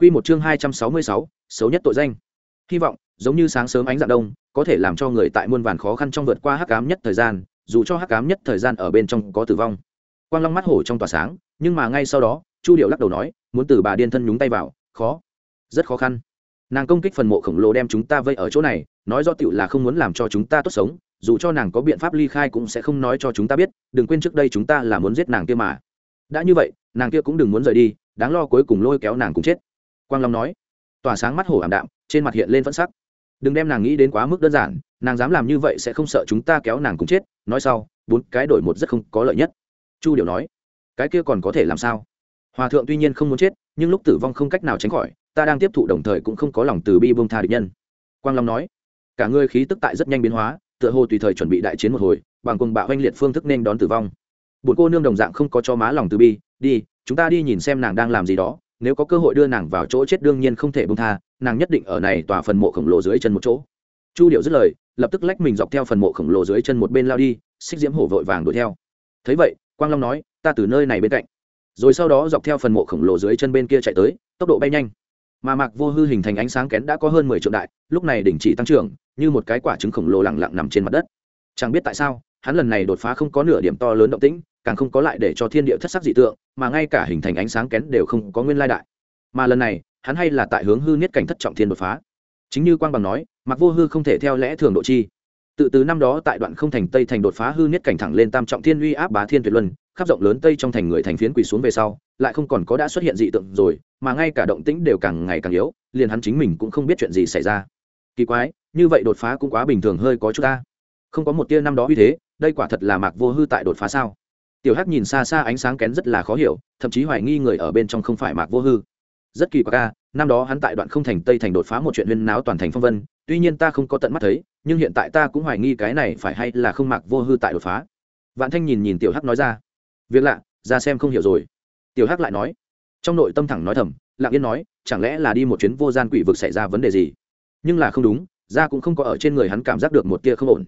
Quy một chương hai trăm sáu mươi sáu, xấu nhất tội danh. Hy vọng, giống như sáng sớm ánh dạng đông, có thể làm cho người tại muôn vàn khó khăn trong vượt qua hắc ám nhất thời gian, dù cho hắc ám nhất thời gian ở bên trong có tử vong. Quang Long mắt hổ trong tỏa sáng, nhưng mà ngay sau đó, Chu Điệu lắc đầu nói, muốn từ bà điên thân nhúng tay vào, khó, rất khó khăn. Nàng công kích phần mộ khổng lồ đem chúng ta vây ở chỗ này, nói rõ tiểu là không muốn làm cho chúng ta tốt sống, dù cho nàng có biện pháp ly khai cũng sẽ không nói cho chúng ta biết, đừng quên trước đây chúng ta là muốn giết nàng kia mà. Đã như vậy, nàng kia cũng đừng muốn rời đi, đáng lo cuối cùng lôi kéo nàng cùng chết quang long nói. Tỏa sáng mắt hổ ảm đạm, trên mặt hiện lên phẫn sắc. Đừng đem nàng nghĩ đến quá mức đơn giản, nàng dám làm như vậy sẽ không sợ chúng ta kéo nàng cùng chết. Nói sau, bốn cái đổi một rất không có lợi nhất. Chu điệu nói. Cái kia còn có thể làm sao? Hòa thượng tuy nhiên không muốn chết, nhưng lúc tử vong không cách nào tránh khỏi, ta đang tiếp thụ đồng thời cũng không có lòng từ bi bông tha địch nhân. Quang long nói. Cả ngươi khí tức tại rất nhanh biến hóa, tựa hồ tùy thời chuẩn bị đại chiến một hồi, bằng cùng bạo oanh liệt phương thức nên đón tử vong. Bốn cô nương đồng dạng không có cho má lòng từ bi, đi, chúng ta đi nhìn xem nàng đang làm gì đó nếu có cơ hội đưa nàng vào chỗ chết đương nhiên không thể bông tha, nàng nhất định ở này tòa phần mộ khổng lồ dưới chân một chỗ. Chu điệu dứt lời, lập tức lách mình dọc theo phần mộ khổng lồ dưới chân một bên lao đi, xích diễm hổ vội vàng đuổi theo. Thấy vậy, quang long nói, ta từ nơi này bên cạnh. Rồi sau đó dọc theo phần mộ khổng lồ dưới chân bên kia chạy tới, tốc độ bay nhanh. Mà mạc vô hư hình thành ánh sáng kén đã có hơn mười triệu đại, lúc này đình chỉ tăng trưởng, như một cái quả trứng khổng lồ lẳng lặng nằm trên mặt đất. Chẳng biết tại sao, hắn lần này đột phá không có nửa điểm to lớn động tĩnh càng không có lại để cho thiên địa thất sắc dị tượng, mà ngay cả hình thành ánh sáng kén đều không có nguyên lai đại. Mà lần này, hắn hay là tại hướng hư niết cảnh thất trọng thiên đột phá. Chính như quang bằng nói, mặc vô hư không thể theo lẽ thường độ chi. Tự từ năm đó tại đoạn không thành tây thành đột phá hư niết cảnh thẳng lên tam trọng thiên uy áp bá thiên tuyệt luân, khắp rộng lớn tây trong thành người thành phiến quỳ xuống về sau, lại không còn có đã xuất hiện dị tượng rồi, mà ngay cả động tĩnh đều càng ngày càng yếu, liền hắn chính mình cũng không biết chuyện gì xảy ra. Kỳ quái, như vậy đột phá cũng quá bình thường hơi có chút ta. Không có một tia năm đó uy thế, đây quả thật là mạc vô hư tại đột phá sao? Tiểu hắc nhìn xa xa ánh sáng kén rất là khó hiểu, thậm chí hoài nghi người ở bên trong không phải mạc vô hư. Rất kỳ quặc ca năm đó hắn tại đoạn không thành tây thành đột phá một chuyện huyên náo toàn thành phong vân, tuy nhiên ta không có tận mắt thấy, nhưng hiện tại ta cũng hoài nghi cái này phải hay là không mạc vô hư tại đột phá. Vạn thanh nhìn nhìn tiểu hắc nói ra, việc lạ, ra xem không hiểu rồi. Tiểu hắc lại nói, trong nội tâm thẳng nói thầm, lặng yên nói, chẳng lẽ là đi một chuyến vô gian quỷ vực xảy ra vấn đề gì? Nhưng là không đúng, ra cũng không có ở trên người hắn cảm giác được một tia không ổn.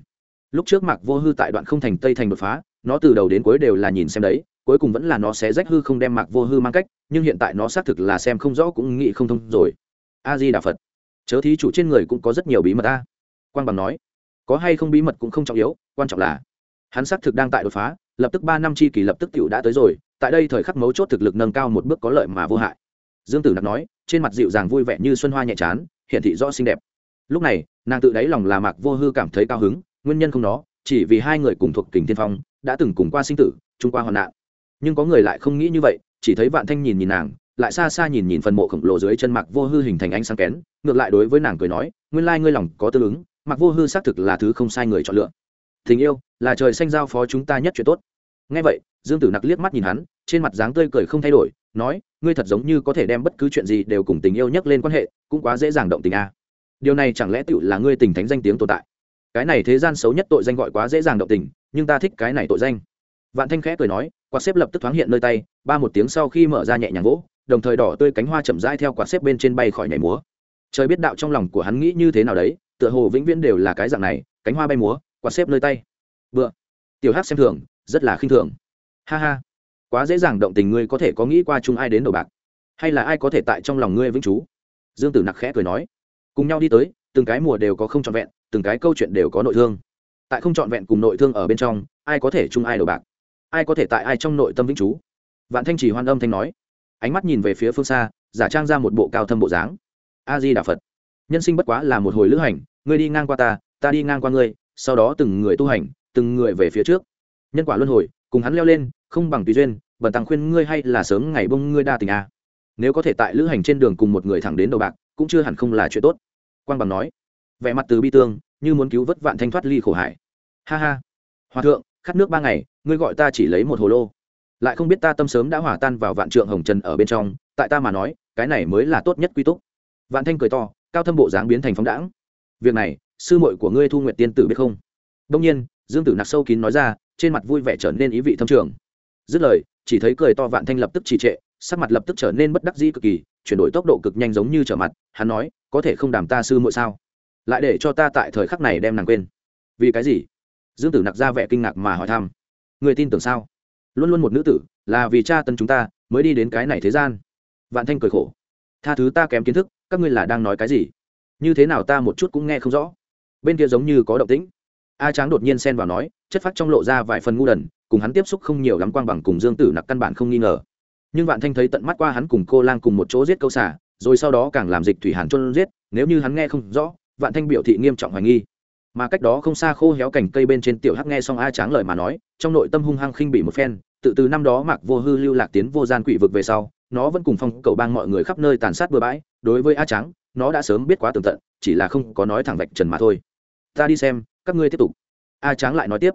Lúc trước mạc vô hư tại đoạn không thành tây thành đột phá nó từ đầu đến cuối đều là nhìn xem đấy, cuối cùng vẫn là nó sẽ rách hư không đem mạc vô hư mang cách, nhưng hiện tại nó xác thực là xem không rõ cũng nghĩ không thông rồi. A di đà phật chớ thí chủ trên người cũng có rất nhiều bí mật a quang bằng nói. Có hay không bí mật cũng không trọng yếu, quan trọng là hắn xác thực đang tại đột phá, lập tức ba năm chi kỳ lập tức t đã tới rồi, tại đây thời khắc mấu chốt thực lực nâng cao một bước có lợi mà vô hại. Dương tử nặc nói, trên mặt dịu dàng vui vẻ như xuân hoa nhẹ chán hiện thị rõ xinh đẹp. Lúc này, nàng tự đáy lòng là mạc vô hư cảm thấy cao hứng, nguyên nhân không đó chỉ vì hai người cùng thuộc kình tiên phong, đã từng cùng qua sinh tử, chung qua hoạn nạn. Nhưng có người lại không nghĩ như vậy, chỉ thấy vạn thanh nhìn nhìn nàng, lại xa xa nhìn nhìn phần mộ khổng lồ dưới chân mặc vô hư hình thành ánh sáng kén, ngược lại đối với nàng cười nói, nguyên lai ngươi lòng có tương ứng mặc vô hư xác thực là thứ không sai người chọn lựa. Tình yêu là trời xanh giao phó chúng ta nhất chuyện tốt. Ngay vậy, dương tử nặc liếc mắt nhìn hắn, trên mặt dáng tươi cười không thay đổi, nói, ngươi thật giống như có thể đem bất cứ chuyện gì đều cùng tình yêu nhắc lên quan hệ, cũng quá dễ dàng động tình a. Điều này chẳng lẽ tựu là ngươi tình thánh danh tiếng tồn tại? Cái này thế gian xấu nhất tội danh gọi quá dễ dàng động tình, nhưng ta thích cái này tội danh. Vạn thanh khẽ cười nói, quạt xếp lập tức thoáng hiện nơi tay, ba một tiếng sau khi mở ra nhẹ nhàng gỗ, đồng thời đỏ tươi cánh hoa chậm rãi theo quạt xếp bên trên bay khỏi nhảy múa. Trời biết đạo trong lòng của hắn nghĩ như thế nào đấy, tựa hồ vĩnh viễn đều là cái dạng này, cánh hoa bay múa, quạt xếp nơi tay. Vựa tiểu hắc xem thường, rất là khinh thường. Ha ha. Quá dễ dàng động tình ngươi có thể có nghĩ qua chung ai đến đầu bạc? Hay là ai có thể tại trong lòng ngươi vĩnh chú dương tử nặc khẽ cười nói. Cùng nhau đi tới, từng cái mùa đều có không trọn vẹn từng cái câu chuyện đều có nội thương. Tại không trọn vẹn cùng nội thương ở bên trong, ai có thể chung ai đầu bạc? Ai có thể tại ai trong nội tâm vĩnh chú vạn thanh chỉ hoan âm thanh nói. Ánh mắt nhìn về phía phương xa, giả trang ra một bộ cao thâm bộ dáng. A di đà phật. Nhân sinh bất quá là một hồi lữ hành, ngươi đi ngang qua ta ta đi ngang qua ngươi, sau đó từng người tu hành, từng người về phía trước. Nhân quả luân hồi, cùng hắn leo lên, không bằng tùy duyên, bần tăng khuyên ngươi hay là sớm ngày bông ngươi đa tình a. Nếu có thể tại lữ hành trên đường cùng một người thẳng đến đầu bạc, cũng chưa hẳn không là chuyện tốt. Quang bằng nói vẻ mặt từ bi tương, như muốn cứu vớt vạn thanh thoát ly khổ hải. Ha ha. Hòa thượng, khát nước ba ngày, ngươi gọi ta chỉ lấy một hồ lô. Lại không biết ta tâm sớm đã hòa tan vào vạn trượng hồng trần ở bên trong, tại ta mà nói, cái này mới là tốt nhất quy túc. Vạn thanh cười to, cao thâm bộ dáng biến thành phóng đãng. Việc này, sư muội của ngươi thu nguyệt tiên tử biết không? Đông nhiên, dương tử nặc sâu kín nói ra, trên mặt vui vẻ trở nên ý vị thâm trường. Dứt lời, chỉ thấy cười to vạn thanh lập tức trì trệ, sắc mặt lập tức trở nên bất đắc dĩ cực kỳ, chuyển đổi tốc độ cực nhanh giống như trở mặt. Hắn nói, có thể không đảm ta sư muội sao? Lại để cho ta tại thời khắc này đem nàng quên. Vì cái gì? Dương tử nặc ra vẻ kinh ngạc mà hỏi thăm. Người tin tưởng sao? Luôn luôn một nữ tử, là vì cha tân chúng ta mới đi đến cái này thế gian. Vạn thanh cười khổ. Tha thứ ta kém kiến thức, các ngươi là đang nói cái gì? Như thế nào ta một chút cũng nghe không rõ. Bên kia giống như có động tĩnh. A tráng đột nhiên xen vào nói, chất phát trong lộ ra vài phần ngu đần, cùng hắn tiếp xúc không nhiều lắm quang bằng cùng dương tử nặc căn bản không nghi ngờ. Nhưng vạn thanh thấy tận mắt qua hắn cùng cô lang cùng một chỗ giết câu xả, rồi sau đó càng làm dịch thủy hàn chôn giết, nếu như hắn nghe không rõ vạn thanh biểu thị nghiêm trọng hoài nghi. Mà cách đó không xa khô héo cành cây bên trên tiểu hắc nghe xong a tráng lời mà nói, trong nội tâm hung hăng khinh bị một phen, tự từ năm đó mạc vô hư lưu lạc tiến vô gian quỷ vực về sau, nó vẫn cùng phong cầu bang mọi người khắp nơi tàn sát bừa bãi, đối với a trắng nó đã sớm biết quá tường tận, chỉ là không có nói thẳng vạch trần mà thôi. Ta đi xem, các ngươi tiếp tục. A trắng lại nói tiếp.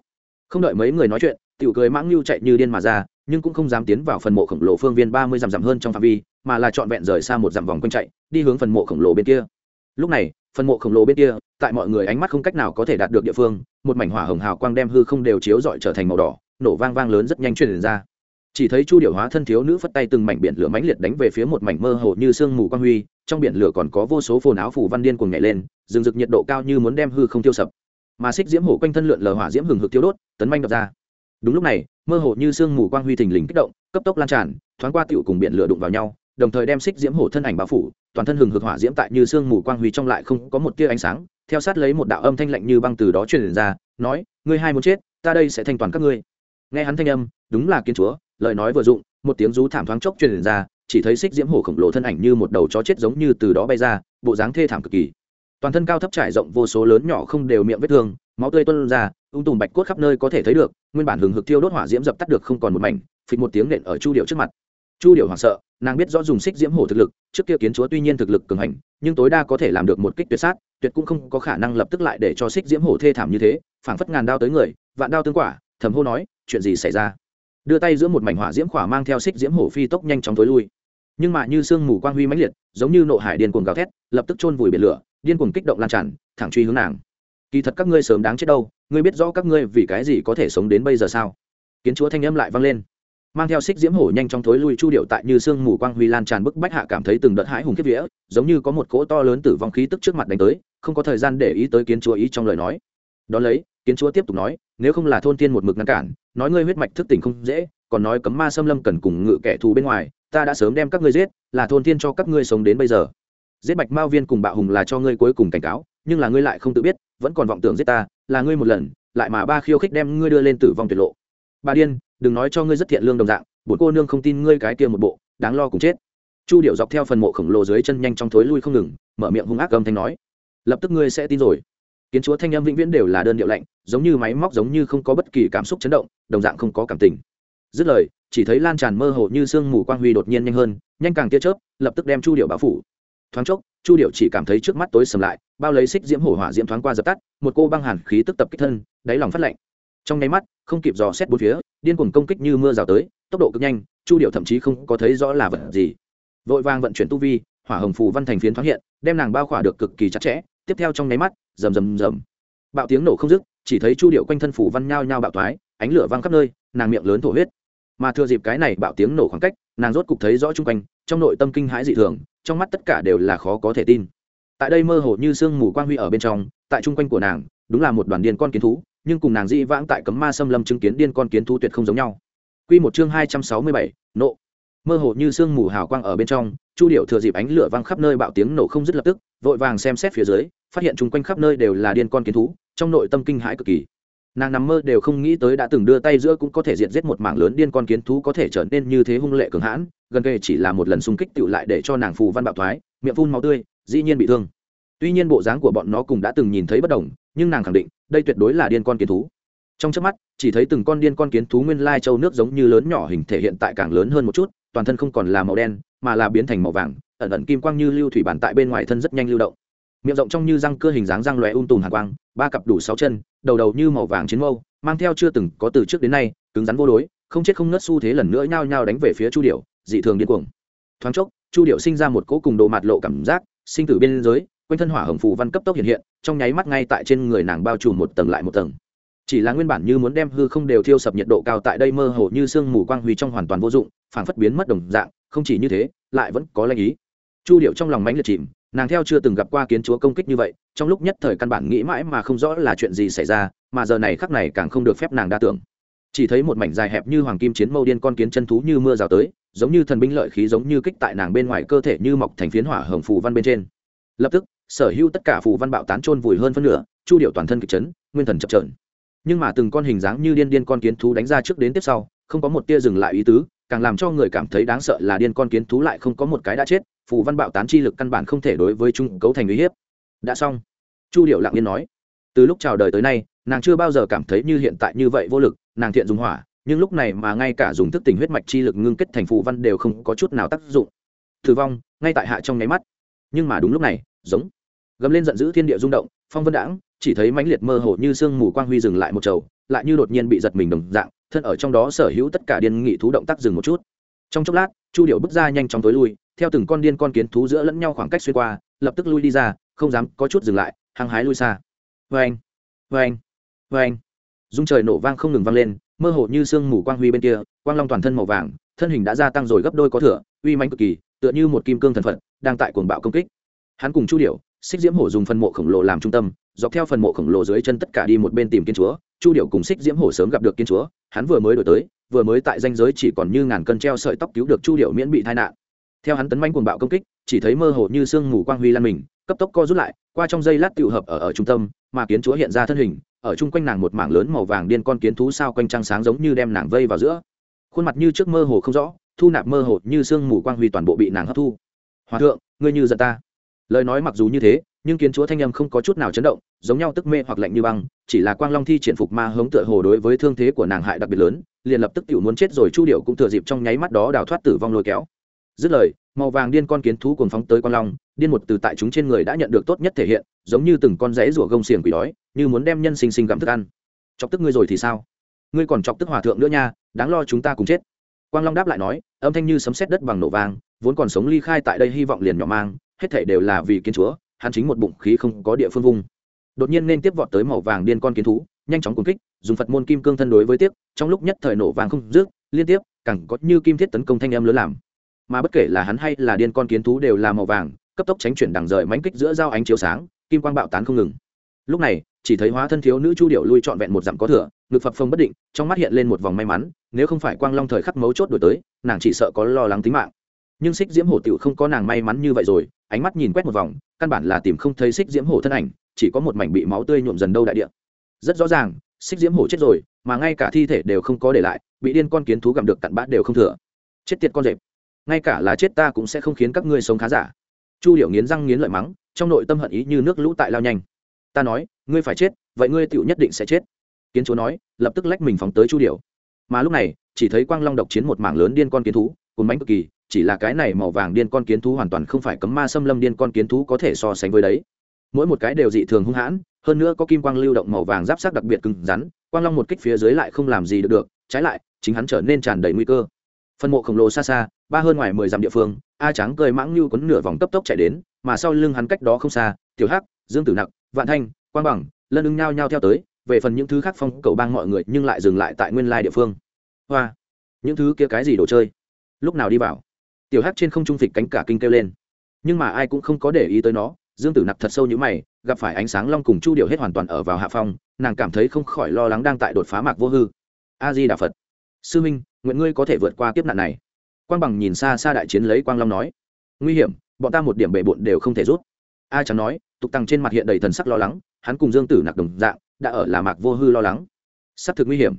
Không đợi mấy người nói chuyện, tiểu cười mãng lưu chạy như điên mà ra, nhưng cũng không dám tiến vào phần mộ khổng lồ phương viên ba mươi dặm dặm hơn trong phạm vi, mà là trọn vẹn rời xa một dặm vòng quanh chạy, đi hướng phần mộ khổng lồ bên kia lúc này, phần mộ khổng lồ bên kia, tại mọi người ánh mắt không cách nào có thể đạt được địa phương, một mảnh hỏa hồng hào quang đem hư không đều chiếu rọi trở thành màu đỏ, nổ vang vang lớn rất nhanh truyền ra. Chỉ thấy chu điệu hóa thân thiếu nữ phất tay từng mảnh biển lửa mãnh liệt đánh về phía một mảnh mơ hồ như sương mù quang huy, trong biển lửa còn có vô số phồn áo phủ văn điên cuồng nhảy lên, rừng rực nhiệt độ cao như muốn đem hư không tiêu sập. Mà xích diễm hổ quanh thân lượn lờ hỏa diễm hừng hực tiêu đốt, tấn manh đập ra. Đúng lúc này, mơ hồ như sương mù quang huy thình lình kích động, cấp tốc lan tràn, thoáng qua tiểu cùng biển lửa đụng vào nhau đồng thời đem xích diễm hổ thân ảnh bao phủ, toàn thân hừng hực hỏa diễm tại như sương mù quang huy trong lại không có một tia ánh sáng, theo sát lấy một đạo âm thanh lạnh như băng từ đó truyền ra, nói, ngươi hai muốn chết, ta đây sẽ thanh toàn các ngươi. Nghe hắn thanh âm, đúng là kiến chúa, lời nói vừa dụng, một tiếng rú thảm thoáng chốc truyền ra, chỉ thấy xích diễm hổ khổng lồ thân ảnh như một đầu chó chết giống như từ đó bay ra, bộ dáng thê thảm cực kỳ. Toàn thân cao thấp trải rộng vô số lớn nhỏ không đều miệng vết thương, máu tươi tuôn ra, ung tùm bạch cốt khắp nơi có thể thấy được, nguyên bản hừng hực thiêu đốt hỏa diễm dập tắt được không còn một mảnh, phịch một tiếng nện ở chu điệu trước mặt chu điểu hoảng sợ, nàng biết rõ dùng xích diễm hổ thực lực, trước kia kiến chúa tuy nhiên thực lực cường hành, nhưng tối đa có thể làm được một kích tuyệt sát, tuyệt cũng không có khả năng lập tức lại để cho xích diễm hổ thê thảm như thế, phảng phất ngàn đao tới người, vạn đao tương quả, thầm hô nói, chuyện gì xảy ra? Đưa tay giữa một mảnh hỏa diễm khỏa mang theo xích diễm hổ phi tốc nhanh chóng tối lui. Nhưng mà như sương mù quang huy mãnh liệt, giống như nộ hải điên cuồng gào thét, lập tức chôn vùi biển lửa, điên cuồng kích động lan tràn, thẳng truy hướng nàng. Kỳ thật các ngươi sớm đáng chết đâu, ngươi biết rõ các ngươi vì cái gì có thể sống đến bây giờ sao? Kiến chúa thanh âm lại vang lên mang theo xích diễm hổ nhanh chóng thối lui chu điệu tại như sương mù quang huy lan tràn bức bách hạ cảm thấy từng đợt hãi hùng kiếp vía, giống như có một cỗ to lớn tử vong khí tức trước mặt đánh tới, không có thời gian để ý tới kiến chúa ý trong lời nói. Đón lấy, kiến chúa tiếp tục nói, nếu không là thôn tiên một mực ngăn cản, nói ngươi huyết mạch thức tỉnh không dễ, còn nói cấm ma xâm lâm cần cùng ngự kẻ thù bên ngoài, ta đã sớm đem các ngươi giết, là thôn tiên cho các ngươi sống đến bây giờ. Giết bạch mao viên cùng bạo hùng là cho ngươi cuối cùng cảnh cáo, nhưng là ngươi lại không tự biết, vẫn còn vọng tưởng giết ta, là ngươi một lần, lại mà ba khiêu khích đem ngươi đưa lên tử vong tuyệt lộ. Bà điên đừng nói cho ngươi rất thiện lương đồng dạng bốn cô nương không tin ngươi cái kia một bộ, đáng lo cùng chết. Chu điệu dọc theo phần mộ khổng lồ dưới chân nhanh trong thối lui không ngừng, mở miệng hung ác âm thanh nói, lập tức ngươi sẽ tin rồi. Kiến chúa thanh âm vĩnh viễn đều là đơn điệu lạnh, giống như máy móc giống như không có bất kỳ cảm xúc chấn động, đồng dạng không có cảm tình. Dứt lời, chỉ thấy lan tràn mơ hồ như sương mù quang huy đột nhiên nhanh hơn, nhanh càng tia chớp, lập tức đem chu điệu bao phủ. Thoáng chốc, chu điệu chỉ cảm thấy trước mắt tối sầm lại, bao lấy xích diễm hổ hỏa diễm thoáng qua dập tắt, một cô băng hàn khí tức tập kích thân, đáy lòng phát lạnh. Trong nháy mắt, không kịp dò xét bốn phía điên cuồng công kích như mưa rào tới, tốc độ cực nhanh, chu điệu thậm chí không có thấy rõ là vật gì. Vội vàng vận chuyển tu vi, hỏa hồng phù văn thành phiến thoáng hiện, đem nàng bao khỏa được cực kỳ chặt chẽ, tiếp theo trong nháy mắt, rầm rầm rầm. Bạo tiếng nổ không dứt, chỉ thấy chu điệu quanh thân phủ văn nhao nhao bạo thoái, ánh lửa văng khắp nơi, nàng miệng lớn thổ huyết. Mà thừa dịp cái này bạo tiếng nổ khoảng cách, nàng rốt cục thấy rõ chung quanh, trong nội tâm kinh hãi dị thường, trong mắt tất cả đều là khó có thể tin. Tại đây mơ hồ như sương mù quang huy ở bên trong, tại chung quanh của nàng, đúng là một đoàn điên con kiến thú nhưng cùng nàng dĩ vãng tại cấm ma xâm lâm chứng kiến điên con kiến thú tuyệt không giống nhau Quy một chương hai trăm sáu mươi bảy, nộ. Mơ hồ như sương mù hào quang ở bên trong, Chu Điệu thừa dịp ánh lửa vang khắp nơi bạo tiếng nổ không dứt lập tức, vội vàng xem xét phía dưới, phát hiện chung quanh khắp nơi đều là điên con kiến thú, trong nội tâm kinh hãi cực kỳ. Nàng nằm mơ đều không nghĩ tới đã từng đưa tay giữa cũng có thể diệt giết một mảng lớn điên con kiến thú có thể trở nên như thế hung lệ cường hãn, gần kề chỉ là một lần xung kích tựu lại để cho nàng phù văn bạo thoái, miệng phun máu tươi, dĩ nhiên bị thương. Tuy nhiên bộ dáng của bọn nó cũng đã từng nhìn thấy bất đồng, nhưng nàng khẳng định, đây tuyệt đối là điên con kiến thú. Trong trước mắt chỉ thấy từng con điên con kiến thú nguyên lai châu nước giống như lớn nhỏ hình thể hiện tại càng lớn hơn một chút toàn thân không còn là màu đen mà là biến thành màu vàng ẩn ẩn kim quang như lưu thủy bản tại bên ngoài thân rất nhanh lưu động. Miệng rộng trong như răng cưa hình dáng răng lòe um tùm hạ quang ba cặp đủ sáu chân đầu đầu như màu vàng chiến mâu mang theo chưa từng có từ trước đến nay cứng rắn vô đối không chết không nớt xu thế lần nữa nhao nhao đánh về phía chu điệu dị thường điên cuồng. Thoáng chốc chu điệu sinh ra một cỗ cùng đồ mạt lộ cảm giác sinh tử biên giới quanh thân hỏa hồng phù văn cấp tốc hiện hiện, trong nháy mắt ngay tại trên người nàng bao trùm một tầng lại một tầng. Chỉ là nguyên bản như muốn đem hư không đều thiêu sập nhiệt độ cao tại đây mơ hồ như sương mù quang huy trong hoàn toàn vô dụng, phảng phất biến mất đồng dạng, không chỉ như thế, lại vẫn có lanh ý. Chu điệu trong lòng mánh liệt chìm, nàng theo chưa từng gặp qua kiến chúa công kích như vậy, trong lúc nhất thời căn bản nghĩ mãi mà không rõ là chuyện gì xảy ra, mà giờ này khắc này càng không được phép nàng đa tưởng. Chỉ thấy một mảnh dài hẹp như hoàng kim chiến mâu điên con kiến chân thú như mưa rào tới, giống như thần binh lợi khí giống như kích tại nàng bên ngoài cơ thể như mọc thành phiến hỏa hồng phù văn bên trên. Lập tức sở hữu tất cả phù văn bạo tán trôn vùi hơn phân nửa, chu điệu toàn thân kịch chấn, nguyên thần chập trờn nhưng mà từng con hình dáng như điên điên con kiến thú đánh ra trước đến tiếp sau, không có một tia dừng lại ý tứ, càng làm cho người cảm thấy đáng sợ là điên con kiến thú lại không có một cái đã chết, phù văn bạo tán chi lực căn bản không thể đối với chúng cấu thành uy hiếp. Đã xong. Chu điệu lặng yên nói. Từ lúc chào đời tới nay, nàng chưa bao giờ cảm thấy như hiện tại như vậy vô lực, nàng thiện dùng hỏa, nhưng lúc này mà ngay cả dùng thức tình huyết mạch chi lực ngưng kết thành phù văn đều không có chút nào tác dụng. Thử vong, ngay tại hạ trong nháy mắt. Nhưng mà đúng lúc này, giống gầm lên giận dữ thiên địa rung động, phong vân đãng, chỉ thấy mãnh liệt mơ hồ như sương mù quang huy dừng lại một trầu, lại như đột nhiên bị giật mình đồng dạng, thân ở trong đó sở hữu tất cả điên nghị thú động tác dừng một chút. Trong chốc lát, chu điệu bước ra nhanh chóng tối lui, theo từng con điên con kiến thú giữa lẫn nhau khoảng cách xuyên qua, lập tức lui đi ra, không dám có chút dừng lại, hăng hái lui xa. Vê anh vê anh vê anh dung trời nổ vang không ngừng vang lên, mơ hồ như sương mù quang huy bên kia, quang long toàn thân màu vàng, thân hình đã gia tăng rồi gấp đôi có thừa, uy manh cực kỳ, tựa như một kim cương thần phật, đang tại cuồng bạo công kích. Hắn cùng chu điệu xích diễm hổ dùng phần mộ khổng lồ làm trung tâm, dọc theo phần mộ khổng lồ dưới chân tất cả đi một bên tìm kiến chúa, chu điệu cùng xích diễm hổ sớm gặp được kiến chúa, hắn vừa mới đổi tới, vừa mới tại danh giới chỉ còn như ngàn cân treo sợi tóc cứu được chu điệu miễn bị tai nạn. Theo hắn tấn manh cuồng bạo công kích, chỉ thấy mơ hồ như sương mù quang huy lan mình, cấp tốc co rút lại, qua trong giây lát tụ hợp ở ở trung tâm, mà kiến chúa hiện ra thân hình, ở chung quanh nàng một mảng lớn màu vàng điên con kiến thú sao quanh trăng sáng giống như đem nàng vây vào giữa. Khuôn mặt như trước mơ hồ không rõ, thu nạp mơ hồ như sương mù quang huy toàn bộ bị nàng hấp thu. Hòa thượng, ngươi như giận ta lời nói mặc dù như thế, nhưng kiến chúa thanh âm không có chút nào chấn động, giống nhau tức mê hoặc lạnh như băng, chỉ là quang long thi triển phục ma hống tựa hồ đối với thương thế của nàng hại đặc biệt lớn, liền lập tức tiểu muốn chết rồi, chu điệu cũng thừa dịp trong nháy mắt đó đào thoát tử vong lôi kéo. Dứt lời, màu vàng điên con kiến thú cùng phóng tới quang long, điên một từ tại chúng trên người đã nhận được tốt nhất thể hiện, giống như từng con rẽ rủa gông xiềng quỷ đói, như muốn đem nhân sinh sinh gặm thức ăn. Chọc tức ngươi rồi thì sao? Ngươi còn chọc tức hòa thượng nữa nha, đáng lo chúng ta cùng chết. Quang long đáp lại nói, âm thanh như sấm sét đất bằng nổ vang, vốn còn sống ly khai tại đây, hy vọng liền nhỏ mang hết thảy đều là vì kiến chúa hắn chính một bụng khí không có địa phương vung. Đột nhiên nên tiếp vọt tới màu vàng điên con kiến thú nhanh chóng cuốn kích dùng phật môn kim cương thân đối với tiếp trong lúc nhất thời nổ vàng không dứt, liên tiếp càng có như kim thiết tấn công thanh em lớn làm. Mà bất kể là hắn hay là điên con kiến thú đều là màu vàng cấp tốc tránh chuyển đằng rời mánh kích giữa dao ánh chiếu sáng kim quang bạo tán không ngừng. Lúc này chỉ thấy hóa thân thiếu nữ chu điệu lui trọn vẹn một dặm có thừa ngực phập phồng bất định trong mắt hiện lên một vòng may mắn nếu không phải quang long thời khắc mấu chốt đổi tới nàng chỉ sợ có lo lắng tính mạng nhưng xích diễm hổ tựu không có nàng may mắn như vậy rồi, ánh mắt nhìn quét một vòng, căn bản là tìm không thấy xích diễm hổ thân ảnh, chỉ có một mảnh bị máu tươi nhuộm dần đâu đại địa. Rất rõ ràng, xích diễm hổ chết rồi, mà ngay cả thi thể đều không có để lại, bị điên con kiến thú gặm được cặn bát đều không thừa. Chết tiệt con rệp. Ngay cả là chết ta cũng sẽ không khiến các ngươi sống khá giả. Chu điệu nghiến răng nghiến lợi mắng, trong nội tâm hận ý như nước lũ tại lao nhanh. Ta nói, ngươi phải chết, vậy ngươi tựu nhất định sẽ chết. Kiến chúa nói, lập tức lách mình phóng tới chu điệu mà lúc này, chỉ thấy quang long độc chiến một mảng lớn điên con kiến thú cồn bánh cực kỳ chỉ là cái này màu vàng điên con kiến thú hoàn toàn không phải cấm ma xâm lâm điên con kiến thú có thể so sánh với đấy. Mỗi một cái đều dị thường hung hãn, hơn nữa có kim quang lưu động màu vàng giáp sắc đặc biệt cứng rắn, quang long một kích phía dưới lại không làm gì được được, trái lại, chính hắn trở nên tràn đầy nguy cơ. Phân mộ khổng lồ xa xa, ba hơn ngoài mười dặm địa phương, a trắng cười mãng như quấn nửa vòng cấp tốc chạy đến, mà sau lưng hắn cách đó không xa, tiểu hắc, dương tử nặc, vạn thanh, quang bằng, lân ứng nhao nhao theo tới, về phần những thứ khác phong cầu bang mọi người nhưng lại dừng lại tại nguyên lai địa phương. Hoa, những thứ kia cái gì đồ chơi? Lúc nào đi vào? Tiểu hắc trên không trung phịch cánh cả kinh kêu lên. Nhưng mà ai cũng không có để ý tới nó, dương tử nặc thật sâu như mày, gặp phải ánh sáng long cùng chu điệu hết hoàn toàn ở vào hạ phong, nàng cảm thấy không khỏi lo lắng đang tại đột phá mạc vô hư. A di đà phật. Sư minh, nguyện ngươi có thể vượt qua kiếp nạn này. Quang bằng nhìn xa xa đại chiến lấy quang long nói. Nguy hiểm, bọn ta một điểm bệ bộn đều không thể rút. A chẳng nói, tục tăng trên mặt hiện đầy thần sắc lo lắng, hắn cùng dương tử nặc đồng dạng, đã ở là mạc vô hư lo lắng. S ắ c thực nguy hiểm.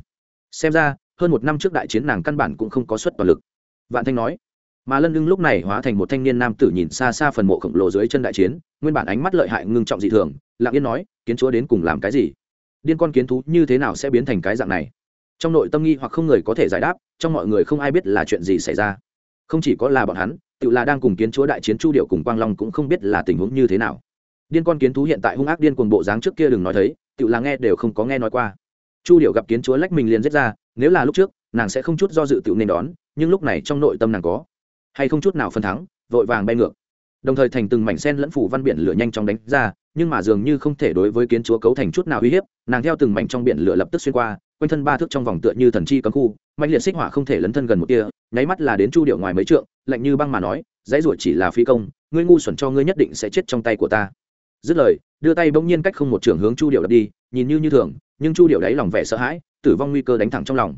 Xem ra, hơn một năm trước đại chiến nàng căn bản cũng không có suất toàn lực. Vạn thanh nói mà lân lưng lúc này hóa thành một thanh niên nam tử nhìn xa xa phần mộ khổng lồ dưới chân đại chiến, nguyên bản ánh mắt lợi hại ngưng trọng dị thường, lặng yên nói, kiến chúa đến cùng làm cái gì? Điên con kiến thú như thế nào sẽ biến thành cái dạng này? Trong nội tâm nghi hoặc không người có thể giải đáp, trong mọi người không ai biết là chuyện gì xảy ra. Không chỉ có là bọn hắn, tự là đang cùng kiến chúa đại chiến chu điệu cùng quang long cũng không biết là tình huống như thế nào. Điên con kiến thú hiện tại hung ác điên cuồng bộ dáng trước kia đừng nói thấy, tự là nghe đều không có nghe nói qua. Chu điệu gặp kiến chúa lách mình liền giết ra, nếu là lúc trước, nàng sẽ không chút do dự tự nên đón, nhưng lúc này trong nội tâm nàng có hay không chút nào phân thắng, vội vàng bay ngược. Đồng thời thành từng mảnh sen lẫn phủ văn biển lửa nhanh chóng đánh ra, nhưng mà dường như không thể đối với kiến chúa cấu thành chút nào uy hiếp, nàng theo từng mảnh trong biển lửa lập tức xuyên qua, quanh thân ba thước trong vòng tựa như thần chi cấm khu mạnh liệt xích hỏa không thể lấn thân gần một tia, nháy mắt là đến chu điệu ngoài mấy trượng, lạnh như băng mà nói, dãy ruột chỉ là phi công, ngươi ngu xuẩn cho ngươi nhất định sẽ chết trong tay của ta. Dứt lời, đưa tay bỗng nhiên cách không một trường hướng chu điệu đập đi, nhìn như như thường, nhưng chu điệu đáy lòng vẻ sợ hãi, tử vong nguy cơ đánh thẳng trong lòng.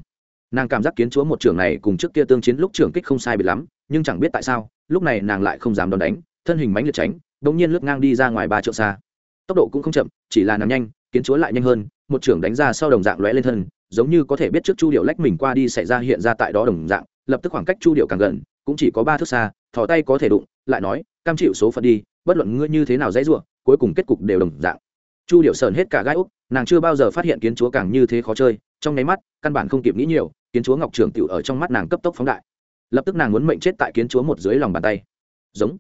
Nàng cảm giác kiến chúa một trưởng này cùng trước kia tương chiến lúc trưởng kích không sai bị lắm nhưng chẳng biết tại sao, lúc này nàng lại không dám đòn đánh, thân hình mánh liệt tránh đ ỗ n g nhiên lướt ngang đi ra ngoài ba trượng xa. Tốc độ cũng không chậm, chỉ là nằm nhanh, kiến chúa lại nhanh hơn, một trưởng đánh ra sau đồng dạng lóe lên thân, giống như có thể biết trước chu điệu lách mình qua đi xảy ra hiện ra tại đó đồng dạng, lập tức khoảng cách chu điệu càng gần, cũng chỉ có ba thước xa, thò tay có thể đụng, lại nói, cam chịu số phận đi, bất luận ngươi như thế nào dãy ruộng cuối cùng kết cục đều đồng dạng. Chu điệu sờn hết cả gai úc, nàng chưa bao giờ phát hiện kiến chúa càng như thế khó chơi, trong nháy mắt, căn bản không kịp nghĩ nhiều, kiến chúa ngọc trưởng tiểu ở trong mắt nàng cấp tốc phóng đại lập tức nàng muốn mệnh chết tại kiến chúa một dưới lòng bàn tay. Giống.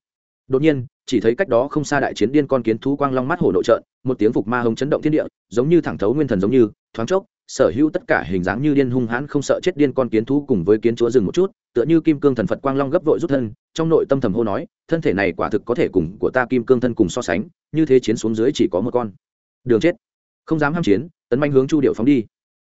Đột nhiên, chỉ thấy cách đó không xa đại chiến điên con kiến thú quang long mắt hổ nội trợn, một tiếng phục ma hồng chấn động thiên địa, giống như thẳng thấu nguyên thần giống như, thoáng chốc, sở hữu tất cả hình dáng như điên hung hãn không sợ chết điên con kiến thú cùng với kiến chúa dừng một chút, tựa như kim cương thần phật quang long gấp vội rút thân, trong nội tâm thầm hô nói, thân thể này quả thực có thể cùng của ta kim cương thân cùng so sánh, như thế chiến xuống dưới chỉ có một con. Đường chết. Không dám ham chiến, tấn manh hướng chu điệu phóng đi.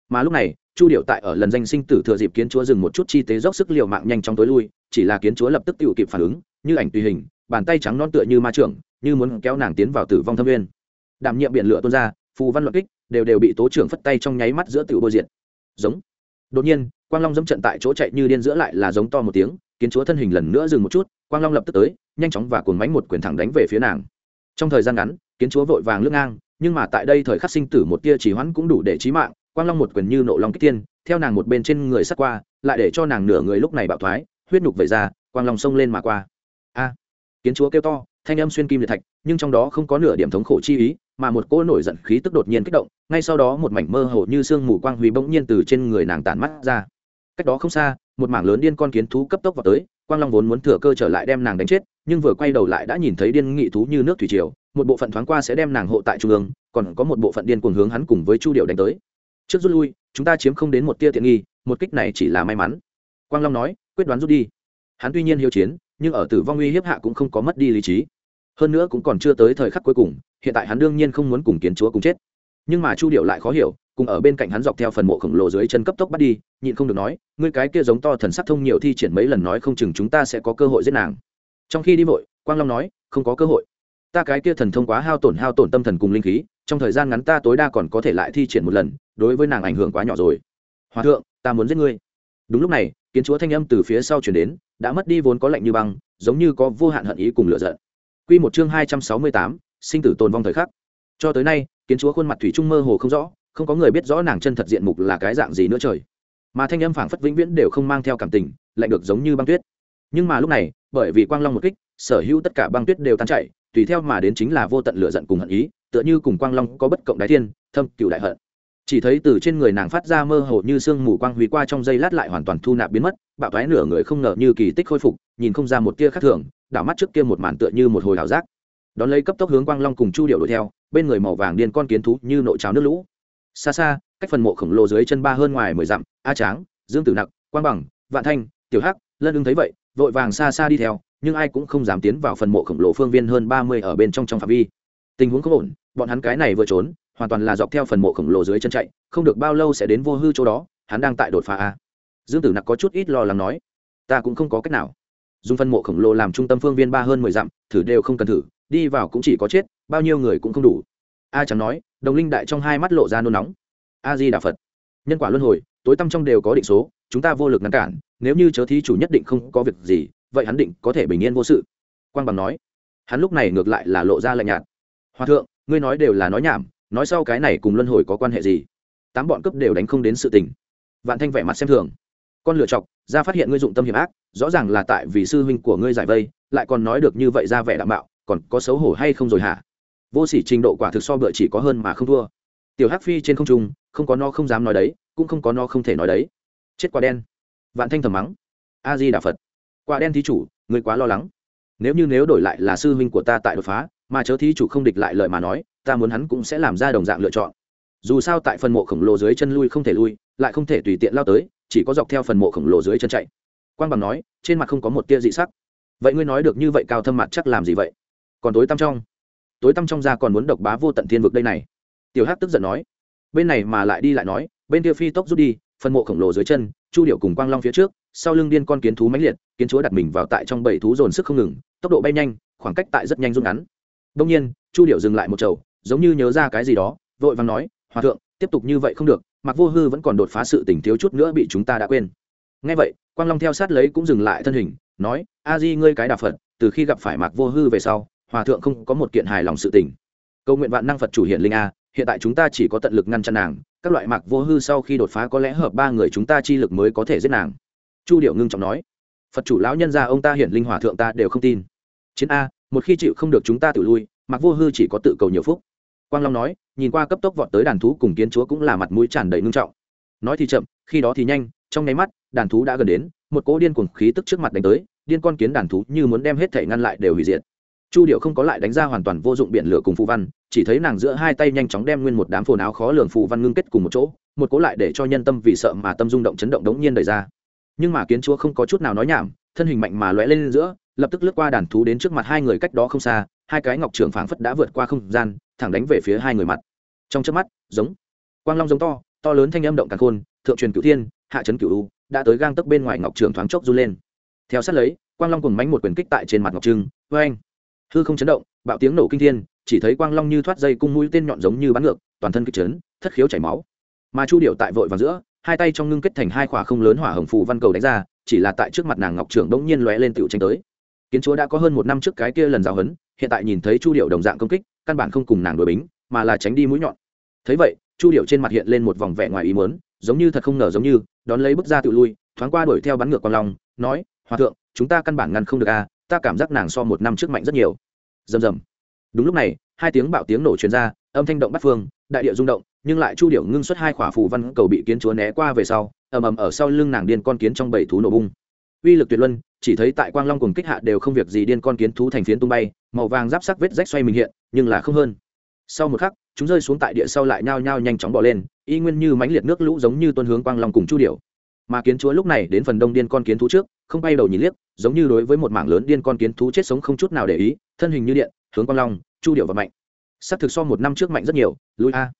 Mà lúc này chu điệu tại ở lần danh sinh tử thừa dịp kiến chúa dừng một chút chi tế dốc sức liều mạng nhanh trong tối lui, chỉ là kiến chúa lập tức tự kịp phản ứng, như ảnh tùy hình, bàn tay trắng non tựa như ma trưởng, như muốn kéo nàng tiến vào tử vong thâm viên đảm nhiệm biển lửa tuôn ra, phù văn luận kích, đều đều bị tố trưởng phất tay trong nháy mắt giữa tiểu bôi diện giống. Đột nhiên, quang long dẫm trận tại chỗ chạy như điên giữa lại là giống to một tiếng, kiến chúa thân hình lần nữa dừng một chút, quang long lập tức tới, nhanh chóng và cuốn bánh một quyền thẳng đánh về phía nàng. Trong thời gian ngắn, kiến chúa vội vàng lướt ngang, nhưng mà tại đây thời khắc sinh tử một tia chỉ hoãn cũng đủ để chí mạng quang long một quyền như nộ long kích tiên, theo nàng một bên trên người sắt qua, lại để cho nàng nửa người lúc này bạo thoái, huyết nhục vẩy ra, quang long xông lên mà qua. A! Kiến chúa kêu to, thanh âm xuyên kim liệt thạch, nhưng trong đó không có nửa điểm thống khổ chi ý, mà một cỗ nổi giận khí tức đột nhiên kích động, ngay sau đó một mảnh mơ hồ như sương mù quang huy bỗng nhiên từ trên người nàng tản mắt ra. Cách đó không xa, một mảng lớn điên con kiến thú cấp tốc vào tới, quang long vốn muốn thừa cơ trở lại đem nàng đánh chết, nhưng vừa quay đầu lại đã nhìn thấy điên nghị thú như nước thủy triều, một bộ phận thoáng qua sẽ đem nàng hộ tại trung ương, còn có một bộ phận điên cuồng hướng hắn cùng với chu điệu đánh tới trước rút lui, chúng ta chiếm không đến một tia tiện nghi, một kích này chỉ là may mắn. Quang long nói, quyết đoán rút đi. Hắn tuy nhiên hiếu chiến, nhưng ở tử vong uy hiếp hạ cũng không có mất đi lý trí. Hơn nữa cũng còn chưa tới thời khắc cuối cùng, hiện tại hắn đương nhiên không muốn cùng kiến chúa cùng chết. Nhưng mà chu điệu lại khó hiểu, cùng ở bên cạnh hắn dọc theo phần mộ khổng lồ dưới chân cấp tốc bắt đi, nhịn không được nói, ngươi cái kia giống to thần sắc thông nhiều thi triển mấy lần nói không chừng chúng ta sẽ có cơ hội giết nàng. Trong khi đi vội, quang long nói, không có cơ hội. Ta cái kia thần thông quá hao tổn hao tổn tâm thần cùng linh khí, trong thời gian ngắn ta tối đa còn có thể lại thi triển một lần đối với nàng ảnh hưởng quá nhỏ rồi. Hòa thượng, ta muốn giết ngươi. Đúng lúc này, kiến chúa thanh âm từ phía sau chuyển đến, đã mất đi vốn có lạnh như băng, giống như có vô hạn hận ý cùng lựa giận. Q một chương hai trăm sáu mươi tám, sinh tử tồn vong thời khắc. Cho tới nay, kiến chúa khuôn mặt thủy trung mơ hồ không rõ, không có người biết rõ nàng chân thật diện mục là cái dạng gì nữa trời. Mà thanh âm phảng phất vĩnh viễn đều không mang theo cảm tình lạnh được giống như băng tuyết. Nhưng mà lúc này, bởi vì quang long một kích, sở hữu tất cả băng tuyết đều tan chảy, tùy theo mà đến chính là vô tận lửa giận cùng hận ý, tựa như cùng quang long có bất cộng đái thiên, thâm cựu đại hận chỉ thấy từ trên người nàng phát ra mơ hồ như sương mù quang huy qua trong giây lát lại hoàn toàn thu nạp biến mất, bạo thoái nửa người không ngờ như kỳ tích khôi phục, nhìn không ra một tia khác thường, đảo mắt trước kia một màn tựa như một hồi ảo giác. Đón lấy cấp tốc hướng quang long cùng chu điệu đuổi theo, bên người màu vàng điên con kiến thú như nội trào nước lũ. Xa xa, cách phần mộ khổng lồ dưới chân ba hơn ngoài mười dặm, a tráng, dương tử nặc, quang bằng, vạn thanh, tiểu hắc, lân ưng thấy vậy, vội vàng xa xa đi theo, nhưng ai cũng không dám tiến vào phần mộ khổng lồ phương viên hơn ba mươi ở bên trong trong phạm vi. Tình huống không ổn, bọn hắn cái này vừa trốn hoàn toàn là dọc theo phần mộ khổng lồ dưới chân chạy, không được bao lâu sẽ đến vô hư chỗ đó, hắn đang tại đột phá a. Dương tử nặc có chút ít lo lắng nói, ta cũng không có cách nào. Dùng phần mộ khổng lồ làm trung tâm phương viên ba hơn mười dặm, thử đều không cần thử, đi vào cũng chỉ có chết, bao nhiêu người cũng không đủ. A chẳng nói, đồng linh đại trong hai mắt lộ ra nôn nóng. A di đà phật, nhân quả luân hồi, tối tăm trong đều có định số, chúng ta vô lực ngăn cản, nếu như chớ thí chủ nhất định không có việc gì, vậy hắn định có thể bình yên vô sự. Quang bằng nói. Hắn lúc này ngược lại là lộ ra lạnh nhạt. Hòa thượng, ngươi nói đều là nói nhảm nói sau cái này cùng luân hồi có quan hệ gì? Tám bọn cấp đều đánh không đến sự tình. Vạn thanh vẻ mặt xem thường. Con lựa chọc, ra phát hiện ngươi dụng tâm hiểm ác, rõ ràng là tại vì sư huynh của ngươi giải vây, lại còn nói được như vậy ra vẻ đảm bảo còn có xấu hổ hay không rồi hả? Vô sỉ trình độ quả thực so bựa chỉ có hơn mà không thua. Tiểu hắc phi trên không trung, không có no không dám nói đấy, cũng không có no không thể nói đấy. Chết quả đen. Vạn thanh thầm mắng. A di đà phật. Quả đen thí chủ người quá lo lắng. Nếu như nếu đổi lại là sư huynh của ta tại đột phá, mà chớ thí chủ không địch lại lời mà nói ta muốn hắn cũng sẽ làm ra đồng dạng lựa chọn. Dù sao tại phần mộ khổng lồ dưới chân lui không thể lui, lại không thể tùy tiện lao tới, chỉ có dọc theo phần mộ khổng lồ dưới chân chạy. Quang bằng nói, trên mặt không có một tia dị sắc. Vậy ngươi nói được như vậy cao thâm mặt chắc làm gì vậy? Còn tối tăm trong. Tối tăm trong ra còn muốn độc bá vô tận thiên vực đây này. Tiểu hắc tức giận nói. Bên này mà lại đi lại nói, bên kia phi tốc rút đi, phần mộ khổng lồ dưới chân, chu điệu cùng quang long phía trước, sau lưng điên con kiến thú mãnh liệt, kiến chúa đặt mình vào tại trong bảy thú dồn sức không ngừng, tốc độ bay nhanh, khoảng cách tại rất nhanh rút ngắn. Đông nhiên, chu điệu dừng lại một chầu giống như nhớ ra cái gì đó, vội vàng nói, hòa thượng, tiếp tục như vậy không được mặc vô hư vẫn còn đột phá sự tình thiếu chút nữa bị chúng ta đã quên. Ngay vậy, quang long theo sát lấy cũng dừng lại thân hình, nói, a di, ngươi cái đà phật, từ khi gặp phải mạc vô hư về sau, hòa thượng không có một kiện hài lòng sự tình. Câu nguyện vạn năng phật chủ hiện linh a, hiện tại chúng ta chỉ có tận lực ngăn chặn nàng, các loại mạc vô hư sau khi đột phá có lẽ hợp ba người chúng ta chi lực mới có thể giết nàng. Chu điệu ngưng trọng nói, phật chủ lão nhân ra ông ta hiện linh hòa thượng ta đều không tin. Chiến a, một khi chịu không được chúng ta tự lui, mạc vô hư chỉ có tự cầu nhiều phúc quang long nói, nhìn qua cấp tốc vọt tới đàn thú cùng kiến chúa cũng là mặt mũi tràn đầy ngưng trọng. Nói thì chậm, khi đó thì nhanh, trong nháy mắt, đàn thú đã gần đến, một cỗ điên cuồng khí tức trước mặt đánh tới, điên con kiến đàn thú như muốn đem hết thể ngăn lại đều hủy diệt. Chu điệu không có lại đánh ra hoàn toàn vô dụng biện lửa cùng phù văn, chỉ thấy nàng giữa hai tay nhanh chóng đem nguyên một đám phồn áo khó lường phù văn ngưng kết cùng một chỗ, một cố lại để cho nhân tâm vì sợ mà tâm rung động chấn động đống nhiên đời ra. Nhưng mà kiến chúa không có chút nào nói nhảm, thân hình mạnh mà lóe lên giữa, lập tức lướt qua đàn thú đến trước mặt hai người cách đó không xa, hai cái ngọc trường phảng phất đã vượt qua không gian thẳng đánh về phía hai người mặt. Trong trước mắt, giống, quang long giống to to lớn thanh âm động càng khôn, thượng truyền cửu thiên, hạ trấn cửu u, đã tới gang tấc bên ngoài ngọc trường thoáng chốc run lên. Theo sát lấy, quang long cùng mánh một quyền kích tại trên mặt ngọc trưng vê anh hư không chấn động, bạo tiếng nổ kinh thiên, chỉ thấy quang long như thoát dây cung mũi tên nhọn giống như bắn ngược, toàn thân kịch chấn, thất khiếu chảy máu. Mà chu điệu tại vội vào giữa, hai tay trong ngưng kết thành hai khỏa không lớn hỏa hồng phù văn cầu đánh ra, chỉ là tại trước mặt nàng ngọc trưởng đống nhiên lóe lên tựu tranh tới. Kiến chúa đã có hơn một năm trước cái kia lần giao hấn hiện tại nhìn thấy chu điệu đồng dạng công kích căn bản không cùng nàng đổi bính mà là tránh đi mũi nhọn. Thấy vậy chu điệu trên mặt hiện lên một vòng vẻ ngoài ý muốn giống như thật không ngờ giống như đón lấy bước ra tự lui thoáng qua đuổi theo bắn ngược con long nói hòa thượng chúng ta căn bản ngăn không được a à, ta cảm giác nàng so một năm trước mạnh rất nhiều. Rầm rầm. Đúng lúc này hai tiếng bạo tiếng nổ truyền ra âm thanh động bắt phương đại địa rung động nhưng lại chu điệu ngưng xuất hai khỏa phù văn cầu bị kiến chúa né qua về sau ầm ầm ở sau lưng nàng điên con kiến trong bảy thú nổ bung. Uy lực tuyệt luân chỉ thấy tại quang long cùng kích hạ đều không việc gì điên con kiến thú thành phiến tung bay màu vàng giáp sắc vết rách xoay mình hiện, nhưng là không hơn. Sau một khắc, chúng rơi xuống tại địa sau lại nhao nhao nhanh chóng bỏ lên, y nguyên như mãnh liệt nước lũ giống như tuân hướng quang long cùng chu điểu. mà kiến chúa lúc này đến phần đông điên con kiến thú trước, không bay đầu nhìn liếc, giống như đối với một mảng lớn điên con kiến thú chết sống không chút nào để ý, thân hình như điện, hướng quang long, chu điệu và mạnh. S ắ c thực so một năm trước mạnh rất nhiều, lui a.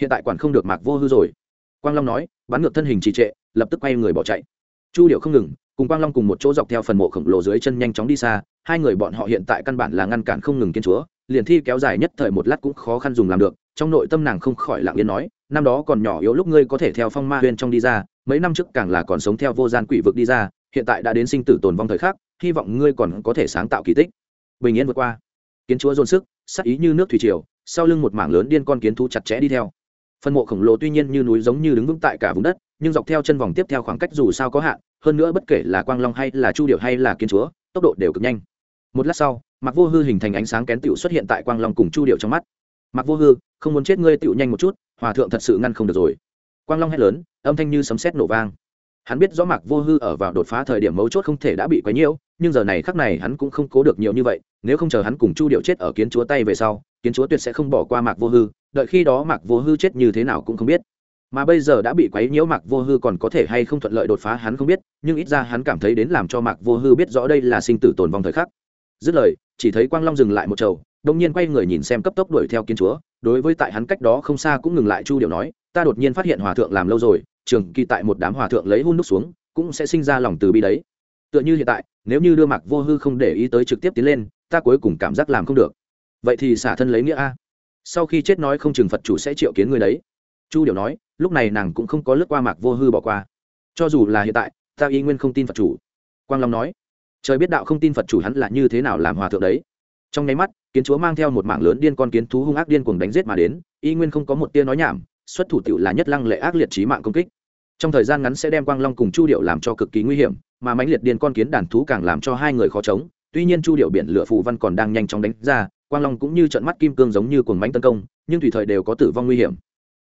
Hiện tại quản không được mạc vô hư rồi. Quang long nói, bắn ngược thân hình trì trệ, lập tức quay người bỏ chạy. Chu điệu không ngừng cùng quang long cùng một chỗ dọc theo phần mộ khổng lồ dưới chân nhanh chóng đi xa, hai người bọn họ hiện tại căn bản là ngăn cản không ngừng kiên chúa, liền thi kéo dài nhất thời một lát cũng khó khăn dùng làm được, trong nội tâm nàng không khỏi lặng yên nói, năm đó còn nhỏ yếu lúc ngươi có thể theo phong ma huyên trong đi ra, mấy năm trước càng là còn sống theo vô gian quỷ vực đi ra, hiện tại đã đến sinh tử tồn vong thời khắc, hy vọng ngươi còn có thể sáng tạo kỳ tích. Bình yên vượt qua. Kiến chúa dồn sức, sắc ý như nước thủy triều, sau lưng một mảng lớn điên con kiến thú chặt chẽ đi theo. Phần mộ khổng lồ tuy nhiên như núi giống như đứng vững tại cả vùng đất nhưng dọc theo chân vòng tiếp theo khoảng cách dù sao có hạn, hơn nữa bất kể là quang long hay là chu điệu hay là kiến chúa, tốc độ đều cực nhanh. Một lát sau mặc vô hư hình thành ánh sáng kén tựu xuất hiện tại quang long cùng chu điệu trong mắt. Mặc vô hư, không muốn chết ngươi tựu nhanh một chút, hòa thượng thật sự ngăn không được rồi. Quang long hét lớn, âm thanh như sấm sét nổ vang. Hắn biết rõ mặc vô hư ở vào đột phá thời điểm mấu chốt không thể đã bị quấy nhiễu, nhưng giờ này khắc này hắn cũng không cố được nhiều như vậy, nếu không chờ hắn cùng chu điệu chết ở kiến chúa tay về sau, kiến chúa tuyệt sẽ không bỏ qua mạc vô hư, đợi khi đó mạc vô hư chết như thế nào cũng không biết mà bây giờ đã bị quấy nhiễu mạc vô hư còn có thể hay không thuận lợi đột phá hắn không biết, nhưng ít ra hắn cảm thấy đến làm cho mạc vô hư biết rõ đây là sinh tử tồn vong thời khắc. Dứt lời, chỉ thấy quang long dừng lại một chầu đông nhiên quay người nhìn xem cấp tốc đuổi theo kiến chúa, đối với tại hắn cách đó không xa cũng ngừng lại chu điệu nói, ta đột nhiên phát hiện hòa thượng làm lâu rồi, trường kỳ tại một đám hòa thượng lấy hun đúc xuống, cũng sẽ sinh ra lòng từ bi đấy. Tựa như hiện tại, nếu như đưa mạc vô hư không để ý tới trực tiếp tiến lên, ta cuối cùng cảm giác làm không được. Vậy thì xả thân lấy nghĩa a. Sau khi chết nói không chừng phật chủ sẽ triệu kiến người đấy chu điệu nói, lúc này nàng cũng không có lướt qua mạc vô hư bỏ qua. Cho dù là hiện tại, ta y nguyên không tin phật chủ. Quang long nói, trời biết đạo không tin phật chủ hắn là như thế nào làm hòa thượng đấy. Trong nháy mắt, kiến chúa mang theo một mảng lớn điên con kiến thú hung ác điên cuồng đánh giết mà đến, y nguyên không có một tia nói nhảm, xuất thủ tựu là nhất lăng lệ ác liệt trí mạng công kích. Trong thời gian ngắn sẽ đem quang long cùng chu điệu làm cho cực kỳ nguy hiểm, mà mãnh liệt điên con kiến đàn thú càng làm cho hai người khó chống. Tuy nhiên chu điệu biển lửa phù văn còn đang nhanh chóng đánh ra, quang long cũng như trận mắt kim cương giống như cuồng mánh tấn công, nhưng tùy thời đều có tử vong nguy hiểm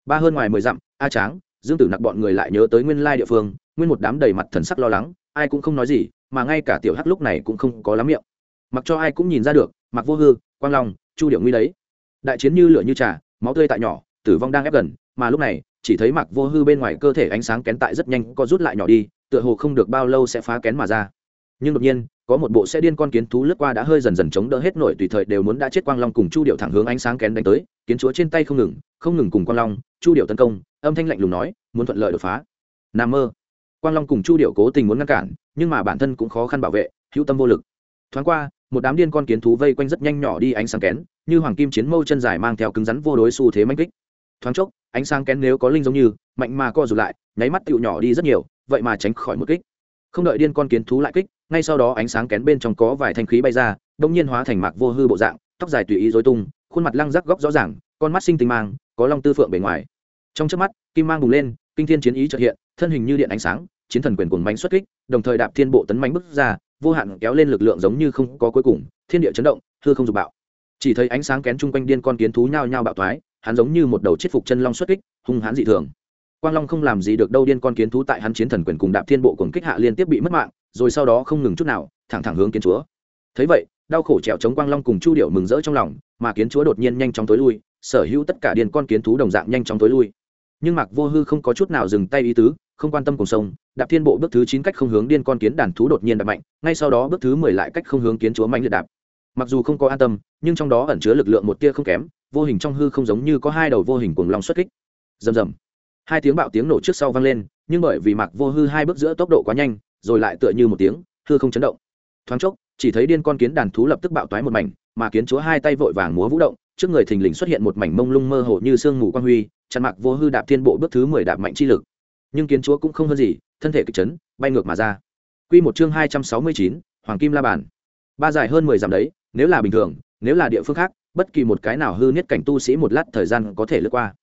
ba hơn ngoài mười dặm, a tráng, dương tử nặc bọn người lại nhớ tới nguyên lai địa phương, nguyên một đám đầy mặt thần sắc lo lắng, ai cũng không nói gì, mà ngay cả tiểu hắc lúc này cũng không có lắm miệng. Mặc cho ai cũng nhìn ra được, mặc vô hư, quang long, chu điệu nguy đấy. Đại chiến như lửa như trà, máu tươi tại nhỏ, tử vong đang ép gần, mà lúc này, chỉ thấy mặc vô hư bên ngoài cơ thể ánh sáng kén tại rất nhanh có rút lại nhỏ đi, tựa hồ không được bao lâu sẽ phá kén mà ra nhưng đột nhiên, có một bộ xe điên con kiến thú lướt qua đã hơi dần dần chống đỡ hết nổi tùy thời đều muốn đã chết quang long cùng chu điệu thẳng hướng ánh sáng kén đánh tới, kiến chúa trên tay không ngừng không ngừng cùng quang long, chu điệu tấn công, âm thanh lạnh lùng nói, muốn thuận lợi đột phá. N mơ. Quang long cùng chu điệu cố tình muốn ngăn cản, nhưng mà bản thân cũng khó khăn bảo vệ, hữu tâm vô lực. Thoáng qua, một đám điên con kiến thú vây quanh rất nhanh nhỏ đi ánh sáng kén, như hoàng kim chiến mâu chân dài mang theo cứng rắn vô đối xu thế manh kích. Thoáng chốc, ánh sáng kén nếu có linh giống như, mạnh mà co rụt lại, nháy mắt tựu nhỏ đi rất nhiều, vậy mà tránh khỏi một kích. Không đợi điên con kiến thú lại kích ngay sau đó ánh sáng kén bên trong có vài thanh khí bay ra đông nhiên hóa thành mạc vô hư bộ dạng, tóc dài tùy ý dối tung, khuôn mặt lăng rắc góc rõ ràng, con mắt sinh tinh mang, có long tư phượng bề ngoài. Trong trước mắt, kim mang bùng lên, kinh thiên chiến ý trợ hiện, thân hình như điện ánh sáng, chiến thần quyền cuồng mánh xuất kích, đồng thời đạp thiên bộ tấn mánh bước ra, vô hạn kéo lên lực lượng giống như không có cuối cùng, thiên địa chấn động, hư không dục bạo. Chỉ thấy ánh sáng kén chung quanh điên con kiến thú nhao nhao bạo thoái, hắn giống như một đầu chiết phục chân long xuất kích, hung hãn dị thường. Quang long không làm gì được đâu, điên con kiến thú tại hắn chiến thần quyền cùng đạp thiên bộ cùng kích hạ liên tiếp bị mất mạng rồi sau đó không ngừng chút nào, thẳng thẳng hướng kiến chúa. Thấy vậy, đau khổ trèo chống quang long cùng chu điệu mừng rỡ trong lòng, mà kiến chúa đột nhiên nhanh chóng tối lui, sở hữu tất cả điên con kiến thú đồng dạng nhanh chóng tối lui. Nhưng mạc vô hư không có chút nào dừng tay ý tứ, không quan tâm cùng sông, đạp thiên bộ bước thứ chín cách không hướng điên con kiến đàn thú đột nhiên đập mạnh, ngay sau đó bước thứ mười lại cách không hướng kiến chúa mạnh liệt đạp. Mặc dù không có an tâm, nhưng trong đó ẩn chứa lực lượng một tia không kém, vô hình trong hư không giống như có hai đầu vô hình cùng long xuất kích. Rầm rầm. Hai tiếng bạo tiếng nổ trước sau vang lên, nhưng bởi vì mạc vô hư hai bước giữa tốc độ quá nhanh rồi lại tựa như một tiếng, hư không chấn động. Thoáng chốc, chỉ thấy điên con kiến đàn thú lập tức bạo toái một mảnh, mà kiến chúa hai tay vội vàng múa vũ động, trước người thình lình xuất hiện một mảnh mông lung mơ hồ như sương mù quang huy, chặn mặc vô hư đạp thiên bộ bước thứ mười đạp mạnh chi lực. Nhưng kiến chúa cũng không hơn gì, thân thể kịch chấn, bay ngược mà ra. Quy một chương hai trăm sáu mươi chín, hoàng kim la bàn. Ba dài hơn mười dặm đấy, nếu là bình thường, nếu là địa phương khác, bất kỳ một cái nào hư niết cảnh tu sĩ một lát thời gian có thể lướt qua.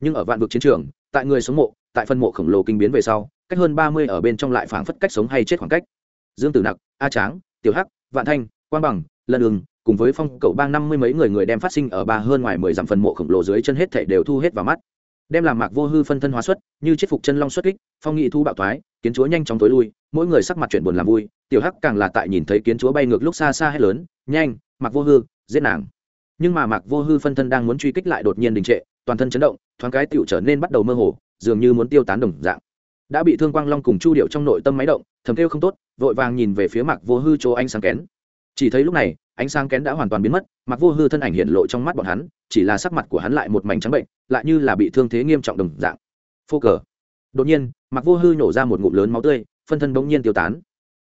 Nhưng ở vạn vực chiến trường, tại người sống mộ tại phân mộ khổng lồ kinh biến về sau, cách hơn ba mươi ở bên trong lại phảng phất cách sống hay chết khoảng cách. Dương tử nặc, a tráng, tiểu hắc, vạn thanh, quang bằng, lân ưng, cùng với phong cậu bang năm mươi mấy người người đem phát sinh ở ba hơn ngoài mười dặm phần mộ khổng lồ dưới chân hết thảy đều thu hết vào mắt. Đem làm mạc vô hư phân thân hóa xuất, như chết phục chân long xuất kích, phong nghị thu bạo thoái, kiến chúa nhanh chóng tối lui, mỗi người sắc mặt chuyển buồn làm vui, tiểu hắc càng là tại nhìn thấy kiến chúa bay ngược lúc xa xa hết lớn, nhanh, mạc vô hư, giết nàng. Nhưng mà mạc vô hư phân thân đang muốn truy kích lại đột nhiên đình trệ, toàn thân chấn động, thoáng cái tựu trở nên bắt đầu mơ hồ dường như muốn tiêu tán đồng dạng. Đã bị thương quang long cùng chu điệu trong nội tâm máy động, thầm kêu không tốt, vội vàng nhìn về phía mặc vô hư chỗ anh sáng kén. Chỉ thấy lúc này, ánh sáng kén đã hoàn toàn biến mất mặc vô hư thân ảnh hiện lộ trong mắt bọn hắn, chỉ là sắc mặt của hắn lại một mảnh trắng bệnh, lại như là bị thương thế nghiêm trọng đồng dạng. Phô cờ. Đột nhiên mặc vô hư nhổ ra một ngụm lớn máu tươi, phân thân bỗng nhiên tiêu tán.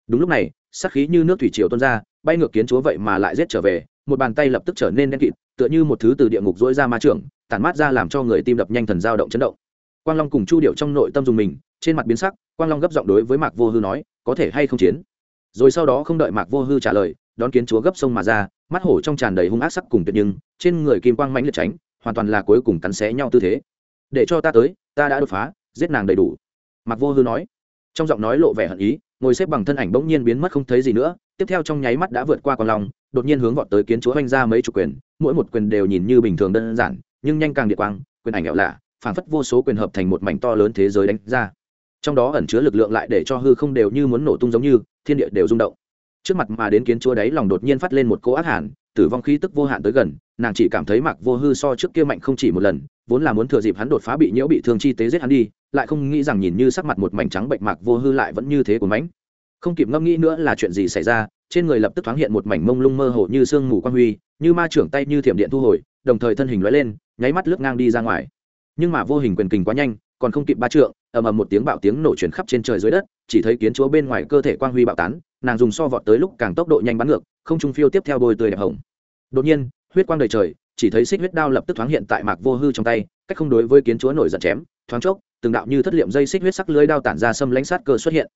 Đúng lúc này sắc khí như nước thủy triều tuôn ra, bay ngược kiến chúa vậy mà lại giết trở về, một bàn tay lập tức trở nên đen kịt, tựa như một thứ từ địa ngục dỗi ra ma trưởng, tản mát ra làm cho người tim đập nhanh thần dao động chấn động quang long cùng chu điệu trong nội tâm dùng mình, trên mặt biến sắc, quang long gấp giọng đối với mạc vô hư nói, có thể hay không chiến? Rồi sau đó không đợi mạc vô hư trả lời, đón kiến chúa gấp sông mà ra, mắt hổ trong tràn đầy hung ác sắc cùng tuyệt nhưng, trên người kim quang mãnh liệt tránh, hoàn toàn là cuối cùng cắn xé nhau tư thế. Để cho ta tới, ta đã đột phá, giết nàng đầy đủ. Mặc vô hư nói. Trong giọng nói lộ vẻ hận ý, ngồi xếp bằng thân ảnh bỗng nhiên biến mất không thấy gì nữa, tiếp theo trong nháy mắt đã vượt qua con lòng đột nhiên hướng vọt tới kiến chúa oanh ra mấy chục quyền, mỗi một quyền đều nhìn như bình thường đơn giản, nhưng nhanh càng địa quang, quyền ảnh ẻo lạ phảng phất vô số quyền hợp thành một mảnh to lớn thế giới đánh ra. Trong đó ẩn chứa lực lượng lại để cho hư không đều như muốn nổ tung giống như, thiên địa đều rung động. Trước mặt mà đến kiến chúa đấy lòng đột nhiên phát lên một cỗ ác hàn, tử vong khí tức vô hạn tới gần, nàng chỉ cảm thấy mặc vô hư so trước kia mạnh không chỉ một lần, vốn là muốn thừa dịp hắn đột phá bị nhiễu bị thương chi tế giết hắn đi, lại không nghĩ rằng nhìn như sắc mặt một mảnh trắng bệnh mạc vô hư lại vẫn như thế của mãnh. Không kịp ngẫm nghĩ nữa là chuyện gì xảy ra, trên người lập tức thoáng hiện một mảnh mông lung mơ hồ như sương mù quang huy, như ma trưởng tay như thiểm điện thu hồi, đồng thời thân hình lóe lên, nháy mắt lướt ngang đi ra ngoài nhưng mà vô hình quyền kình quá nhanh, còn không kịp ba trượng, ầm ầm một tiếng bạo tiếng nổ chuyển khắp trên trời dưới đất, chỉ thấy kiến chúa bên ngoài cơ thể quang huy bạo tán, nàng dùng so vọt tới lúc càng tốc độ nhanh bắn ngược, không trung phiêu tiếp theo bôi tươi đẹp hồng. Đột nhiên, huyết quang đầy trời, chỉ thấy xích huyết đao lập tức thoáng hiện tại mạc vô hư trong tay, cách không đối với kiến chúa nổi giận chém, thoáng chốc, từng đạo như thất liệm dây xích huyết sắc lưới đao tản ra xâm lãnh sát cơ xuất hiện.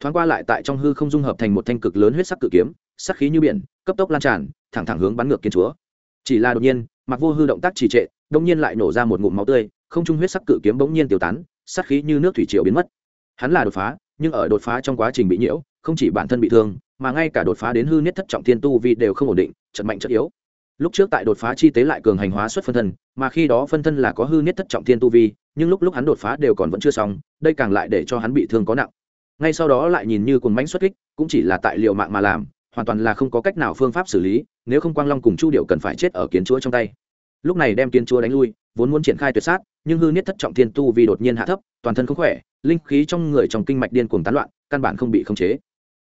Thoáng qua lại tại trong hư không dung hợp thành một thanh cực lớn huyết sắc cự kiếm sắc khí như biển, cấp tốc lan tràn, thẳng thẳng hướng bắn ngược kiến chúa. Chỉ là đột nhiên, mạc vô hư động tác trì trệ, đông nhiên lại nổ ra một ngụm máu tươi không trung huyết sắc cự kiếm bỗng nhiên tiêu tán sắc khí như nước thủy triều biến mất. Hắn là đột phá, nhưng ở đột phá trong quá trình bị nhiễu, không chỉ bản thân bị thương, mà ngay cả đột phá đến hư niết thất trọng thiên tu vì đều không ổn định trận mạnh trận yếu. Lúc trước tại đột phá chi tế lại cường hành hóa xuất phân thân, mà khi đó phân thân là có hư niết thất trọng thiên tu vi, nhưng lúc lúc hắn đột phá đều còn vẫn chưa xong, đây càng lại để cho hắn bị thương có nặng. Ngay sau đó lại nhìn như cuồng mãnh xuất kích, cũng chỉ là tại liệu mạng mà làm, hoàn toàn là không có cách nào phương pháp xử lý, nếu không quang long cùng chu điệu cần phải chết ở kiến chúa trong tay lúc này đem kiến chúa đánh lui, vốn muốn triển khai tuyệt sát, nhưng hư niết thất trọng thiên tu vì đột nhiên hạ thấp, toàn thân không khỏe, linh khí trong người trong kinh mạch điên cuồng tán loạn, căn bản không bị khống chế.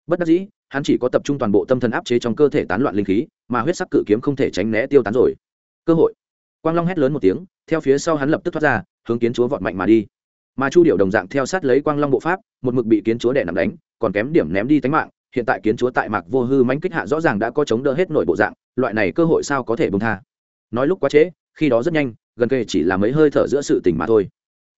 Bất đắc dĩ, hắn chỉ có tập trung toàn bộ tâm thần áp chế trong cơ thể tán loạn linh khí, mà huyết sắc cự kiếm không thể tránh né tiêu tán rồi. Cơ hội. Quang long hét lớn một tiếng, theo phía sau hắn lập tức thoát ra, hướng kiến chúa vọt mạnh mà đi. Mà chu điệu đồng dạng theo sát lấy quang long bộ pháp, một mực bị kiến chúa đè nằm đánh, còn kém điểm ném đi tánh mạng, hiện tại kiến chúa tại mạc vô hư mánh kích hạ rõ ràng đã có chống đỡ hết nội bộ dạng, loại này cơ hội sao có thể bông tha? Nói lúc quá trễ, khi đó rất nhanh, gần kề chỉ là mấy hơi thở giữa sự tình mà thôi.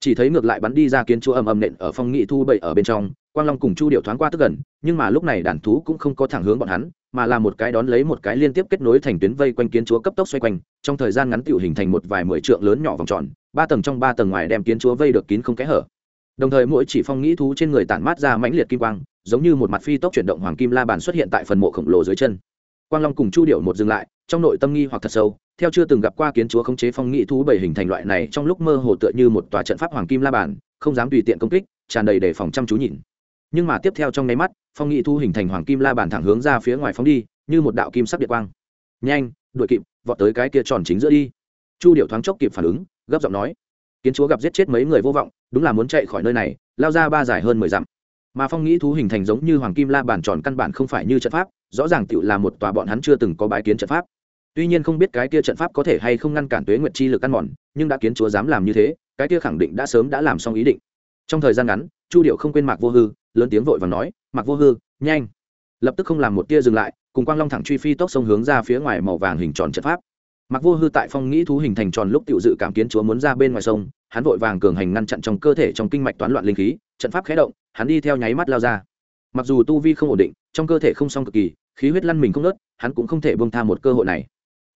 Chỉ thấy ngược lại bắn đi ra kiến chúa ầm ầm nện ở phong nghị thu bậy ở bên trong, quang long cùng chu điệu thoáng qua tức gần, nhưng mà lúc này đàn thú cũng không có thẳng hướng bọn hắn, mà là một cái đón lấy một cái liên tiếp kết nối thành tuyến vây quanh kiến chúa cấp tốc xoay quanh, trong thời gian ngắn tiểu hình thành một vài mười trượng lớn nhỏ vòng tròn, ba tầng trong ba tầng ngoài đem kiến chúa vây được kín không kẽ hở. Đồng thời mỗi chỉ phong nghĩ thú trên người tản mát ra mãnh liệt kim quang, giống như một mặt phi tốc chuyển động hoàng kim la bàn xuất hiện tại phần mộ khổng lồ dưới chân. Quang long cùng chu điệu một dừng lại, trong nội tâm nghi hoặc thật sâu theo chưa từng gặp qua kiến chúa khống chế phong nghị thú bảy hình thành loại này, trong lúc mơ hồ tựa như một tòa trận pháp hoàng kim la bàn, không dám tùy tiện công kích, tràn đầy để phòng chăm chú nhìn. Nhưng mà tiếp theo trong nháy mắt, phong nghị thú hình thành hoàng kim la bàn thẳng hướng ra phía ngoài phóng đi, như một đạo kim sắc địa quang. Nhanh, đuổi kịp, vọt tới cái kia tròn chính giữa đi. Chu điệu thoáng chốc kịp phản ứng, gấp giọng nói. Kiến chúa gặp giết chết mấy người vô vọng, đúng là muốn chạy khỏi nơi này, lao ra ba dài hơn mười dặm. Mà phong nghĩ thú hình thành giống như hoàng kim la bàn tròn căn bản không phải như trận pháp, rõ ràng tựu là một tòa bọn hắn chưa từng có bái kiến trận pháp tuy nhiên không biết cái kia trận pháp có thể hay không ngăn cản tuế nguyệt chi lực ăn mòn, nhưng đã kiến chúa dám làm như thế, cái kia khẳng định đã sớm đã làm xong ý định. Trong thời gian ngắn, chu điệu không quên mạc vô hư, lớn tiếng vội và nói, mạc vô hư, nhanh! Lập tức không làm một tia dừng lại, cùng quang long thẳng truy phi tốc sông hướng ra phía ngoài màu vàng hình tròn trận pháp. Mặc vô hư tại phong nghĩ thú hình thành tròn lúc tiểu dự cảm kiến chúa muốn ra bên ngoài sông, hắn vội vàng cường hành ngăn chặn trong cơ thể trong kinh mạch toán loạn linh khí, trận pháp khé động, hắn đi theo nháy mắt lao ra. Mặc dù tu vi không ổn định, trong cơ thể không xong cực kỳ, khí huyết lăn mình không nớt hắn cũng không thể bông tha một cơ hội này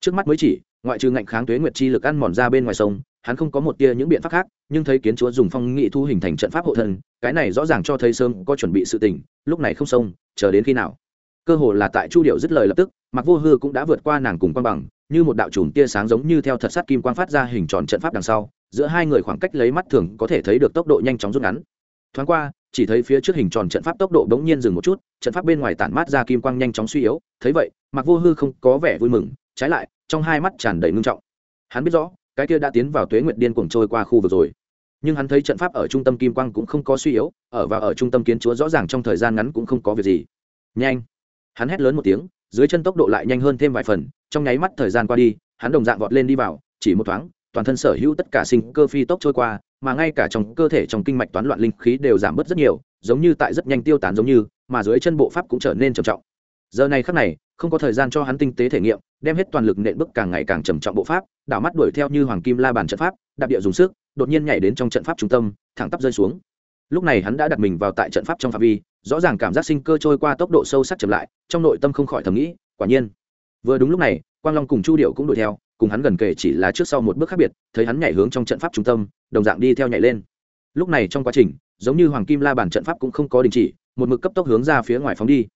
trước mắt mới chỉ, ngoại trừ ngạnh kháng tuế nguyệt chi lực ăn mòn ra bên ngoài sông, hắn không có một tia những biện pháp khác, nhưng thấy kiến chúa dùng phong nghị thu hình thành trận pháp hộ thân, cái này rõ ràng cho thấy sớm có chuẩn bị sự tình, lúc này không sông, chờ đến khi nào. Cơ hồ là tại chu điệu dứt lời lập tức mặc vô hư cũng đã vượt qua nàng cùng quang bằng, như một đạo chùm tia sáng giống như theo thật sắt kim quang phát ra hình tròn trận pháp đằng sau, giữa hai người khoảng cách lấy mắt thường có thể thấy được tốc độ nhanh chóng rút ngắn. Thoáng qua, chỉ thấy phía trước hình tròn trận pháp tốc độ bỗng nhiên dừng một chút, trận pháp bên ngoài tản mát ra kim quang nhanh chóng suy yếu, thấy vậy mặc vô hư không có vẻ vui mừng trái lại, trong hai mắt tràn đầy ngưng trọng. Hắn biết rõ, cái kia đã tiến vào tuế nguyệt điên cuồng trôi qua khu vực rồi. Nhưng hắn thấy trận pháp ở trung tâm kim quang cũng không có suy yếu, ở và ở trung tâm kiến chúa rõ ràng trong thời gian ngắn cũng không có việc gì. Nhanh! Hắn hét lớn một tiếng, dưới chân tốc độ lại nhanh hơn thêm vài phần, trong nháy mắt thời gian qua đi, hắn đồng dạng vọt lên đi vào, chỉ một thoáng, toàn thân sở hữu tất cả sinh cơ phi tốc trôi qua, mà ngay cả trong cơ thể trong kinh mạch toán loạn linh khí đều giảm bớt rất nhiều, giống như tại rất nhanh tiêu tán giống như, mà dưới chân bộ pháp cũng trở nên trầm trọng giờ này khắc này, không có thời gian cho hắn tinh tế thể nghiệm, đem hết toàn lực nện bước càng ngày càng trầm trọng bộ pháp, đảo mắt đuổi theo như hoàng kim la bàn trận pháp, đạp địa dùng sức, đột nhiên nhảy đến trong trận pháp trung tâm, thẳng tắp rơi xuống. Lúc này hắn đã đặt mình vào tại trận pháp trong phạm vi, rõ ràng cảm giác sinh cơ trôi qua tốc độ sâu sắc chậm lại, trong nội tâm không khỏi thầm nghĩ, quả nhiên. Vừa đúng lúc này, quang long cùng chu điệu cũng đuổi theo, cùng hắn gần kề chỉ là trước sau một bước khác biệt, thấy hắn nhảy hướng trong trận pháp trung tâm, đồng dạng đi theo nhảy lên. Lúc này trong quá trình, giống như hoàng kim la bàn trận pháp cũng không có đình chỉ, một mực cấp tốc hướng ra phía ngoài phóng đi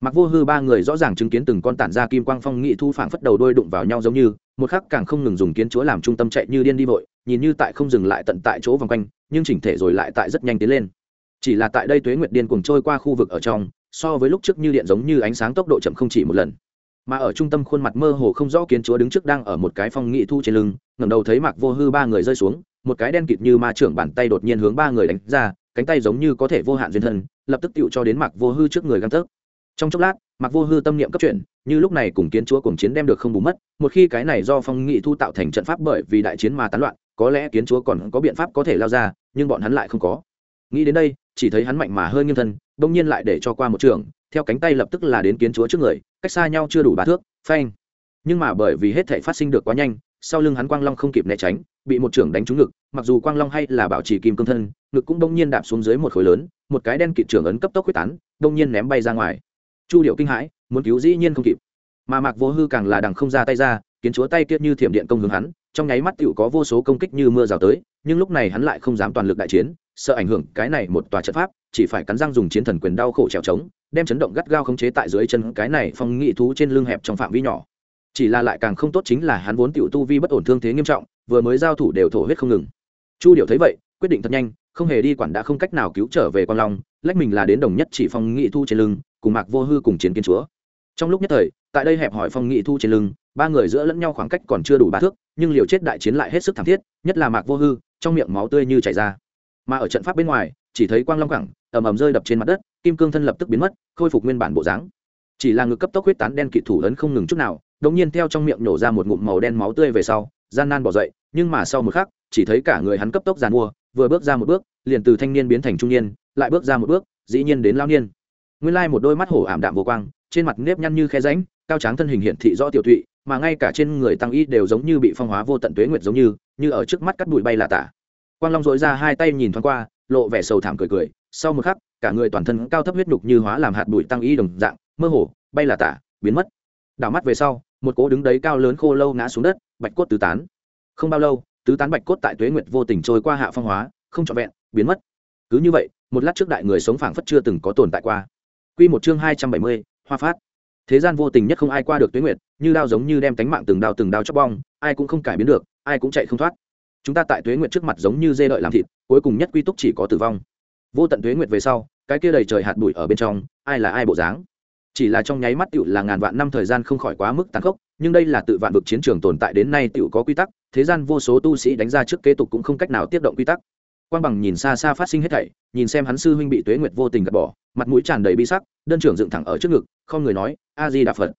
mặc vô hư ba người rõ ràng chứng kiến từng con tản ra kim quang phong nghị thu phảng phất đầu đôi đụng vào nhau giống như, một khắc càng không ngừng dùng kiến chúa làm trung tâm chạy như điên đi vội, nhìn như tại không dừng lại tận tại chỗ vòng quanh, nhưng chỉnh thể rồi lại tại rất nhanh tiến lên. Chỉ là tại đây tuế nguyệt điên cùng trôi qua khu vực ở trong, so với lúc trước như điện giống như ánh sáng tốc độ chậm không chỉ một lần. Mà ở trung tâm khuôn mặt mơ hồ không rõ kiến chúa đứng trước đang ở một cái phong nghị thu trên lưng, ngẩng đầu thấy mạc vô hư ba người rơi xuống, một cái đen kịt như ma trưởng bàn tay đột nhiên hướng ba người đánh ra, cánh tay giống như có thể vô hạn duyên thân, lập tức tựu cho đến mạc vô hư trước người găng tấc trong chốc lát mặc vô hư tâm niệm cấp chuyển, như lúc này cùng kiến chúa cùng chiến đem được không bù mất, một khi cái này do phong nghị thu tạo thành trận pháp bởi vì đại chiến mà tán loạn, có lẽ kiến chúa còn có biện pháp có thể lao ra, nhưng bọn hắn lại không có. Nghĩ đến đây, chỉ thấy hắn mạnh mà hơi nghiêm thân đông nhiên lại để cho qua một trường, theo cánh tay lập tức là đến kiến chúa trước người, cách xa nhau chưa đủ ba thước, phanh. Nhưng mà bởi vì hết thể phát sinh được quá nhanh, sau lưng hắn quang long không kịp né tránh, bị một trưởng đánh trúng ngực, mặc dù quang long hay là bảo trì kim cương thân, ngực cũng đông nhiên đạp xuống dưới một khối lớn, một cái đen kịt trưởng ấn cấp tốc quyết tán đông nhiên ném bay ra ngoài chu điệu kinh hãi, muốn cứu dĩ nhiên không kịp. Mà mạc vô hư càng là đằng không ra tay ra, kiến chúa tay kiệt như thiểm điện công hướng hắn, trong nháy mắt tựu có vô số công kích như mưa rào tới, nhưng lúc này hắn lại không dám toàn lực đại chiến, sợ ảnh hưởng cái này một tòa trận pháp, chỉ phải cắn răng dùng chiến thần quyền đau khổ trèo trống, đem chấn động gắt gao khống chế tại dưới chân cái này phong nghị thú trên lưng hẹp trong phạm vi nhỏ. Chỉ là lại càng không tốt chính là hắn vốn tiểu tu vi bất ổn thương thế nghiêm trọng, vừa mới giao thủ đều thổ huyết không ngừng. Chu điệu thấy vậy, quyết định thật nhanh, không hề đi quản đã không cách nào cứu trở về con long lách mình là đến đồng nhất chỉ phong nghị thu trên lưng, cùng mạc vô hư cùng chiến kiến chúa. Trong lúc nhất thời, tại đây hẹp hỏi phong nghị thu trên lưng, ba người giữa lẫn nhau khoảng cách còn chưa đủ ba thước, nhưng liều chết đại chiến lại hết sức thảm thiết, nhất là mạc vô hư, trong miệng máu tươi như chảy ra. Mà ở trận pháp bên ngoài, chỉ thấy quang long cẳng ầm ầm rơi đập trên mặt đất, kim cương thân lập tức biến mất, khôi phục nguyên bản bộ dáng. Chỉ là ngực cấp tốc huyết tán đen kỵ thủ lớn không ngừng chút nào, đột nhiên theo trong miệng nổ ra một ngụm màu đen máu tươi về sau, gian nan bỏ dậy, nhưng mà sau một khắc, chỉ thấy cả người hắn cấp tốc giàn mua, vừa bước ra một bước, liền từ thanh niên biến thành trung niên lại bước ra một bước, dĩ nhiên đến lao niên. Nguyên lai một đôi mắt hổ ảm đạm vô quang, trên mặt nếp nhăn như khe ránh cao tráng thân hình hiện thị rõ tiểu thụy mà ngay cả trên người tăng y đều giống như bị phong hóa vô tận tuế nguyệt giống như như ở trước mắt cắt bụi bay là tả. Quang long dội ra hai tay nhìn thoáng qua, lộ vẻ sầu thảm cười cười, sau một khắc, cả người toàn thân cao thấp huyết nhục như hóa làm hạt bụi tăng y đồng dạng, mơ hồ, bay là tả, biến mất. Đảo mắt về sau, một cỗ đứng đấy cao lớn khô lâu ngã xuống đất, bạch cốt tứ tán. Không bao lâu, tứ tán bạch cốt tại tuế nguyệt vô tình trôi qua hạ phong hóa, không trọn vẹn, biến mất. Cứ như vậy một lát trước đại người sống phảng phất chưa từng có tồn tại qua. Quy một chương hai trăm bảy mươi, hoa phát. Thế gian vô tình nhất không ai qua được tuế nguyệt như đao giống như đem cánh mạng từng đao từng đao chóc bong ai cũng không cải biến được ai cũng chạy không thoát. Chúng ta tại tuế nguyệt trước mặt giống như dê đợi làm thịt cuối cùng nhất quy túc chỉ có tử vong. Vô tận tuế nguyệt về sau cái kia đầy trời hạt bụi ở bên trong ai là ai bộ dáng? Chỉ là trong nháy mắt tựu là ngàn vạn năm thời gian không khỏi quá mức tàn khốc nhưng đây là tự vạn vực chiến trường tồn tại đến nay tựu có quy tắc thế gian vô số tu sĩ đánh ra trước kế tục cũng không cách nào tiếp động quy tắc quang bằng nhìn xa xa phát sinh hết thảy nhìn xem hắn sư huynh bị tuế nguyệt vô tình gạt bỏ mặt mũi tràn đầy bi sắc đơn trưởng dựng thẳng ở trước ngực không người nói a di đà phật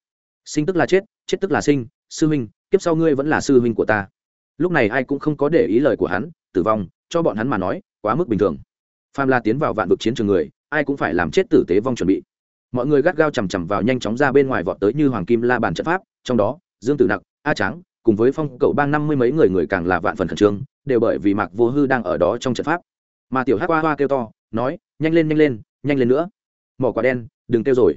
sinh tức là chết chết tức là sinh sư huynh kiếp sau ngươi vẫn là sư huynh của ta. Lúc này ai cũng không có để ý lời của hắn tử vong cho bọn hắn mà nói quá mức bình thường. Phàm la tiến vào vạn vực chiến trường người ai cũng phải làm chết tử tế vong chuẩn bị. Mọi người gắt gao chằm chằm vào nhanh chóng ra bên ngoài vọt tới như hoàng kim la bàn trận pháp trong đó dương tử nặc a Tráng, cùng với phong cậu bang năm mươi mấy người người càng là vạn phần khẩn trương đều bởi vì mạc vô hư đang ở đó trong trận pháp. Mà tiểu hát hoa hoa kêu to, nói, nhanh lên nhanh lên nhanh lên nữa. Mỏ quả đen, đừng kêu rồi.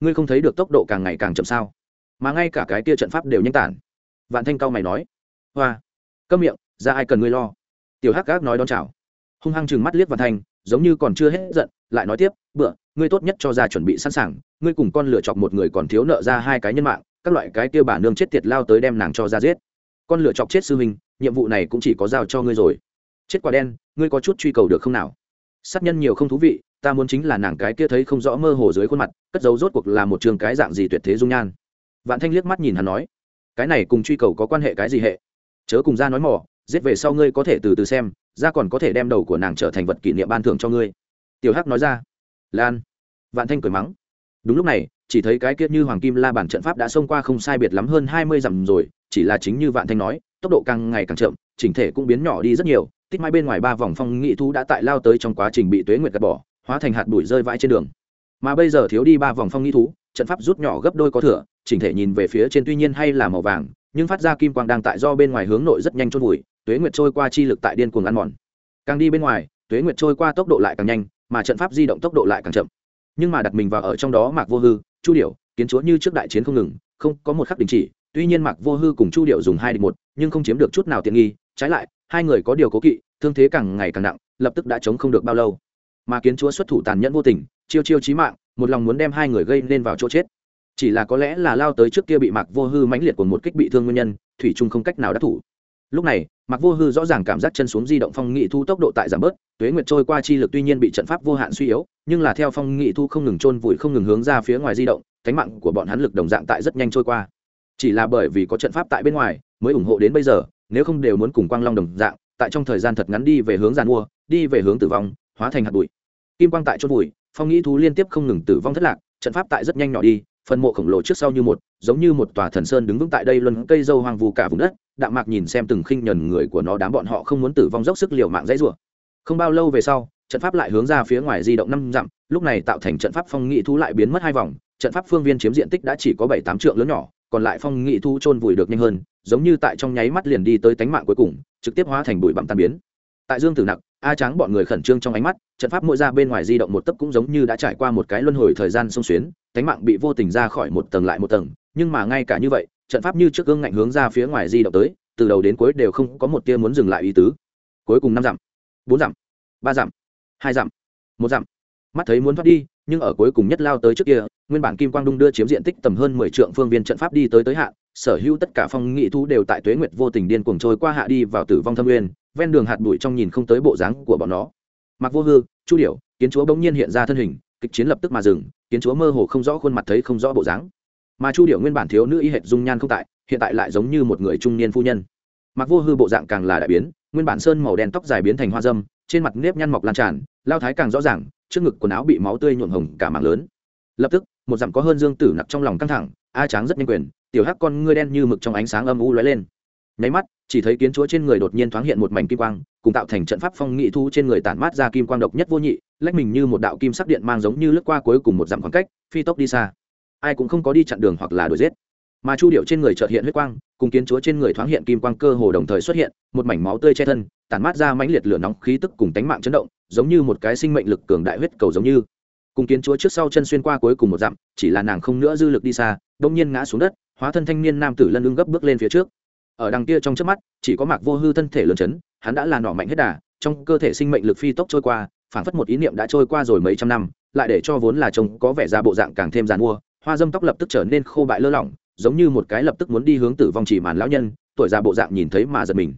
Ngươi không thấy được tốc độ càng ngày càng chậm sao? Mà ngay cả cái kia trận pháp đều nhanh tản. Vạn thanh cao mày nói, hoa, câm miệng, ra ai cần ngươi lo? Tiểu hắc gác nói đón chào. Hung hăng chừng mắt liếc vạn thanh, giống như còn chưa hết giận, lại nói tiếp bữa ngươi tốt nhất cho ra chuẩn bị sẵn sàng, ngươi cùng con lựa chọc một người còn thiếu nợ ra hai cái nhân mạng, các loại cái kia bà nương chết tiệt lao tới đem nàng cho ra giết con lựa chọc chết sư huynh, nhiệm vụ này cũng chỉ có giao cho ngươi rồi. Chết quả đen, ngươi có chút truy cầu được không nào? Sát nhân nhiều không thú vị, ta muốn chính là nàng cái kia thấy không rõ mơ hồ dưới khuôn mặt, cất dấu rốt cuộc là một trường cái dạng gì tuyệt thế dung nhan. Vạn thanh liếc mắt nhìn hắn nói, cái này cùng truy cầu có quan hệ cái gì hệ? Chớ cùng ra nói mỏ giết về sau ngươi có thể từ từ xem, ra còn có thể đem đầu của nàng trở thành vật kỷ niệm ban thưởng cho ngươi. Tiểu hắc nói ra, lan. Vạn thanh cười mắng, đúng lúc này, chỉ thấy cái kia như hoàng kim la bản trận pháp đã xông qua không sai biệt lắm hơn hai mươi dặm rồi chỉ là chính như vạn thanh nói, tốc độ càng ngày càng chậm, chỉnh thể cũng biến nhỏ đi rất nhiều, tích mai bên ngoài ba vòng phong nghị thú đã tại lao tới trong quá trình bị tuế nguyệt gạt bỏ, hóa thành hạt bụi rơi vãi trên đường. Mà bây giờ thiếu đi ba vòng phong nghị thú, trận pháp rút nhỏ gấp đôi có thừa, chỉnh thể nhìn về phía trên tuy nhiên hay là màu vàng, nhưng phát ra kim quang đang tại do bên ngoài hướng nội rất nhanh trôn vùi, tuế nguyệt trôi qua chi lực tại điên cuồng ăn mòn. Càng đi bên ngoài, tuế nguyệt trôi qua tốc độ lại càng nhanh, mà trận pháp di động tốc độ lại càng chậm. Nhưng mà đặt mình vào ở trong đó mạc vô hư, chu điểu, kiến chúa như trước đại chiến không ngừng, không có một khắc đình chỉ tuy nhiên mạc vô hư cùng chu điệu dùng hai địch một, nhưng không chiếm được chút nào tiện nghi, trái lại, hai người có điều cố kỵ, thương thế càng ngày càng nặng, lập tức đã chống không được bao lâu. Mà kiến chúa xuất thủ tàn nhẫn vô tình, chiêu chiêu chí mạng, một lòng muốn đem hai người gây nên vào chỗ chết. Chỉ là có lẽ là lao tới trước kia bị mạc vô hư mãnh liệt của một kích bị thương nguyên nhân, thủy trung không cách nào đắc thủ. Lúc này, mạc vô hư rõ ràng cảm giác chân xuống di động phong nghị thu tốc độ tại giảm bớt, tuế nguyệt trôi qua chi lực tuy nhiên bị trận pháp vô hạn suy yếu, nhưng là theo phong nghị thu không ngừng trôn vùi không ngừng hướng ra phía ngoài di động cánh mạng của bọn hắn lực đồng dạng tại rất nhanh trôi qua chỉ là bởi vì có trận pháp tại bên ngoài, mới ủng hộ đến bây giờ, nếu không đều muốn cùng quang long đồng dạng, tại trong thời gian thật ngắn đi về hướng giàn mua, đi về hướng tử vong, hóa thành hạt bụi. Kim quang tại chốt bụi phong nghĩ thú liên tiếp không ngừng tử vong thất lạc, trận pháp tại rất nhanh nhỏ đi, phần mộ khổng lồ trước sau như một, giống như một tòa thần sơn đứng vững tại đây luân cây dâu hoang vu cả vùng đất, đạm mạc nhìn xem từng khinh nhẫn người của nó đám bọn họ không muốn tử vong dốc sức liều mạng dãy rủa. Không bao lâu về sau, trận pháp lại hướng ra phía ngoài di động năm dặm, lúc này tạo thành trận pháp phong nghị thú lại biến mất hai vòng, trận pháp phương viên chiếm diện tích đã chỉ có bảy tám trượng lớn nhỏ còn lại phong nghị thu chôn vùi được nhanh hơn, giống như tại trong nháy mắt liền đi tới tánh mạng cuối cùng, trực tiếp hóa thành bụi bặm tan biến. Tại dương tử nặc, a trắng bọn người khẩn trương trong ánh mắt, trận pháp mỗi ra bên ngoài di động một tấc cũng giống như đã trải qua một cái luân hồi thời gian sông xuyến, tánh mạng bị vô tình ra khỏi một tầng lại một tầng, nhưng mà ngay cả như vậy, trận pháp như trước gương ngạnh hướng ra phía ngoài di động tới, từ đầu đến cuối đều không có một tia muốn dừng lại ý tứ. Cuối cùng năm dặm, bốn dặm, ba dặm, hai dặm, một dặm. Mắt thấy muốn thoát đi nhưng ở cuối cùng nhất lao tới trước kia, nguyên bản kim quang đung đưa chiếm diện tích tầm hơn mười trượng phương viên trận pháp đi tới tới hạn, sở hữu tất cả phong nghị thú đều tại tuế nguyệt vô tình điên cuồng trôi qua hạ đi vào tử vong thâm nguyên, ven đường hạt bụi trong nhìn không tới bộ dáng của bọn nó. Mặc vô hư, chu điểu, kiến chúa bỗng nhiên hiện ra thân hình, kịch chiến lập tức mà dừng, kiến chúa mơ hồ không rõ khuôn mặt thấy không rõ bộ dáng. Mà chu điểu nguyên bản thiếu nữ y hệt dung nhan không tại, hiện tại lại giống như một người trung niên phu nhân. Mặc vô hư bộ dạng càng là đại biến, nguyên bản sơn màu đen tóc dài biến thành hoa dâm, trên mặt nếp nhăn mọc lan tràn, lao thái càng rõ ràng trước ngực quần áo bị máu tươi nhuộm hồng cả mảng lớn. Lập tức, một dặm có hơn dương tử nặc trong lòng căng thẳng, a tráng rất nhanh quyền, tiểu hắc con ngươi đen như mực trong ánh sáng âm u lóe lên. Nháy mắt, chỉ thấy kiến chúa trên người đột nhiên thoáng hiện một mảnh kim quang, cùng tạo thành trận pháp phong nghị thu trên người tản mát ra kim quang độc nhất vô nhị, lách mình như một đạo kim sắc điện mang giống như lướt qua cuối cùng một dặm khoảng cách, phi tốc đi xa. Ai cũng không có đi chặn đường hoặc là đuổi giết. Mà chu điệu trên người trợt hiện huyết quang, cùng kiến chúa trên người thoáng hiện kim quang cơ hồ đồng thời xuất hiện, một mảnh máu tươi che thân, tản mát ra mãnh liệt lửa nóng khí tức cùng tánh mạng chấn động giống như một cái sinh mệnh lực cường đại huyết cầu giống như. Cùng kiến chúa trước sau chân xuyên qua cuối cùng một dặm, chỉ là nàng không nữa dư lực đi xa đông nhiên ngã xuống đất, hóa thân thanh niên nam tử lân ưng gấp bước lên phía trước. Ở đằng kia trong trước mắt, chỉ có mạc vô hư thân thể lớn chấn, hắn đã là nọ mạnh hết đà, trong cơ thể sinh mệnh lực phi tốc trôi qua, phảng phất một ý niệm đã trôi qua rồi mấy trăm năm, lại để cho vốn là trông có vẻ ra bộ dạng càng thêm giàn mua, hoa dâm tóc lập tức trở nên khô bại lơ lỏng, giống như một cái lập tức muốn đi hướng tử vong chỉ màn lão nhân, tuổi già bộ dạng nhìn thấy mà giật mình.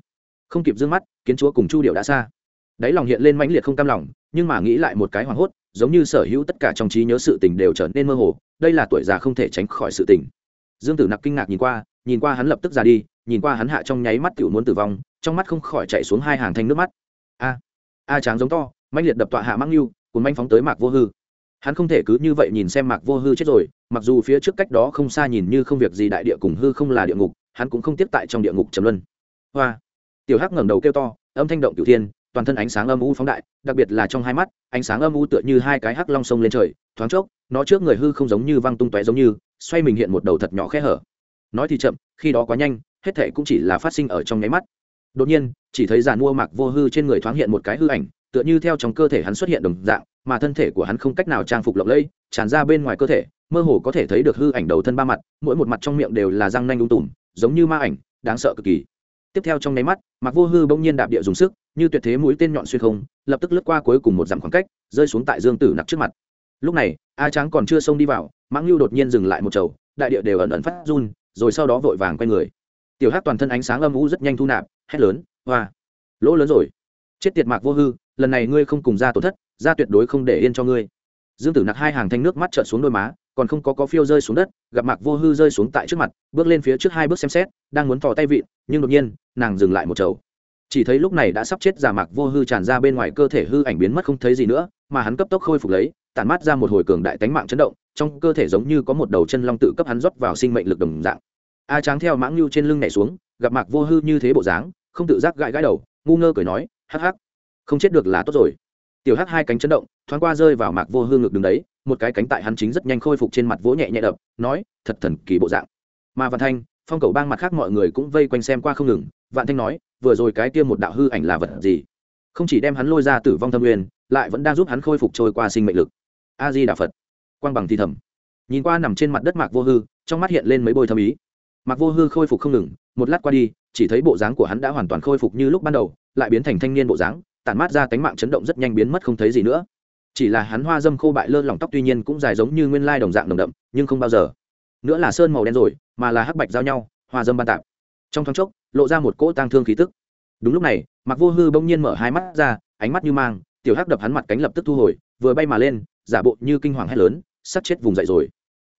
Không kịp d mắt, kiến chúa cùng chu điệu đã xa đáy lòng hiện lên mãnh liệt không cam lòng, nhưng mà nghĩ lại một cái hoảng hốt, giống như sở hữu tất cả trong trí nhớ sự tình đều trở nên mơ hồ, đây là tuổi già không thể tránh khỏi sự tình. Dương tử nặc kinh ngạc nhìn qua nhìn qua hắn lập tức ra đi, nhìn qua hắn hạ trong nháy mắt tiểu muốn tử vong, trong mắt không khỏi chạy xuống hai hàng thanh nước mắt. A a tráng giống to, mãnh liệt đập tọa hạ mắc lưu, cuốn manh phóng tới mạc vô hư. Hắn không thể cứ như vậy nhìn xem mạc vô hư chết rồi, mặc dù phía trước cách đó không xa nhìn như không việc gì đại địa cùng hư không là địa ngục, hắn cũng không tiếp tại trong địa ngục trầm luân. Hoa, tiểu hắc ngẩng đầu kêu to, âm thanh động cửu thiên toàn thân ánh sáng âm u phóng đại, đặc biệt là trong hai mắt, ánh sáng âm u tựa như hai cái hắc long sông lên trời, thoáng chốc, nó trước người hư không giống như văng tung tóe giống như, xoay mình hiện một đầu thật nhỏ khe hở. Nói thì chậm, khi đó quá nhanh, hết thệ cũng chỉ là phát sinh ở trong nháy mắt. Đột nhiên, chỉ thấy giàn mua mạc vô hư trên người thoáng hiện một cái hư ảnh, tựa như theo trong cơ thể hắn xuất hiện đồng dạng, mà thân thể của hắn không cách nào trang phục lộng lẫy, tràn ra bên ngoài cơ thể, mơ hồ có thể thấy được hư ảnh đầu thân ba mặt, mỗi một mặt trong miệng đều là răng nanh đung tùm, giống như ma ảnh, đáng sợ cực kỳ tiếp theo trong nháy mắt, mạc vô hư bỗng nhiên đạp địa dùng sức, như tuyệt thế mũi tên nhọn xuyên không, lập tức lướt qua cuối cùng một dặm khoảng cách, rơi xuống tại dương tử nặc trước mặt. Lúc này, a tráng còn chưa xông đi vào, mãng lưu đột nhiên dừng lại một chầu, đại địa đều ẩn ẩn phát run, rồi sau đó vội vàng quay người. Tiểu hát toàn thân ánh sáng âm u rất nhanh thu nạp, hét lớn, hoa! Lỗ lớn rồi! Chết tiệt mạc vô hư, lần này ngươi không cùng ra tổn thất, ra tuyệt đối không để yên cho ngươi. Dương tử nặc hai hàng thanh nước mắt trợn xuống đôi má còn không có có phiêu rơi xuống đất, gặp mạc vô hư rơi xuống tại trước mặt, bước lên phía trước hai bước xem xét, đang muốn thò tay vịn, nhưng đột nhiên, nàng dừng lại một chầu. Chỉ thấy lúc này đã sắp chết già mạc vô hư tràn ra bên ngoài cơ thể hư ảnh biến mất không thấy gì nữa, mà hắn cấp tốc khôi phục lấy, tản mát ra một hồi cường đại tánh mạng chấn động, trong cơ thể giống như có một đầu chân long tự cấp hắn rót vào sinh mệnh lực đồng dạng. A tráng theo mãng lưu trên lưng nhảy xuống, gặp mạc vô hư như thế bộ dáng, không tự giác gãi gãi đầu, ngu ngơ cười nói, hắc hắc, không chết được là tốt rồi tiểu hắc hai cánh chấn động, thoáng qua rơi vào mạc vô hư ngực đứng đấy, một cái cánh tại hắn chính rất nhanh khôi phục trên mặt vỗ nhẹ nhẹ đập, nói, thật thần kỳ bộ dạng. Mà vạn thanh, phong cầu bang mặt khác mọi người cũng vây quanh xem qua không ngừng, vạn thanh nói, vừa rồi cái kia một đạo hư ảnh là vật gì? Không chỉ đem hắn lôi ra tử vong thâm nguyên, lại vẫn đang giúp hắn khôi phục trôi qua sinh mệnh lực. A di đà phật quang bằng thi thầm. Nhìn qua nằm trên mặt đất mạc vô hư, trong mắt hiện lên mấy bôi thâm ý. Mạc vô hư khôi phục không ngừng, một lát qua đi, chỉ thấy bộ dáng của hắn đã hoàn toàn khôi phục như lúc ban đầu, lại biến thành thanh niên bộ dáng tản mát ra cánh mạng chấn động rất nhanh biến mất không thấy gì nữa. Chỉ là hắn hoa dâm khô bại lơ lỏng tóc tuy nhiên cũng dài giống như nguyên lai đồng dạng đồng đậm, nhưng không bao giờ. Nữa là sơn màu đen rồi, mà là hắc bạch giao nhau, hoa dâm ban tạp. Trong thoáng chốc, lộ ra một cỗ tang thương khí tức. Đúng lúc này mặc vô hư bỗng nhiên mở hai mắt ra, ánh mắt như mang, tiểu hắc đập hắn mặt cánh lập tức thu hồi, vừa bay mà lên, giả bộ như kinh hoàng hét lớn, sắp chết vùng dậy rồi.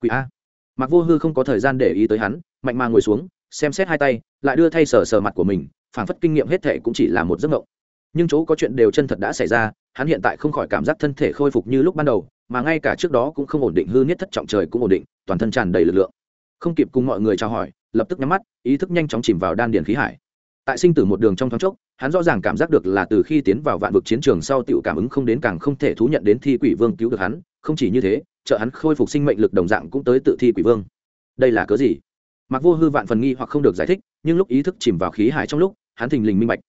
Quỷ a. Mặc vô hư không có thời gian để ý tới hắn, mạnh mà ngồi xuống, xem xét hai tay, lại đưa thay sờ sờ mặt của mình, phảng phất kinh nghiệm hết thệ cũng chỉ là một giấc mộng nhưng chỗ có chuyện đều chân thật đã xảy ra, hắn hiện tại không khỏi cảm giác thân thể khôi phục như lúc ban đầu, mà ngay cả trước đó cũng không ổn định, hư niết thất trọng trời cũng ổn định, toàn thân tràn đầy lực lượng. Không kịp cùng mọi người chào hỏi, lập tức nhắm mắt, ý thức nhanh chóng chìm vào đan điền khí hải. Tại sinh tử một đường trong thoáng chốc, hắn rõ ràng cảm giác được là từ khi tiến vào vạn vực chiến trường sau tiểu cảm ứng không đến càng không thể thú nhận đến thi quỷ vương cứu được hắn, không chỉ như thế, trợ hắn khôi phục sinh mệnh lực đồng dạng cũng tới tự thi quỷ vương. Đây là cớ gì? Mặc vô hư vạn phần nghi hoặc không được giải thích, nhưng lúc ý thức chìm vào khí hải trong lúc, hắn thình lình minh bạch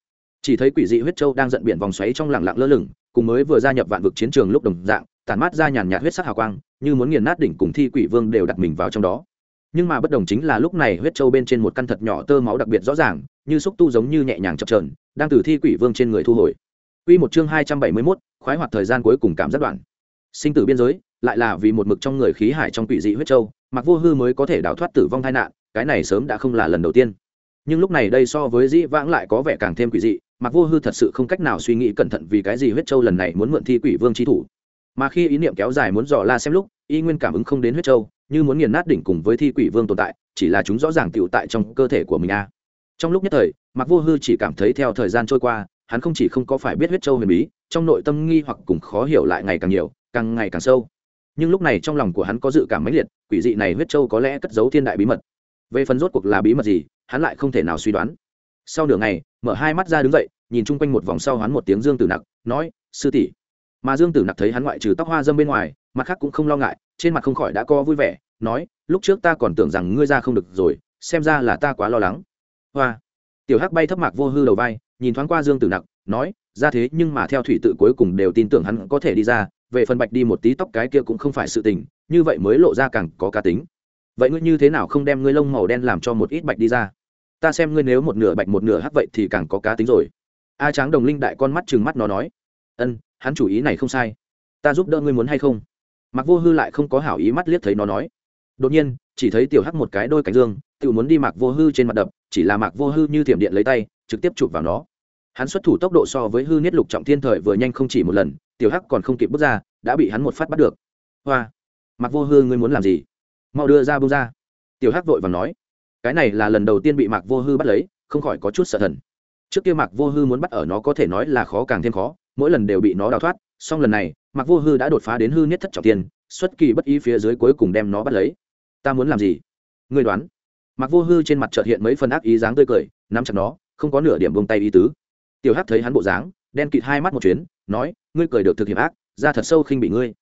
chỉ thấy quỷ dị huyết châu đang giận biển vòng xoáy trong lẳng lặng lơ lửng cùng mới vừa gia nhập vạn vực chiến trường lúc đồng dạng tản mát ra nhàn nhạt huyết sắc hào quang như muốn nghiền nát đỉnh cùng thi quỷ vương đều đặt mình vào trong đó nhưng mà bất đồng chính là lúc này huyết châu bên trên một căn thật nhỏ tơ máu đặc biệt rõ ràng như xúc tu giống như nhẹ nhàng chập trờn đang từ thi quỷ vương trên người thu hồi Quy một chương hai trăm bảy mươi 271, khoái hoạt thời gian cuối cùng cảm giác đoạn. Sinh tử biên giới, lại là vì một mực trong người khí hải trong quỷ dị huyết châu, Mặc Vô Hư mới có thể đào thoát tử vong tai nạn, cái này sớm đã không là lần đầu tiên. Nhưng lúc này đây so với dĩ vãng lại có vẻ càng thêm quỷ dị, Mặc Vô Hư thật sự không cách nào suy nghĩ cẩn thận vì cái gì huyết châu lần này muốn mượn thi quỷ vương chi thủ. Mà khi ý niệm kéo dài muốn dò la xem lúc, y nguyên cảm ứng không đến huyết châu, như muốn nghiền nát đỉnh cùng với thi quỷ vương tồn tại chỉ là chúng rõ ràng tựu tại trong cơ thể của mình a. Trong lúc nhất thời mặc vô hư chỉ cảm thấy theo thời gian trôi qua hắn không chỉ không có phải biết huyết châu huyền bí trong nội tâm nghi hoặc cùng khó hiểu lại ngày càng nhiều càng ngày càng sâu. Nhưng lúc này trong lòng của hắn có dự cảm mãnh liệt quỷ dị này huyết châu có lẽ cất giấu thiên đại bí mật. Về phần rốt cuộc là bí mật gì hắn lại không thể nào suy đoán. Sau nửa ngày mở hai mắt ra đứng dậy, nhìn chung quanh một vòng sau hắn một tiếng dương tử nặc, nói, sư tỷ. Mà dương tử nặc thấy hắn ngoại trừ tóc hoa dâm bên ngoài, mặt khác cũng không lo ngại, trên mặt không khỏi đã co vui vẻ, nói, lúc trước ta còn tưởng rằng ngươi ra không được rồi, xem ra là ta quá lo lắng. Hoa. Tiểu hắc bay thấp mạc vô hư đầu vai, nhìn thoáng qua dương tử nặc, nói, ra thế nhưng mà theo thủy tự cuối cùng đều tin tưởng hắn có thể đi ra, về phần bạch đi một tí tóc cái kia cũng không phải sự tình, như vậy mới lộ ra càng có cá tính. Vậy ngươi như thế nào không đem ngươi lông màu đen làm cho một ít bạch đi ra? Ta xem ngươi nếu một nửa bạch một nửa hắc vậy thì càng có cá tính rồi. A tráng đồng linh đại con mắt chừng mắt nó nói. Ân, hắn chủ ý này không sai. Ta giúp đỡ ngươi muốn hay không? Mặc vô hư lại không có hảo ý mắt liếc thấy nó nói. Đột nhiên, chỉ thấy tiểu hắc một cái đôi cánh dương, tự muốn đi mặc vô hư trên mặt đập, chỉ là mặc vô hư như thiểm điện lấy tay, trực tiếp chụp vào nó. Hắn xuất thủ tốc độ so với hư niết lục trọng thiên thời vừa nhanh không chỉ một lần, tiểu hắc còn không kịp bước ra, đã bị hắn một phát bắt được. Hoa! Mặc vô hư ngươi muốn làm gì? Mau đưa ra bông ra. Tiểu hắc vội và nói cái này là lần đầu tiên bị mạc vô hư bắt lấy, không khỏi có chút sợ thần. Trước kia mạc vô hư muốn bắt ở nó có thể nói là khó càng thêm khó, mỗi lần đều bị nó đào thoát, song lần này, mạc vô hư đã đột phá đến hư nhất thất trọng tiên, xuất kỳ bất ý phía dưới cuối cùng đem nó bắt lấy. Ta muốn làm gì? Người đoán. Mạc vô hư trên mặt trợt hiện mấy phần ác ý dáng tươi cười, nắm chặt nó, không có nửa điểm bông tay ý tứ. Tiểu hắc thấy hắn bộ dáng, đen kịt hai mắt một chuyến, nói, ngươi cười được thực hiểm ác ra thật sâu khinh bị ngươi.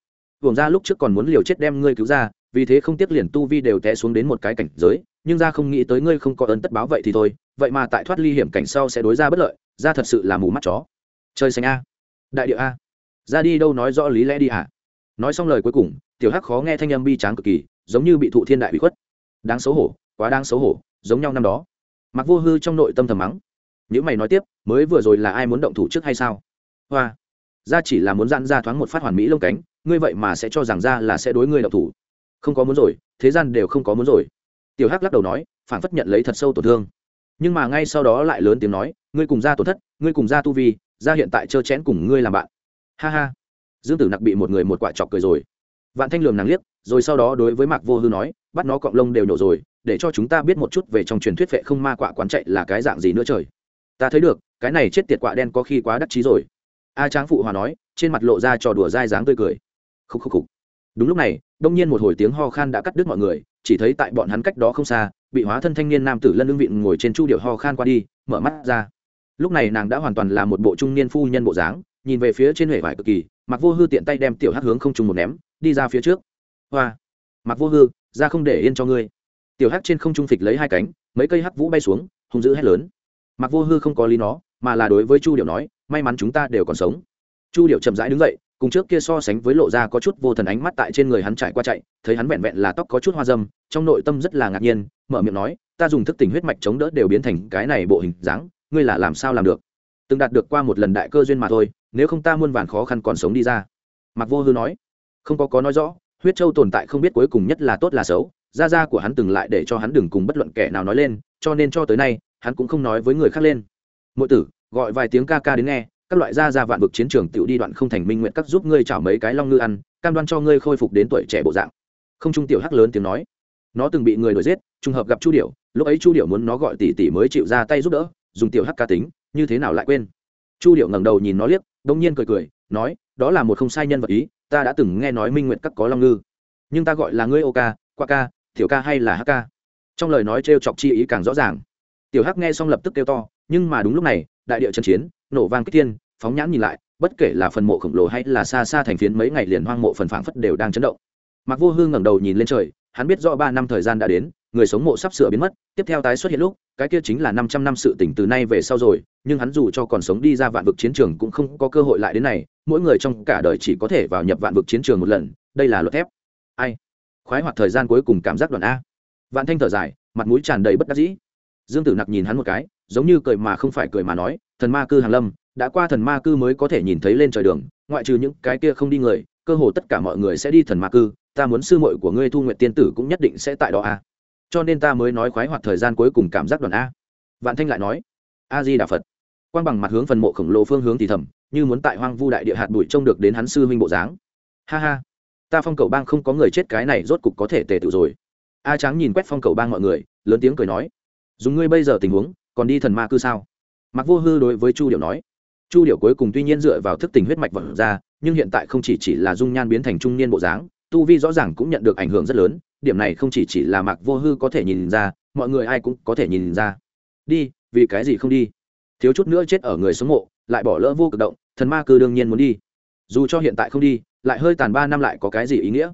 Buồng ra lúc trước còn muốn liều chết đem ngươi cứu ra, vì thế không tiếc liền tu vi đều té xuống đến một cái cảnh giới nhưng ra không nghĩ tới ngươi không có ơn tất báo vậy thì thôi, vậy mà tại thoát ly hiểm cảnh sau sẽ đối ra bất lợi, ra thật sự là mù mắt chó. Chơi xanh a. Đại địa a. Ra đi đâu nói rõ lý lẽ đi hả? Nói xong lời cuối cùng, tiểu hắc khó nghe thanh âm bi tráng cực kỳ, giống như bị thụ thiên đại bị khuất. Đáng xấu hổ, quá đáng xấu hổ, giống nhau năm đó. Mặc vô hư trong nội tâm thầm mắng. Những mày nói tiếp, mới vừa rồi là ai muốn động thủ trước hay sao? Hoa. Ra chỉ là muốn dặn ra thoáng một phát hoàn mỹ lông cánh, ngươi vậy mà sẽ cho rằng ra là sẽ đối ngươi động thủ. Không có muốn rồi, thế gian đều không có muốn rồi tiểu hắc lắc đầu nói phản phất nhận lấy thật sâu tổn thương. Nhưng mà ngay sau đó lại lớn tiếng nói, ngươi cùng ra tổn thất, ngươi cùng ra tu vi ra hiện tại trơ chẽn cùng ngươi làm bạn. Ha ha. Dương tử nặc bị một người một quả chọc cười rồi. Vạn thanh lường nàng liếc, rồi sau đó đối với mạc vô hư nói, bắt nó cọng lông đều nổ rồi, để cho chúng ta biết một chút về trong truyền thuyết vệ không ma quạ quán chạy là cái dạng gì nữa trời. Ta thấy được, cái này chết tiệt quạ đen có khi quá đắc chí rồi. A tráng phụ hòa nói, trên mặt lộ ra trò đùa dai dáng tươi cười. Khúc khúc khúc. Đúng lúc này đông nhiên một hồi tiếng ho khan đã cắt đứt mọi người, chỉ thấy tại bọn hắn cách đó không xa, bị hóa thân thanh niên nam tử lân lương vịn ngồi trên chu điệu ho khan qua đi, mở mắt ra. Lúc này nàng đã hoàn toàn là một bộ trung niên phu nhân bộ dáng, nhìn về phía trên huệ vải cực kỳ mặc vô hư tiện tay đem tiểu hắc hướng không trùng một ném, đi ra phía trước. Hoa mặc vô hư, ra không để yên cho ngươi. Tiểu hắc trên không trung phịch lấy hai cánh, mấy cây hắc vũ bay xuống, hung dữ hét lớn. Mặc vô hư không có lý nó, mà là đối với chu điệu nói, may mắn chúng ta đều còn sống. Chu điệu chậm rãi đứng dậy cùng trước kia so sánh với lộ ra có chút vô thần ánh mắt tại trên người hắn trải qua chạy, thấy hắn vẹn vẹn là tóc có chút hoa dâm, trong nội tâm rất là ngạc nhiên, mở miệng nói, ta dùng thức tỉnh huyết mạch chống đỡ đều biến thành cái này bộ hình dáng, ngươi là làm sao làm được? Từng đạt được qua một lần đại cơ duyên mà thôi, nếu không ta muôn vàn khó khăn còn sống đi ra. Mặc vô hư nói, không có có nói rõ, huyết châu tồn tại không biết cuối cùng nhất là tốt là xấu, gia gia của hắn từng lại để cho hắn đừng cùng bất luận kẻ nào nói lên, cho nên cho tới nay, hắn cũng không nói với người khác lên. Mỗi tử, gọi vài tiếng ca ca đến nghe các loại gia gia vạn vực chiến trường tiểu đi đoạn không thành minh nguyện các giúp ngươi chảo mấy cái long ngư ăn, cam đoan cho ngươi khôi phục đến tuổi trẻ bộ dạng. Không trung tiểu hắc lớn tiếng nói. Nó từng bị người đuổi giết, trùng hợp gặp chu điểu, lúc ấy chu điểu muốn nó gọi tỷ tỷ mới chịu ra tay giúp đỡ, dùng tiểu hắc ca tính, như thế nào lại quên? Chu điểu ngẩng đầu nhìn nó liếc đông nhiên cười cười, nói, đó là một không sai nhân vật ý, ta đã từng nghe nói minh nguyện các có long ngư. Nhưng ta gọi là ngươi ô ca qua ca tiểu ca hay là hắc ca? Trong lời nói trêu chọc chi ý càng rõ ràng. Tiểu hắc nghe xong lập tức kêu to, nhưng mà đúng lúc này, đại địa trần chiến, nổ vang kích thiên phóng nhãn nhìn lại, bất kể là phần mộ khổng lồ hay là xa xa thành phiến, mấy ngày liền hoang mộ phần phảng phất đều đang chấn động. Mặc vô hư ngẩng đầu nhìn lên trời, hắn biết rõ ba năm thời gian đã đến, người sống mộ sắp sửa biến mất, tiếp theo tái xuất hiện lúc, cái kia chính là năm trăm năm sự tỉnh từ nay về sau rồi, nhưng hắn dù cho còn sống đi ra vạn vực chiến trường cũng không có cơ hội lại đến này, mỗi người trong cả đời chỉ có thể vào nhập vạn vực chiến trường một lần, đây là luật thép. Ai? Khoái hoạt thời gian cuối cùng cảm giác đoạn a. Vạn thanh thở dài, mặt mũi tràn đầy bất đắc dĩ. Dương tử nặc nhìn hắn một cái, giống như cười mà không phải cười mà nói, thần ma cư hàng lâm đã qua thần ma cư mới có thể nhìn thấy lên trời đường, ngoại trừ những cái kia không đi người, cơ hồ tất cả mọi người sẽ đi thần ma cư, ta muốn sư muội của ngươi thu nguyện tiên tử cũng nhất định sẽ tại đó a. Cho nên ta mới nói khoái hoạt thời gian cuối cùng cảm giác đoàn a. Vạn thanh lại nói, a di đà phật. Quang bằng mặt hướng phần mộ khổng lồ phương hướng thì thầm, như muốn tại hoang vu đại địa hạt bụi trông được đến hắn sư huynh bộ dáng. Ha ha, ta phong cầu bang không có người chết cái này rốt cục có thể tề tự rồi. A tráng nhìn quét phong cầu bang mọi người, lớn tiếng cười nói, dùng ngươi bây giờ tình huống, còn đi thần ma cư sao? Mặc vô hư đối với chu điệu nói chu điệu cuối cùng tuy nhiên dựa vào thức tình huyết mạch vật ra, nhưng hiện tại không chỉ chỉ là dung nhan biến thành trung niên bộ dáng, tu vi rõ ràng cũng nhận được ảnh hưởng rất lớn, điểm này không chỉ chỉ là mạc vô hư có thể nhìn ra, mọi người ai cũng có thể nhìn ra. Đi, vì cái gì không đi? Thiếu chút nữa chết ở người sống mộ lại bỏ lỡ vô cực động, thần ma cư đương nhiên muốn đi. Dù cho hiện tại không đi, lại hơi tàn ba năm lại có cái gì ý nghĩa?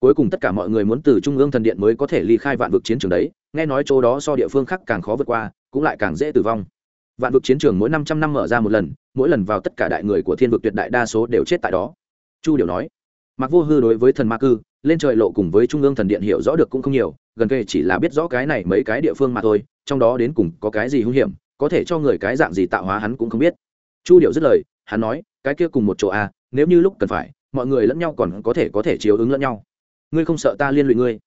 Cuối cùng tất cả mọi người muốn từ trung ương thần điện mới có thể ly khai vạn vực chiến trường đấy, nghe nói chỗ đó so địa phương khác càng khó vượt qua, cũng lại càng dễ tử vong vạn vực chiến trường mỗi năm trăm năm mở ra một lần, mỗi lần vào tất cả đại người của thiên vực tuyệt đại đa số đều chết tại đó. Chu điều nói mặc vô hư đối với thần ma cư, lên trời lộ cùng với trung ương thần điện hiểu rõ được cũng không nhiều, gần kề chỉ là biết rõ cái này mấy cái địa phương mà thôi, trong đó đến cùng có cái gì hung hiểm, có thể cho người cái dạng gì tạo hóa hắn cũng không biết. Chu điệu dứt lời, hắn nói, cái kia cùng một chỗ à nếu như lúc cần phải, mọi người lẫn nhau còn có thể có thể chiếu ứng lẫn nhau. Ngươi không sợ ta liên lụy ngươi?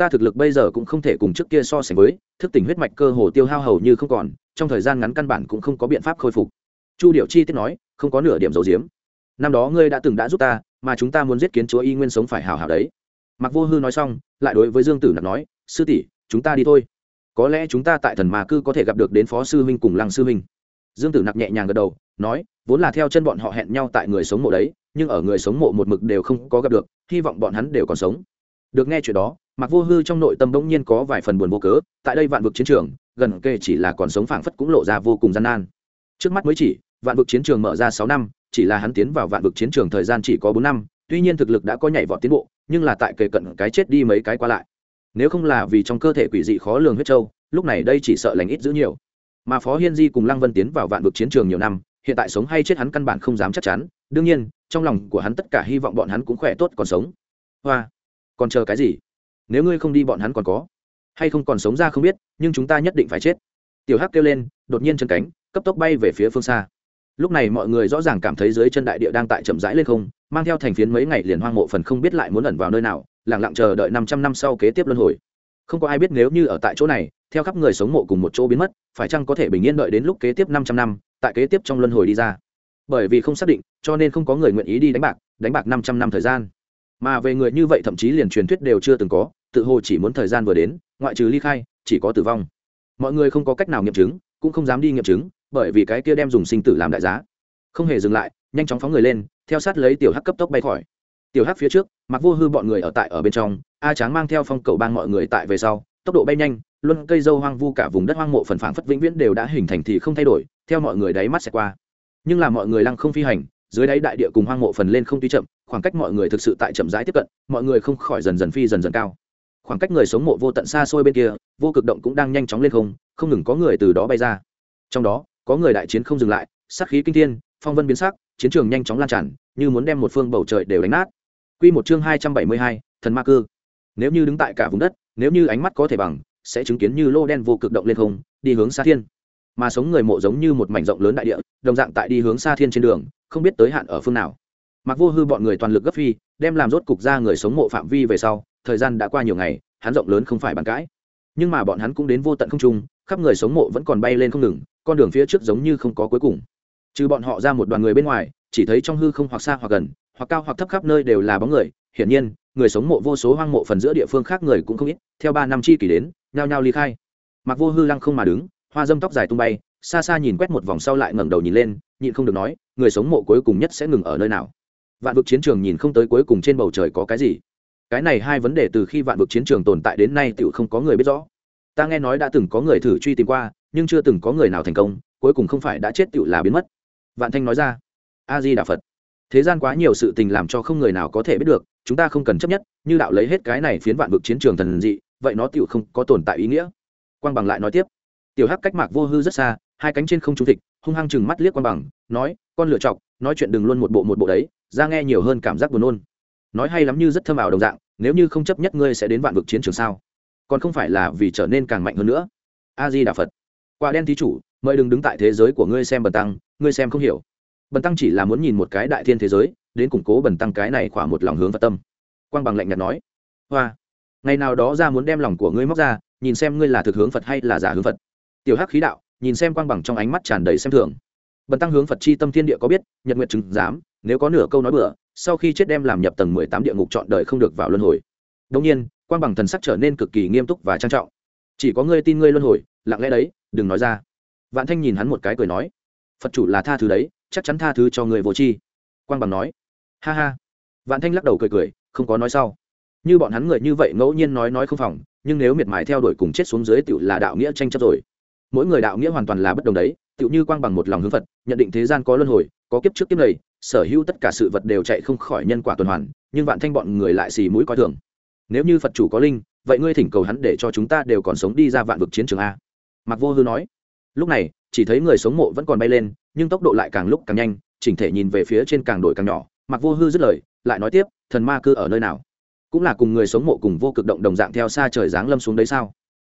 Ta thực lực bây giờ cũng không thể cùng trước kia so sánh với, thức tỉnh huyết mạch cơ hồ tiêu hao hầu như không còn, trong thời gian ngắn căn bản cũng không có biện pháp khôi phục. Chu điệu chi tiết nói, không có nửa điểm dầu diếm năm đó ngươi đã từng đã giúp ta, mà chúng ta muốn giết kiến chúa y nguyên sống phải hào hào đấy. Mặc vô hư nói xong, lại đối với dương tử nặc nói, sư tỷ, chúng ta đi thôi. Có lẽ chúng ta tại thần mà cư có thể gặp được đến phó sư huynh cùng lăng sư huynh. Dương tử nặc nhẹ nhàng gật đầu, nói, vốn là theo chân bọn họ hẹn nhau tại người sống mộ đấy, nhưng ở người sống mộ một mực đều không có gặp được, hy vọng bọn hắn đều còn sống được nghe chuyện đó mặc vô hư trong nội tâm bỗng nhiên có vài phần buồn vô cớ, tại đây vạn vực chiến trường, gần kề chỉ là còn sống phảng phất cũng lộ ra vô cùng gian nan. Trước mắt mới chỉ, vạn vực chiến trường mở ra sáu năm, chỉ là hắn tiến vào vạn vực chiến trường thời gian chỉ có bốn năm, tuy nhiên thực lực đã có nhảy vọt tiến bộ, nhưng là tại kề cận cái chết đi mấy cái qua lại. Nếu không là vì trong cơ thể quỷ dị khó lường huyết châu lúc này đây chỉ sợ lành ít giữ nhiều. Mà phó hiên di cùng lăng vân tiến vào vạn vực chiến trường nhiều năm, hiện tại sống hay chết hắn căn bản không dám chắc chắn, đương nhiên, trong lòng của hắn tất cả hy vọng bọn hắn cũng khỏe tốt còn sống. Hoa! Còn chờ cái gì? Nếu ngươi không đi, bọn hắn còn có. Hay không còn sống ra không biết, nhưng chúng ta nhất định phải chết. Tiểu hắc kêu lên, đột nhiên chân cánh, cấp tốc bay về phía phương xa. Lúc này mọi người rõ ràng cảm thấy dưới chân đại địa đang tại chậm rãi lên không, mang theo thành phiến mấy ngày liền hoang mộ phần không biết lại muốn ẩn vào nơi nào lẳng lặng chờ đợi năm trăm năm sau kế tiếp luân hồi. Không có ai biết nếu như ở tại chỗ này, theo khắp người sống mộ cùng một chỗ biến mất, phải chăng có thể bình yên đợi đến lúc kế tiếp năm trăm năm, tại kế tiếp trong luân hồi đi ra. Bởi vì không xác định, cho nên không có người nguyện ý đi đánh bạc đánh bạc năm trăm năm thời gian mà về người như vậy thậm chí liền truyền thuyết đều chưa từng có, tự hồ chỉ muốn thời gian vừa đến, ngoại trừ ly khai, chỉ có tử vong. Mọi người không có cách nào nghiệm chứng, cũng không dám đi nghiệm chứng, bởi vì cái kia đem dùng sinh tử làm đại giá. Không hề dừng lại, nhanh chóng phóng người lên, theo sát lấy tiểu hắc cấp tốc bay khỏi. Tiểu hắc phía trước, mặc vô hư bọn người ở tại ở bên trong, a tráng mang theo phong cầu bang mọi người tại về sau, tốc độ bay nhanh, luân cây dâu hoang vu cả vùng đất hoang mộ phần phảng phất vĩnh viễn đều đã hình thành thì không thay đổi, theo mọi người đáy mắt sẽ qua. Nhưng là mọi người lăng không phi hành, dưới đáy đại địa cùng hoang mộ phần lên không tuy chậm khoảng cách mọi người thực sự tại chậm rãi tiếp cận mọi người không khỏi dần dần phi dần dần cao khoảng cách người sống mộ vô tận xa xôi bên kia vô cực động cũng đang nhanh chóng lên không không ngừng có người từ đó bay ra trong đó có người đại chiến không dừng lại sát khí kinh thiên phong vân biến sắc chiến trường nhanh chóng lan tràn như muốn đem một phương bầu trời đều đánh nát Quy một chương hai trăm bảy mươi hai, thần ma cư. Nếu như đứng tại cả vùng đất, nếu như ánh mắt có thể bằng, sẽ chứng kiến như lô đen vô cực động lên không, đi hướng xa thiên. Mà sống người mộ giống như một mảnh rộng lớn đại địa, đồng dạng tại đi hướng xa thiên trên đường, không biết tới hạn ở phương nào. Mặc Vô Hư bọn người toàn lực gấp phi, đem làm rốt cục ra người sống mộ phạm vi về sau, thời gian đã qua nhiều ngày, hắn rộng lớn không phải bàn cãi. Nhưng mà bọn hắn cũng đến vô tận không trung, khắp người sống mộ vẫn còn bay lên không ngừng, con đường phía trước giống như không có cuối cùng. Trừ bọn họ ra một đoàn người bên ngoài, chỉ thấy trong hư không hoặc xa hoặc gần, hoặc cao hoặc thấp khắp nơi đều là bóng người hiển nhiên người sống mộ vô số hoang mộ phần giữa địa phương khác người cũng không ít theo ba năm chi kỷ đến nhao nhao ly khai mặc vô hư lăng không mà đứng hoa dâm tóc dài tung bay xa xa nhìn quét một vòng sau lại ngẩng đầu nhìn lên nhịn không được nói người sống mộ cuối cùng nhất sẽ ngừng ở nơi nào vạn vực chiến trường nhìn không tới cuối cùng trên bầu trời có cái gì. Cái này hai vấn đề từ khi vạn vực chiến trường tồn tại đến nay tựu không có người biết rõ. Ta nghe nói đã từng có người thử truy tìm qua, nhưng chưa từng có người nào thành công, cuối cùng không phải đã chết tựu là biến mất. Vạn thanh nói ra a di đà phật thế gian quá nhiều sự tình làm cho không người nào có thể biết được, chúng ta không cần chấp nhất, như đạo lấy hết cái này phiến vạn vực chiến trường thần dị, vậy nó tựu không có tồn tại ý nghĩa. Quang bằng lại nói tiếp, tiểu hắc cách mạc vô hư rất xa hai cánh trên không trung thịt hung hăng chừng mắt liếc quang bằng, nói, con lựa chọc, nói chuyện đừng luôn một bộ một bộ đấy, ra nghe nhiều hơn cảm giác buồn nôn. Nói hay lắm như rất thâm ảo đồng dạng, nếu như không chấp nhất ngươi sẽ đến vạn vực chiến trường sao? Còn không phải là vì trở nên càng mạnh hơn nữa. A di đà phật. Quả đen thí chủ, mời đừng đứng tại thế giới của ngươi xem bần tăng, ngươi xem không hiểu. Bần tăng chỉ là muốn nhìn một cái đại thiên thế giới, đến củng cố bần tăng cái này khỏa một lòng hướng và tâm. Quang bằng lạnh nhạt nói, hoa, ngày nào đó ra muốn đem lòng của ngươi móc ra, nhìn xem ngươi là thực hướng phật hay là giả hướng phật. Tiểu hắc khí đạo nhìn xem quang bằng trong ánh mắt tràn đầy xem thường. Bần tăng hướng phật chi tâm thiên địa có biết, nhật nguyện chứng giám, nếu có nửa câu nói bừa, sau khi chết đem làm nhập tầng mười tám địa ngục chọn đời không được vào luân hồi. Đông nhiên, quang bằng thần sắc trở nên cực kỳ nghiêm túc và trang trọng. Chỉ có ngươi tin ngươi luân hồi, lặng lẽ đấy, đừng nói ra. Vạn thanh nhìn hắn một cái cười nói, phật chủ là tha thứ đấy, chắc chắn tha thứ cho người vô tri. Quang bằng nói, ha ha. Vạn thanh lắc đầu cười cười, không có nói sau. Như bọn hắn người như vậy ngẫu nhiên nói nói không phòng, nhưng nếu miệt mài theo đuổi cùng chết xuống dưới tựu là đạo nghĩa tranh chấp rồi mỗi người đạo nghĩa hoàn toàn là bất đồng đấy, tựu như quang bằng một lòng hướng phật, nhận định thế gian có luân hồi, có kiếp trước kiếp này, sở hữu tất cả sự vật đều chạy không khỏi nhân quả tuần hoàn, nhưng vạn thanh bọn người lại xì mũi coi thường. Nếu như phật chủ có linh, vậy ngươi thỉnh cầu hắn để cho chúng ta đều còn sống đi ra vạn vực chiến trường a. Mặc vô hư nói. Lúc này, chỉ thấy người sống mộ vẫn còn bay lên, nhưng tốc độ lại càng lúc càng nhanh, chỉnh thể nhìn về phía trên càng đổi càng nhỏ. Mặc vô hư dứt lời, lại nói tiếp, thần ma cư ở nơi nào? Cũng là cùng người sống mộ cùng vô cực động đồng dạng theo xa trời giáng lâm xuống đấy sao?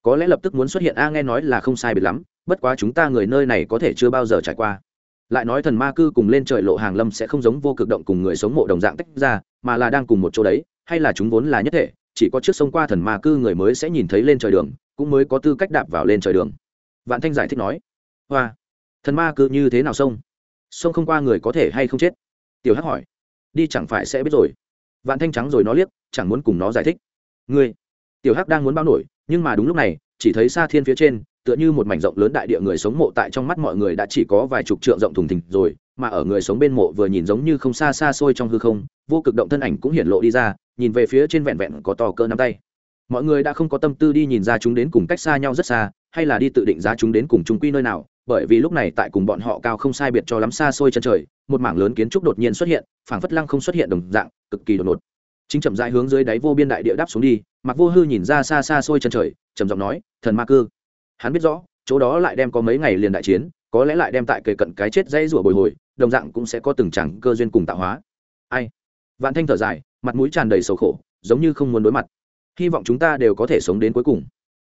Có lẽ lập tức muốn xuất hiện a, nghe nói là không sai biệt lắm, bất quá chúng ta người nơi này có thể chưa bao giờ trải qua. Lại nói thần ma cư cùng lên trời lộ hàng lâm sẽ không giống vô cực động cùng người sống mộ đồng dạng tách ra, mà là đang cùng một chỗ đấy, hay là chúng vốn là nhất thể, chỉ có trước sông qua thần ma cư người mới sẽ nhìn thấy lên trời đường, cũng mới có tư cách đạp vào lên trời đường. Vạn thanh giải thích nói, hoa, thần ma cư như thế nào sông? Sông không qua người có thể hay không chết? Tiểu hắc hỏi. Đi chẳng phải sẽ biết rồi. Vạn thanh trắng rồi nó liếc, chẳng muốn cùng nó giải thích. Ngươi? Tiểu hắc đang muốn bao nổi nhưng mà đúng lúc này, chỉ thấy xa thiên phía trên, tựa như một mảnh rộng lớn đại địa người sống mộ tại trong mắt mọi người đã chỉ có vài chục trượng rộng thùng thình rồi, mà ở người sống bên mộ vừa nhìn giống như không xa xa xôi trong hư không, vô cực động thân ảnh cũng hiển lộ đi ra, nhìn về phía trên vẹn vẹn có to cơ nắm tay. Mọi người đã không có tâm tư đi nhìn ra chúng đến cùng cách xa nhau rất xa, hay là đi tự định giá chúng đến cùng chúng quy nơi nào, bởi vì lúc này tại cùng bọn họ cao không sai biệt cho lắm xa xôi chân trời, một mảng lớn kiến trúc đột nhiên xuất hiện, phảng phất lăng không xuất hiện đồng dạng, cực kỳ đột ngột chính chậm rãi hướng dưới đáy vô biên đại địa đáp xuống đi mặc vô hư nhìn ra xa xa xôi chân trời, trầm giọng nói, thần ma cư. Hắn biết rõ, chỗ đó lại đem có mấy ngày liền đại chiến, có lẽ lại đem tại kề cận cái chết dây rủa bồi hồi, đồng dạng cũng sẽ có từng chẳng cơ duyên cùng tạo hóa. Ai? Vạn thanh thở dài, mặt mũi tràn đầy sầu khổ, giống như không muốn đối mặt. Hy vọng chúng ta đều có thể sống đến cuối cùng.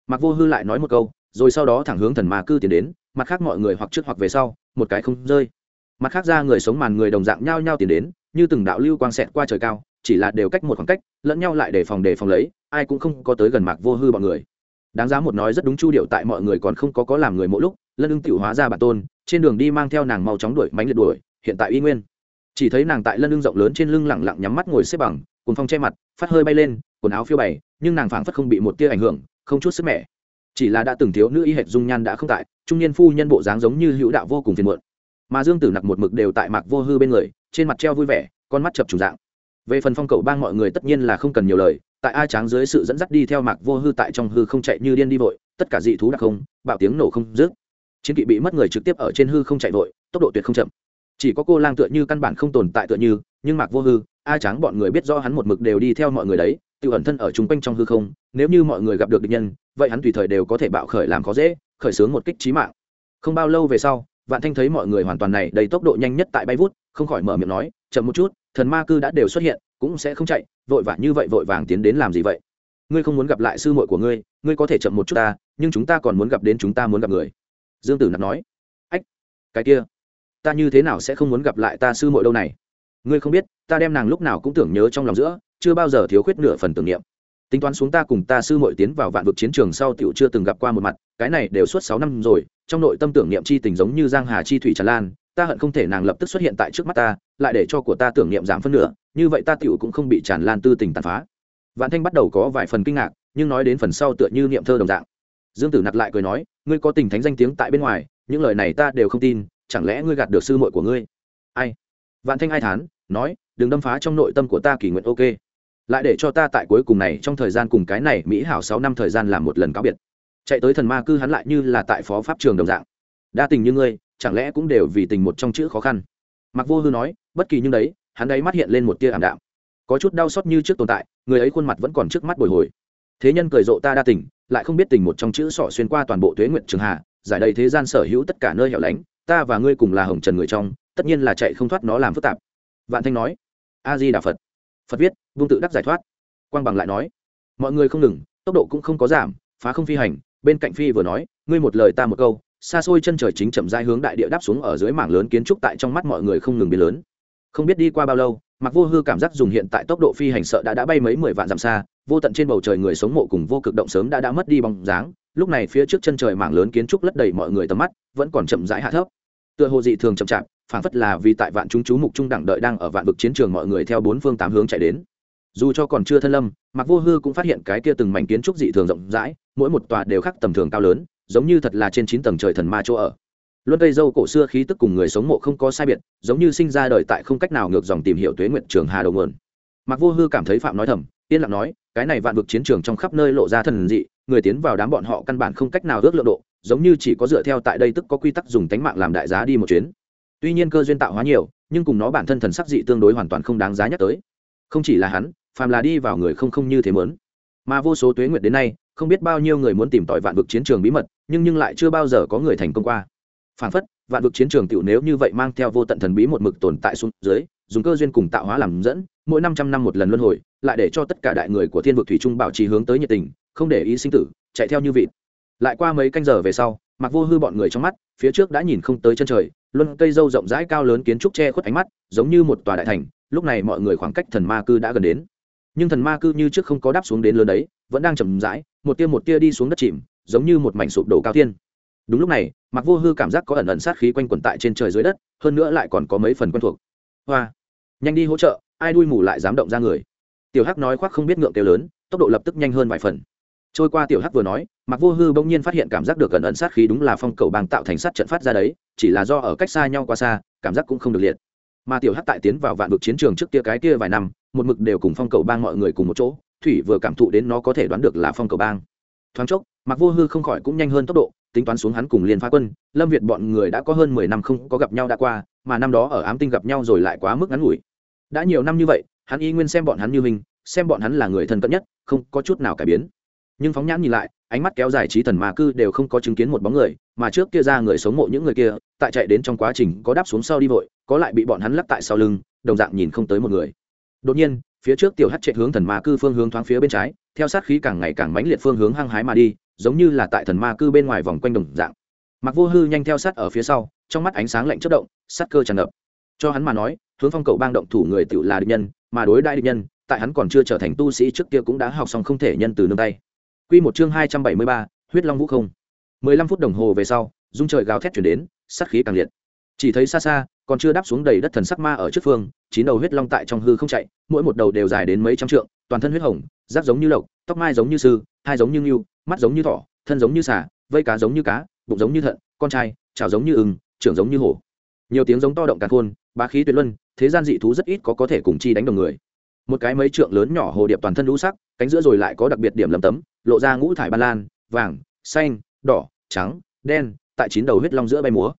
Mặc vô hư lại nói một câu, rồi sau đó thẳng hướng thần ma cư tiến đến, mặt khác mọi người hoặc trước hoặc về sau, một cái không rơi. Mặt khác ra người sống màn người đồng dạng nhao nhao tiến đến, như từng đạo lưu quang xẹt qua trời cao chỉ là đều cách một khoảng cách, lẫn nhau lại để phòng đề phòng lấy, ai cũng không có tới gần mạc vô hư bọn người. Đáng giá một nói rất đúng chu điệu tại mọi người còn không có có làm người mỗi lúc, lân ưng tiểu hóa ra bản tôn, trên đường đi mang theo nàng mau chóng đuổi mánh liệt đuổi, hiện tại y nguyên. Chỉ thấy nàng tại lân ưng rộng lớn trên lưng lẳng lặng nhắm mắt ngồi xếp bằng cùng phong che mặt, phát hơi bay lên, quần áo phiêu bày, nhưng nàng phảng phất không bị một tia ảnh hưởng, không chút sức mẻ. Chỉ là đã từng thiếu nữ y hệt dung nhan đã không tại, trung niên phu nhân bộ dáng giống như hữu đạo vô cùng phiền muộn. Mà dương tử nặc một mực đều tại mạc vô hư bên người, trên mặt treo vui vẻ, con mắt chập trùng dạng về phần phong cầu bang mọi người tất nhiên là không cần nhiều lời, tại a tráng dưới sự dẫn dắt đi theo mạc vô hư tại trong hư không chạy như điên đi vội, tất cả dị thú đặc không, bạo tiếng nổ không dứt. Chiến kỵ bị mất người trực tiếp ở trên hư không chạy vội, tốc độ tuyệt không chậm. Chỉ có cô lang tựa như căn bản không tồn tại tựa như, nhưng mạc vô hư, a tráng bọn người biết rõ hắn một mực đều đi theo mọi người đấy, tự ẩn thân ở chung quanh trong hư không, nếu như mọi người gặp được địch nhân, vậy hắn tùy thời đều có thể bạo khởi làm khó dễ, khởi xướng một kích trí mạng. Không bao lâu về sau, vạn thanh thấy mọi người hoàn toàn này đầy tốc độ nhanh nhất tại bay vút, không khỏi mở miệng nói, chậm một chút thần ma cư đã đều xuất hiện, cũng sẽ không chạy, vội vã như vậy vội vàng tiến đến làm gì vậy? Ngươi không muốn gặp lại sư muội của ngươi ngươi có thể chậm một chút ta, nhưng chúng ta còn muốn gặp đến chúng ta muốn gặp người. Dương tử nạp nói. Ách, cái kia, ta như thế nào sẽ không muốn gặp lại ta sư muội đâu này? Ngươi không biết, ta đem nàng lúc nào cũng tưởng nhớ trong lòng giữa, chưa bao giờ thiếu khuyết nửa phần tưởng niệm. Tính toán xuống ta cùng ta sư muội tiến vào vạn vực chiến trường sau tiểu chưa từng gặp qua một mặt, cái này đều suốt sáu năm rồi, trong nội tâm tưởng niệm chi tình giống như giang hà chi thủy tràn lan ta hận không thể nàng lập tức xuất hiện tại trước mắt ta, lại để cho của ta tưởng niệm giảm phân nửa, như vậy ta tựu cũng không bị tràn lan tư tình tàn phá. Vạn thanh bắt đầu có vài phần kinh ngạc, nhưng nói đến phần sau tựa như niệm thơ đồng dạng. Dương tử nặc lại cười nói, ngươi có tình thánh danh tiếng tại bên ngoài, những lời này ta đều không tin, chẳng lẽ ngươi gạt được sư muội của ngươi? Ai? Vạn thanh ai thán, nói, đừng đâm phá trong nội tâm của ta kỷ nguyện ok. Lại để cho ta tại cuối cùng này trong thời gian cùng cái này mỹ hảo sáu năm thời gian làm một lần cáo biệt. Chạy tới thần ma cư hắn lại như là tại phó pháp trường đồng dạng. Đa tình như ngươi chẳng lẽ cũng đều vì tình một trong chữ khó khăn? Mặc vô hư nói, bất kỳ như đấy, hắn ấy mắt hiện lên một tia ảm đạm. Có chút đau xót như trước tồn tại, người ấy khuôn mặt vẫn còn trước mắt bồi hồi. Thế nhân cười rộ ta đa tình, lại không biết tình một trong chữ sỏ xuyên qua toàn bộ tuế nguyện trường hạ giải đầy thế gian sở hữu tất cả nơi hẻo lánh, ta và ngươi cùng là hồng trần người trong, tất nhiên là chạy không thoát nó làm phức tạp. Vạn thanh nói, a di đà phật. Phật viết, vung tự đắc giải thoát. Quang bằng lại nói, mọi người không ngừng, tốc độ cũng không có giảm, phá không phi hành, bên cạnh phi vừa nói, ngươi một lời ta một câu xa xôi chân trời chính chậm rãi hướng đại địa đáp xuống ở dưới mảng lớn kiến trúc tại trong mắt mọi người không ngừng biến lớn. Không biết đi qua bao lâu mặc vô hư cảm giác dùng hiện tại tốc độ phi hành sợ đã đã bay mấy mười vạn dặm xa, vô tận trên bầu trời người sống mộ cùng vô cực động sớm đã đã mất đi bóng dáng. Lúc này phía trước chân trời mảng lớn kiến trúc lấp đầy mọi người tầm mắt, vẫn còn chậm rãi hạ thấp. Tựa hồ dị thường chậm chạp phản phất là vì tại vạn chúng chú mục trung đẳng đợi đang ở vạn vực chiến trường mọi người theo bốn phương tám hướng chạy đến. Dù cho còn chưa thân lâm mặc vô hư cũng phát hiện cái kia từng mảnh kiến trúc dị thường rộng rãi, mỗi một tòa đều khác tầm thường cao lớn giống như thật là trên chín tầng trời thần ma chỗ ở. Luân cây dâu cổ xưa khí tức cùng người sống mộ không có sai biệt, giống như sinh ra đời tại không cách nào ngược dòng tìm hiểu tuế nguyện trường hà đầu nguồn. Mặc vô hư cảm thấy phạm nói thầm, yên lặng nói, cái này vạn vực chiến trường trong khắp nơi lộ ra thần dị, người tiến vào đám bọn họ căn bản không cách nào ước lượng độ, giống như chỉ có dựa theo tại đây tức có quy tắc dùng tánh mạng làm đại giá đi một chuyến. Tuy nhiên cơ duyên tạo hóa nhiều, nhưng cùng nó bản thân thần sắc dị tương đối hoàn toàn không đáng giá nhắc tới. Không chỉ là hắn, phàm là đi vào người không không như thế mớn mà vô số tuế nguyệt đến nay không biết bao nhiêu người muốn tìm tòi vạn vực chiến trường bí mật, nhưng nhưng lại chưa bao giờ có người thành công qua. Phản phất, vạn vực chiến trường tiểu nếu như vậy mang theo vô tận thần bí một mực tồn tại xuống dưới, dùng cơ duyên cùng tạo hóa làm dẫn, mỗi năm trăm năm một lần luân hồi, lại để cho tất cả đại người của thiên vực thủy trung bảo trì hướng tới nhiệt tình, không để ý sinh tử, chạy theo như vịt. Lại qua mấy canh giờ về sau mặc vô hư bọn người trong mắt, phía trước đã nhìn không tới chân trời, luân cây dâu rộng rãi cao lớn kiến trúc che khuất ánh mắt, giống như một tòa đại thành, lúc này mọi người khoảng cách thần ma cư đã gần đến. Nhưng thần ma cư như trước không có đáp xuống đến lớn đấy, vẫn đang chậm rãi một tia một tia đi xuống đất chìm, giống như một mảnh sụp đổ cao thiên. Đúng lúc này mặc vô hư cảm giác có ẩn ẩn sát khí quanh quẩn tại trên trời dưới đất, hơn nữa lại còn có mấy phần quen thuộc. Hoa! Nhanh đi hỗ trợ, ai đuôi mù lại dám động ra người. Tiểu hắc nói khoác không biết ngượng kêu lớn, tốc độ lập tức nhanh hơn vài phần. Trôi qua tiểu hắc vừa nói mặc vô hư bỗng nhiên phát hiện cảm giác được ẩn ẩn sát khí đúng là phong cầu bang tạo thành sát trận phát ra đấy, chỉ là do ở cách xa nhau quá xa, cảm giác cũng không được liệt. Mà tiểu hắc tại tiến vào vạn vực chiến trường trước kia cái kia vài năm, một mực đều cùng phong cầu bang mọi người cùng một chỗ thủy vừa cảm thụ đến nó có thể đoán được là phong cầu bang. Thoáng chốc mặc vô hư không khỏi cũng nhanh hơn tốc độ, tính toán xuống hắn cùng liên phá quân, lâm việt bọn người đã có hơn mười năm không có gặp nhau đã qua, mà năm đó ở ám tinh gặp nhau rồi lại quá mức ngắn ngủi. Đã nhiều năm như vậy, hắn y nguyên xem bọn hắn như mình, xem bọn hắn là người thân cận nhất, không có chút nào cải biến. Nhưng phóng nhãn nhìn lại, ánh mắt kéo dài trí thần mà cư đều không có chứng kiến một bóng người, mà trước kia ra người sống mộ những người kia, tại chạy đến trong quá trình có đáp xuống sau đi vội, có lại bị bọn hắn lắc tại sau lưng, đồng dạng nhìn không tới một người. Đột nhiên phía trước tiểu hắt chạy hướng thần ma cư phương hướng thoáng phía bên trái theo sát khí càng ngày càng mãnh liệt phương hướng hăng hái mà đi giống như là tại thần ma cư bên ngoài vòng quanh đồng dạng mặc vô hư nhanh theo sát ở phía sau trong mắt ánh sáng lạnh chất động sát cơ tràn ngập cho hắn mà nói hướng phong cầu bang động thủ người tự là địch nhân mà đối đại địch nhân tại hắn còn chưa trở thành tu sĩ trước kia cũng đã học xong không thể nhân từ nương tay Quy một chương hai trăm bảy mươi ba, huyết long vũ không. Mười lăm phút đồng hồ về sau, dung trời gào thét chuyển đến, sát khí càng liệt. Chỉ thấy xa xa, còn chưa đáp xuống đầy đất thần sắc ma ở trước phương, chín đầu huyết long tại trong hư không chạy, mỗi một đầu đều dài đến mấy trăm trượng, toàn thân huyết hồng, rác giống như lộc, tóc mai giống như sư, hai giống như ngưu, mắt giống như thỏ, thân giống như xà, vây cá giống như cá, bụng giống như thận, con trai, chảo giống như ưng, trưởng giống như hổ. Nhiều tiếng giống to động cả khôn, bá khí tuyệt luân, thế gian dị thú rất ít có có thể cùng chi đánh đồng người một cái mấy trượng lớn nhỏ hồ điệp toàn thân lũ sắc cánh giữa rồi lại có đặc biệt điểm lấm tấm lộ ra ngũ thải ban lan vàng xanh đỏ trắng đen tại chín đầu huyết long giữa bay múa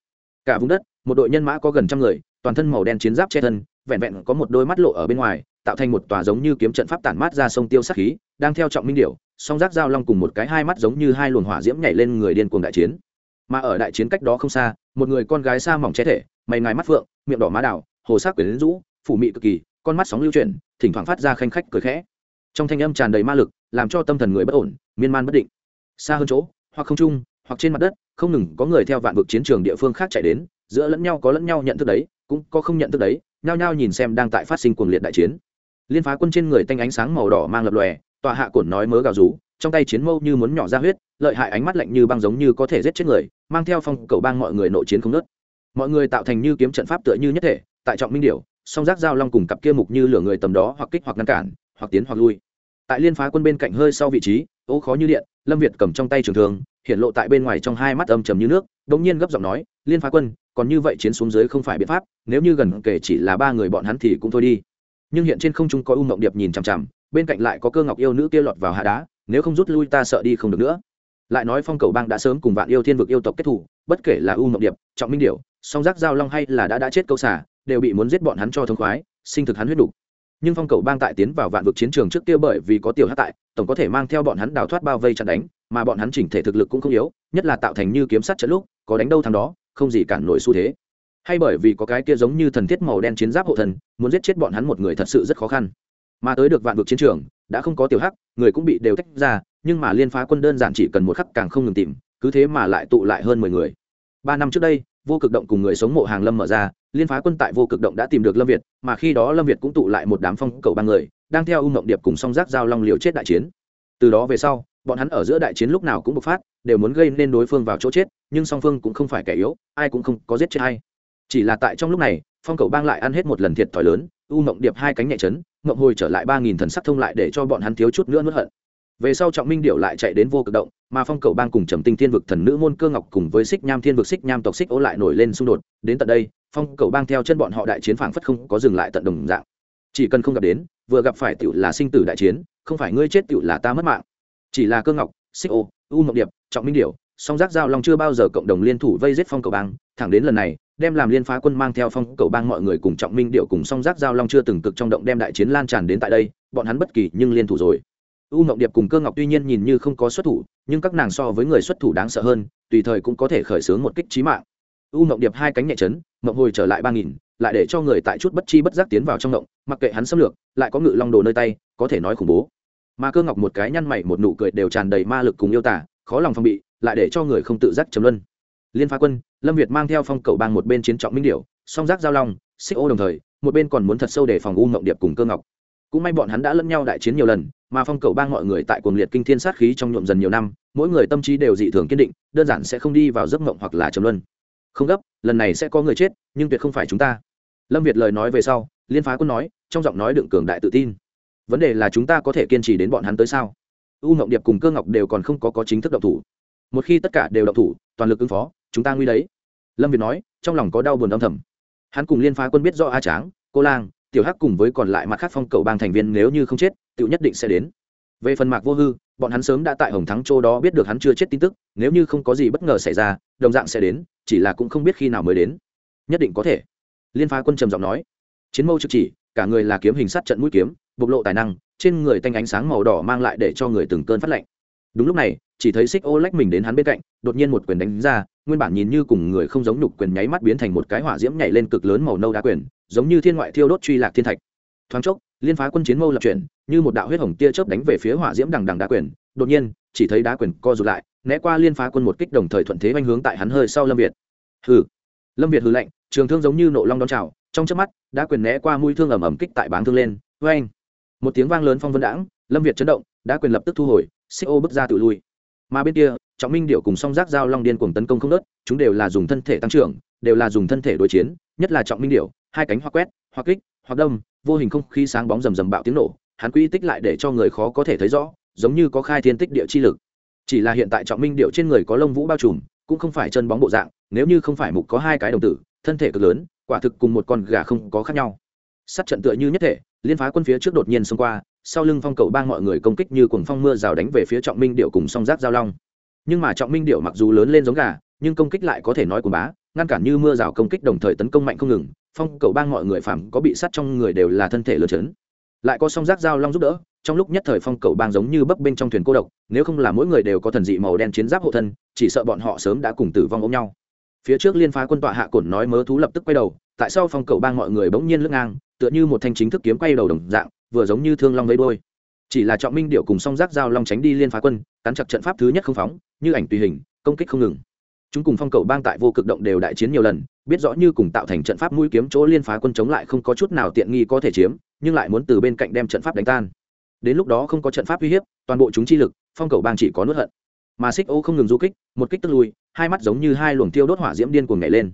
cả vùng đất một đội nhân mã có gần trăm người, toàn thân màu đen chiến giáp che thân, vẹn vẹn có một đôi mắt lộ ở bên ngoài, tạo thành một tòa giống như kiếm trận pháp tản mát ra sông tiêu sắc khí, đang theo trọng minh điệu song giác giao long cùng một cái hai mắt giống như hai luồng hỏa diễm nhảy lên người điên cuồng đại chiến. Mà ở đại chiến cách đó không xa, một người con gái xa mỏng che thể, mày ngài mắt phượng, miệng đỏ má đào, hồ sắc quyển rũ, phủ mị cực kỳ, con mắt sóng lưu chuyển, thỉnh thoảng phát ra khanh khách cười khẽ. Trong thanh âm tràn đầy ma lực, làm cho tâm thần người bất ổn, miên man bất định. Xa hơn chỗ, hoặc không trung, hoặc trên mặt đất, không ngừng có người theo vạn vực chiến trường địa phương khác chạy đến giữa lẫn nhau có lẫn nhau nhận thức đấy, cũng có không nhận thức đấy, nhao nhao nhìn xem đang tại phát sinh cuồng liệt đại chiến. Liên phá quân trên người tanh ánh sáng màu đỏ mang lập lòe, tòa hạ cổn nói mớ gào rú, trong tay chiến mâu như muốn nhỏ ra huyết, lợi hại ánh mắt lạnh như băng giống như có thể giết chết người, mang theo phong cầu bang mọi người nội chiến không nớt mọi người tạo thành như kiếm trận pháp tựa như nhất thể, tại trọng minh điểu, song giác giao long cùng cặp kia mục như lửa người tầm đó hoặc kích hoặc ngăn cản, hoặc tiến hoặc lui. Tại liên phá quân bên cạnh hơi sau vị trí, ô khó như điện lâm việt cầm trong tay trường thường hiện lộ tại bên ngoài trong hai mắt âm trầm như nước đ ỗ n g nhiên gấp giọng nói, liên phá quân, còn như vậy chiến xuống dưới không phải biện pháp, nếu như gần kể chỉ là ba người bọn hắn thì cũng thôi đi nhưng hiện trên không trung có u mộng điệp nhìn chằm chằm, bên cạnh lại có cơ ngọc yêu nữ kia lọt vào hạ đá, nếu không rút lui ta sợ đi không được nữa lại nói phong cầu bang đã sớm cùng vạn yêu thiên vực yêu tộc kết thủ, bất kể là u mộng điệp, trọng minh điệu song giác giao long hay là đã đã chết câu xả, đều bị muốn giết bọn hắn cho thông khoái, sinh thực hắn huyết đủ nhưng phong cầu bang tại tiến vào vạn vực chiến trường trước kia bởi vì có tiểu hát tại, tổng có thể mang theo bọn hắn đào thoát bao vây chặn đánh, mà bọn hắn chỉnh thể thực lực cũng không yếu, nhất là tạo thành như kiếm sắt trận lúc, có đánh đâu thằng đó, không gì cản nổi xu thế. Hay bởi vì có cái kia giống như thần thiết màu đen chiến giáp hộ thần, muốn giết chết bọn hắn một người thật sự rất khó khăn. Mà tới được vạn vực chiến trường, đã không có tiểu hắc, người cũng bị đều tách ra, nhưng mà liên phá quân đơn giản chỉ cần một khắc càng không ngừng tìm, cứ thế mà lại tụ lại hơn mười người. Ba năm trước đây vô cực động cùng người sống mộ hàng lâm mở ra, liên phá quân tại vô cực động đã tìm được lâm việt, mà khi đó lâm việt cũng tụ lại một đám phong cầu ba người, đang theo ung mộng điệp cùng song giác giao long liều chết đại chiến. Từ đó về sau, bọn hắn ở giữa đại chiến lúc nào cũng bộc phát, đều muốn gây nên đối phương vào chỗ chết, nhưng song phương cũng không phải kẻ yếu, ai cũng không có giết chết hay chỉ là tại trong lúc này, phong cầu bang lại ăn hết một lần thiệt thòi lớn, u mộng điệp hai cánh nhẹ chấn mộng hồi trở lại ba nghìn thần sắc thông lại để cho bọn hắn thiếu chút nữa nuốt hận về sau trọng minh điệu lại chạy đến vô cực động, mà phong cầu bang cùng trầm tinh thiên vực thần nữ môn cơ ngọc cùng với xích nham thiên vực xích nham tộc xích ố lại nổi lên xung đột. Đến tận đây, phong cầu bang theo chân bọn họ đại chiến phảng phất không có dừng lại tận đồng dạng. Chỉ cần không gặp đến, vừa gặp phải tựu là sinh tử đại chiến, không phải ngươi chết tựu là ta mất mạng. Chỉ là cơ ngọc, xích ô, u mộng điệp, trọng minh điệu song giác giao long chưa bao giờ cộng đồng liên thủ vây giết phong cầu bang, thẳng đến lần này, đem làm liên phá quân mang theo phong cầu bang mọi người cùng trọng minh điệu cùng song giác giao long chưa từng cực trong động đem đại chiến lan tràn đến tại đây, bọn hắn bất kỳ nhưng liên thủ rồi u mộng điệp cùng cơ ngọc tuy nhiên nhìn như không có xuất thủ, nhưng các nàng so với người xuất thủ đáng sợ hơn, tùy thời cũng có thể khởi xướng một kích trí mạng. U mộng điệp hai cánh nhẹ chấn mộng hồi trở lại ba nghìn, lại để cho người tại chút bất chi bất giác tiến vào trong mộng mặc kệ hắn xâm lược, lại có ngự long đồ nơi tay, có thể nói khủng bố. Mà cơ ngọc một cái nhăn mày một nụ cười đều tràn đầy ma lực cùng yêu tả khó lòng phòng bị, lại để cho người không tự giác chấm luân. Liên phá quân, lâm việt mang theo phong cầu bang một bên chiến trọng minh điệu song giác giao long, xích ô đồng thời, một bên còn muốn thật sâu để phòng u mộng điệp cùng cơ ngọc. Cũng may bọn hắn đã lẫn nhau đại chiến nhiều lần mà phong cầu bang mọi người tại cuồng liệt kinh thiên sát khí trong nhuộm dần nhiều năm, mỗi người tâm trí đều dị thường kiên định, đơn giản sẽ không đi vào giấc mộng hoặc là trầm luân. Không gấp, lần này sẽ có người chết, nhưng tuyệt không phải chúng ta. Lâm việt lời nói về sau, liên phá quân nói, trong giọng nói đựng cường đại tự tin. Vấn đề là chúng ta có thể kiên trì đến bọn hắn tới sao? U ngọc điệp cùng cơ ngọc đều còn không có có chính thức động thủ. Một khi tất cả đều động thủ, toàn lực ứng phó, chúng ta nguy đấy. Lâm việt nói, trong lòng có đau buồn âm thầm. Hắn cùng liên phá quân biết do a tráng, cô lang tiểu hắc cùng với còn lại mặt khác phong cầu bang thành viên nếu như không chết tự nhất định sẽ đến. Về phần mạc vô hư, bọn hắn sớm đã tại hồng thắng châu đó biết được hắn chưa chết tin tức, nếu như không có gì bất ngờ xảy ra, đồng dạng sẽ đến, chỉ là cũng không biết khi nào mới đến. Nhất định có thể. Liên phá quân trầm giọng nói. Chiến mâu trực chỉ, cả người là kiếm hình sát trận mũi kiếm, bộc lộ tài năng, trên người tanh ánh sáng màu đỏ mang lại để cho người từng cơn phát lạnh. Đúng lúc này, chỉ thấy xích ô lách mình đến hắn bên cạnh, đột nhiên một quyền đánh ra nguyên bản nhìn như cùng người không giống nhục quyền nháy mắt biến thành một cái hỏa diễm nhảy lên cực lớn màu nâu đá quyền, giống như thiên ngoại thiêu đốt truy lạc thiên thạch. Thoáng chốc, liên phá quân chiến mâu lập chuyển, như một đạo huyết hồng tia chớp đánh về phía hỏa diễm đằng đằng đá quyền. Đột nhiên, chỉ thấy đá quyền co rụt lại, né qua liên phá quân một kích đồng thời thuận thế oanh hướng tại hắn hơi sau lâm việt. Hừ. Lâm việt hừ lạnh, trường thương giống như nộ long đón trào trong chớp mắt, đá quyền né qua mũi thương ẩm ẩm kích tại báng thương lên. Oanh một tiếng vang lớn phong vân đãng, lâm việt chấn động, đá quyền lập tức thu hồi, xích ô bước ra tự lui. Mà bên kia trọng minh điệu cùng song giác giao long điên cùng tấn công không nớt chúng đều là dùng thân thể tăng trưởng, đều là dùng thân thể đối chiến, nhất là trọng minh điệu hai cánh hoa quét, hoa kích, hoa đâm, vô hình không khí sáng bóng rầm rầm bạo tiếng nổ, hắn quy tích lại để cho người khó có thể thấy rõ, giống như có khai thiên tích địa chi lực. Chỉ là hiện tại trọng minh điệu trên người có lông vũ bao trùm, cũng không phải chân bóng bộ dạng, nếu như không phải mục có hai cái đồng tử, thân thể cực lớn, quả thực cùng một con gà không có khác nhau. Sát trận tựa như nhất thể, liên phá quân phía trước đột nhiên xông qua, sau lưng phong cầu bang mọi người công kích như cuồng phong mưa rào đánh về phía trọng minh điệu cùng song giác giao long nhưng mà trọng minh điệu mặc dù lớn lên giống gà, nhưng công kích lại có thể nói của bá, ngăn cản như mưa rào công kích đồng thời tấn công mạnh không ngừng, phong cầu bang mọi người phàm có bị sát trong người đều là thân thể lớn chấn. Lại có song giác giao long giúp đỡ, trong lúc nhất thời phong cầu bang giống như bấp bên trong thuyền cô độc, nếu không là mỗi người đều có thần dị màu đen chiến giáp hộ thân, chỉ sợ bọn họ sớm đã cùng tử vong ôm nhau. Phía trước liên phá quân tọa hạ cổn nói mớ thú lập tức quay đầu, tại sao phong cầu bang mọi người bỗng nhiên lưng ngang, tựa như một thanh chính thức kiếm quay đầu đồng dạng, vừa giống như thương long lấy đôi chỉ là trọng minh điệu cùng song giác giao long tránh đi liên phá quân, cắn chặt trận pháp thứ nhất không phóng, như ảnh tùy hình, công kích không ngừng. Chúng cùng phong cầu bang tại vô cực động đều đại chiến nhiều lần, biết rõ như cùng tạo thành trận pháp mũi kiếm chỗ liên phá quân chống lại không có chút nào tiện nghi có thể chiếm, nhưng lại muốn từ bên cạnh đem trận pháp đánh tan. Đến lúc đó không có trận pháp uy hiếp, toàn bộ chúng chi lực, phong cầu bang chỉ có nuốt hận. Mà xích ô không ngừng du kích, một kích tức lui, hai mắt giống như hai luồng tiêu đốt hỏa diễm điên cuồng nhảy lên.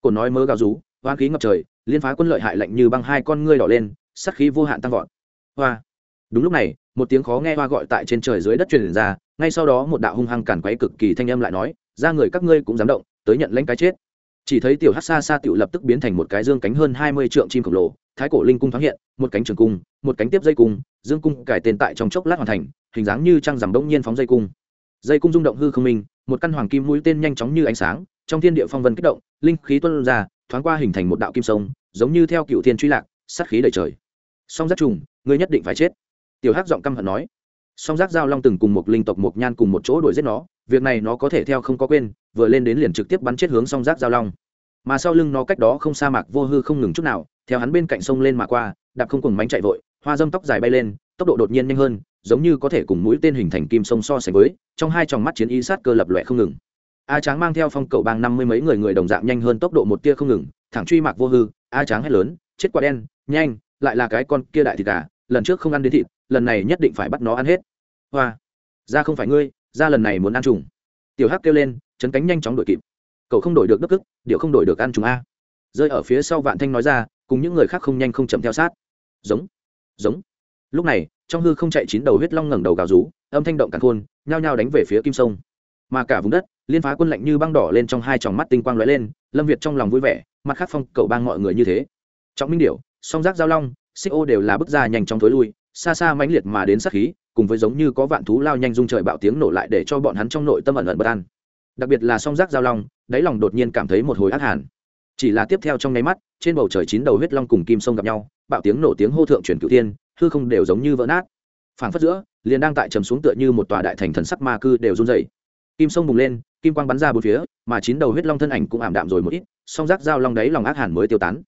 Cồn nói mớ gào rú, hoang khí ngập trời, liên phá quân lợi hại lạnh như băng hai con ngươi đỏ lên sắc khí vô hạn tăng vọt. Hoa. Đúng lúc này một tiếng khó nghe hoa gọi tại trên trời dưới đất truyền ra, ngay sau đó một đạo hung hăng cản quấy cực kỳ thanh âm lại nói, ra người các ngươi cũng dám động, tới nhận lãnh cái chết. Chỉ thấy tiểu hát xa xa tiểu lập tức biến thành một cái dương cánh hơn hai mươi trượng chim khổng lồ, thái cổ linh cung thoáng hiện, một cánh trường cung, một cánh tiếp dây cung, dương cung cải tên tại trong chốc lát hoàn thành, hình dáng như trăng rằm đông nhiên phóng dây cung. Dây cung rung động hư không minh, một căn hoàng kim mũi tên nhanh chóng như ánh sáng, trong thiên địa phong vân kích động, linh khí tuân ra, thoáng qua hình thành một đạo kim sông, giống như theo cựu thiên truy lạc, sát khí đầy trời. Song giác trùng ngươi nhất định phải chết tiểu hắc giọng căm hận nói song giác giao long từng cùng một linh tộc một nhan cùng một chỗ đuổi giết nó việc này nó có thể theo không có quên vừa lên đến liền trực tiếp bắn chết hướng song giác giao long. Mà sau lưng nó cách đó không sa mạc vô hư không ngừng chút nào theo hắn bên cạnh sông lên mà qua đạp không cùng mánh chạy vội hoa dâm tóc dài bay lên tốc độ đột nhiên nhanh hơn giống như có thể cùng mũi tên hình thành kim sông so sánh với trong hai tròng mắt chiến y sát cơ lập loẹ không ngừng. A tráng mang theo phong cầu bang năm mươi mấy người người đồng dạng nhanh hơn tốc độ một tia không ngừng thẳng truy mạc vô hư a tráng hét lớn chết quả đen nhanh lại là cái con kia đại thịt cả, lần trước không ăn đến thịt lần này nhất định phải bắt nó ăn hết. Hoa, ra không phải ngươi, ra lần này muốn ăn trùng. Tiểu hắc kêu lên, chấn cánh nhanh chóng đổi kịp. Cậu không đổi được đức ức điệu không đổi được ăn trùng a. Rơi ở phía sau vạn thanh nói ra, cùng những người khác không nhanh không chậm theo sát. Giống giống. Lúc này, trong hư không chạy chín đầu huyết long ngẩng đầu gào rú, âm thanh động càn khôn, nhao nhao đánh về phía kim sông. Mà cả vùng đất, liên phá quân lạnh như băng đỏ lên trong hai tròng mắt tinh quang lóe lên, lâm việt trong lòng vui vẻ, mặt khác phong cậu bang mọi người như thế. Trọng minh điệu song giác giao long, xích ô đều là bước ra nhanh chóng thối lui xa xa mãnh liệt mà đến sát khí, cùng với giống như có vạn thú lao nhanh dung trời bạo tiếng nổ lại để cho bọn hắn trong nội tâm ẩn ẩn bất an. Đặc biệt là song giác giao long, đáy lòng đột nhiên cảm thấy một hồi ác hàn. Chỉ là tiếp theo trong nháy mắt, trên bầu trời chín đầu huyết long cùng kim sông gặp nhau, bạo tiếng nổ tiếng hô thượng chuyển cửu tiên hư không đều giống như vỡ nát. Phảng phất giữa, liền đang tại trầm xuống tựa như một tòa đại thành thần sắc ma cư đều run dày kim sông bùng lên, kim quang bắn ra bốn phía, mà chín đầu huyết long thân ảnh cũng ảm đạm rồi một ít, song giác giao long đáy lòng ác hàn mới tiêu tán.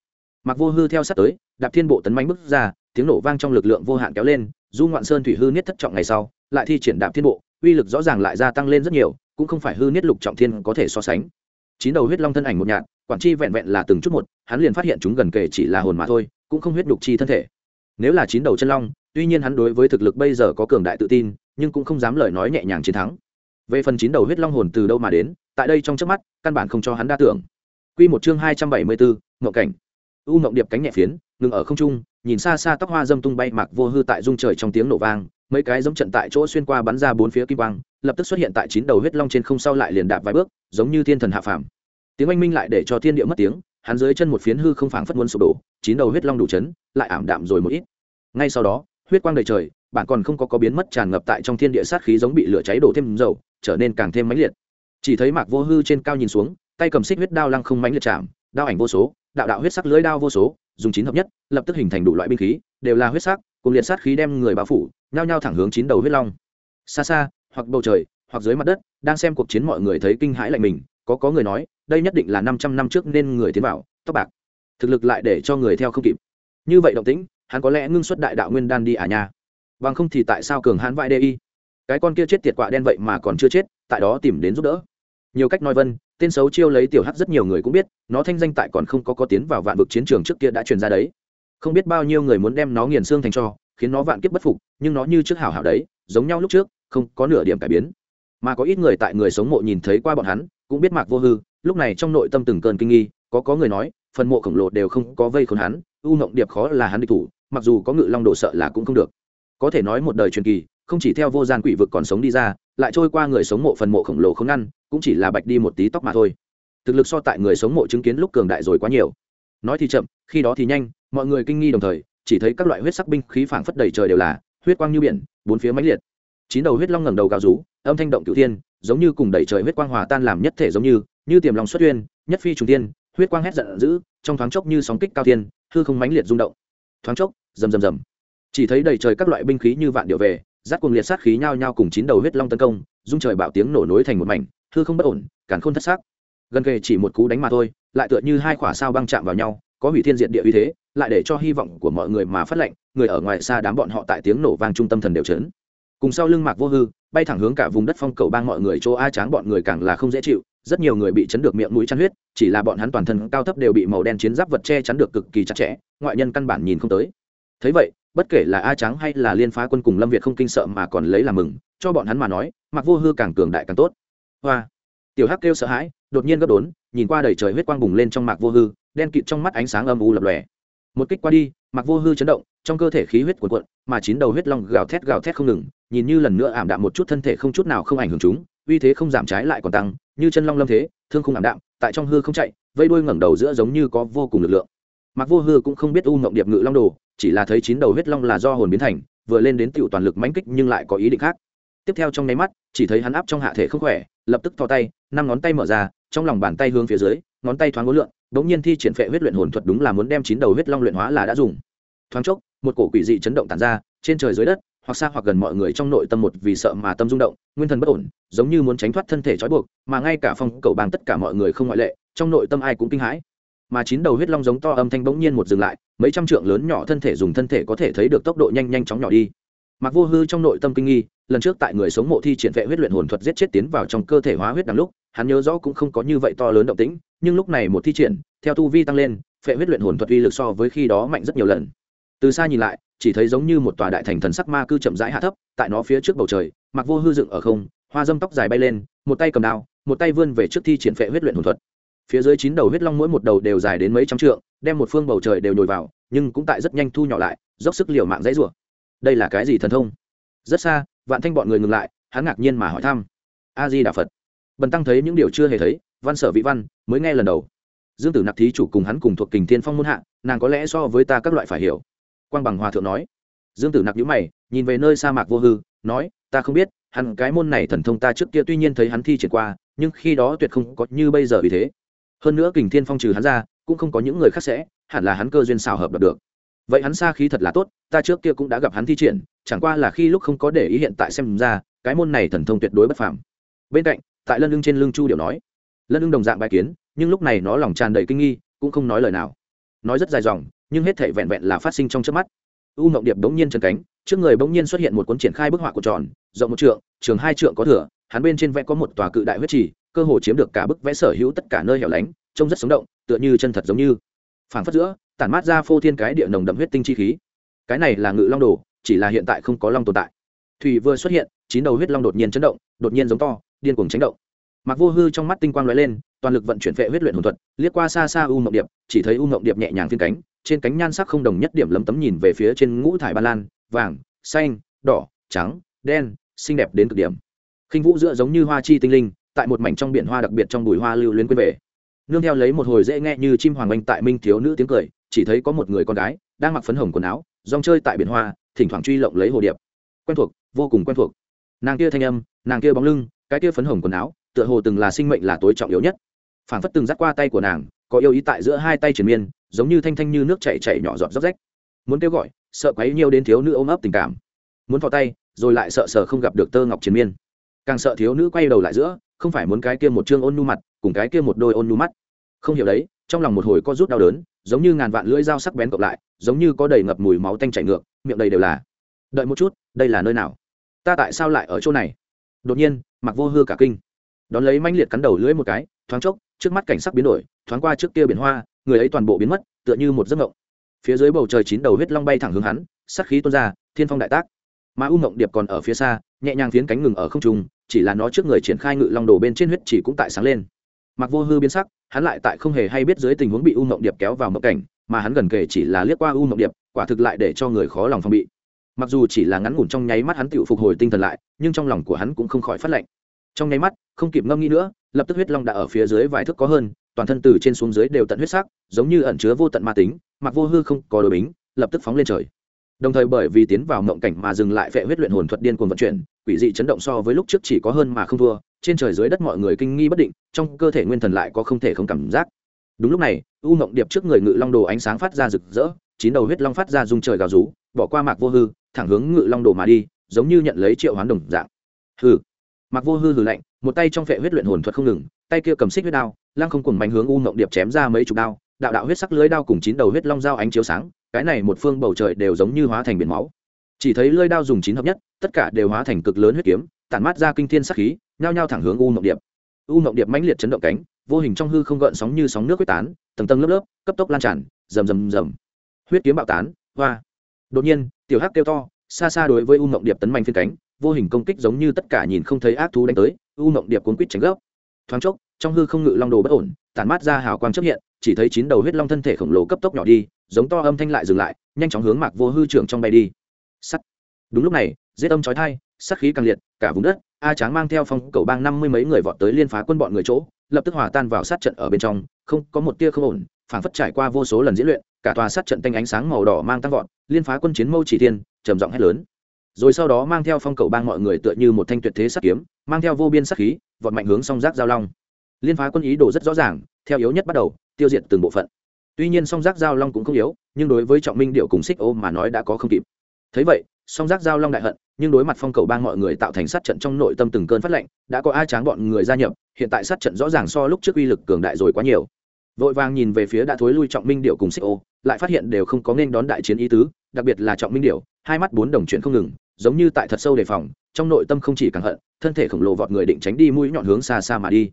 Mặc vô hư theo sát tới, đạp thiên bộ tấn mánh bước ra tiếng nổ vang trong lực lượng vô hạn kéo lên, du ngoạn sơn thủy hư niết thất trọng ngày sau, lại thi triển đạp thiên bộ, uy lực rõ ràng lại gia tăng lên rất nhiều, cũng không phải hư niết lục trọng thiên có thể so sánh. Chín đầu huyết long thân ảnh một nhạt, quản chi vẹn vẹn là từng chút một, hắn liền phát hiện chúng gần kể chỉ là hồn mà thôi, cũng không huyết đục chi thân thể. Nếu là chín đầu chân long, tuy nhiên hắn đối với thực lực bây giờ có cường đại tự tin, nhưng cũng không dám lời nói nhẹ nhàng chiến thắng. Về phần chín đầu huyết long hồn từ đâu mà đến, tại đây trong trước mắt, căn bản không cho hắn đa tưởng. Q một chương hai trăm bảy mươi bốn Ngộ cảnh. U Ngộng điệp cánh nhẹ phiến, ngừng ở không trung nhìn xa xa tóc hoa dâm tung bay mặc vô hư tại dung trời trong tiếng nổ vang, mấy cái giống trận tại chỗ xuyên qua bắn ra bốn phía kim quang, lập tức xuất hiện tại chín đầu huyết long trên không sau lại liền đạp vài bước, giống như thiên thần hạ phàm. Tiếng oanh minh lại để cho thiên địa mất tiếng, hắn dưới chân một phiến hư không phảng phất muốn sụp đổ, chín đầu huyết long đủ chấn, lại ảm đạm rồi một ít. Ngay sau đó, huyết quang đầy trời bạn còn không có có biến mất tràn ngập tại trong thiên địa sát khí giống bị lửa cháy đổ thêm dầu, trở nên càng thêm mãnh liệt. Chỉ thấy mạc vô hư trên cao nhìn xuống, tay cầm xích huyết đao lăng không mãnh liệt chạm, đao ảnh vô số, đạo đạo huyết sắc lưới đao vô số dùng chín hợp nhất, lập tức hình thành đủ loại binh khí, đều là huyết sắc, cùng liệt sát khí đem người bao phủ, nhao nhao thẳng hướng chín đầu huyết long. Xa xa, hoặc bầu trời, hoặc dưới mặt đất, đang xem cuộc chiến mọi người thấy kinh hãi lạnh mình, có có người nói, đây nhất định là năm trăm năm trước nên người tiến vào, tóc bạc. Thực lực lại để cho người theo không kịp. Như vậy động tĩnh, hắn có lẽ ngưng xuất đại đạo nguyên đan đi à nha. Bằng không thì tại sao cường hãn vãi đê y? Cái con kia chết tiệt quạ đen vậy mà còn chưa chết, tại đó tìm đến giúp đỡ. Nhiều cách nói vân tên xấu chiêu lấy tiểu hắc rất nhiều người cũng biết, nó thanh danh tại còn không có có tiến vào vạn vực chiến trường trước kia đã truyền ra đấy. Không biết bao nhiêu người muốn đem nó nghiền xương thành cho, khiến nó vạn kiếp bất phục, nhưng nó như trước hảo hảo đấy, giống nhau lúc trước, không có nửa điểm cải biến. Mà có ít người tại người sống mộ nhìn thấy qua bọn hắn, cũng biết mạc vô hư, lúc này trong nội tâm từng cơn kinh nghi, có có người nói, phần mộ khổng lồ đều không có vây khốn hắn, u ngộng điệp khó là hắn địch thủ, mặc dù có ngự long độ sợ là cũng không được. Có thể nói một đời truyền kỳ, không chỉ theo vô gian quỷ vực còn sống đi ra lại trôi qua người sống mộ phần mộ khổng lồ không ngăn, cũng chỉ là bạch đi một tí tóc mà thôi. Thực lực so tại người sống mộ chứng kiến lúc cường đại rồi quá nhiều. Nói thì chậm, khi đó thì nhanh, mọi người kinh nghi đồng thời, chỉ thấy các loại huyết sắc binh khí phảng phất đầy trời đều là huyết quang như biển, bốn phía mãnh liệt. Chín đầu huyết long ngẩng đầu gào rú, âm thanh động cửu thiên, giống như cùng đầy trời huyết quang hòa tan làm nhất thể giống như như tiềm lòng xuất uyên, nhất phi trùng tiên huyết quang hét giận dữ, trong thoáng chốc như sóng kích cao thiên, hư không mãnh liệt rung động. Thoáng chốc, rầm rầm rầm. Chỉ thấy đầy trời các loại binh khí như vạn điệu về giáp cùng liệt sát khí nhao nhao cùng chín đầu huyết long tấn công, dung trời bạo tiếng nổ nối thành một mảnh, hư không bất ổn cản khôn thất xác. Gần kề chỉ một cú đánh mà thôi, lại tựa như hai quả sao băng chạm vào nhau, có hủy thiên diện địa uy thế, lại để cho hy vọng của mọi người mà phát lệnh, người ở ngoài xa đám bọn họ tại tiếng nổ vang trung tâm thần đều chấn. Cùng sau lưng mạc vô hư, bay thẳng hướng cả vùng đất phong cầu bang mọi người chỗ a tráng bọn người càng là không dễ chịu, rất nhiều người bị chấn được miệng mũi chăn huyết, chỉ là bọn hắn toàn thân cao thấp đều bị màu đen chiến giáp vật che chắn được cực kỳ chặt chẽ, ngoại nhân căn bản nhìn không tới. Thấy vậy bất kể là a trắng hay là liên phá quân cùng lâm việt không kinh sợ mà còn lấy làm mừng, cho bọn hắn mà nói mặc vô hư càng cường đại càng tốt. Hoa. Tiểu hắc kêu sợ hãi, đột nhiên gấp đốn, nhìn qua đầy trời huyết quang bùng lên trong mạc vô hư, đen kịt trong mắt ánh sáng âm u lập lòe. Một kích qua đi, mạc vô hư chấn động, trong cơ thể khí huyết cuộn cuộn, mà chín đầu huyết long gào thét gào thét không ngừng, nhìn như lần nữa ảm đạm một chút thân thể không chút nào không ảnh hưởng chúng, uy thế không giảm trái lại còn tăng, như chân long lâm thế, thương không ảm đạm, tại trong hư không chạy, vây đuôi ngẩng đầu giữa giống như có vô cùng lực lượng mặc vô hư cũng không biết u ngộng điệp ngự long đồ chỉ là thấy chín đầu huyết long là do hồn biến thành vừa lên đến tiểu toàn lực mãnh kích nhưng lại có ý định khác. Tiếp theo trong nháy mắt chỉ thấy hắn áp trong hạ thể không khỏe lập tức thò tay năm ngón tay mở ra trong lòng bàn tay hướng phía dưới ngón tay thoáng ngối lượn, bỗng nhiên thi triển phệ huyết luyện hồn thuật đúng là muốn đem chín đầu huyết long luyện hóa là đã dùng. Thoáng chốc một cổ quỷ dị chấn động tàn ra trên trời dưới đất hoặc xa hoặc gần mọi người trong nội tâm một vì sợ mà tâm rung động nguyên thần bất ổn giống như muốn tránh thoát thân thể trói buộc mà ngay cả phong cầu bang tất cả mọi người không ngoại lệ trong nội tâm ai cũng kinh hãi mà chín đầu huyết long giống to âm thanh bỗng nhiên một dừng lại, mấy trăm trượng lớn nhỏ thân thể dùng thân thể có thể thấy được tốc độ nhanh nhanh chóng nhỏ đi. Mặc vô hư trong nội tâm kinh nghi, lần trước tại người sống mộ thi triển vệ huyết luyện hồn thuật giết chết tiến vào trong cơ thể hóa huyết đằng lúc, hắn nhớ rõ cũng không có như vậy to lớn động tĩnh, nhưng lúc này một thi triển, theo tu vi tăng lên phệ huyết luyện hồn thuật uy lực so với khi đó mạnh rất nhiều lần. Từ xa nhìn lại, chỉ thấy giống như một tòa đại thành thần sắc ma cư chậm rãi hạ thấp, tại nó phía trước bầu trời mặc vô hư dựng ở không, hoa dâm tóc dài bay lên, một tay cầm đao, một tay vươn về trước thi triển phệ huyết luyện hồn thuật phía dưới chín đầu huyết long mỗi một đầu đều dài đến mấy trăm trượng, đem một phương bầu trời đều nhồi vào, nhưng cũng tại rất nhanh thu nhỏ lại, dốc sức liều mạng dãy rủa. Đây là cái gì thần thông? Rất xa, vạn thanh bọn người ngừng lại, hắn ngạc nhiên mà hỏi thăm. A di đà phật bần tăng thấy những điều chưa hề thấy, văn sở vị văn, mới nghe lần đầu. Dương tử nạp thí chủ cùng hắn cùng thuộc kình thiên phong muôn hạ, nàng có lẽ so với ta các loại phải hiểu. Quang bằng hòa thượng nói. Dương tử nạp nhữ mày, nhìn về nơi sa mạc vô hư, nói, ta không biết, hắn cái môn này thần thông ta trước kia tuy nhiên thấy hắn thi triển qua, nhưng khi đó tuyệt không có như bây giờ vì thế hơn nữa kình thiên phong trừ hắn ra, cũng không có những người khác sẽ, hẳn là hắn cơ duyên xào hợp được. Vậy hắn xa khí thật là tốt, ta trước kia cũng đã gặp hắn thi triển, chẳng qua là khi lúc không có để ý hiện tại xem ra, cái môn này thần thông tuyệt đối bất phàm. Bên cạnh, tại lân lưng trên lưng chu điệu nói, lân lưng đồng dạng bài kiến, nhưng lúc này nó lòng tràn đầy kinh nghi, cũng không nói lời nào. Nói rất dài dòng, nhưng hết thể vẹn vẹn là phát sinh trong trước mắt. U mộng điệp bỗng nhiên chân cánh, trước người bỗng nhiên xuất hiện một cuốn triển khai bức họa của tròn, rộng một trượng, trường hai trượng có thửa hắn bên trên vẽ có một tòa cự đại huyết trì cơ hồ chiếm được cả bức vẽ sở hữu tất cả nơi hẻo lánh, trông rất sống động, tựa như chân thật giống như. Phảng phất giữa, tản mát ra phô thiên cái địa nồng đậm huyết tinh chi khí. Cái này là ngự long đồ, chỉ là hiện tại không có long tồn tại. Thủy vừa xuất hiện, chín đầu huyết long đột nhiên chấn động, đột nhiên giống to, điên cuồng chấn động. Mặc vô hư trong mắt tinh quang lóe lên, toàn lực vận chuyển vệ huyết luyện hồn thuật, liếc qua xa xa u mộng điệp, chỉ thấy u mộng điệp nhẹ nhàng phiên cánh, trên cánh nhan sắc không đồng nhất điểm lấm tấm nhìn về phía trên ngũ thải ba lan, vàng, xanh, đỏ, trắng, đen, xinh đẹp đến cực điểm. Khinh vũ giữa giống như hoa chi tinh linh tại một mảnh trong biển hoa đặc biệt trong bụi hoa lưu luyến quên về. Nương theo lấy một hồi dễ nghe như chim hoàng oanh tại minh thiếu nữ tiếng cười, chỉ thấy có một người con gái đang mặc phấn hồng quần áo, rong chơi tại biển hoa, thỉnh thoảng truy lộng lấy hồ điệp. Quen thuộc, vô cùng quen thuộc. Nàng kia thanh âm, nàng kia bóng lưng, cái kia phấn hồng quần áo, tựa hồ từng là sinh mệnh là tối trọng yếu nhất. Phản phất từng dắt qua tay của nàng, có yêu ý tại giữa hai tay triển miên, giống như thanh thanh như nước chảy chảy nhỏ giọt róc rách. Muốn kêu gọi, sợ quấy nhiều đến thiếu nữ ôm ấp tình cảm. Muốn vào tay, rồi lại sợ sợ không gặp được tơ ngọc chiến miên. Càng sợ thiếu nữ quay đầu lại giữa không phải muốn cái kia một chương ôn nu mặt, cùng cái kia một đôi ôn nu mắt. Không hiểu đấy, trong lòng một hồi có rút đau đớn, giống như ngàn vạn lưỡi dao sắc bén cộng lại, giống như có đầy ngập mùi máu tanh chảy ngược, miệng đầy đều là. Đợi một chút, đây là nơi nào? Ta tại sao lại ở chỗ này? Đột nhiên mặc vô hư cả kinh. Đón lấy manh liệt cắn đầu lưỡi một cái, thoáng chốc, trước mắt cảnh sắc biến đổi, thoáng qua trước kia biển hoa, người ấy toàn bộ biến mất, tựa như một giấc mộng. Phía dưới bầu trời chín đầu huyết long bay thẳng hướng hắn sắc khí tuôn ra, thiên phong đại tác mà u mộng điệp còn ở phía xa, nhẹ nhàng phiến cánh ngừng ở không trung, chỉ là nó trước người triển khai ngự long đồ bên trên huyết chỉ cũng tại sáng lên. Mặc vô hư biến sắc, hắn lại tại không hề hay biết dưới tình huống bị u mộng điệp kéo vào mộng cảnh, mà hắn gần kể chỉ là liếc qua u mộng điệp, quả thực lại để cho người khó lòng phòng bị. Mặc dù chỉ là ngắn ngủn trong nháy mắt hắn tự phục hồi tinh thần lại, nhưng trong lòng của hắn cũng không khỏi phát lạnh. Trong nháy mắt, không kịp ngâm nghĩ nữa, lập tức huyết long đã ở phía dưới vài thước có hơn, toàn thân từ trên xuống dưới đều tận huyết sắc, giống như ẩn chứa vô tận ma tính, mặc vô hư không có đội bính, lập tức phóng lên trời đồng thời bởi vì tiến vào mộng cảnh mà dừng lại phệ huyết luyện hồn thuật điên cuồng vận chuyển, quỷ dị chấn động so với lúc trước chỉ có hơn mà không thua, trên trời dưới đất mọi người kinh nghi bất định, trong cơ thể nguyên thần lại có không thể không cảm giác. Đúng lúc này, u mộng điệp trước người ngự long đồ ánh sáng phát ra rực rỡ, chín đầu huyết long phát ra dung trời gào rú, bỏ qua mạc vô hư, thẳng hướng ngự long đồ mà đi, giống như nhận lấy triệu hoán đồng dạng. Hư mạc vô hư hừ lạnh, một tay trong phệ huyết luyện hồn thuật không ngừng, tay kia cầm xích huyết đao, lăng không cùng bánh hướng u mộng điệp chém ra mấy chục đao, đạo đạo huyết sắc lưới đao cùng chín đầu huyết long dao ánh chiếu sáng cái này một phương bầu trời đều giống như hóa thành biển máu. Chỉ thấy lưỡi đao dùng chín hợp nhất, tất cả đều hóa thành cực lớn huyết kiếm, tản mát ra kinh thiên sắc khí, nhao nhao thẳng hướng u mộng điệp. U mộng điệp mãnh liệt chấn động cánh, vô hình trong hư không gợn sóng như sóng nước quyết tán, tầng tầng lớp lớp, cấp tốc lan tràn, rầm rầm rầm. Huyết kiếm bạo tán, hoa. Đột nhiên, tiểu hắc kêu to, xa xa đối với u mộng điệp tấn mạnh phiên cánh, vô hình công kích giống như tất cả nhìn không thấy ác thú đánh tới, u mộng điệp cuốn quýt tránh gốc thoáng chốc, trong hư không ngự long đồ bất ổn, tản mát ra hào quang chấp hiện, chỉ thấy chín đầu huyết long thân thể khổng lồ cấp tốc nhỏ đi giống to âm thanh lại dừng lại, nhanh chóng hướng mạc vô hư trưởng trong bay đi. Sắt. Đúng lúc này, giết âm trói thai sắc khí càng liệt, cả vùng đất, a tráng mang theo phong cầu bang năm mươi mấy người vọt tới liên phá quân bọn người chỗ, lập tức hòa tan vào sát trận ở bên trong, không có một tia không ổn, phảng phất trải qua vô số lần diễn luyện, cả tòa sát trận tanh ánh sáng màu đỏ mang tăng vọt, liên phá quân chiến mâu chỉ tiên trầm giọng hét lớn. Rồi sau đó mang theo phong cầu bang mọi người tựa như một thanh tuyệt thế sát kiếm, mang theo vô biên sát khí, vọt mạnh hướng song giác giao long. Liên phá quân ý đồ rất rõ ràng, theo yếu nhất bắt đầu, tiêu diệt từng bộ phận tuy nhiên song giác giao long cũng không yếu, nhưng đối với trọng minh điệu cùng xích ô mà nói đã có không kịp. Thấy vậy, song giác giao long đại hận, nhưng đối mặt phong cầu bang mọi người tạo thành sát trận trong nội tâm từng cơn phát lệnh, đã có ai tráng bọn người gia nhập, hiện tại sát trận rõ ràng so lúc trước uy lực cường đại rồi quá nhiều. Vội vàng nhìn về phía đã thối lui trọng minh điệu cùng xích ô, lại phát hiện đều không có nên đón đại chiến ý tứ, đặc biệt là trọng minh điệu hai mắt bốn đồng chuyện không ngừng, giống như tại thật sâu đề phòng, trong nội tâm không chỉ càng hận, thân thể khổng lồ vọt người định tránh đi mũi nhọn hướng xa xa mà đi.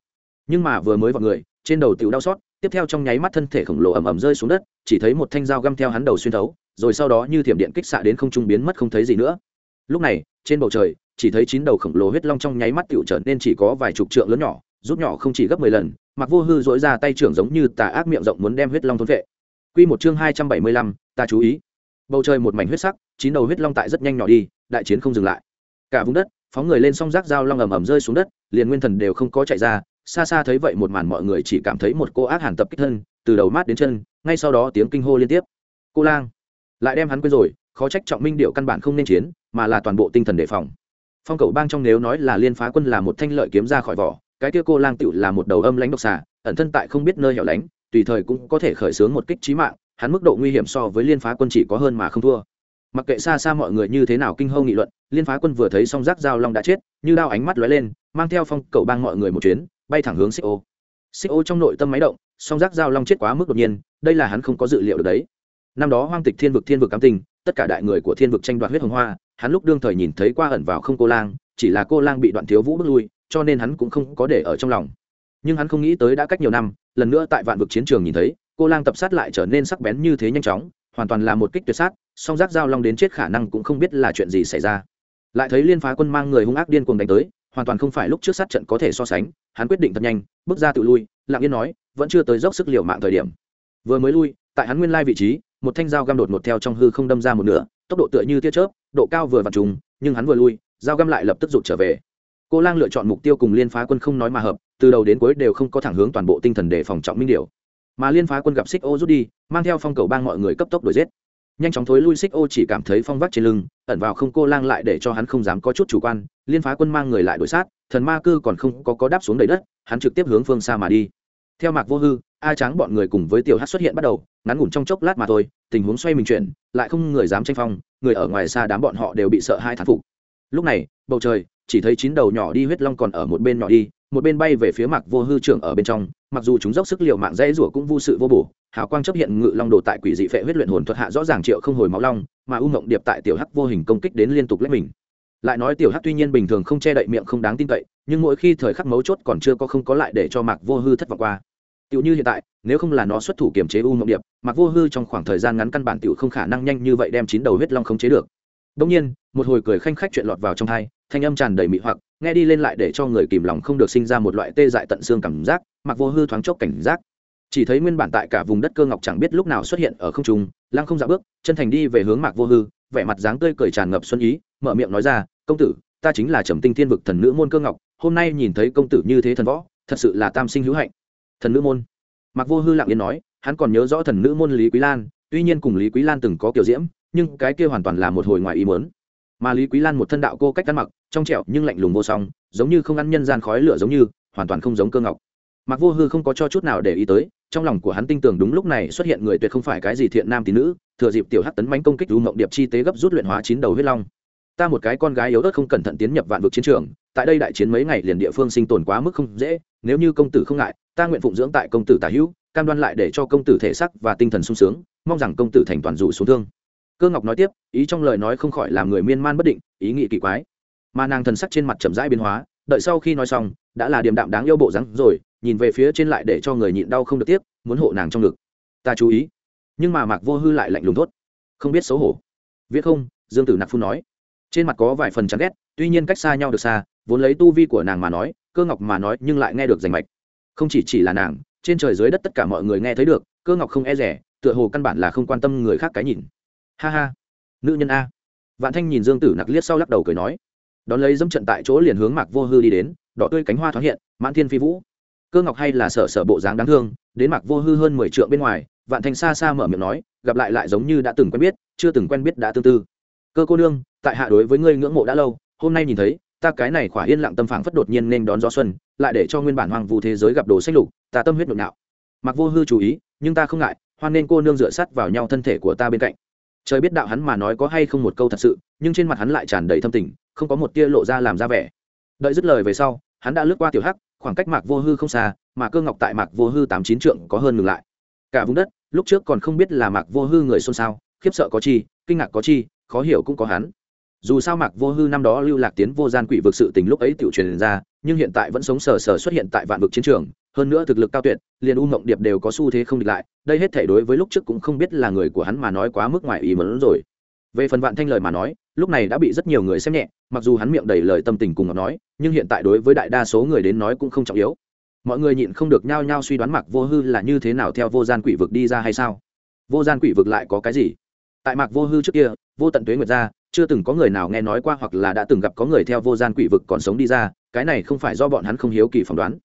Nhưng mà vừa mới vọt người, trên đầu tiểu đau xót tiếp theo trong nháy mắt thân thể khổng lồ ầm ầm rơi xuống đất, chỉ thấy một thanh dao găm theo hắn đầu xuyên thấu, rồi sau đó như thiểm điện kích xạ đến không trung biến mất không thấy gì nữa. Lúc này, trên bầu trời, chỉ thấy chín đầu khổng lồ huyết long trong nháy mắt tiểu trở nên chỉ có vài chục trượng lớn nhỏ, rút nhỏ không chỉ gấp mười lần, mặc vô hư dỗi ra tay trưởng giống như tà ác miệng rộng muốn đem huyết long thôn vệ. Quy một chương hai trăm bảy mươi lăm, ta chú ý. Bầu trời một mảnh huyết sắc, chín đầu huyết long tại rất nhanh nhỏ đi, đại chiến không dừng lại. Cả vùng đất, phóng người lên song rác dao long ầm ầm rơi xuống đất, liền nguyên thần đều không có chạy ra xa xa thấy vậy một màn mọi người chỉ cảm thấy một cô ác hàn tập kích thân, từ đầu mát đến chân, ngay sau đó tiếng kinh hô liên tiếp. Cô lang, lại đem hắn quên rồi, khó trách trọng minh điệu căn bản không nên chiến, mà là toàn bộ tinh thần đề phòng. Phong cầu bang trong nếu nói là liên phá quân là một thanh lợi kiếm ra khỏi vỏ, cái kia cô lang tựu là một đầu âm lãnh độc xà, ẩn thân tại không biết nơi hẻo lánh, tùy thời cũng có thể khởi xướng một kích trí mạng, hắn mức độ nguy hiểm so với liên phá quân chỉ có hơn mà không thua. Mặc kệ xa xa mọi người như thế nào kinh hâu nghị luận, liên phá quân vừa thấy song giác giao long đã chết, như đao ánh mắt lóe lên, mang theo phong cầu bang mọi người một chuyến bay thẳng hướng xích ô. Xích ô trong nội tâm máy động, song giác giao long chết quá mức đột nhiên, đây là hắn không có dự liệu được đấy. Năm đó hoang tịch thiên vực thiên vực cám tình, tất cả đại người của thiên vực tranh đoạt huyết hồng hoa, hắn lúc đương thời nhìn thấy qua ẩn vào không cô lang, chỉ là cô lang bị đoạn thiếu vũ bước lui, cho nên hắn cũng không có để ở trong lòng. Nhưng hắn không nghĩ tới đã cách nhiều năm, lần nữa tại vạn vực chiến trường nhìn thấy, cô lang tập sát lại trở nên sắc bén như thế nhanh chóng, hoàn toàn là một kích tuyệt sát, song giác giao long đến chết khả năng cũng không biết là chuyện gì xảy ra. Lại thấy liên phá quân mang người hung ác điên cuồng đánh tới hoàn toàn không phải lúc trước sát trận có thể so sánh, hắn quyết định thật nhanh, bước ra tự lui, lặng yên nói, vẫn chưa tới dốc sức liều mạng thời điểm. Vừa mới lui, tại hắn nguyên lai vị trí, một thanh dao găm đột một theo trong hư không đâm ra một nửa, tốc độ tựa như tia chớp, độ cao vừa vặn trùng, nhưng hắn vừa lui, dao găm lại lập tức rụt trở về. Cô lang lựa chọn mục tiêu cùng liên phá quân không nói mà hợp, từ đầu đến cuối đều không có thẳng hướng toàn bộ tinh thần để phòng trọng minh điều. Mà liên phá quân gặp xích ô rút đi, mang theo phong cầu bang mọi người cấp tốc đuổi giết nhanh chóng thối lui xích ô chỉ cảm thấy phong vắt trên lưng, ẩn vào không cô lang lại để cho hắn không dám có chút chủ quan, liên phá quân mang người lại đuổi sát, thần ma cư còn không có có đáp xuống đầy đất, hắn trực tiếp hướng phương xa mà đi. Theo mạc vô hư, a tráng bọn người cùng với tiểu hát xuất hiện bắt đầu, ngắn ngủn trong chốc lát mà thôi, tình huống xoay mình chuyển, lại không người dám tranh phong, người ở ngoài xa đám bọn họ đều bị sợ hai thán phục. Lúc này, bầu trời, chỉ thấy chín đầu nhỏ đi huyết long còn ở một bên nhỏ đi, một bên bay về phía mạc vô hư trưởng ở bên trong mặc dù chúng dốc sức liệu mạng dây rủa cũng vô sự vô bổ, hào quang chấp hiện ngự long đồ tại quỷ dị phệ huyết luyện hồn thuật hạ rõ ràng triệu không hồi máu long, mà u ngộng điệp tại tiểu hắc vô hình công kích đến liên tục lấy mình. Lại nói tiểu hắc tuy nhiên bình thường không che đậy miệng không đáng tin cậy, nhưng mỗi khi thời khắc mấu chốt còn chưa có không có lại để cho mạc vô hư thất vọng qua. Tiểu như hiện tại, nếu không là nó xuất thủ kiềm chế u ngộng điệp, mạc vô hư trong khoảng thời gian ngắn căn bản tiểu không khả năng nhanh như vậy đem chín đầu huyết long khống chế được. Đông nhiên, một hồi cười khanh khách chuyện lọt vào trong thai thanh âm tràn đầy mị hoặc nghe đi lên lại để cho người kìm lòng không được sinh ra một loại tê dại tận xương cảm giác, mặc vô hư thoáng chốc cảnh giác. Chỉ thấy nguyên bản tại cả vùng đất cơ ngọc chẳng biết lúc nào xuất hiện ở không trung, lăng không dạ bước, chân thành đi về hướng mạc vô hư, vẻ mặt dáng tươi cười tràn ngập xuân ý, mở miệng nói ra, công tử, ta chính là trầm tinh thiên vực thần nữ môn cơ ngọc, hôm nay nhìn thấy công tử như thế thần võ, thật sự là tam sinh hữu hạnh. Thần nữ môn? Mạc vô hư lặng yên nói, hắn còn nhớ rõ thần nữ môn lý quý lan, tuy nhiên cùng lý quý lan từng có kiểu diễm, nhưng cái kia hoàn toàn là một hồi ngoài ý mớn mà lý quý lan một thân đạo cô cách ăn mặc, trong trẻo nhưng lạnh lùng vô song, giống như không ăn nhân gian khói lửa giống như, hoàn toàn không giống cơ ngọc. Mặc vô hư không có cho chút nào để ý tới, trong lòng của hắn tin tưởng đúng lúc này xuất hiện người tuyệt không phải cái gì thiện nam tín nữ, thừa dịp tiểu hắc tấn mánh công kích u mộng điệp chi tế gấp rút luyện hóa chín đầu huyết long. Ta một cái con gái yếu ớt không cẩn thận tiến nhập vạn vực chiến trường, tại đây đại chiến mấy ngày liền địa phương sinh tồn quá mức không dễ, nếu như công tử không ngại, ta nguyện phụng dưỡng tại công tử tả hữu, cam đoan lại để cho công tử thể sắc và tinh thần sung sướng, mong rằng công tử thành toàn dụ xuống thương cơ ngọc nói tiếp, ý trong lời nói không khỏi làm người miên man bất định, ý nghĩ kỳ quái. Mà nàng thần sắc trên mặt chậm rãi biến hóa, đợi sau khi nói xong, đã là điềm đạm đáng yêu bộ rắn rồi, nhìn về phía trên lại để cho người nhịn đau không được tiếp, muốn hộ nàng trong ngực. Ta chú ý. Nhưng mà mạc vô hư lại lạnh lùng thốt. Không biết xấu hổ. Viết không, dương tử nặc phu nói. Trên mặt có vài phần chán ghét, tuy nhiên cách xa nhau được xa, vốn lấy tu vi của nàng mà nói, cơ ngọc mà nói nhưng lại nghe được rành mạch. Không chỉ chỉ là nàng, trên trời dưới đất tất cả mọi người nghe thấy được, cơ ngọc không e rẻ, tựa hồ căn bản là không quan tâm người khác cái nhìn ha ha. Nữ nhân a. Vạn thanh nhìn dương tử nặc liếc sau lắc đầu cười nói. Đón lấy dẫm trận tại chỗ liền hướng mạc vô hư đi đến, đỏ tươi cánh hoa thoáng hiện, mãn thiên phi vũ. Cơ ngọc hay là sợ sợ bộ dáng đáng thương, đến mạc vô hư hơn mười triệu bên ngoài, vạn thanh xa xa mở miệng nói, gặp lại lại giống như đã từng quen biết, chưa từng quen biết đã tương tư. Cơ cô nương, tại hạ đối với ngươi ngưỡng mộ đã lâu, hôm nay nhìn thấy, ta cái này khỏa yên lặng tâm phảng phất đột nhiên nên đón gió xuân, lại để cho nguyên bản hoàng vu thế giới gặp đồ sách lục, ta tâm huyết nội nạo. Mặc vô hư chú ý, nhưng ta không ngại, hoan nên cô nương dựa sát vào nhau thân thể của ta bên cạnh trời biết đạo hắn mà nói có hay không một câu thật sự, nhưng trên mặt hắn lại tràn đầy thâm tình, không có một tia lộ ra làm ra vẻ. Đợi dứt lời về sau, hắn đã lướt qua tiểu hắc, khoảng cách mạc vô hư không xa, mà cơ ngọc tại mạc vô hư tám chín trượng có hơn ngừng lại. Cả vùng đất, lúc trước còn không biết là mạc vô hư người xôn xao, khiếp sợ có chi, kinh ngạc có chi, khó hiểu cũng có hắn. Dù sao mạc vô hư năm đó lưu lạc tiến vô gian quỷ vực sự tình lúc ấy tiểu truyền ra, nhưng hiện tại vẫn sống sờ sờ xuất hiện tại vạn vực chiến trường hơn nữa thực lực cao tuyệt, liền u mộng điệp đều có xu thế không địch lại, đây hết thể đối với lúc trước cũng không biết là người của hắn mà nói quá mức ngoài ý mẫn rồi. Về phần vạn thanh lời mà nói, lúc này đã bị rất nhiều người xem nhẹ, mặc dù hắn miệng đầy lời tâm tình cùng ngọc nói, nhưng hiện tại đối với đại đa số người đến nói cũng không trọng yếu. Mọi người nhịn không được nhao nhao suy đoán mặc vô hư là như thế nào theo vô gian quỷ vực đi ra hay sao? Vô gian quỷ vực lại có cái gì? Tại mạc vô hư trước kia, vô tận tuế nguyệt ra, chưa từng có người nào nghe nói qua hoặc là đã từng gặp có người theo vô gian quỷ vực còn sống đi ra, cái này không phải do bọn hắn không hiếu kỳ phỏng đoán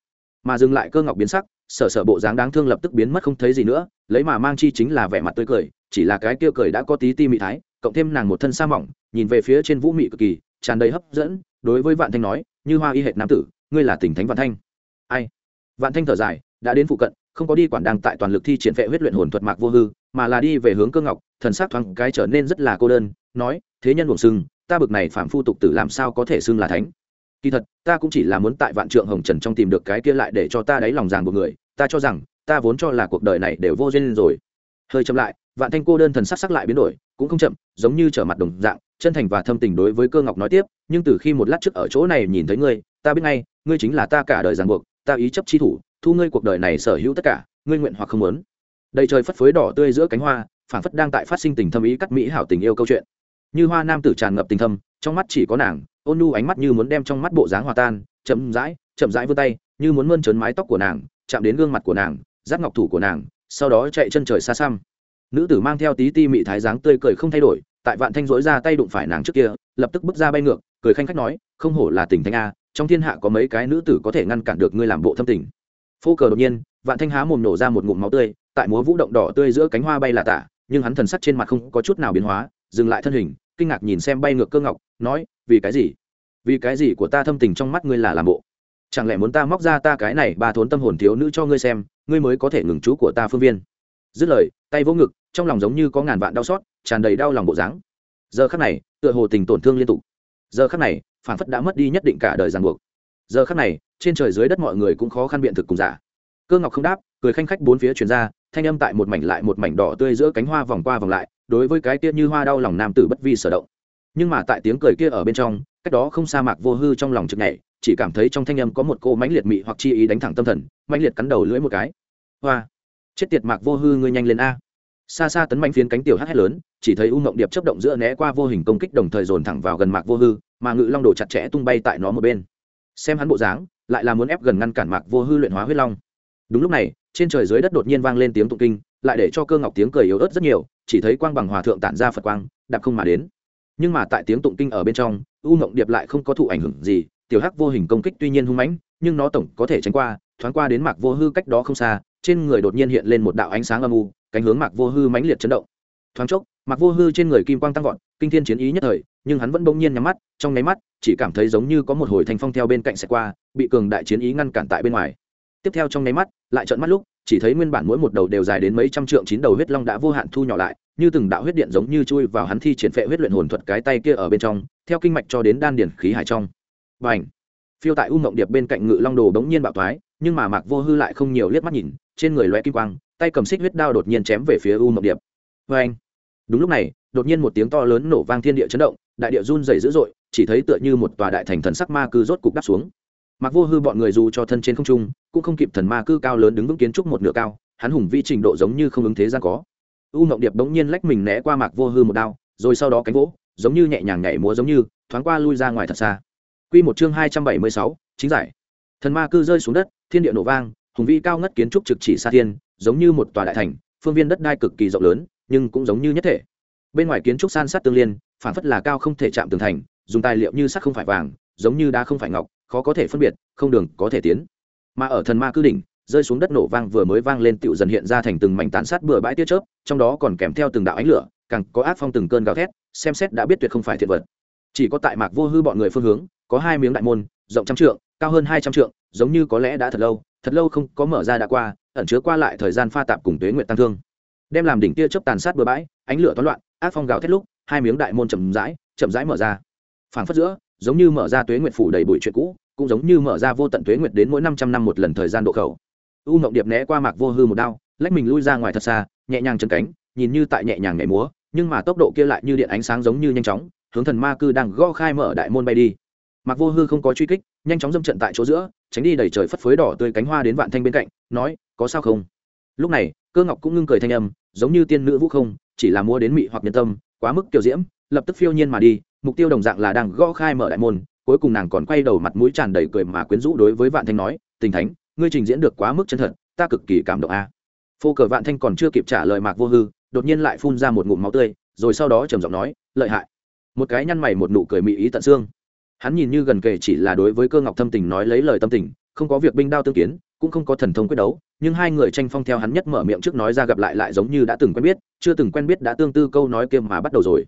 mà dừng lại cơ ngọc biến sắc, sở sở bộ dáng đáng thương lập tức biến mất không thấy gì nữa, lấy mà mang chi chính là vẻ mặt tươi cười, chỉ là cái kia cười đã có tí ti mị thái, cộng thêm nàng một thân sa mỏng, nhìn về phía trên vũ mị cực kỳ, tràn đầy hấp dẫn, đối với vạn thanh nói, như hoa y hệt nam tử, ngươi là tỉnh thánh vạn thanh. Ai? Vạn thanh thở dài, đã đến phụ cận, không có đi quản đang tại toàn lực thi triển vệ huyết luyện hồn thuật mạc vô hư, mà là đi về hướng cơ ngọc, thần sắc thoáng cái trở nên rất là cô đơn, nói, thế nhân buồn sưng ta bực này phạm phu tục tử làm sao có thể xưng là thánh? Kỳ thật, ta cũng chỉ là muốn tại vạn trượng hồng trần trong tìm được cái kia lại để cho ta đáy lòng ràng một người. Ta cho rằng, ta vốn cho là cuộc đời này đều vô duyên rồi. Hơi chậm lại, vạn thanh cô đơn thần sắc sắc lại biến đổi, cũng không chậm, giống như trở mặt đồng dạng, chân thành và thâm tình đối với cơ ngọc nói tiếp, nhưng từ khi một lát trước ở chỗ này nhìn thấy ngươi, ta biết ngay, ngươi chính là ta cả đời ràng buộc, ta ý chấp chi thủ, thu ngươi cuộc đời này sở hữu tất cả, ngươi nguyện hoặc không muốn. Đầy trời phất phới đỏ tươi giữa cánh hoa, phảng phất đang tại phát sinh tình thâm ý cắt mỹ hảo tình yêu câu chuyện. Như hoa nam tử tràn ngập tình thâm, trong mắt chỉ có nàng ôn nu ánh mắt như muốn đem trong mắt bộ dáng hòa tan, chậm rãi chậm rãi vươn tay, như muốn mơn trớn mái tóc của nàng, chạm đến gương mặt của nàng, giáp ngọc thủ của nàng, sau đó chạy chân trời xa xăm. Nữ tử mang theo tí ti mị thái dáng tươi cười không thay đổi, tại vạn thanh dối ra tay đụng phải nàng trước kia, lập tức bước ra bay ngược, cười khanh khách nói, không hổ là tình thanh a, trong thiên hạ có mấy cái nữ tử có thể ngăn cản được ngươi làm bộ thâm tình. Phô cờ đột nhiên, vạn thanh há mồm nổ ra một ngụm máu tươi, tại múa vũ động đỏ tươi giữa cánh hoa bay là tả, nhưng hắn thần sắc trên mặt không có chút nào biến hóa, dừng lại thân hình kinh ngạc nhìn xem bay ngược cơ ngọc, nói, vì cái gì? Vì cái gì của ta thâm tình trong mắt ngươi là làm bộ? Chẳng lẽ muốn ta móc ra ta cái này ba thốn tâm hồn thiếu nữ cho ngươi xem, ngươi mới có thể ngừng chú của ta phương viên? Dứt lời, tay vỗ ngực, trong lòng giống như có ngàn vạn đau xót, tràn đầy đau lòng bộ dáng. Giờ khắc này, tựa hồ tình tổn thương liên tục. Giờ khắc này, phản phất đã mất đi nhất định cả đời ràng buộc. Giờ khắc này, trên trời dưới đất mọi người cũng khó khăn biện thực cùng giả. Cơ ngọc không đáp, cười khanh khách bốn phía chuyển ra thanh âm tại một mảnh lại một mảnh đỏ tươi giữa cánh hoa vòng qua vòng lại, đối với cái kia như hoa đau lòng nam tử bất vi sở động. Nhưng mà tại tiếng cười kia ở bên trong, cách đó không sa mạc vô hư trong lòng chực nhảy, chỉ cảm thấy trong thanh âm có một cô mãnh liệt mị hoặc chi ý đánh thẳng tâm thần, mãnh liệt cắn đầu lưỡi một cái. Hoa, chết tiệt mạc vô hư ngươi nhanh lên a. Xa xa tấn mạnh phiến cánh tiểu hét lớn, chỉ thấy u ngộng điệp chấp động giữa né qua vô hình công kích đồng thời dồn thẳng vào gần mạc vô hư, mà ngự long đồ chặt chẽ tung bay tại nó một bên. Xem hắn bộ dáng, lại là muốn ép gần ngăn cản mạc vô hư luyện hóa huyết long. Đúng lúc này trên trời dưới đất đột nhiên vang lên tiếng tụng kinh, lại để cho cơ ngọc tiếng cười yếu ớt rất nhiều, chỉ thấy quang bằng hòa thượng tản ra phật quang, đạp không mà đến. Nhưng mà tại tiếng tụng kinh ở bên trong, u ngộng điệp lại không có thụ ảnh hưởng gì, tiểu hắc vô hình công kích tuy nhiên hung mãnh, nhưng nó tổng có thể tránh qua, thoáng qua đến mạc vô hư cách đó không xa, trên người đột nhiên hiện lên một đạo ánh sáng âm u, cánh hướng mạc vô hư mãnh liệt chấn động. Thoáng chốc, mạc vô hư trên người kim quang tăng vọt, kinh thiên chiến ý nhất thời, nhưng hắn vẫn bỗng nhiên nhắm mắt, trong nháy mắt, chỉ cảm thấy giống như có một hồi thanh phong theo bên cạnh xe qua, bị cường đại chiến ý ngăn cản tại bên ngoài tiếp theo trong nháy mắt, lại trợn mắt lúc, chỉ thấy nguyên bản mỗi một đầu đều dài đến mấy trăm trượng chín đầu huyết long đã vô hạn thu nhỏ lại, như từng đạo huyết điện giống như chui vào hắn thi triển phệ huyết luyện hồn thuật cái tay kia ở bên trong, theo kinh mạch cho đến đan điển khí hải trong. Và ảnh phiêu tại u mộng điệp bên cạnh ngự long đồ đống nhiên bạo thoái, nhưng mà mạc vô hư lại không nhiều liếc mắt nhìn, trên người loe kim quang, tay cầm xích huyết đao đột nhiên chém về phía u mộng điệp. Vê anh đúng lúc này, đột nhiên một tiếng to lớn nổ vang thiên địa chấn động, đại địa run dày dữ dội, chỉ thấy tựa như một tòa đại thành thần sắc ma cư rốt cục đắp xuống mặc vô hư bọn người dù cho thân trên không trung cũng không kịp thần ma cư cao lớn đứng vững kiến trúc một nửa cao hắn hùng vi trình độ giống như không ứng thế gian có u mộng điệp bỗng nhiên lách mình né qua mạc vô hư một đao rồi sau đó cánh vỗ giống như nhẹ nhàng nhảy múa giống như thoáng qua lui ra ngoài thật xa Quy một chương hai trăm bảy mươi sáu, chính giải. Thần ma cư rơi xuống đất, thiên địa nổ vang, hùng vĩ cao ngất kiến trúc trực chỉ xa thiên, giống như một tòa đại thành, phương viên đất đai cực kỳ rộng lớn, nhưng cũng giống như nhất thể. Bên ngoài kiến trúc san sát tương liên, phản phất là cao không thể chạm tường thành, dùng tài liệu như sắt không phải vàng, giống như đá không phải ngọc, khó có thể phân biệt, không đường có thể tiến. Mà ở thần ma cư đỉnh, rơi xuống đất nổ vang vừa mới vang lên tựu dần hiện ra thành từng mảnh tán sát bừa bãi tia chớp, trong đó còn kèm theo từng đạo ánh lửa, càng có ác phong từng cơn gào thét, xem xét đã biết tuyệt không phải thiện vật. Chỉ có tại Mạc Vô Hư bọn người phương hướng, có hai miếng đại môn rộng trăm trượng cao hơn hai trăm trượng giống như có lẽ đã thật lâu thật lâu không có mở ra đã qua ẩn chứa qua lại thời gian pha tạp cùng tuế nguyện tăng thương đem làm đỉnh tia chớp tàn sát bừa bãi ánh lửa toán loạn ác phong gào thét lúc hai miếng đại môn chậm rãi chậm rãi mở ra phảng phất giữa giống như mở ra tuế nguyện phủ đầy bụi chuyện cũ cũng giống như mở ra vô tận tuế nguyệt đến mỗi năm trăm năm một lần thời gian độ khẩu. U mộng điệp né qua mạc vô hư một đao, lách mình lui ra ngoài thật xa, nhẹ nhàng chân cánh, nhìn như tại nhẹ nhàng nhảy múa, nhưng mà tốc độ kia lại như điện ánh sáng giống như nhanh chóng, hướng thần ma cư đang gõ khai mở đại môn bay đi. Mạc vô hư không có truy kích, nhanh chóng dâm trận tại chỗ giữa, tránh đi đẩy trời phất phới đỏ tươi cánh hoa đến vạn thanh bên cạnh, nói, có sao không? Lúc này, cơ ngọc cũng ngưng cười thanh âm, giống như tiên nữ vũ không, chỉ là mua đến mị hoặc nhân tâm, quá mức kiểu diễm, lập tức phiêu nhiên mà đi, mục tiêu đồng dạng là đang gõ khai mở đại môn cuối cùng nàng còn quay đầu mặt mũi tràn đầy cười mà quyến rũ đối với vạn thanh nói, tình thánh, ngươi trình diễn được quá mức chân thật, ta cực kỳ cảm động a. Phô cờ vạn thanh còn chưa kịp trả lời mạc vô hư, đột nhiên lại phun ra một ngụm máu tươi, rồi sau đó trầm giọng nói, lợi hại. Một cái nhăn mày một nụ cười mỹ ý tận xương. Hắn nhìn như gần kề chỉ là đối với cơ ngọc thâm tình nói lấy lời tâm tình, không có việc binh đao tương kiến, cũng không có thần thông quyết đấu, nhưng hai người tranh phong theo hắn nhất mở miệng trước nói ra gặp lại lại giống như đã từng quen biết, chưa từng quen biết đã tương tư câu nói kia mà bắt đầu rồi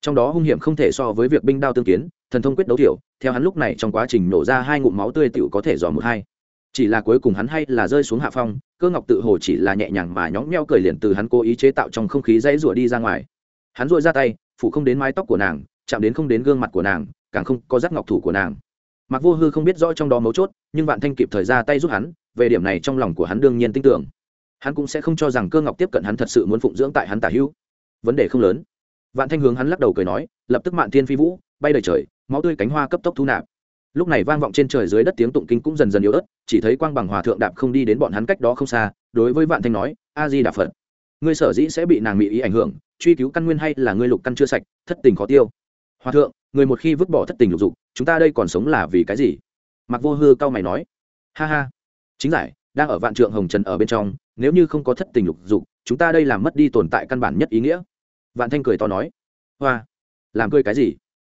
trong đó hung hiểm không thể so với việc binh đao tương kiến, thần thông quyết đấu thiểu theo hắn lúc này trong quá trình nổ ra hai ngụm máu tươi tựu có thể dò một hai. Chỉ là cuối cùng hắn hay là rơi xuống hạ phong, cơ ngọc tự hồ chỉ là nhẹ nhàng mà nhóng nheo cười liền từ hắn cố ý chế tạo trong không khí dãy rủa đi ra ngoài. Hắn rội ra tay, phủ không đến mái tóc của nàng, chạm đến không đến gương mặt của nàng, càng không có rắc ngọc thủ của nàng. Mặc vô hư không biết rõ trong đó mấu chốt, nhưng vạn thanh kịp thời ra tay giúp hắn, về điểm này trong lòng của hắn đương nhiên tin tưởng. Hắn cũng sẽ không cho rằng cơ ngọc tiếp cận hắn thật sự muốn phụng dưỡng tại hắn tả hữu. Vấn đề không lớn vạn thanh hướng hắn lắc đầu cười nói, lập tức mạn thiên phi vũ, bay đầy trời, máu tươi cánh hoa cấp tốc thu nạp. Lúc này vang vọng trên trời dưới đất tiếng tụng kinh cũng dần dần yếu ớt, chỉ thấy quang bằng hòa thượng đạp không đi đến bọn hắn cách đó không xa, đối với vạn thanh nói, a di đà phật, ngươi sở dĩ sẽ bị nàng mỹ ý ảnh hưởng, truy cứu căn nguyên hay là ngươi lục căn chưa sạch, thất tình khó tiêu? Hòa thượng, người một khi vứt bỏ thất tình lục dục, chúng ta đây còn sống là vì cái gì? Mặc vô hư cao mày nói, ha ha, chính giải, đang ở vạn trượng hồng trần ở bên trong, nếu như không có thất tình lục dục, chúng ta đây làm mất đi tồn tại căn bản nhất ý nghĩa vạn thanh cười to nói, hoa, làm cười cái gì?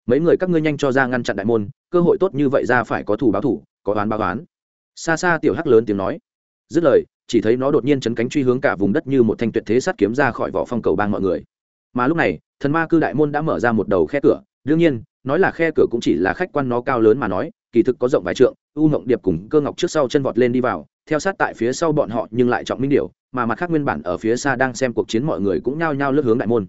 Mấy người các ngươi nhanh cho ra ngăn chặn đại môn, cơ hội tốt như vậy ra phải có thủ báo thủ, có oán báo oán. Xa xa tiểu hắc lớn tiếng nói. Dứt lời, chỉ thấy nó đột nhiên chấn cánh truy hướng cả vùng đất như một thanh tuyệt thế sắt kiếm ra khỏi vỏ phong cầu bang mọi người. Mà lúc này, thần ma cư đại môn đã mở ra một đầu khe cửa. Đương nhiên, nói là khe cửa cũng chỉ là khách quan nó cao lớn mà nói, kỳ thực có rộng vài trượng, u ngộng điệp cùng cơ ngọc trước sau chân vọt lên đi vào, theo sát tại phía sau bọn họ nhưng lại trọng minh điều mà mặt khác nguyên bản ở phía xa đang xem cuộc chiến mọi người cũng nhao nhao lướt hướng đại môn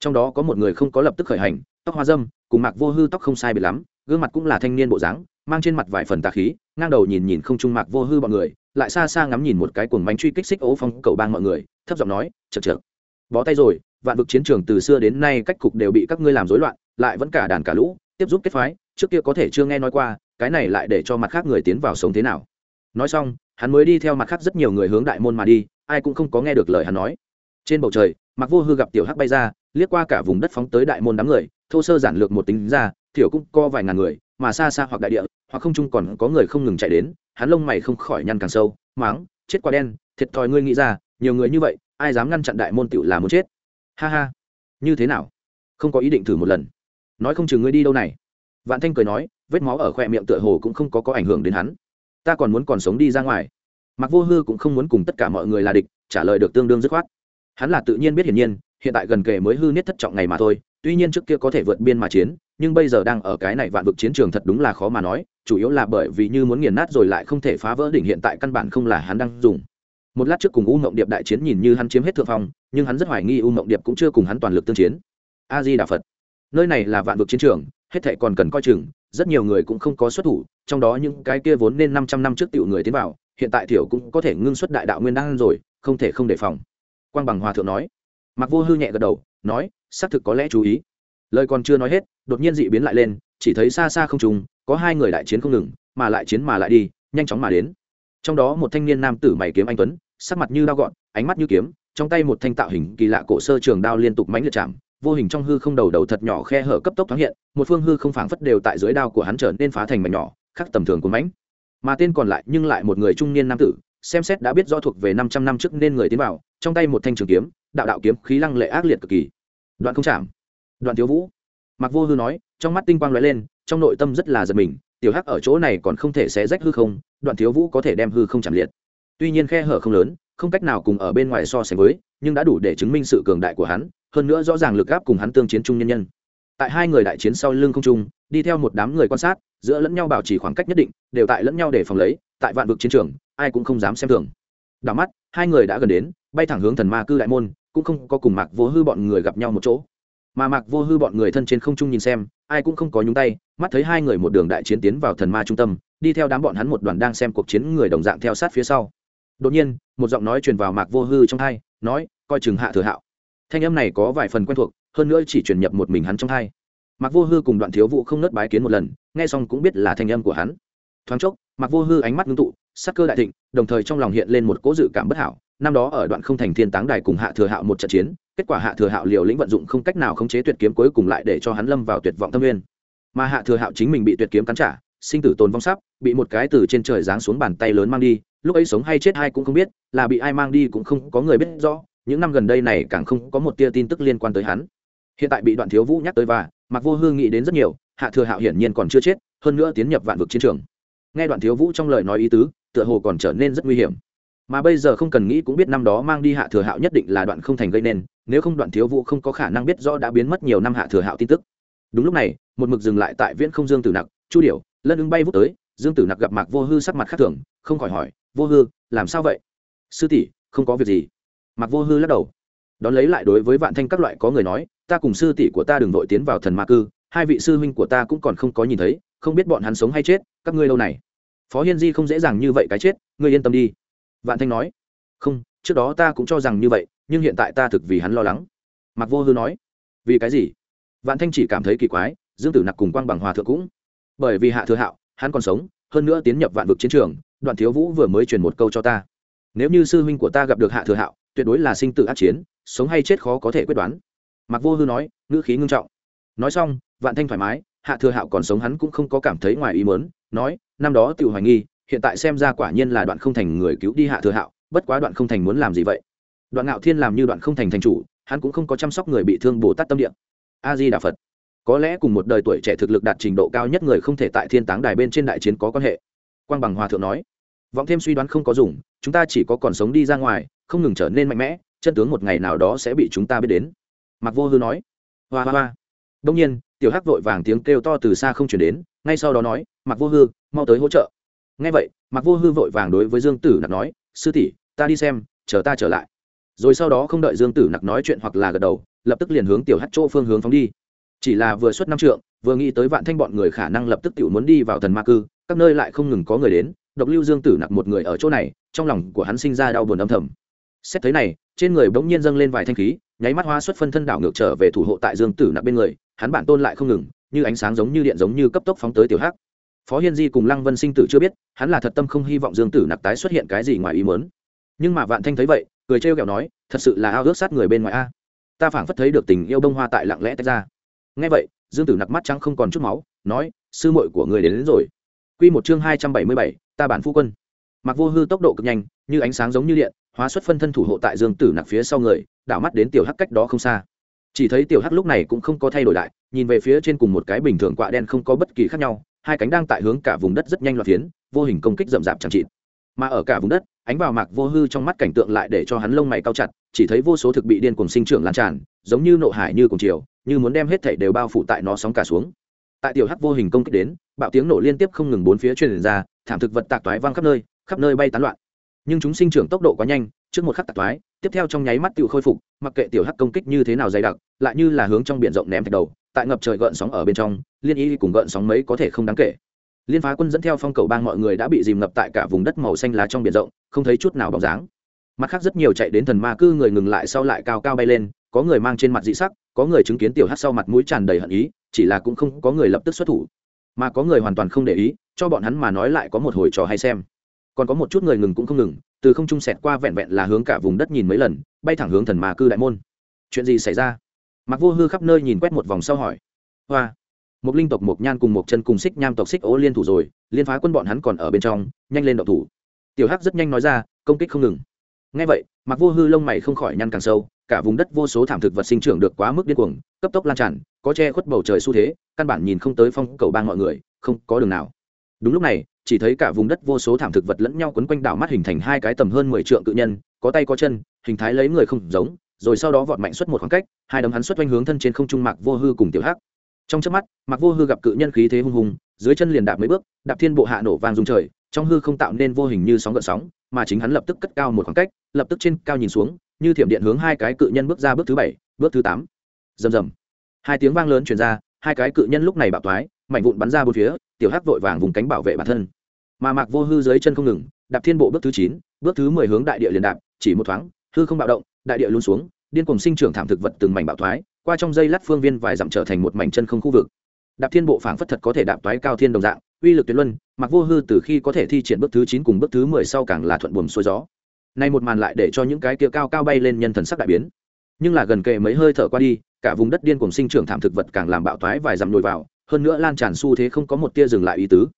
trong đó có một người không có lập tức khởi hành, tóc hoa dâm, cùng mạc vô hư tóc không sai biệt lắm, gương mặt cũng là thanh niên bộ dáng, mang trên mặt vài phần tà khí, ngang đầu nhìn nhìn không trung mạc vô hư bọn người, lại xa xa ngắm nhìn một cái cuồng bánh truy kích xích ố phong cầu bang mọi người, thấp giọng nói chật chật bó tay rồi, vạn vực chiến trường từ xưa đến nay cách cục đều bị các ngươi làm rối loạn, lại vẫn cả đàn cả lũ, tiếp giúp kết phái, trước kia có thể chưa nghe nói qua, cái này lại để cho mặt khác người tiến vào sống thế nào. Nói xong, hắn mới đi theo mặt khác rất nhiều người hướng đại môn mà đi, ai cũng không có nghe được lời hắn nói trên bầu trời, mặc vô hư gặp tiểu hắc bay ra, liếc qua cả vùng đất phóng tới đại môn đám người, thô sơ giản lược một tính ra thiểu cũng co vài ngàn người, mà xa xa hoặc đại địa, hoặc không chung còn có người không ngừng chạy đến, hắn lông mày không khỏi nhăn càng sâu, máng, chết quá đen, thiệt thòi ngươi nghĩ ra, nhiều người như vậy, ai dám ngăn chặn đại môn tựu là muốn chết. Ha ha, như thế nào? Không có ý định thử một lần. Nói không chừng ngươi đi đâu này. Vạn thanh cười nói, vết máu ở khoe miệng tựa hồ cũng không có có ảnh hưởng đến hắn. Ta còn muốn còn sống đi ra ngoài. Mặc vô hư cũng không muốn cùng tất cả mọi người là địch, trả lời được tương đương dứt khoát hắn là tự nhiên biết hiển nhiên, hiện tại gần kề mới hư niết thất trọng ngày mà thôi, tuy nhiên trước kia có thể vượt biên mà chiến, nhưng bây giờ đang ở cái này vạn vực chiến trường thật đúng là khó mà nói, chủ yếu là bởi vì như muốn nghiền nát rồi lại không thể phá vỡ đỉnh hiện tại căn bản không là hắn đang dùng. Một lát trước cùng u mộng điệp đại chiến nhìn như hắn chiếm hết thượng phong, nhưng hắn rất hoài nghi u mộng điệp cũng chưa cùng hắn toàn lực tương chiến. A di đà phật. Nơi này là vạn vực chiến trường, hết thệ còn cần coi chừng, rất nhiều người cũng không có xuất thủ, trong đó những cái kia vốn nên năm trăm năm trước tiểu người tiến vào, hiện tại thiểu cũng có thể ngưng xuất đại đạo nguyên đan rồi, không thể không đề phòng quang bằng hòa thượng nói. Mặc vô hư nhẹ gật đầu, nói, xác thực có lẽ chú ý. Lời còn chưa nói hết, đột nhiên dị biến lại lên, chỉ thấy xa xa không trùng, có hai người đại chiến không ngừng, mà lại chiến mà lại đi, nhanh chóng mà đến. Trong đó một thanh niên nam tử mày kiếm anh tuấn, sắc mặt như đao gọn, ánh mắt như kiếm, trong tay một thanh tạo hình kỳ lạ cổ sơ trường đao liên tục mãnh liệt chạm, vô hình trong hư không đầu đầu thật nhỏ khe hở cấp tốc thoáng hiện, một phương hư không phảng phất đều tại dưới đao của hắn trở nên phá thành mảnh nhỏ, khắc tầm thường của mãnh. Mà tên còn lại nhưng lại một người trung niên nam tử xem xét đã biết rõ thuộc về năm trăm năm trước nên người tiến vào, trong tay một thanh trường kiếm, đạo đạo kiếm khí lăng lệ ác liệt cực kỳ. Đoạn không chạm. Đoạn thiếu vũ. Mặc vô hư nói, trong mắt tinh quang lóe lên, trong nội tâm rất là giật mình, tiểu hắc ở chỗ này còn không thể xé rách hư không, đoạn thiếu vũ có thể đem hư không chạm liệt. Tuy nhiên khe hở không lớn, không cách nào cùng ở bên ngoài so sánh với, nhưng đã đủ để chứng minh sự cường đại của hắn, hơn nữa rõ ràng lực áp cùng hắn tương chiến chung nhân nhân. Tại hai người đại chiến sau lưng không trung, đi theo một đám người quan sát, giữa lẫn nhau bảo trì khoảng cách nhất định, đều tại lẫn nhau để phòng lấy, tại vạn vực chiến trường ai cũng không dám xem thường. Đảo mắt, hai người đã gần đến, bay thẳng hướng thần ma cư đại môn, cũng không có cùng mạc vô hư bọn người gặp nhau một chỗ. Mà mạc vô hư bọn người thân trên không trung nhìn xem, ai cũng không có nhúng tay, mắt thấy hai người một đường đại chiến tiến vào thần ma trung tâm, đi theo đám bọn hắn một đoàn đang xem cuộc chiến người đồng dạng theo sát phía sau. Đột nhiên, một giọng nói truyền vào mạc vô hư trong hai, nói, coi chừng hạ thừa hạo. Thanh âm này có vài phần quen thuộc, hơn nữa chỉ truyền nhập một mình hắn trong hai. Mạc vô hư cùng đoạn thiếu vụ không nớt bái kiến một lần, nghe xong cũng biết là thanh âm của hắn. Thoáng chốc, mạc vô hư ánh mắt ngưng tụ sắc cơ đại thịnh, đồng thời trong lòng hiện lên một cố dự cảm bất hảo. Năm đó ở đoạn không thành thiên táng đài cùng hạ thừa hạo một trận chiến, kết quả hạ thừa hạo liều lĩnh vận dụng không cách nào khống chế tuyệt kiếm cuối cùng lại để cho hắn lâm vào tuyệt vọng tâm nguyên. Mà hạ thừa hạo chính mình bị tuyệt kiếm cắn trả, sinh tử tồn vong sắp, bị một cái từ trên trời giáng xuống bàn tay lớn mang đi, lúc ấy sống hay chết ai cũng không biết, là bị ai mang đi cũng không có người biết rõ, những năm gần đây này càng không có một tia tin tức liên quan tới hắn. Hiện tại bị đoạn thiếu vũ nhắc tới và mặc vô hương nghĩ đến rất nhiều, hạ thừa hạo hiển nhiên còn chưa chết, hơn nữa tiến nhập vạn vực chiến trường. Nghe đoạn thiếu vũ trong lời nói ý tứ tựa hồ còn trở nên rất nguy hiểm. Mà bây giờ không cần nghĩ cũng biết năm đó mang đi hạ thừa hạo nhất định là đoạn không thành gây nên, nếu không đoạn thiếu vũ không có khả năng biết rõ đã biến mất nhiều năm hạ thừa hạo tin tức. Đúng lúc này, một mực dừng lại tại viễn không dương tử nặc, chu điểu, lân ứng bay vút tới. Dương tử nặc gặp mạc vô hư sắc mặt khác thường, không khỏi hỏi, vô hư, làm sao vậy? Sư tỷ, không có việc gì. Mạc vô hư lắc đầu. Đón lấy lại đối với vạn thanh các loại có người nói, ta cùng sư tỷ của ta đừng vội tiến vào thần ma cư, hai vị sư huynh của ta cũng còn không có nhìn thấy, không biết bọn hắn sống hay chết, các ngươi lâu này? Phó hiên di không dễ dàng như vậy cái chết, ngươi yên tâm đi. Vạn thanh nói, không, trước đó ta cũng cho rằng như vậy, nhưng hiện tại ta thực vì hắn lo lắng. Mặc vô hư nói, vì cái gì? Vạn thanh chỉ cảm thấy kỳ quái, dương tử nặc cùng quang bằng hòa thượng cũng, bởi vì hạ thừa hạo, hắn còn sống, hơn nữa tiến nhập vạn vực chiến trường, đoạn thiếu vũ vừa mới truyền một câu cho ta. Nếu như sư huynh của ta gặp được hạ thừa hạo, tuyệt đối là sinh tử ác chiến, sống hay chết khó có thể quyết đoán. Mặc vô hư nói, ngữ khí ngưng trọng. Nói xong, vạn thanh thoải mái, hạ thừa hạo còn sống hắn cũng không có cảm thấy ngoài ý mớn nói năm đó tự hoài nghi, hiện tại xem ra quả nhiên là đoạn không thành người cứu đi hạ thừa hạo, bất quá đoạn không thành muốn làm gì vậy? Đoạn ngạo thiên làm như đoạn không thành thành chủ, hắn cũng không có chăm sóc người bị thương bồ tát tâm điện a di đà phật. Có lẽ cùng một đời tuổi trẻ thực lực đạt trình độ cao nhất người không thể tại thiên táng đài bên trên đại chiến có quan hệ. Quang bằng hòa thượng nói, vọng thêm suy đoán không có dùng, chúng ta chỉ có còn sống đi ra ngoài, không ngừng trở nên mạnh mẽ, chân tướng một ngày nào đó sẽ bị chúng ta biết đến. Mặc vô hư nói, hoa hoa hoa. Đông nhiên, tiểu hắc vội vàng tiếng kêu to từ xa không chuyển đến ngay sau đó nói mặc vô hư, mau tới hỗ trợ. Ngay vậy mặc vô hư vội vàng đối với dương tử nặc nói, sư tỷ, ta đi xem, chờ ta trở lại. Rồi sau đó không đợi dương tử nặc nói chuyện hoặc là gật đầu, lập tức liền hướng tiểu hát chỗ phương hướng phóng đi. Chỉ là vừa xuất năm trượng, vừa nghĩ tới vạn thanh bọn người khả năng lập tức tự muốn đi vào thần ma cư, các nơi lại không ngừng có người đến, độc lưu dương tử nặc một người ở chỗ này, trong lòng của hắn sinh ra đau buồn âm thầm. Xét thấy này, trên người bỗng nhiên dâng lên vài thanh khí, nháy mắt hoa xuất phân thân đảo ngược trở về thủ hộ tại dương tử nặc bên người, hắn bản tôn lại không ngừng như ánh sáng giống như điện giống như cấp tốc phóng tới tiểu hắc. Phó hiên di cùng lăng vân sinh tử chưa biết hắn là thật tâm không hy vọng dương tử nặc tái xuất hiện cái gì ngoài ý mớn nhưng mà vạn thanh thấy vậy cười trêu kẹo nói thật sự là ao ước sát người bên ngoài a. Ta phảng phất thấy được tình yêu bông hoa tại lặng lẽ tách ra. Ngay vậy dương tử nặc mắt trắng không còn chút máu nói sư muội của người đến, đến rồi. Quy một chương hai trăm bảy mươi bảy ta bản phu quân. Mặc vô hư tốc độ cực nhanh như ánh sáng giống như điện hóa xuất phân thân thủ hộ tại dương tử nặc phía sau người đảo mắt đến tiểu hắc cách đó không xa chỉ thấy tiểu hắc lúc này cũng không có thay đổi lại, nhìn về phía trên cùng một cái bình thường quạ đen không có bất kỳ khác nhau, hai cánh đang tại hướng cả vùng đất rất nhanh loạt phiến, vô hình công kích rậm rạp chẳng chịt. Mà ở cả vùng đất, ánh vào mạc vô hư trong mắt cảnh tượng lại để cho hắn lông mày cao chặt, chỉ thấy vô số thực bị điên cùng sinh trưởng lan tràn, giống như nộ hải như cùng chiều, như muốn đem hết thảy đều bao phủ tại nó sóng cả xuống. Tại tiểu hắc vô hình công kích đến, bạo tiếng nổ liên tiếp không ngừng bốn phía truyền ra, thảm thực vật tạc toái văng khắp nơi khắp nơi bay tán loạn. Nhưng chúng sinh trưởng tốc độ quá nhanh, trước một khắc tạc toái tiếp theo trong nháy mắt tự khôi phục, mặc kệ tiểu hắc công kích như thế nào dày đặc, lại như là hướng trong biển rộng ném thạch đầu, tại ngập trời gợn sóng ở bên trong, liên y cùng gợn sóng mấy có thể không đáng kể. Liên phá quân dẫn theo phong cầu bang mọi người đã bị dìm ngập tại cả vùng đất màu xanh lá trong biển rộng, không thấy chút nào bóng dáng. Mặt khác rất nhiều chạy đến thần ma cư người ngừng lại sau lại cao cao bay lên, có người mang trên mặt dị sắc, có người chứng kiến tiểu hắc sau mặt mũi tràn đầy hận ý, chỉ là cũng không có người lập tức xuất thủ. Mà có người hoàn toàn không để ý, cho bọn hắn mà nói lại có một hồi trò hay xem còn có một chút người ngừng cũng không ngừng, từ không trung sẹt qua vẹn vẹn là hướng cả vùng đất nhìn mấy lần, bay thẳng hướng thần mà cư đại môn. Chuyện gì xảy ra? Mặc vô hư khắp nơi nhìn quét một vòng sau hỏi. Hoa. Một linh tộc một nhan cùng một chân cùng xích nham tộc xích ố liên thủ rồi, liên phá quân bọn hắn còn ở bên trong, nhanh lên đậu thủ. Tiểu hắc rất nhanh nói ra, công kích không ngừng. Ngay vậy mặc vô hư lông mày không khỏi nhăn càng sâu, cả vùng đất vô số thảm thực vật sinh trưởng được quá mức điên cuồng, cấp tốc lan tràn, có che khuất bầu trời xu thế, căn bản nhìn không tới phong cầu bang mọi người, không có đường nào đúng lúc này, chỉ thấy cả vùng đất vô số thảm thực vật lẫn nhau quấn quanh đảo mắt hình thành hai cái tầm hơn mười trượng cự nhân, có tay có chân, hình thái lấy người không giống, rồi sau đó vọt mạnh xuất một khoảng cách, hai đấm hắn xuất quanh hướng thân trên không trung mạc vô hư cùng tiểu hắc. Trong chớp mắt, mạc vô hư gặp cự nhân khí thế hung hùng, dưới chân liền đạp mấy bước, đạp thiên bộ hạ nổ vang dùng trời, trong hư không tạo nên vô hình như sóng gợn sóng, mà chính hắn lập tức cất cao một khoảng cách, lập tức trên cao nhìn xuống, như thiểm điện hướng hai cái cự nhân bước ra bước thứ bảy, bước thứ tám. Rầm rầm. Hai tiếng vang lớn truyền ra, hai cái cự nhân lúc này bạo thoái mảnh vụn bắn ra bốn phía tiểu hắc vội vàng vùng cánh bảo vệ bản thân. Mà mạc vô hư dưới chân không ngừng, đạp thiên bộ bước thứ chín, bước thứ mười hướng đại địa liền đạp, chỉ một thoáng, hư không bạo động, đại địa luôn xuống, điên cùng sinh trưởng thảm thực vật từng mảnh bạo thoái, qua trong dây lát phương viên vài dặm trở thành một mảnh chân không khu vực. Đạp thiên bộ phảng phất thật có thể đạp toái cao thiên đồng dạng, uy lực tuyệt luân mặc vô hư từ khi có thể thi triển bước thứ chín cùng bước thứ mười sau càng là thuận buồm xuôi gió. Nay một màn lại để cho những cái kia cao cao bay lên nhân thần sắc đại biến. Nhưng là gần kề mấy hơi thở qua đi, cả vùng đất điên cùng sinh trưởng thảm thực vật càng làm bạo toái vài dặm nhồi vào hơn nữa lan tràn xu thế không có một tia dừng lại ý tứ.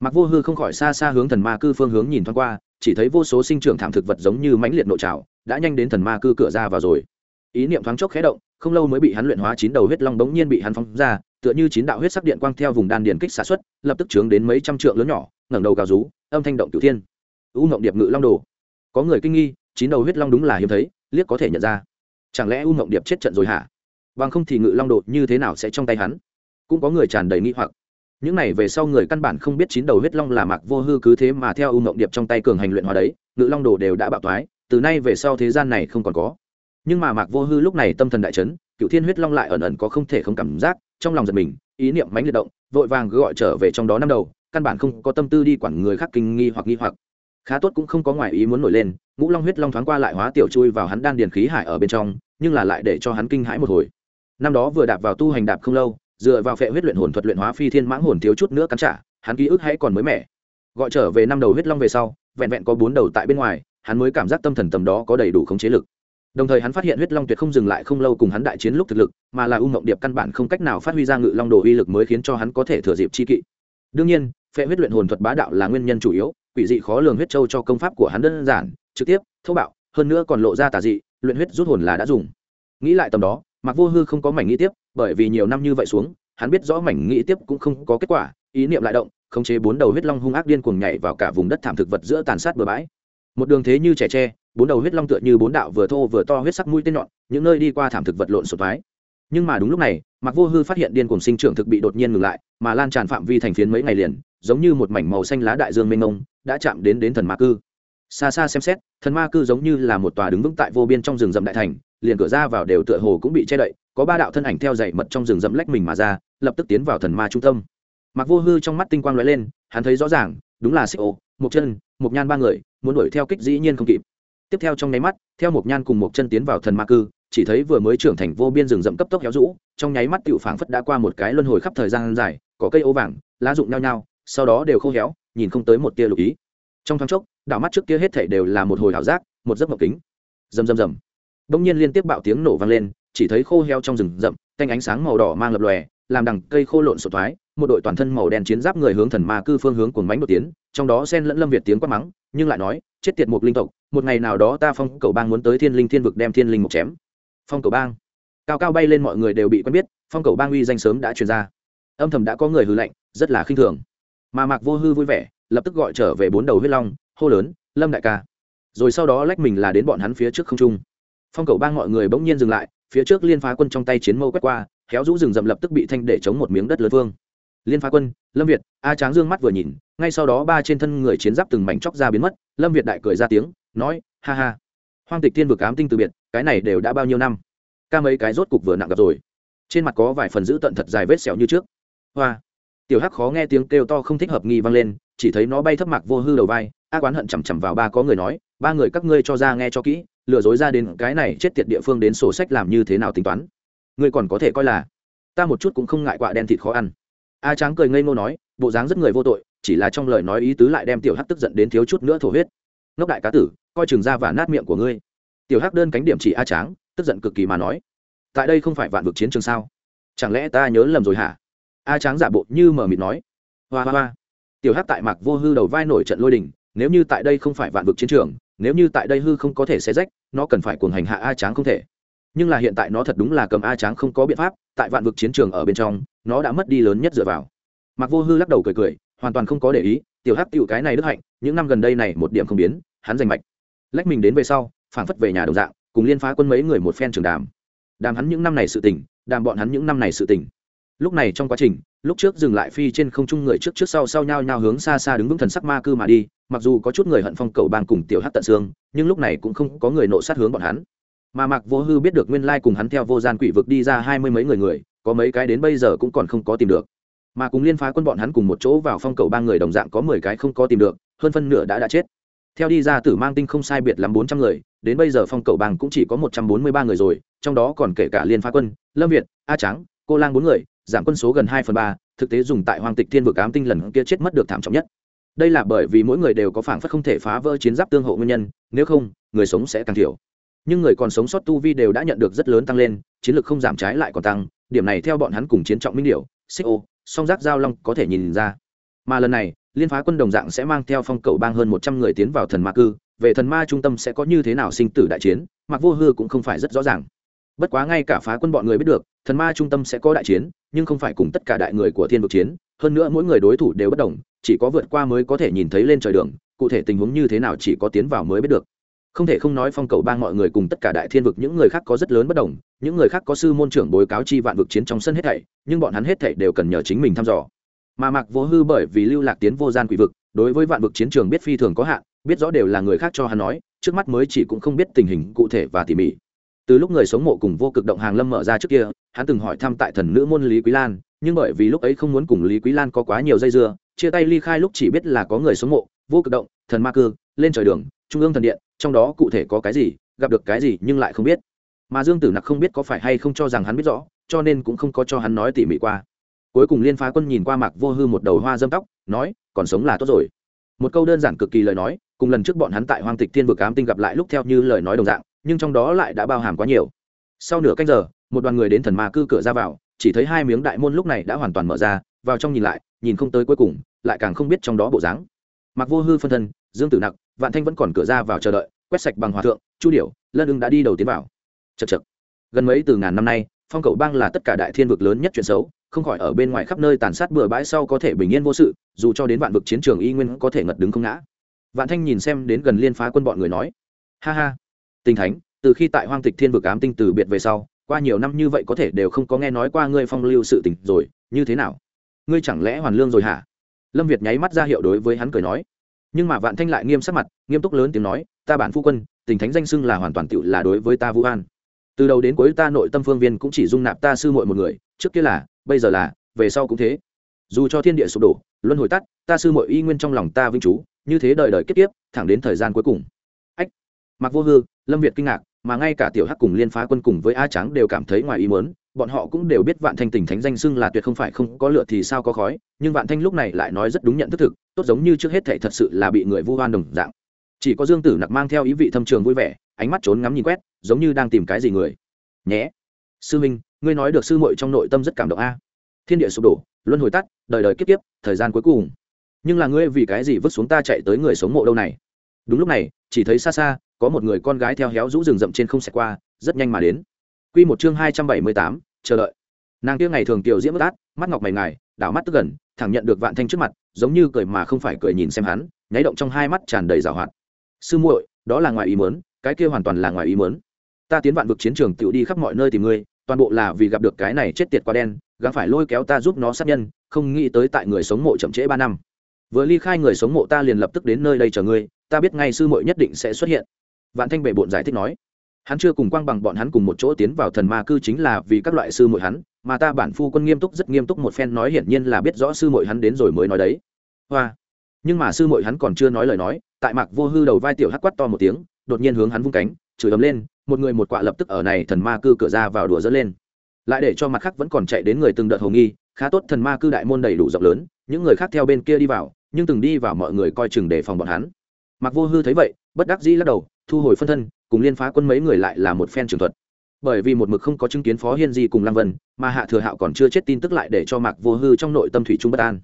Mặc vô hư không khỏi xa xa hướng thần ma cư phương hướng nhìn thoáng qua, chỉ thấy vô số sinh trưởng thảm thực vật giống như mãnh liệt nội trào, đã nhanh đến thần ma cư cửa ra vào rồi. Ý niệm thoáng chốc khé động, không lâu mới bị hắn luyện hóa chín đầu huyết long bỗng nhiên bị hắn phóng ra, tựa như chín đạo huyết sắc điện quang theo vùng đan điền kích xả xuất, lập tức trướng đến mấy trăm trượng lớn nhỏ, ngẩng đầu gào rú, âm thanh động cửu thiên. U ngộng điệp ngự long đồ. Có người kinh nghi, chín đầu huyết long đúng là hiếm thấy, liếc có thể nhận ra. Chẳng lẽ u ngộng điệp chết trận rồi hả? Bằng không thì ngự long đồ như thế nào sẽ trong tay hắn? Cũng có người tràn đầy nghi hoặc. Những này về sau người căn bản không biết chín đầu huyết long là mạc vô hư cứ thế mà theo u mộng điệp trong tay cường hành luyện hóa đấy, ngự long đồ đều đã bạo thoái, từ nay về sau thế gian này không còn có. Nhưng mà mạc vô hư lúc này tâm thần đại chấn, cựu thiên huyết long lại ẩn ẩn có không thể không cảm giác, trong lòng giật mình, ý niệm mãnh liệt động, vội vàng gọi trở về trong đó năm đầu, căn bản không có tâm tư đi quản người khác kinh nghi hoặc nghi hoặc. Khá tốt cũng không có ngoại ý muốn nổi lên, ngũ long huyết long thoáng qua lại hóa tiểu chui vào hắn đan điền khí hải ở bên trong, nhưng là lại để cho hắn kinh hãi một hồi. Năm đó vừa đạp vào tu hành đạp không lâu dựa vào phệ huyết luyện hồn thuật luyện hóa phi thiên mãng hồn thiếu chút nữa cắn trả, hắn ký ức hãy còn mới mẻ. Gọi trở về năm đầu huyết long về sau, vẹn vẹn có bốn đầu tại bên ngoài, hắn mới cảm giác tâm thần tầm đó có đầy đủ khống chế lực. Đồng thời hắn phát hiện huyết long tuyệt không dừng lại không lâu cùng hắn đại chiến lúc thực lực, mà là u mộng điệp căn bản không cách nào phát huy ra ngự long đồ uy lực mới khiến cho hắn có thể thừa dịp chi kỵ. Đương nhiên, phệ huyết luyện hồn thuật bá đạo là nguyên nhân chủ yếu, quỷ dị khó lường huyết châu cho công pháp của hắn đơn giản, trực tiếp, thô bạo, hơn nữa còn lộ ra tà dị, luyện huyết rút hồn là đã dùng. Nghĩ lại tầm đó mặc vô hư không có mảnh nghĩ tiếp, bởi vì nhiều năm như vậy xuống, hắn biết rõ mảnh nghĩ tiếp cũng không có kết quả, ý niệm lại động, khống chế bốn đầu huyết long hung ác điên cuồng nhảy vào cả vùng đất thảm thực vật giữa tàn sát bừa bãi. Một đường thế như trẻ tre, bốn đầu huyết long tựa như bốn đạo vừa thô vừa to huyết sắc mũi tên nhọn, những nơi đi qua thảm thực vật lộn sụt thoái. Nhưng mà đúng lúc này mặc vô hư phát hiện điên cuồng sinh trưởng thực bị đột nhiên ngừng lại, mà lan tràn phạm vi thành phiến mấy ngày liền, giống như một mảnh màu xanh lá đại dương mênh mông, đã chạm đến đến thần ma cư. Xa xa xem xét, thần ma cư giống như là một tòa đứng vững tại vô biên trong rừng rậm đại thành liền cửa ra vào đều tựa hồ cũng bị che đậy, có ba đạo thân ảnh theo dậy mật trong rừng rậm lách mình mà ra, lập tức tiến vào thần ma trung tâm. Mặc vô hư trong mắt tinh quang lóe lên, hắn thấy rõ ràng, đúng là xích ô một chân một nhan ba người, muốn đuổi theo kích dĩ nhiên không kịp. Tiếp theo trong nháy mắt, theo một nhan cùng một chân tiến vào thần ma cư, chỉ thấy vừa mới trưởng thành vô biên rừng rậm cấp tốc héo rũ, trong nháy mắt tựu phảng phất đã qua một cái luân hồi khắp thời gian dài, có cây ô vàng, lá rụng nhao nhao, sau đó đều khô héo, nhìn không tới một tia lục ý. Trong thoáng chốc, đảo mắt trước kia hết thảy đều là một hồi ảo giác, một giấc mộng kính. Rầm rầm rầm đông nhiên liên tiếp bạo tiếng nổ vang lên, chỉ thấy khô heo trong rừng rậm canh ánh sáng màu đỏ mang lập lòe, làm đằng cây khô lộn sột thoái, một đội toàn thân màu đen chiến giáp người hướng thần ma cư phương hướng cuồng bánh đột tiến, trong đó xen lẫn lâm việt tiếng quát mắng, nhưng lại nói, chết tiệt một linh tộc, một ngày nào đó ta phong cầu bang muốn tới thiên linh thiên vực đem thiên linh một chém. Phong cầu bang. Cao cao bay lên mọi người đều bị quen biết, phong cầu bang uy danh sớm đã truyền ra. Âm thầm đã có người hư lệnh, rất là khinh thường. Mà mạc vô hư vui vẻ, lập tức gọi trở về bốn đầu huyết long, hô lớn, lâm đại ca. Rồi sau đó lách mình là đến bọn hắn phía trước không trung phong cầu bang mọi người bỗng nhiên dừng lại, phía trước liên phá quân trong tay chiến mâu quét qua kéo rũ rừng rậm lập tức bị thanh để chống một miếng đất lớn vương. Liên phá quân, lâm việt, a tráng dương mắt vừa nhìn, ngay sau đó ba trên thân người chiến giáp từng mảnh chóc ra biến mất, lâm việt đại cười ra tiếng, nói, ha ha, hoang tịch thiên vực ám tinh từ biệt, cái này đều đã bao nhiêu năm? Ca mấy cái rốt cục vừa nặng gặp rồi. Trên mặt có vài phần giữ tận thật dài vết sẹo như trước. Hoa, tiểu hắc khó nghe tiếng kêu to không thích hợp nghi vang lên, chỉ thấy nó bay thấp mạc vô hư đầu vai A quán hận chằm chằm vào ba có người nói, ba người các ngươi cho ra nghe cho kỹ lừa dối ra đến cái này chết tiệt địa phương đến sổ sách làm như thế nào tính toán. Ngươi còn có thể coi là, ta một chút cũng không ngại quạ đen thịt khó ăn. A tráng cười ngây ngô nói, bộ dáng rất người vô tội, chỉ là trong lời nói ý tứ lại đem tiểu hắc tức giận đến thiếu chút nữa thổ huyết. Ngốc đại cá tử, coi chừng ra và nát miệng của ngươi. Tiểu hắc đơn cánh điểm chỉ a tráng, tức giận cực kỳ mà nói, tại đây không phải vạn vực chiến trường sao? Chẳng lẽ ta nhớ lầm rồi hả? A tráng giả bộ như mờ mịt nói. Hoa hoa hoa. Tiểu hắc tại mạc vô hư đầu vai nổi trận lôi đình, nếu như tại đây không phải vạn vực chiến trường nếu như tại đây hư không có thể xé rách, nó cần phải cuồng hành hạ a tráng không thể. Nhưng là hiện tại nó thật đúng là cầm a tráng không có biện pháp, tại vạn vực chiến trường ở bên trong, nó đã mất đi lớn nhất dựa vào. Mặc vô hư lắc đầu cười cười, hoàn toàn không có để ý, tiểu hắc tiểu cái này đức hạnh, những năm gần đây này một điểm không biến, hắn giành mạch. Lách mình đến về sau, phảng phất về nhà đồng dạng, cùng liên phá quân mấy người một phen trường đàm. Đàm hắn những năm này sự tỉnh đàm bọn hắn những năm này sự tỉnh lúc này trong quá trình, lúc trước dừng lại phi trên không trung người trước trước sau sau nhau nhau hướng xa xa đứng vững thần sắc ma cư mà đi mặc dù có chút người hận phong cầu bang cùng tiểu hát tận xương, nhưng lúc này cũng không có người nộ sát hướng bọn hắn. Mà mạc vô hư biết được nguyên lai cùng hắn theo vô gian quỷ vực đi ra hai mươi mấy người người, có mấy cái đến bây giờ cũng còn không có tìm được. Mà cùng liên phá quân bọn hắn cùng một chỗ vào phong cầu ba người đồng dạng có mười cái không có tìm được, hơn phân nửa đã đã chết. Theo đi ra tử mang tinh không sai biệt lắm bốn trăm người, đến bây giờ phong cầu bang cũng chỉ có một trăm bốn mươi ba người rồi, trong đó còn kể cả liên phá quân, lâm việt, a trắng cô lang bốn người, giảm quân số gần hai phần ba, thực tế dùng tại hoàng tịch thiên vực ám tinh lần kia chết mất được thảm trọng nhất đây là bởi vì mỗi người đều có phảng phất không thể phá vỡ chiến giáp tương hộ nguyên nhân, nếu không, người sống sẽ càng thiểu. Nhưng người còn sống sót tu vi đều đã nhận được rất lớn tăng lên, chiến lược không giảm trái lại còn tăng, điểm này theo bọn hắn cùng chiến trọng minh điệu xích ô, song giác giao long có thể nhìn ra. Mà lần này, liên phá quân đồng dạng sẽ mang theo phong cầu bang hơn một trăm người tiến vào thần ma cư, về thần ma trung tâm sẽ có như thế nào sinh tử đại chiến, mặc vô hư cũng không phải rất rõ ràng. Bất quá ngay cả phá quân bọn người biết được, thần ma trung tâm sẽ có đại chiến, nhưng không phải cùng tất cả đại người của thiên vực chiến, hơn nữa mỗi người đối thủ đều bất đồng chỉ có vượt qua mới có thể nhìn thấy lên trời đường, cụ thể tình huống như thế nào chỉ có tiến vào mới biết được. Không thể không nói phong cầu bang mọi người cùng tất cả đại thiên vực, những người khác có rất lớn bất đồng, những người khác có sư môn trưởng bối cáo chi vạn vực chiến trong sân hết thảy, nhưng bọn hắn hết thảy đều cần nhờ chính mình thăm dò. Mà mạc vô hư bởi vì lưu lạc tiến vô gian quỷ vực, đối với vạn vực chiến trường biết phi thường có hạn, biết rõ đều là người khác cho hắn nói, trước mắt mới chỉ cũng không biết tình hình cụ thể và tỉ mỉ. Từ lúc người sống mộ cùng vô cực động hàng lâm mở ra trước kia, hắn từng hỏi thăm tại thần nữ môn lý quý lan, nhưng bởi vì lúc ấy không muốn cùng lý quý lan có quá nhiều dây dưa chia tay ly khai lúc chỉ biết là có người sống mộ, vô cực động, thần ma cư, lên trời đường, trung ương thần điện, trong đó cụ thể có cái gì, gặp được cái gì nhưng lại không biết. Mà dương tử nặc không biết có phải hay không cho rằng hắn biết rõ, cho nên cũng không có cho hắn nói tỉ mỉ qua. Cuối cùng liên phá quân nhìn qua mạc vô hư một đầu hoa dâm tóc, nói, còn sống là tốt rồi. Một câu đơn giản cực kỳ lời nói, cùng lần trước bọn hắn tại hoang tịch thiên vực ám tinh gặp lại lúc theo như lời nói đồng dạng, nhưng trong đó lại đã bao hàm quá nhiều. Sau nửa canh giờ, một đoàn người đến thần ma cư cửa ra vào, chỉ thấy hai miếng đại môn lúc này đã hoàn toàn mở ra, vào trong nhìn lại, nhìn không tới cuối cùng lại càng không biết trong đó bộ dáng. Mặc vô hư phân thân, dương tử nặc, vạn thanh vẫn còn cửa ra vào chờ đợi, quét sạch bằng hòa thượng, chu điểu, lân ưng đã đi đầu tiến vào. Chật chật gần mấy từ ngàn năm nay, phong cầu bang là tất cả đại thiên vực lớn nhất chuyện xấu, không khỏi ở bên ngoài khắp nơi tàn sát bừa bãi sau có thể bình yên vô sự, dù cho đến vạn vực chiến trường y nguyên có thể ngật đứng không ngã. Vạn thanh nhìn xem đến gần liên phá quân bọn người nói, ha ha, tinh thánh, từ khi tại hoang tịch thiên vực ám tinh từ biệt về sau, qua nhiều năm như vậy có thể đều không có nghe nói qua ngươi phong lưu sự tình rồi, như thế nào? Ngươi chẳng lẽ hoàn lương rồi hả? Lâm việt nháy mắt ra hiệu đối với hắn cười nói. Nhưng mà vạn thanh lại nghiêm sắc mặt, nghiêm túc lớn tiếng nói, ta bản phu quân, tình thánh danh xưng là hoàn toàn tựu là đối với ta vũ an từ đầu đến cuối ta nội tâm phương viên cũng chỉ dung nạp ta sư muội một người, trước kia là, bây giờ là, về sau cũng thế. Dù cho thiên địa sụp đổ, luân hồi tắt, ta sư muội y nguyên trong lòng ta vinh chú như thế đời đời kết tiếp thẳng đến thời gian cuối cùng. Ách. Mặc vô hư, lâm việt kinh ngạc mà ngay cả tiểu hắc cùng liên phá quân cùng với a trắng đều cảm thấy ngoài ý muốn, bọn họ cũng đều biết vạn thanh tình thánh danh xưng là tuyệt không phải không có lửa thì sao có khói, nhưng vạn thanh lúc này lại nói rất đúng nhận thức thực, tốt giống như trước hết thệ thật sự là bị người vu hoan đồng dạng. Chỉ có dương tử nặc mang theo ý vị thâm trường vui vẻ, ánh mắt trốn ngắm nhìn quét, giống như đang tìm cái gì người. Nhé. Sư minh, ngươi nói được sư muội trong nội tâm rất cảm động a. Thiên địa sụp đổ, luân hồi tắt, đời đời kiếp kiếp, thời gian cuối cùng. Nhưng là ngươi vì cái gì vứt xuống ta chạy tới người sống mộ đâu này? Đúng lúc này, chỉ thấy xa xa có một người con gái theo héo rũ rừng rậm trên không xẹt qua, rất nhanh mà đến. Quy một chương hai trăm bảy mươi tám, chờ đợi. Nàng kia ngày thường tiểu diễm bất át, mắt ngọc mày ngài, đảo mắt tức gần, thẳng nhận được vạn thanh trước mặt, giống như cười mà không phải cười nhìn xem hắn, nháy động trong hai mắt tràn đầy rào hoạt. Sư muội, đó là ngoài ý mớn cái kia hoàn toàn là ngoài ý mớn ta tiến vạn vực chiến trường tiểu đi khắp mọi nơi tìm ngươi, toàn bộ là vì gặp được cái này chết tiệt quá đen, gắng phải lôi kéo ta giúp nó sát nhân, không nghĩ tới tại người sống mộ chậm trễ ba năm. Vừa ly khai người sống mộ ta liền lập tức đến nơi đây chờ ngươi, ta biết ngay sư muội nhất định sẽ xuất hiện vạn thanh bệ bộn giải thích nói, hắn chưa cùng quang bằng bọn hắn cùng một chỗ tiến vào thần ma cư chính là vì các loại sư muội hắn, mà ta bản phu quân nghiêm túc, rất nghiêm túc một phen nói hiển nhiên là biết rõ sư muội hắn đến rồi mới nói đấy. Hoa. Nhưng mà sư muội hắn còn chưa nói lời nói, tại mạc vô hư đầu vai tiểu hắc quát to một tiếng, đột nhiên hướng hắn vung cánh, chửi ấm lên, một người một quạ lập tức ở này thần ma cư cửa ra vào đùa dỡ lên. Lại để cho mặt khác vẫn còn chạy đến người từng đợt hồ nghi, khá tốt thần ma cư đại môn đầy đủ rộng lớn, những người khác theo bên kia đi vào, nhưng từng đi vào mọi người coi chừng đề phòng bọn hắn. Mặc vô hư thấy vậy, bất đắc dĩ lắc đầu thu hồi phân thân, cùng liên phá quân mấy người lại là một phen trường thuật. Bởi vì một mực không có chứng kiến phó hiên di cùng lăng vân, mà hạ thừa hạo còn chưa chết tin tức lại để cho mạc vô hư trong nội tâm thủy trung bất an.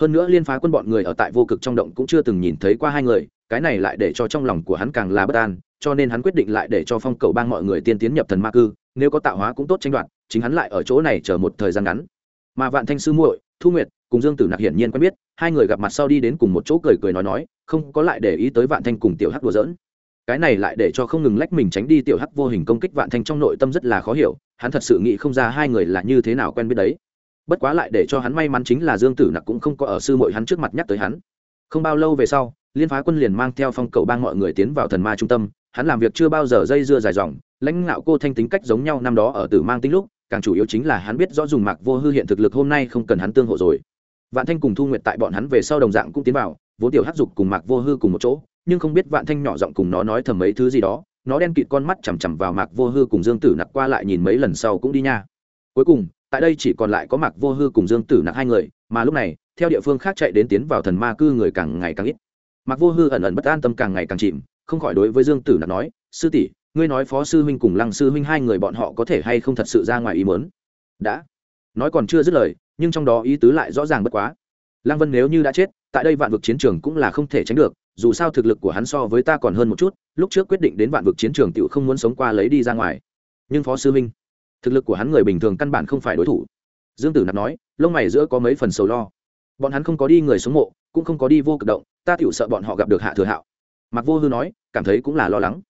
Hơn nữa liên phá quân bọn người ở tại vô cực trong động cũng chưa từng nhìn thấy qua hai người, cái này lại để cho trong lòng của hắn càng là bất an, cho nên hắn quyết định lại để cho phong cầu bang mọi người tiên tiến nhập thần ma cư, nếu có tạo hóa cũng tốt tranh đoạt, chính hắn lại ở chỗ này chờ một thời gian ngắn. Mà vạn thanh sư muội, thu nguyệt cùng dương tử nặc hiển nhiên quen biết, hai người gặp mặt sau đi đến cùng một chỗ cười cười nói nói, không có lại để ý tới vạn thanh cùng tiểu hắc đùa giỡn cái này lại để cho không ngừng lách mình tránh đi tiểu hắc vô hình công kích vạn thanh trong nội tâm rất là khó hiểu, hắn thật sự nghĩ không ra hai người là như thế nào quen biết đấy. Bất quá lại để cho hắn may mắn chính là dương tử nặc cũng không có ở sư mội hắn trước mặt nhắc tới hắn. Không bao lâu về sau, liên phá quân liền mang theo phong cầu bang mọi người tiến vào thần ma trung tâm, hắn làm việc chưa bao giờ dây dưa dài dòng, lãnh ngạo cô thanh tính cách giống nhau năm đó ở tử mang tính lúc, càng chủ yếu chính là hắn biết rõ dùng mạc vô hư hiện thực lực hôm nay không cần hắn tương hộ rồi. Vạn thanh cùng thu nguyệt tại bọn hắn về sau đồng dạng cũng tiến vào, vốn tiểu hắc dục cùng mạc vô hư cùng một chỗ nhưng không biết vạn thanh nhỏ giọng cùng nó nói thầm mấy thứ gì đó, nó đen kịt con mắt chằm chằm vào mạc vô hư cùng dương tử nặc qua lại nhìn mấy lần sau cũng đi nha. Cuối cùng, tại đây chỉ còn lại có mạc vô hư cùng dương tử nặc hai người, mà lúc này, theo địa phương khác chạy đến tiến vào thần ma cư người càng ngày càng ít. Mạc vô hư ẩn ẩn bất an tâm càng ngày càng chìm, không khỏi đối với dương tử nặc nói, sư tỷ, ngươi nói phó sư huynh cùng lăng sư huynh hai người bọn họ có thể hay không thật sự ra ngoài ý mớn đã. Nói còn chưa dứt lời, nhưng trong đó ý tứ lại rõ ràng bất quá. Lăng vân nếu như đã chết, tại đây vạn vực chiến trường cũng là không thể tránh được dù sao thực lực của hắn so với ta còn hơn một chút lúc trước quyết định đến vạn vực chiến trường t không muốn sống qua lấy đi ra ngoài. Nhưng phó sư minh, thực lực của hắn người bình thường căn bản không phải đối thủ. Dương tử nạp nói lông mày giữa có mấy phần sầu lo. Bọn hắn không có đi người sống mộ cũng không có đi vô cực động ta tựu sợ bọn họ gặp được hạ thừa hạo. Mặc vô hư nói cảm thấy cũng là lo lắng.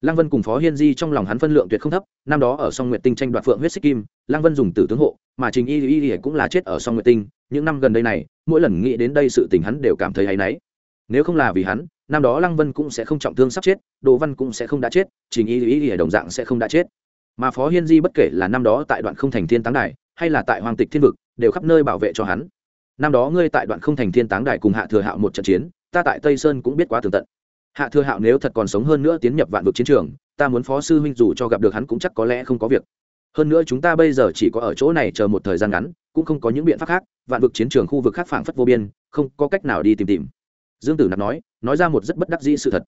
Lăng vân cùng phó hiên di trong lòng hắn phân lượng tuyệt không thấp năm đó ở song nguyệt tinh tranh đoạt phượng huyết xích kim lăng vân dùng tử tướng hộ mà trình y y y cũng là chết ở song nguyệt tinh. Những năm gần đây này mỗi lần nghĩ đến đây sự tình hắn đều cảm thấy hay náy nếu không là vì hắn, năm đó lăng vân cũng sẽ không trọng thương sắp chết, đồ văn cũng sẽ không đã chết, trình y y y đồng dạng sẽ không đã chết. Mà phó hiên di bất kể là năm đó tại đoạn không thành thiên táng đài, hay là tại hoàng tịch thiên vực, đều khắp nơi bảo vệ cho hắn. Năm đó ngươi tại đoạn không thành thiên táng đài cùng hạ thừa hạo một trận chiến, ta tại tây sơn cũng biết quá tường tận. Hạ thừa hạo nếu thật còn sống hơn nữa tiến nhập vạn vực chiến trường, ta muốn phó sư huynh dù cho gặp được hắn cũng chắc có lẽ không có việc. Hơn nữa chúng ta bây giờ chỉ có ở chỗ này chờ một thời gian ngắn, cũng không có những biện pháp khác, vạn vực chiến trường khu vực khác phảng phất vô biên, không có cách nào đi tìm tìm dương tử nạp nói nói ra một rất bất đắc dĩ sự thật.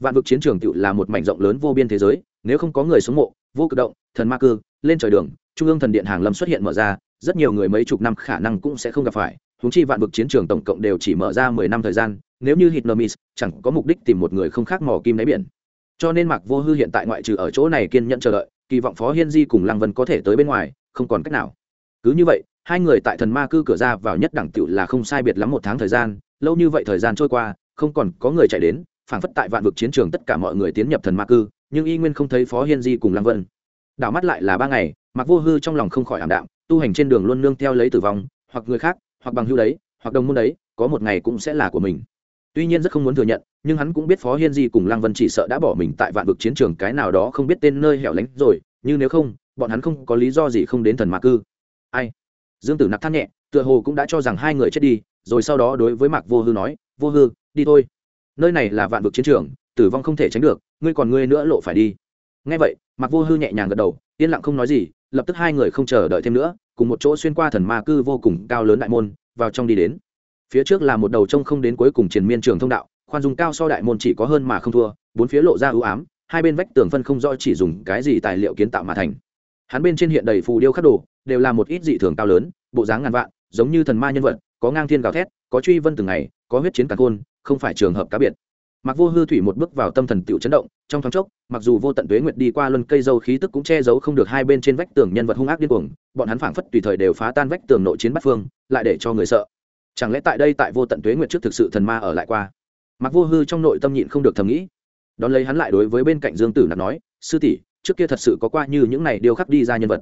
Vạn vực chiến trường tự là một mảnh rộng lớn vô biên thế giới, nếu không có người sống mộ, vô cực động, thần ma cư, lên trời đường, trung ương thần điện hàng lâm xuất hiện mở ra, rất nhiều người mấy chục năm khả năng cũng sẽ không gặp phải. Húng chi vạn vực chiến trường tổng cộng đều chỉ mở ra mười năm thời gian, nếu như hitnomis chẳng có mục đích tìm một người không khác mò kim đáy biển. Cho nên mạc vô hư hiện tại ngoại trừ ở chỗ này kiên nhẫn chờ đợi, kỳ vọng phó hiên di cùng lăng vân có thể tới bên ngoài, không còn cách nào. Cứ như vậy hai người tại thần ma cư cửa ra vào nhất đẳng tựu là không sai biệt lắm một tháng thời gian, lâu như vậy thời gian trôi qua, không còn có người chạy đến, phảng phất tại vạn vực chiến trường tất cả mọi người tiến nhập thần ma cư, nhưng y nguyên không thấy phó hiên di cùng lăng vân. Đảo mắt lại là ba ngày mặc vô hư trong lòng không khỏi ảm đạm, tu hành trên đường luôn nương theo lấy tử vong, hoặc người khác, hoặc bằng hưu đấy, hoặc đồng môn đấy, có một ngày cũng sẽ là của mình. Tuy nhiên rất không muốn thừa nhận, nhưng hắn cũng biết phó hiên di cùng lăng vân chỉ sợ đã bỏ mình tại vạn vực chiến trường cái nào đó không biết tên nơi hẻo lánh rồi nhưng nếu không, bọn hắn không có lý do gì không đến thần ma cư. Ai? Dương tử nặc than nhẹ, tựa hồ cũng đã cho rằng hai người chết đi, rồi sau đó đối với mạc vô hư nói, vô hư, đi thôi. Nơi này là vạn vực chiến trường, tử vong không thể tránh được, ngươi còn ngươi nữa lộ phải đi. Ngay vậy, mạc vô hư nhẹ nhàng gật đầu, yên lặng không nói gì, lập tức hai người không chờ đợi thêm nữa, cùng một chỗ xuyên qua thần ma cư vô cùng cao lớn đại môn, vào trong đi đến. Phía trước là một đầu trông không đến cuối cùng triền miên trường thông đạo, khoan dùng cao so đại môn chỉ có hơn mà không thua, bốn phía lộ ra ưu ám, hai bên vách tường phân không rõ chỉ dùng cái gì tài liệu kiến tạo mà thành hắn bên trên hiện đầy phù điêu khắc đồ, đều là một ít dị thường cao lớn, bộ dáng ngàn vạn, giống như thần ma nhân vật, có ngang thiên gào thét, có truy vân từng ngày, có huyết chiến cả khôn, không phải trường hợp cá biệt. Mặc vô hư thủy một bước vào tâm thần tiểu chấn động, trong thoáng chốc, mặc dù vô tận tuế nguyệt đi qua luân cây dâu khí tức cũng che giấu không được hai bên trên vách tường nhân vật hung ác điên cuồng, bọn hắn phảng phất tùy thời đều phá tan vách tường nội chiến bắt phương, lại để cho người sợ. Chẳng lẽ tại đây tại vô tận tuế nguyệt trước thực sự thần ma ở lại qua? Mặc vô hư trong nội tâm nhịn không được thầm nghĩ. Đón lấy hắn lại đối với bên cạnh dương tử nạp nói, sư tỷ trước kia thật sự có qua như những này điêu khắc đi ra nhân vật.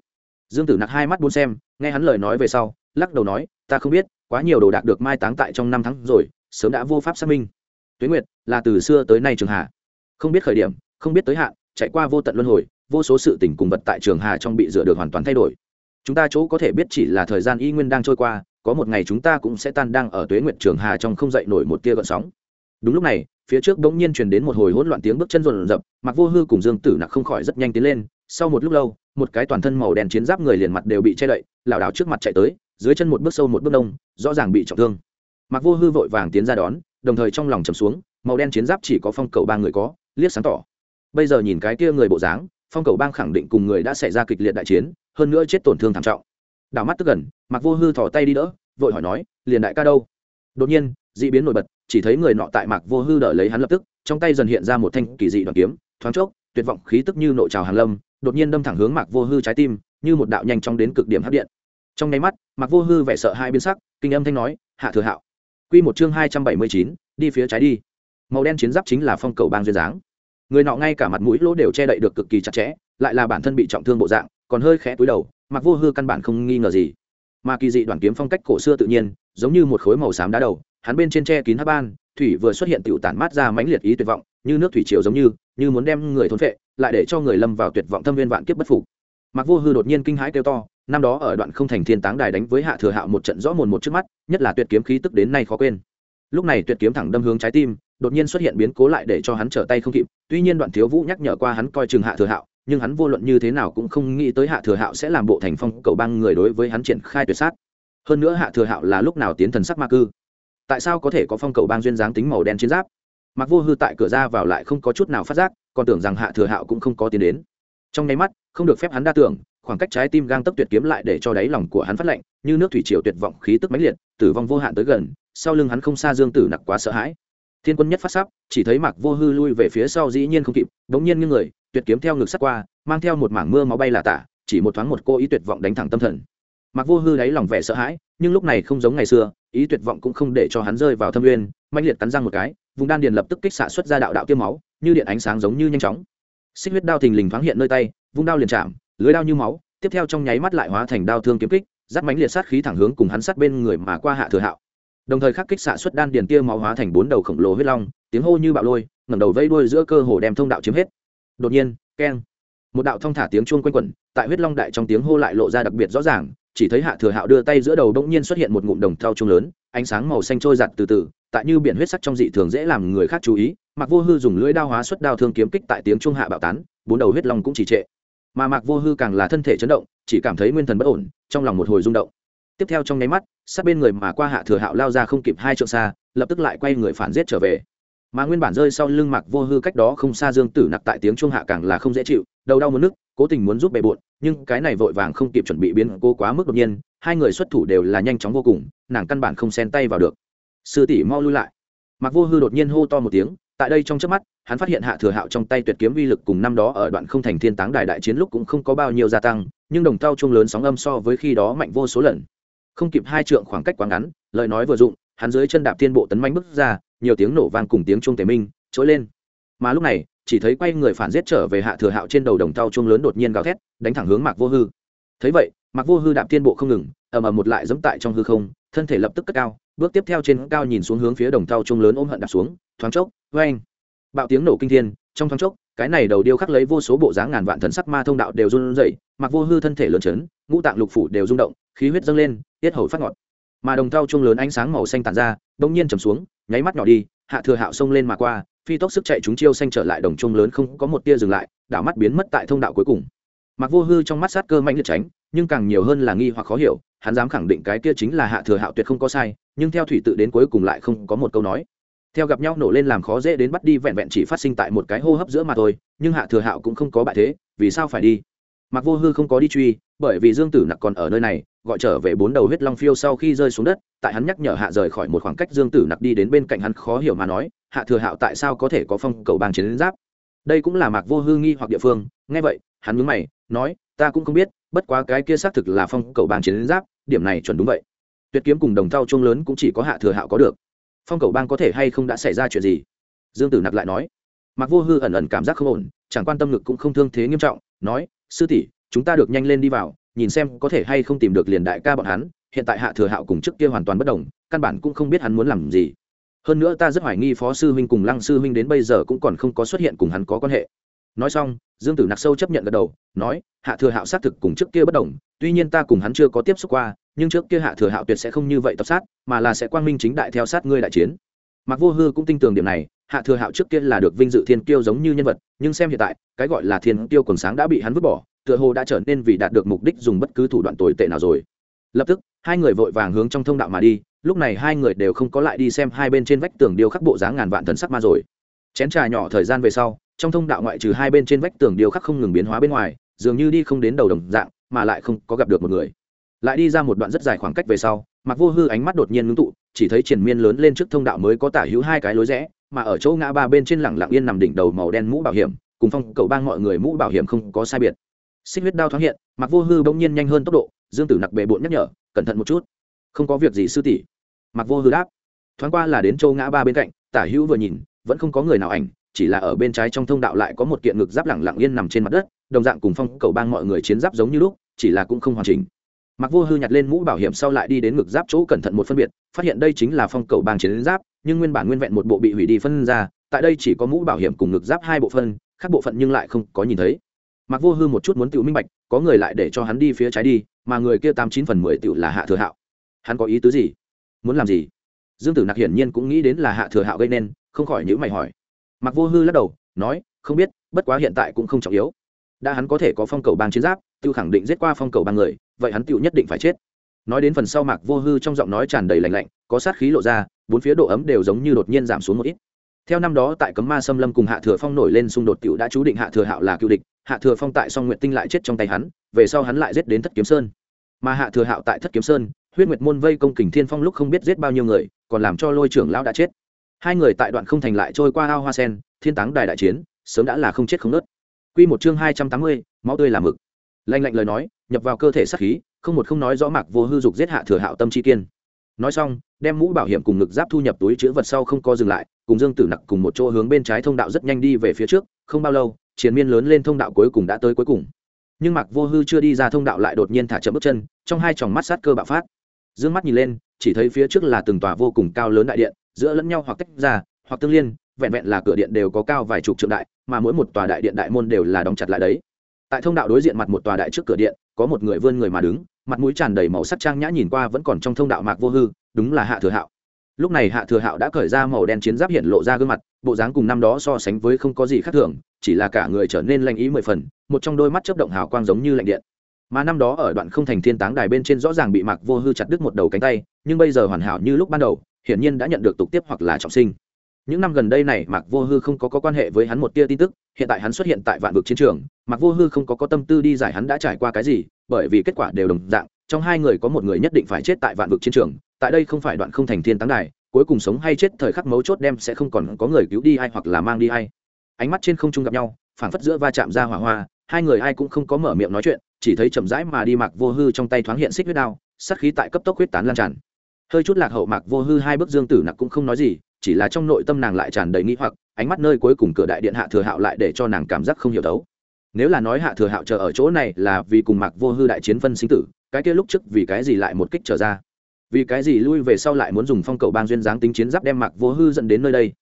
Dương tử nặc hai mắt buôn xem, nghe hắn lời nói về sau, lắc đầu nói, ta không biết, quá nhiều đồ đạc được mai táng tại trong năm tháng rồi, sớm đã vô pháp xác minh. Tuế nguyệt, là từ xưa tới nay trường hà. Không biết khởi điểm, không biết tới hạn, chạy qua vô tận luân hồi, vô số sự tình cùng vật tại trường hà trong bị rửa được hoàn toàn thay đổi. Chúng ta chỗ có thể biết chỉ là thời gian y nguyên đang trôi qua, có một ngày chúng ta cũng sẽ tan đang ở tuế nguyệt trường hà trong không dậy nổi một tia gợn sóng. Đúng lúc này phía trước bỗng nhiên truyền đến một hồi hỗn loạn tiếng bước chân rộn rập mặc vô hư cùng dương tử nặc không khỏi rất nhanh tiến lên, sau một lúc lâu, một cái toàn thân màu đen chiến giáp người liền mặt đều bị che đậy, lảo đảo trước mặt chạy tới, dưới chân một bước sâu một bước đông, rõ ràng bị trọng thương. Mặc vô hư vội vàng tiến ra đón, đồng thời trong lòng trầm xuống, màu đen chiến giáp chỉ có phong cầu ba người có, liếc sáng tỏ. Bây giờ nhìn cái kia người bộ dáng, phong cầu bang khẳng định cùng người đã xảy ra kịch liệt đại chiến, hơn nữa chết tổn thương thảm trọng. Đảo mắt tức gần mặc vô hư thỏ tay đi đỡ, vội hỏi nói, liền đại ca đâu? Đột nhiên d ị biến nổi bật chỉ thấy người nọ tại mạc vô hư đợi lấy hắn lập tức, trong tay dần hiện ra một thanh kỳ dị đoàn kiếm, thoáng chốc, tuyệt vọng khí tức như nội trào hàn lâm, đột nhiên đâm thẳng hướng mạc vô hư trái tim, như một đạo nhanh chóng đến cực điểm hấp điện. Trong nháy mắt, mạc vô hư vẻ sợ hai biến sắc, kinh âm thanh nói, hạ thừa hạo. Q một chương hai trăm bảy mươi chín, đi phía trái đi. Màu đen chiến giáp chính là phong cầu bang duyên dáng. Người nọ ngay cả mặt mũi lỗ đều che đậy được cực kỳ chặt chẽ, lại là bản thân bị trọng thương bộ dạng, còn hơi khẽ túi đầu mặc vô hư căn bản không nghi ngờ gì. Mà kỳ dị đoàn kiếm phong cách cổ xưa tự nhiên, giống như một khối màu xám đá đầu hắn bên trên tre kín hát ban, thủy vừa xuất hiện tựu tản mát ra mãnh liệt ý tuyệt vọng, như nước thủy triều giống như như muốn đem người thôn phệ, lại để cho người lâm vào tuyệt vọng thâm viên vạn kiếp bất phục. Mặc vô hư đột nhiên kinh hãi kêu to, năm đó ở đoạn không thành thiên táng đài đánh với hạ thừa hạo một trận rõ mồn một trước mắt, nhất là tuyệt kiếm khí tức đến nay khó quên. Lúc này tuyệt kiếm thẳng đâm hướng trái tim, đột nhiên xuất hiện biến cố lại để cho hắn trở tay không kịp, tuy nhiên đoạn thiếu vũ nhắc nhở qua hắn coi chừng hạ thừa hạo, nhưng hắn vô luận như thế nào cũng không nghĩ tới hạ thừa hạo sẽ làm bộ thành phong cầu băng người đối với hắn triển khai tuyệt sát. Hơn nữa hạ thừa hạo là lúc nào tiến thần sắc ma cư? Tại sao có thể có phong cầu bang duyên dáng tính màu đen chiến giáp? Mặc vô hư tại cửa ra vào lại không có chút nào phát giác, còn tưởng rằng hạ thừa hạo cũng không có tiến đến. Trong nháy mắt, không được phép hắn đa tưởng, khoảng cách trái tim gang tấp tuyệt kiếm lại để cho đáy lòng của hắn phát lạnh, như nước thủy triều tuyệt vọng khí tức mãnh liệt, tử vong vô hạn tới gần, sau lưng hắn không xa dương tử nặc quá sợ hãi. Thiên quân nhất phát sắp, chỉ thấy mạc vô hư lui về phía sau dĩ nhiên không kịp đống nhiên như người, tuyệt kiếm theo ngực sắt qua, mang theo một mảng mưa máu bay là tả, chỉ một thoáng một cô ý tuyệt vọng đánh thẳng tâm thần. Mạc vô hư đáy lòng vẻ sợ hãi nhưng lúc này không giống ngày xưa, ý tuyệt vọng cũng không để cho hắn rơi vào thâm uyên mạnh liệt cắn răng một cái, vùng đan điền lập tức kích xạ xuất ra đạo đạo tiêm máu, như điện ánh sáng giống như nhanh chóng. Xích huyết đao thình lình thoáng hiện nơi tay, vung đao liền chạm, lưới đao như máu, tiếp theo trong nháy mắt lại hóa thành đao thương kiếm kích dắt mánh liệt sát khí thẳng hướng cùng hắn sát bên người mà qua hạ thừa hạo. Đồng thời khắc kích xạ xuất đan điền tia máu hóa thành bốn đầu khổng lồ huyết long, tiếng hô như bạo lôi, ngẩng đầu vây đuôi giữa cơ hồ đem thông đạo chiếm hết. Đột nhiên, keng. Một đạo thông thả tiếng chuông quanh quẩn, tại huyết long đại trong tiếng hô lại lộ ra đặc biệt rõ ràng chỉ thấy hạ thừa hạo đưa tay giữa đầu bỗng nhiên xuất hiện một ngụm đồng thau trung lớn, ánh sáng màu xanh trôi giặt từ từ, tại như biển huyết sắc trong dị thường dễ làm người khác chú ý mặc vô hư dùng lưỡi đao hóa xuất đao thương kiếm kích tại tiếng trung hạ bạo tán, bốn đầu huyết long cũng chỉ trệ. Mà mạc vô hư càng là thân thể chấn động, chỉ cảm thấy nguyên thần bất ổn, trong lòng một hồi rung động. Tiếp theo trong nháy mắt, sát bên người mà qua hạ thừa hạo lao ra không kịp hai trượng xa, lập tức lại quay người phản giết trở về. Mà nguyên bản rơi sau lưng mạc vô hư cách đó không xa dương tử nặc tại tiếng trung hạ càng là không dễ chịu đầu đau muốn nước, cố tình muốn giúp bề bộn, nhưng cái này vội vàng không kịp chuẩn bị biến cô quá mức đột nhiên, hai người xuất thủ đều là nhanh chóng vô cùng, nàng căn bản không xen tay vào được. Sư tỷ mau lui lại. Mạc vô hư đột nhiên hô to một tiếng, tại đây trong trước mắt, hắn phát hiện hạ thừa hạo trong tay tuyệt kiếm vi lực cùng năm đó ở đoạn không thành thiên táng đài đại chiến lúc cũng không có bao nhiêu gia tăng, nhưng đồng tao chung lớn sóng âm so với khi đó mạnh vô số lần. Không kịp hai trượng khoảng cách quá ngắn, lời nói vừa dụng, hắn dưới chân đạp thiên bộ tấn manh bước ra, nhiều tiếng nổ vang cùng tiếng chuông tề minh, trỗi lên. Mà lúc này chỉ thấy quay người phản giết trở về hạ thừa hạo trên đầu đồng tao chuông lớn đột nhiên gào thét, đánh thẳng hướng mạc vô hư. Thấy vậy, mạc vô hư đạp tiên bộ không ngừng, ầm ầm một lại dẫm tại trong hư không, thân thể lập tức cất cao, bước tiếp theo trên cao nhìn xuống hướng phía đồng tao chuông lớn ôm hận đạp xuống, thoáng chốc vê anh bạo tiếng nổ kinh thiên, trong thoáng chốc, cái này đầu điêu khắc lấy vô số bộ dáng ngàn vạn thần sắc ma thông đạo đều run rẩy mặc vô hư thân thể lớn chấn ngũ tạng lục phủ đều rung động, khí huyết dâng lên, tiết hầu phát ngọt. Mà đồng thau chuông lớn ánh sáng màu xanh tàn ra đông nhiên trầm xuống, nháy mắt nhỏ đi, hạ thừa hạo xông lên mà qua phi tốc sức chạy chúng chiêu xanh trở lại đồng trung lớn không có một tia dừng lại, đảo mắt biến mất tại thông đạo cuối cùng. Mặc vô hư trong mắt sát cơ mạnh liệt tránh, nhưng càng nhiều hơn là nghi hoặc khó hiểu, hắn dám khẳng định cái kia chính là hạ thừa hạo tuyệt không có sai, nhưng theo thủy tự đến cuối cùng lại không có một câu nói. Theo gặp nhau nổ lên làm khó dễ đến bắt đi vẹn vẹn chỉ phát sinh tại một cái hô hấp giữa mà thôi, nhưng hạ thừa hạo cũng không có bại thế, vì sao phải đi? Mặc vô hư không có đi truy, bởi vì dương tử nặc còn ở nơi này, gọi trở về bốn đầu huyết long phiêu sau khi rơi xuống đất, tại hắn nhắc nhở hạ rời khỏi một khoảng cách dương tử nặc đi đến bên cạnh hắn khó hiểu mà nói hạ thừa hạo tại sao có thể có phong cầu bang chiến giáp? Đây cũng là mạc vô hư nghi hoặc địa phương. Nghe vậy, hắn mướn mày, nói, ta cũng không biết, bất quá cái kia xác thực là phong cầu bang chiến giáp, điểm này chuẩn đúng vậy. Tuyệt kiếm cùng đồng thau chung lớn cũng chỉ có hạ thừa hạo có được. Phong cầu bang có thể hay không đã xảy ra chuyện gì? Dương tử nặc lại nói. Mặc vô hư ẩn ẩn cảm giác không ổn, chẳng quan tâm ngực cũng không thương thế nghiêm trọng, nói, sư tỷ, chúng ta được nhanh lên đi vào, nhìn xem có thể hay không tìm được liền đại ca bọn hắn, hiện tại hạ thừa hạo cùng trước kia hoàn toàn bất đồng, căn bản cũng không biết hắn muốn làm gì hơn nữa ta rất hoài nghi phó sư huynh cùng lăng sư huynh đến bây giờ cũng còn không có xuất hiện cùng hắn có quan hệ. Nói xong, dương tử nặc sâu chấp nhận gật đầu, nói, hạ thừa hạo xác thực cùng trước kia bất đồng, tuy nhiên ta cùng hắn chưa có tiếp xúc qua, nhưng trước kia hạ thừa hạo tuyệt sẽ không như vậy tập sát, mà là sẽ quang minh chính đại theo sát ngươi đại chiến. Mặc vô hư cũng tin tưởng điểm này, hạ thừa hạo trước kia là được vinh dự thiên kiêu giống như nhân vật, nhưng xem hiện tại, cái gọi là thiên kiêu quần sáng đã bị hắn vứt bỏ, tựa hồ đã trở nên vì đạt được mục đích dùng bất cứ thủ đoạn tồi tệ nào rồi. Lập tức, hai người vội vàng hướng trong thông đạo mà đi lúc này hai người đều không có lại đi xem hai bên trên vách tường điêu khắc bộ dáng ngàn vạn thần sắc ma rồi. Chén trà nhỏ thời gian về sau, trong thông đạo ngoại trừ hai bên trên vách tường điêu khắc không ngừng biến hóa bên ngoài, dường như đi không đến đầu đồng dạng, mà lại không có gặp được một người. Lại đi ra một đoạn rất dài khoảng cách về sau mặc vô hư ánh mắt đột nhiên ngưng tụ, chỉ thấy triển miên lớn lên trước thông đạo mới có tả hữu hai cái lối rẽ, mà ở chỗ ngã ba bên trên lẳng lặng yên nằm đỉnh đầu màu đen mũ bảo hiểm, cùng phong cầu bang mọi người mũ bảo hiểm không có sai biệt. Xích huyết đao thoáng hiện mặc vô hư bỗng nhiên nhanh hơn tốc độ, dương tử nặc bề bộn nhắc nhở, cẩn thận một chút không có việc gì sư tỷ. Mặc vô hư đáp. Thoáng qua là đến châu ngã ba bên cạnh, tả hữu vừa nhìn, vẫn không có người nào ảnh, chỉ là ở bên trái trong thông đạo lại có một kiện ngực giáp lẳng lặng yên nằm trên mặt đất, đồng dạng cùng phong cầu bang mọi người chiến giáp giống như lúc, chỉ là cũng không hoàn chỉnh. Mặc vô hư nhặt lên mũ bảo hiểm sau lại đi đến ngực giáp chỗ cẩn thận một phân biệt, phát hiện đây chính là phong cầu bang chiến giáp, nhưng nguyên bản nguyên vẹn một bộ bị hủy đi phân ra, tại đây chỉ có mũ bảo hiểm cùng ngực giáp hai bộ phân, khác bộ phận nhưng lại không có nhìn thấy. Mặc vô hư một chút muốn tự minh bạch, có người lại để cho hắn đi phía trái đi, mà người kia tám chín phần mười tự là hạ thừa hạo hắn có ý tứ gì? Muốn làm gì? Dương tử nặc hiển nhiên cũng nghĩ đến là hạ thừa hạo gây nên, không khỏi nhữ mày hỏi. Mặc vô hư lắc đầu, nói, không biết, bất quá hiện tại cũng không trọng yếu. Đã hắn có thể có phong cầu bang chiến giáp tự khẳng định giết qua phong cầu bang người, vậy hắn tự nhất định phải chết. Nói đến phần sau mạc vô hư trong giọng nói tràn đầy lạnh lạnh, có sát khí lộ ra, bốn phía độ ấm đều giống như đột nhiên giảm xuống một ít. Theo năm đó tại cấm ma xâm lâm cùng hạ thừa phong nổi lên xung đột cựu đã chú định hạ thừa hạo là cựu địch, hạ thừa phong tại song nguyện tinh lại chết trong tay hắn, về sau hắn lại giết đến thất kiếm sơn. Mà hạ thừa hạo tại thất kiếm sơn huyết nguyệt môn vây công kình thiên phong lúc không biết giết bao nhiêu người, còn làm cho lôi trưởng lão đã chết. Hai người tại đoạn không thành lại trôi qua ao hoa sen, thiên táng đài đại chiến, sớm đã là không chết không nớt Quy một chương hai trăm tám mươi, máu tươi làm mực. Lanh lạnh lời nói, nhập vào cơ thể sát khí, không một không nói rõ mạc vô hư dục giết hạ thừa hạo tâm chi kiên. Nói xong, đem mũ bảo hiểm cùng ngực giáp thu nhập túi chữ vật sau không co dừng lại, cùng dương tử nặc cùng một chỗ hướng bên trái thông đạo rất nhanh đi về phía trước, không bao lâu chiến miên lớn lên thông đạo cuối cùng đã tới cuối cùng. Nhưng mạc vô hư chưa đi ra thông đạo lại đột nhiên thả chậm bước chân, trong hai tròng mắt sát cơ bạo phát d ư ơ n g mắt nhìn lên, chỉ thấy phía trước là từng tòa vô cùng cao lớn đại điện, giữa lẫn nhau hoặc tách ra, hoặc tương liên, vẹn vẹn là cửa điện đều có cao vài chục trượng đại, mà mỗi một tòa đại điện đại môn đều là đóng chặt lại đấy. Tại thông đạo đối diện mặt một tòa đại trước cửa điện, có một người vươn người mà đứng, mặt mũi tràn đầy màu sắc trang nhã nhìn qua vẫn còn trong thông đạo mạc vô hư, đúng là hạ thừa hạo. Lúc này hạ thừa hạo đã cởi ra màu đen chiến giáp hiện lộ ra gương mặt, bộ dáng cùng năm đó so sánh với không có gì khác thường, chỉ là cả người trở nên lanh ý mười phần, một trong đôi mắt chớp động hào quang giống như lạnh điện mà năm đó ở đoạn không thành thiên táng đài bên trên rõ ràng bị mạc vô hư chặt đứt một đầu cánh tay nhưng bây giờ hoàn hảo như lúc ban đầu hiển nhiên đã nhận được tục tiếp hoặc là trọng sinh. Những năm gần đây này mạc vô hư không có, có quan hệ với hắn một tia tin tức hiện tại hắn xuất hiện tại vạn vực chiến trường mạc vô hư không có, có tâm tư đi giải hắn đã trải qua cái gì bởi vì kết quả đều đồng dạng trong hai người có một người nhất định phải chết tại vạn vực chiến trường tại đây không phải đoạn không thành thiên táng đài cuối cùng sống hay chết thời khắc mấu chốt đem sẽ không còn có người cứu đi ai hoặc là mang đi ai ánh mắt trên không trung gặp nhau phảng phất giữa va chạm ra hỏa hoa hai người ai cũng không có mở miệng nói chuyện chỉ thấy chậm rãi mà đi mạc vô hư trong tay thoáng hiện xích huyết đao, sát khí tại cấp tốc huyết tán lan tràn. Hơi chút lạc hậu mạc vô hư hai bước dương tử nặc cũng không nói gì, chỉ là trong nội tâm nàng lại tràn đầy nghĩ hoặc, ánh mắt nơi cuối cùng cửa đại điện hạ thừa hạo lại để cho nàng cảm giác không hiểu đấu nếu là nói hạ thừa hạo chờ ở chỗ này là vì cùng mạc vô hư đại chiến phân sinh tử, cái kia lúc trước vì cái gì lại một kích trở ra? Vì cái gì lui về sau lại muốn dùng phong cầu bang duyên dáng tính chiến giáp đem mạc vô hư dẫn đến nơi đây?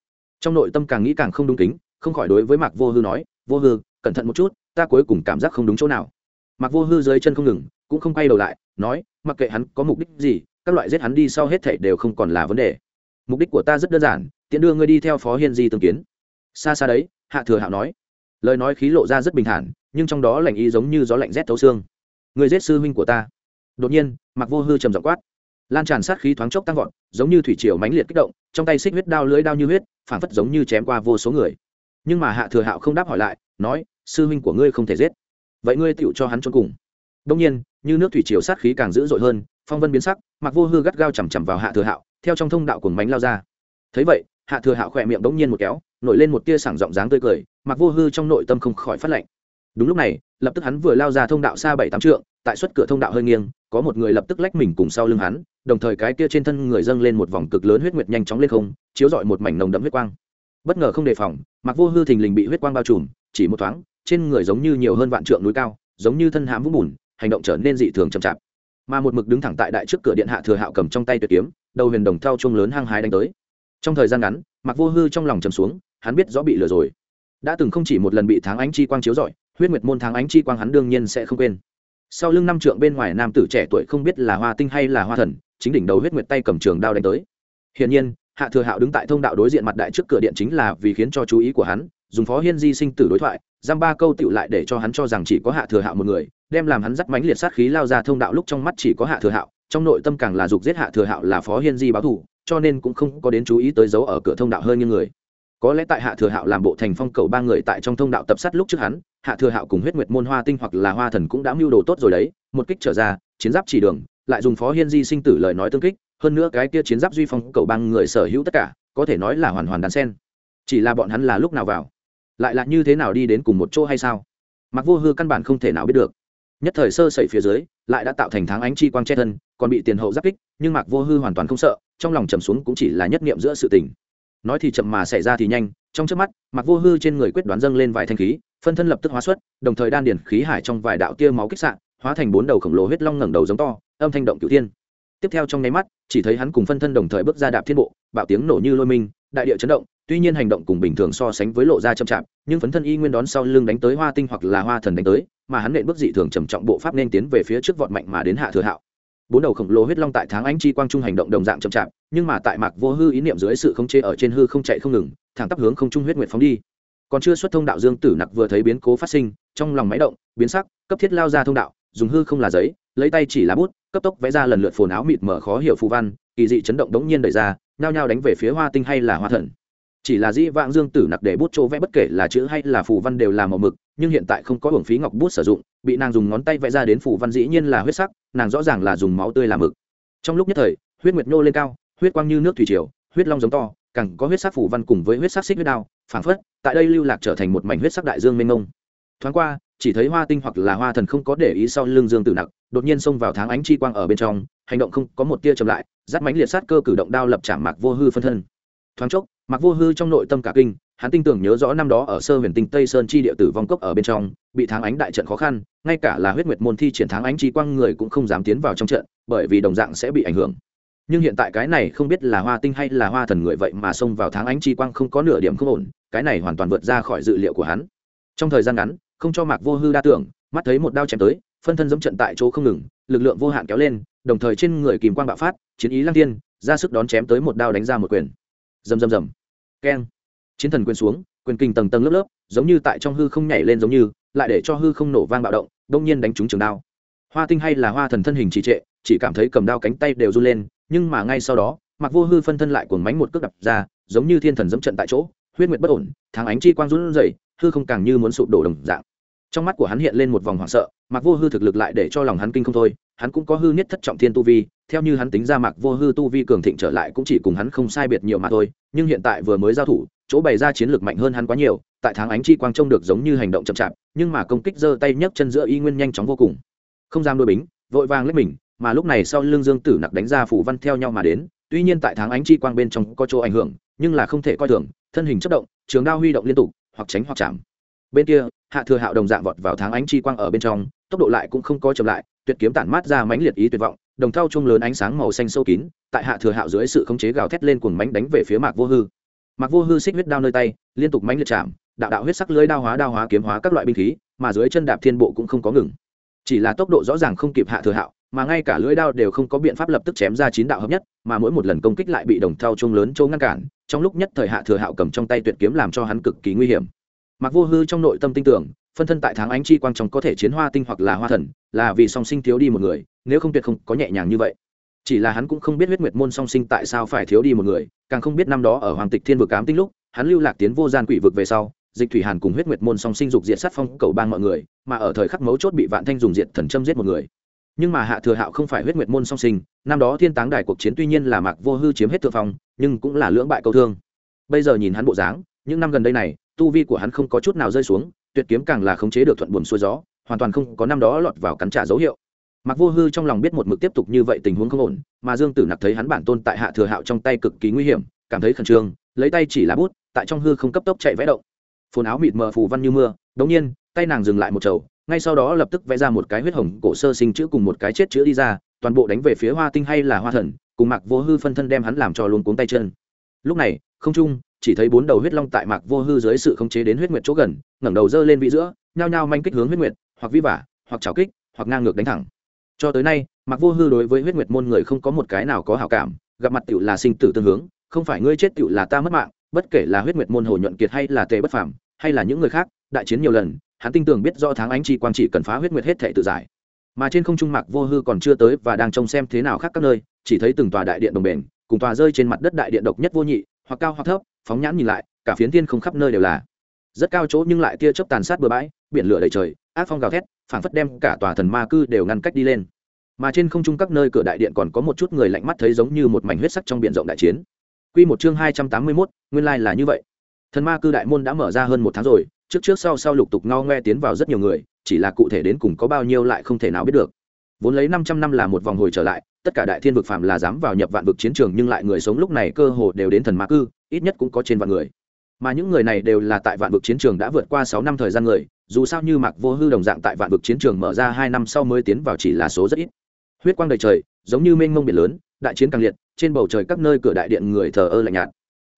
Trong nội tâm càng nghĩ càng không đúng kính, không khỏi đối với mạc vô hư nói, vô hư, cẩn thận một chút, ta cuối cùng cảm giác không đúng chỗ nào mạc vô hư dưới chân không ngừng, cũng không quay đầu lại, nói, mặc kệ hắn có mục đích gì, các loại giết hắn đi sau hết thảy đều không còn là vấn đề. Mục đích của ta rất đơn giản, tiện đưa ngươi đi theo phó hiên di tương kiến. Xa xa đấy, hạ thừa hạo nói. Lời nói khí lộ ra rất bình thản, nhưng trong đó lạnh ý giống như gió lạnh rét thấu xương. Người giết sư huynh của ta. Đột nhiên mặc vô hư trầm giọng quát. Lan tràn sát khí thoáng chốc tăng vọt, giống như thủy triều mãnh liệt kích động, trong tay xích huyết đao lưới đao như huyết, phảng phất giống như chém qua vô số người. Nhưng mà hạ thừa hạo không đáp hỏi lại, nói, sư huynh của ngươi không thể giết vậy ngươi tựu cho hắn cho cùng. Đông nhiên, như nước thủy triều sát khí càng dữ dội hơn, phong vân biến sắc mặc vô hư gắt gao chằm chằm vào hạ thừa hạo, theo trong thông đạo cuồng bánh lao ra. Thấy vậy, hạ thừa hạo khỏe miệng bỗng nhiên một kéo, nổi lên một tia sảng giọng dáng tươi cười mặc vô hư trong nội tâm không khỏi phát lạnh. Đúng lúc này, lập tức hắn vừa lao ra thông đạo xa bảy tám trượng, tại suất cửa thông đạo hơi nghiêng, có một người lập tức lách mình cùng sau lưng hắn, đồng thời cái kia trên thân người dâng lên một vòng cực lớn huyết nguyệt nhanh chóng lên không, chiếu rọi một mảnh nồng đậm huyết quang. Bất ngờ không đề phòng mặc vô hư thình lình bị huyết quang bao trùm, chỉ một thoáng trên người giống như nhiều hơn vạn trượng núi cao, giống như thân hãm vũng bùn, hành động trở nên dị thường chậm chạp. Mà một mực đứng thẳng tại đại trước cửa điện hạ thừa hạo cầm trong tay tuyệt kiếm, đầu huyền đồng thao chuông lớn hăng hái đánh tới. Trong thời gian ngắn mặc vô hư trong lòng trầm xuống, hắn biết rõ bị lừa rồi. Đã từng không chỉ một lần bị tháng ánh chi quang chiếu rọi, huyết nguyệt môn tháng ánh chi quang hắn đương nhiên sẽ không quên. Sau lưng năm trượng bên ngoài nam tử trẻ tuổi không biết là hoa tinh hay là hoa thần, chính đỉnh đầu huyết nguyệt tay cầm trường đao đánh tới. Hiển nhiên, hạ thừa hạo đứng tại thông đạo đối diện mặt đại trước cửa điện chính là vì khiến cho chú ý của hắn, dùng phó hiên di sinh tử đối thoại giam ba câu tựu lại để cho hắn cho rằng chỉ có hạ thừa hạo một người, đem làm hắn dắt mánh liệt sát khí lao ra thông đạo lúc trong mắt chỉ có hạ thừa hạo, trong nội tâm càng là dục giết hạ thừa hạo là phó hiên di báo thủ, cho nên cũng không có đến chú ý tới dấu ở cửa thông đạo hơn như người. Có lẽ tại hạ thừa hạo làm bộ thành phong cầu ba người tại trong thông đạo tập sát lúc trước hắn, hạ thừa hạo cùng huyết nguyệt môn hoa tinh hoặc là hoa thần cũng đã mưu đồ tốt rồi đấy, một kích trở ra, chiến giáp chỉ đường, lại dùng phó hiên di sinh tử lời nói tương kích, hơn nữa cái kia chiến giáp duy phong cầu bang người sở hữu tất cả, có thể nói là hoàn hoàn đàn sen. Chỉ là bọn hắn là lúc nào vào? Lại là như thế nào đi đến cùng một chỗ hay sao? Mặc vô hư căn bản không thể nào biết được. Nhất thời sơ sẩy phía dưới, lại đã tạo thành tháng ánh chi quang che thân, còn bị tiền hậu giáp kích, nhưng mạc vô hư hoàn toàn không sợ, trong lòng trầm xuống cũng chỉ là nhất niệm giữa sự tình. Nói thì chậm mà xảy ra thì nhanh, trong trước mắt, mạc vô hư trên người quyết đoán dâng lên vài thanh khí, phân thân lập tức hóa xuất, đồng thời đan điển khí hải trong vài đạo tia máu kích sạn hóa thành bốn đầu khổng lồ huyết long ngẩng đầu giống to, âm thanh động cửu thiên. Tiếp theo trong nháy mắt, chỉ thấy hắn cùng phân thân đồng thời bước ra đạp thiên bộ, bạo tiếng nổ như lôi minh, đại địa chấn động tuy nhiên hành động cùng bình thường so sánh với lộ ra chậm chạp, nhưng phấn thân y nguyên đón sau lưng đánh tới hoa tinh hoặc là hoa thần đánh tới, mà hắn nện bước dị thường trầm trọng bộ pháp nên tiến về phía trước vọt mạnh mà đến hạ thừa hạo. Bốn đầu khổng lồ huyết long tại tháng ánh chi quang trung hành động đồng dạng chậm chạp, nhưng mà tại mạc vô hư ý niệm dưới sự không chê ở trên hư không chạy không ngừng, thẳng tắp hướng không trung huyết nguyệt phóng đi. Còn chưa xuất thông đạo dương tử nặc vừa thấy biến cố phát sinh, trong lòng máy động, biến sắc, cấp thiết lao ra thông đạo, dùng hư không là giấy, lấy tay chỉ là bút, cấp tốc vẽ ra lần lượt phồn áo mịt mở khó hiểu phù văn, kỳ dị chấn động đống nhiên đẩy ra, nhao nhao đánh về phía hoa tinh hay là hoa thần chỉ là dĩ vãng dương tử nặc để bút chỗ vẽ bất kể là chữ hay là phù văn đều là màu mực, nhưng hiện tại không có hưởng phí ngọc bút sử dụng, bị nàng dùng ngón tay vẽ ra đến phù văn dĩ nhiên là huyết sắc, nàng rõ ràng là dùng máu tươi làm mực. Trong lúc nhất thời, huyết nguyệt nhô lên cao, huyết quang như nước thủy triều, huyết long giống to, càng có huyết sắc phù văn cùng với huyết sắc xích huyết đao, phảng phất, tại đây lưu lạc trở thành một mảnh huyết sắc đại dương mênh mông. Thoáng qua, chỉ thấy hoa tinh hoặc là hoa thần không có để ý sau lưng dương tử nặc, đột nhiên xông vào tháng ánh chi quang ở bên trong, hành động không có một tia chậm lại dắt mánh liệt sát cơ cử động đao lập chạm mạc vô hư phân thân. Thoáng chốc mạc vô hư trong nội tâm cả kinh, hắn tin tưởng nhớ rõ năm đó ở sơ huyền tinh tây sơn chi địa tử vong cốc ở bên trong, bị tháng ánh đại trận khó khăn, ngay cả là huyết nguyệt môn thi triển tháng ánh chi quang người cũng không dám tiến vào trong trận, bởi vì đồng dạng sẽ bị ảnh hưởng. Nhưng hiện tại cái này không biết là hoa tinh hay là hoa thần người vậy mà xông vào tháng ánh chi quang không có nửa điểm không ổn, cái này hoàn toàn vượt ra khỏi dự liệu của hắn. Trong thời gian ngắn, không cho mạc vô hư đa tưởng, mắt thấy một đao chém tới, phân thân dẫm trận tại chỗ không ngừng, lực lượng vô hạn kéo lên, đồng thời trên người kìm quang bạo phát, chiến ý lăng tiên ra sức đón chém tới một đao đánh ra một quyền rầm rầm rầm. Keng. Chiến thần quyền xuống, quyền kinh tầng tầng lớp lớp, giống như tại trong hư không nhảy lên giống như, lại để cho hư không nổ vang bạo động, đông nhiên đánh trúng trường đao. Hoa tinh hay là hoa thần thân hình trì trệ, chỉ cảm thấy cầm đao cánh tay đều run lên, nhưng mà ngay sau đó, mặc vô hư phân thân lại cuồng mánh một cước đập ra, giống như thiên thần dẫm trận tại chỗ, huyết nguyệt bất ổn thang ánh chi quang run rẩy, hư không càng như muốn sụp đổ đồng dạng. Trong mắt của hắn hiện lên một vòng hoảng sợ, mặc vô hư thực lực lại để cho lòng hắn kinh không thôi, hắn cũng có hư nhất thất trọng thiên tu vi theo như hắn tính ra mặc vô hư tu vi cường thịnh trở lại cũng chỉ cùng hắn không sai biệt nhiều mà thôi, nhưng hiện tại vừa mới giao thủ, chỗ bày ra chiến lược mạnh hơn hắn quá nhiều, tại tháng ánh chi quang trông được giống như hành động chậm chạp, nhưng mà công kích giơ tay nhấc chân giữa y nguyên nhanh chóng vô cùng. Không dám đôi bính, vội vàng lấy mình, mà lúc này sau lưng dương tử nặc đánh ra phủ văn theo nhau mà đến, tuy nhiên tại tháng ánh chi quang bên trong có chỗ ảnh hưởng, nhưng là không thể coi thường, thân hình chất động, trường đao huy động liên tục, hoặc tránh hoặc chạm. Bên kia, hạ thừa hạo đồng dạng vọt vào tháng ánh chi quang ở bên trong, tốc độ lại cũng không có chậm lại, tuyệt kiếm tản mát ra mãnh liệt ý tuyệt vọng đồng thau chung lớn ánh sáng màu xanh sâu kín, tại hạ thừa hạo dưới sự khống chế gào thét lên cuồng mánh đánh về phía mạc vô hư. Mạc vô hư xích huyết đao nơi tay, liên tục mánh liệt chạm, đạo đạo huyết sắc lưới đao hóa đao hóa kiếm hóa các loại binh khí, mà dưới chân đạp thiên bộ cũng không có ngừng. Chỉ là tốc độ rõ ràng không kịp hạ thừa hạo, mà ngay cả lưỡi đao đều không có biện pháp lập tức chém ra chín đạo hợp nhất, mà mỗi một lần công kích lại bị đồng thau chung lớn châu ngăn cản, trong lúc nhất thời hạ thừa hạo cầm trong tay tuyệt kiếm làm cho hắn cực kỳ nguy hiểm. Mặc vô hư trong nội tâm tin tưởng, phân thân tại tháng ánh chi quang trong có thể chiến hoa tinh hoặc là hoa thần, là vì song sinh thiếu đi một người nếu không tuyệt không có nhẹ nhàng như vậy. Chỉ là hắn cũng không biết huyết nguyệt môn song sinh tại sao phải thiếu đi một người, càng không biết năm đó ở hoàng tịch thiên vực cám tinh lúc, hắn lưu lạc tiến vô gian quỷ vực về sau, dịch thủy hàn cùng huyết nguyệt môn song sinh dục diệt sát phong cầu bang mọi người, mà ở thời khắc mấu chốt bị vạn thanh dùng diệt thần châm giết một người. Nhưng mà hạ thừa hạo không phải huyết nguyệt môn song sinh, năm đó thiên táng đài cuộc chiến tuy nhiên là mạc vô hư chiếm hết thượng phong, nhưng cũng là lưỡng bại câu thương. Bây giờ nhìn hắn bộ dáng, những năm gần đây này, tu vi của hắn không có chút nào rơi xuống, tuyệt kiếm càng là khống chế được thuận buồm xuôi gió, hoàn toàn không có năm đó lọt vào cắn trả dấu hiệu mặc vô hư trong lòng biết một mực tiếp tục như vậy tình huống không ổn, mà dương tử nặc thấy hắn bản tôn tại hạ thừa hạo trong tay cực kỳ nguy hiểm, cảm thấy khẩn trương, lấy tay chỉ là bút, tại trong hư không cấp tốc chạy vẽ động. Phồn áo mịt mờ phù văn như mưa, đống nhiên, tay nàng dừng lại một chầu, ngay sau đó lập tức vẽ ra một cái huyết hồng cổ sơ sinh chữ cùng một cái chết chữ đi ra, toàn bộ đánh về phía hoa tinh hay là hoa thần, cùng mặc vô hư phân thân đem hắn làm cho luôn cuống tay chân. Lúc này, không trung, chỉ thấy bốn đầu huyết long tại mạc vô hư dưới sự khống chế đến huyết nguyệt chỗ gần, ngẩng đầu dơ lên vị giữa, nhao nhao manh kích hướng huyết nguyệt, hoặc vi vả, hoặc trào kích, hoặc ngang ngược đánh thẳng cho tới nay mặc vô hư đối với huyết nguyệt môn người không có một cái nào có hảo cảm, gặp mặt tựu là sinh tử tương hướng, không phải ngươi chết tựu là ta mất mạng, bất kể là huyết nguyệt môn hồ nhuận kiệt hay là tề bất phàm, hay là những người khác, đại chiến nhiều lần, hắn tin tưởng biết do tháng ánh chi quang chỉ cần phá huyết nguyệt hết thể tự giải. Mà trên không trung mạc vô hư còn chưa tới và đang trông xem thế nào khác các nơi, chỉ thấy từng tòa đại điện đồng bền, cùng tòa rơi trên mặt đất đại điện độc nhất vô nhị, hoặc cao hoặc thấp, phóng nhãn nhìn lại, cả phiến thiên không khắp nơi đều là. Rất cao chỗ nhưng lại tia chớp tàn sát bừa bãi, biển lửa đầy trời, ác phong gào thét phảng phất đem cả tòa thần ma cư đều ngăn cách đi lên. Mà trên không trung các nơi cửa đại điện còn có một chút người lạnh mắt thấy giống như một mảnh huyết sắc trong biển rộng đại chiến. Quy một chương hai trăm tám mươi 281, nguyên lai là như vậy. Thần ma cư đại môn đã mở ra hơn một tháng rồi trước trước sau sau lục tục ngao ngoe tiến vào rất nhiều người chỉ là cụ thể đến cùng có bao nhiêu lại không thể nào biết được. Vốn lấy năm trăm năm là một vòng hồi trở lại tất cả đại thiên vực phạm là dám vào nhập vạn vực chiến trường nhưng lại người sống lúc này cơ hồ đều đến thần ma cư ít nhất cũng có trên vạn người. Mà những người này đều là tại vạn vực chiến trường đã vượt qua sáu năm thời gian người dù sao như mạc vô hư đồng dạng tại vạn vực chiến trường mở ra hai năm sau mới tiến vào chỉ là số rất ít. Huyết quang đầy trời, giống như mênh mông biển lớn, đại chiến càng liệt, trên bầu trời các nơi cửa đại điện người thờ ơ lạnh nhạt.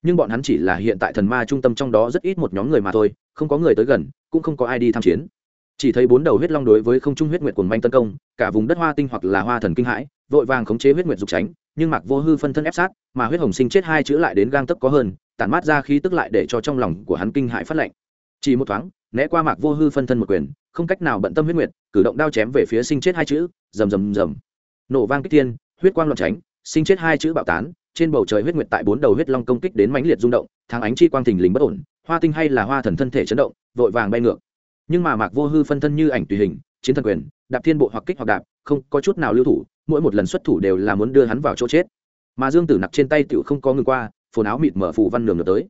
Nhưng bọn hắn chỉ là hiện tại thần ma trung tâm trong đó rất ít một nhóm người mà thôi, không có người tới gần, cũng không có ai đi tham chiến. Chỉ thấy bốn đầu huyết long đối với không trung huyết nguyệt quần manh tấn công, cả vùng đất hoa tinh hoặc là hoa thần kinh hãi, vội vàng khống chế huyết nguyệt dục tránh, nhưng mạc vô hư phân thân ép sát, mà huyết hồng sinh chết hai chữ lại đến gang tấc có hơn, tản mát ra khí tức lại để cho trong lòng của hắn kinh hãi phát lệnh. Chỉ một thoáng né qua mạc vô hư phân thân một quyền, không cách nào bận tâm huyết nguyệt, cử động đao chém về phía sinh chết hai chữ, rầm rầm rầm. Nổ vang kích thiên, huyết quang loạn tránh, sinh chết hai chữ bạo tán, trên bầu trời huyết nguyệt tại bốn đầu huyết long công kích đến mãnh liệt rung động, tháng ánh chi quang thình lình bất ổn, hoa tinh hay là hoa thần thân thể chấn động, vội vàng bay ngược. Nhưng mà mạc vô hư phân thân như ảnh tùy hình, chiến thần quyền, đạp thiên bộ hoặc kích hoặc đạp, không có chút nào lưu thủ, mỗi một lần xuất thủ đều là muốn đưa hắn vào chỗ chết. Mà dương tử nặc trên tay tựu không có ngừng qua, phồn áo mịt mở phù văn đường được tới.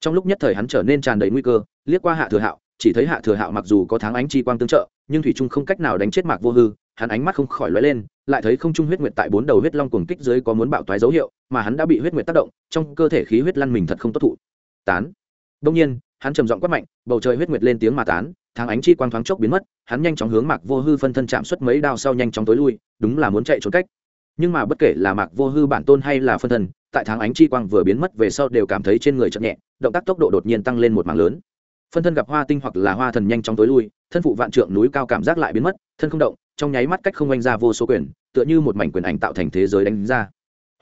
Trong lúc nhất thời hắn trở nên tràn đầy nguy cơ, liếc qua hạ thừa hạo chỉ thấy hạ thừa hạo mặc dù có tháng ánh chi quang tương trợ, nhưng thủy trung không cách nào đánh chết mạc vô hư, hắn ánh mắt không khỏi lóe lên, lại thấy không trung huyết nguyệt tại bốn đầu huyết long cuồng kích dưới có muốn bạo toái dấu hiệu, mà hắn đã bị huyết nguyệt tác động, trong cơ thể khí huyết lăn mình thật không tốt thụ. Tán. Đông nhiên, hắn trầm giọng quát mạnh, bầu trời huyết nguyệt lên tiếng mà tán, tháng ánh chi quang thoáng chốc biến mất, hắn nhanh chóng hướng mạc vô hư phân thân chạm xuất mấy đao sau nhanh chóng tối lui, đúng là muốn chạy trốn cách. Nhưng mà bất kể là mạc vô hư bản tôn hay là phân thân, tại tháng ánh chi quang vừa biến mất về sau đều cảm thấy trên người chậm nhẹ, động tác tốc độ đột nhiên tăng lên một mảng lớn phân thân gặp hoa tinh hoặc là hoa thần nhanh chóng tối lui, thân phụ vạn trượng núi cao cảm giác lại biến mất, thân không động, trong nháy mắt cách không oanh ra vô số quyền, tựa như một mảnh quyền ảnh tạo thành thế giới đánh ra.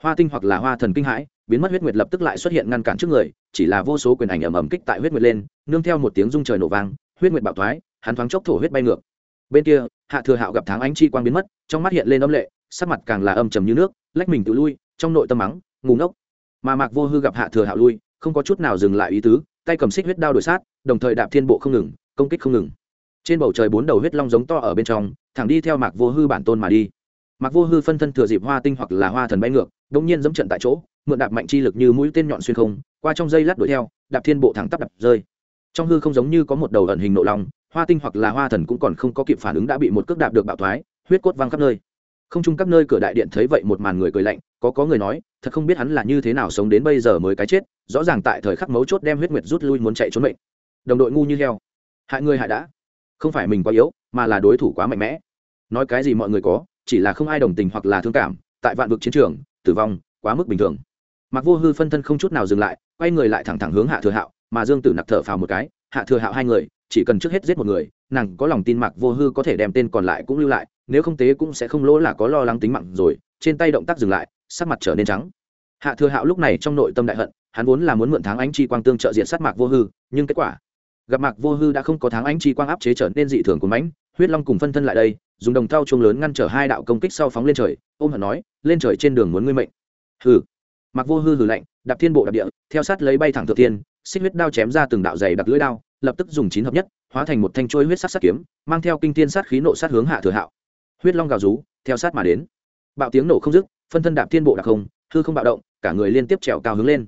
Hoa tinh hoặc là hoa thần kinh hãi, biến mất huyết nguyệt lập tức lại xuất hiện ngăn cản trước người, chỉ là vô số quyền ảnh ầm ầm kích tại huyết nguyệt lên, nương theo một tiếng rung trời nổ vang, huyết nguyệt bạo thoái, hắn thoáng chốc thổ huyết bay ngược. Bên kia, hạ thừa hạo gặp tháng ánh chi quang biến mất, trong mắt hiện lên âm lệ, sắc mặt càng là âm trầm như nước, lách mình tự lui, trong nội tâm mắng ngủ ngốc. Mà mạc vô hư gặp hạ thừa hạo lui, không có chút nào dừng lại ý tứ tay cầm xích huyết đao đổi sát, đồng thời đạp thiên bộ không ngừng, công kích không ngừng. Trên bầu trời bốn đầu huyết long giống to ở bên trong, thẳng đi theo mạc vô hư bản tôn mà đi. Mạc vô hư phân thân thừa dịp hoa tinh hoặc là hoa thần bay ngược đ ỗ n g nhiên dẫm trận tại chỗ, mượn đạp mạnh chi lực như mũi tên nhọn xuyên không, qua trong dây lát đuổi theo, đạp thiên bộ thẳng tắp đập rơi. Trong hư không giống như có một đầu ẩn hình nộ lòng hoa tinh hoặc là hoa thần cũng còn không có kịp phản ứng đã bị một cước đạp được bạo thoái, huyết cốt văng khắp nơi. Không chung các nơi cửa đại điện thấy vậy một màn người cười lạnh có có người nói, thật không biết hắn là như thế nào sống đến bây giờ mới cái chết, rõ ràng tại thời khắc mấu chốt đem huyết nguyệt rút lui muốn chạy trốn mệnh. Đồng đội ngu như heo. Hại người hại đã. Không phải mình quá yếu, mà là đối thủ quá mạnh mẽ. Nói cái gì mọi người có, chỉ là không ai đồng tình hoặc là thương cảm, tại vạn vực chiến trường, tử vong, quá mức bình thường. Mặc vô hư phân thân không chút nào dừng lại, quay người lại thẳng thẳng hướng hạ thừa hạo, mà dương tử nặc thở phào một cái, hạ thừa hạo hai người, chỉ cần trước hết giết một người, nàng có lòng tin mặc vô hư có thể đem tên còn lại cũng lưu lại nếu không tế cũng sẽ không lỗ là có lo lắng tính mạng rồi, trên tay động tác dừng lại, sắc mặt trở nên trắng. Hạ thừa hạo lúc này trong nội tâm đại hận, hắn vốn là muốn mượn tháng ánh chi quang tương trợ diện sát mạc vô hư, nhưng kết quả, gặp mạc vô hư đã không có tháng ánh chi quang áp chế trở nên dị thường của mãnh, huyết long cùng phân thân lại đây, dùng đồng thao chuông lớn ngăn trở hai đạo công kích sau phóng lên trời, ôm hận nói, lên trời trên đường muốn ngươi mệnh. Hừ. Mạc vô hư hừ lạnh, đạp thiên bộ đạp địa, theo sát lấy bay thẳng thượng thiên, xích huyết đao chém ra từng đạo dày đặc lưỡi đao, lập tức dùng chín hợp nhất, hóa thành một thanh trôi huyết sát sát kiếm, mang theo kinh tiên sát khí nộ sát hướng hạ thừa hạo huyết long gào rú, theo sát mà đến. Bạo tiếng nổ không dứt, phân thân đạp thiên bộ đặc không, hư không bạo động, cả người liên tiếp trèo cao hướng lên.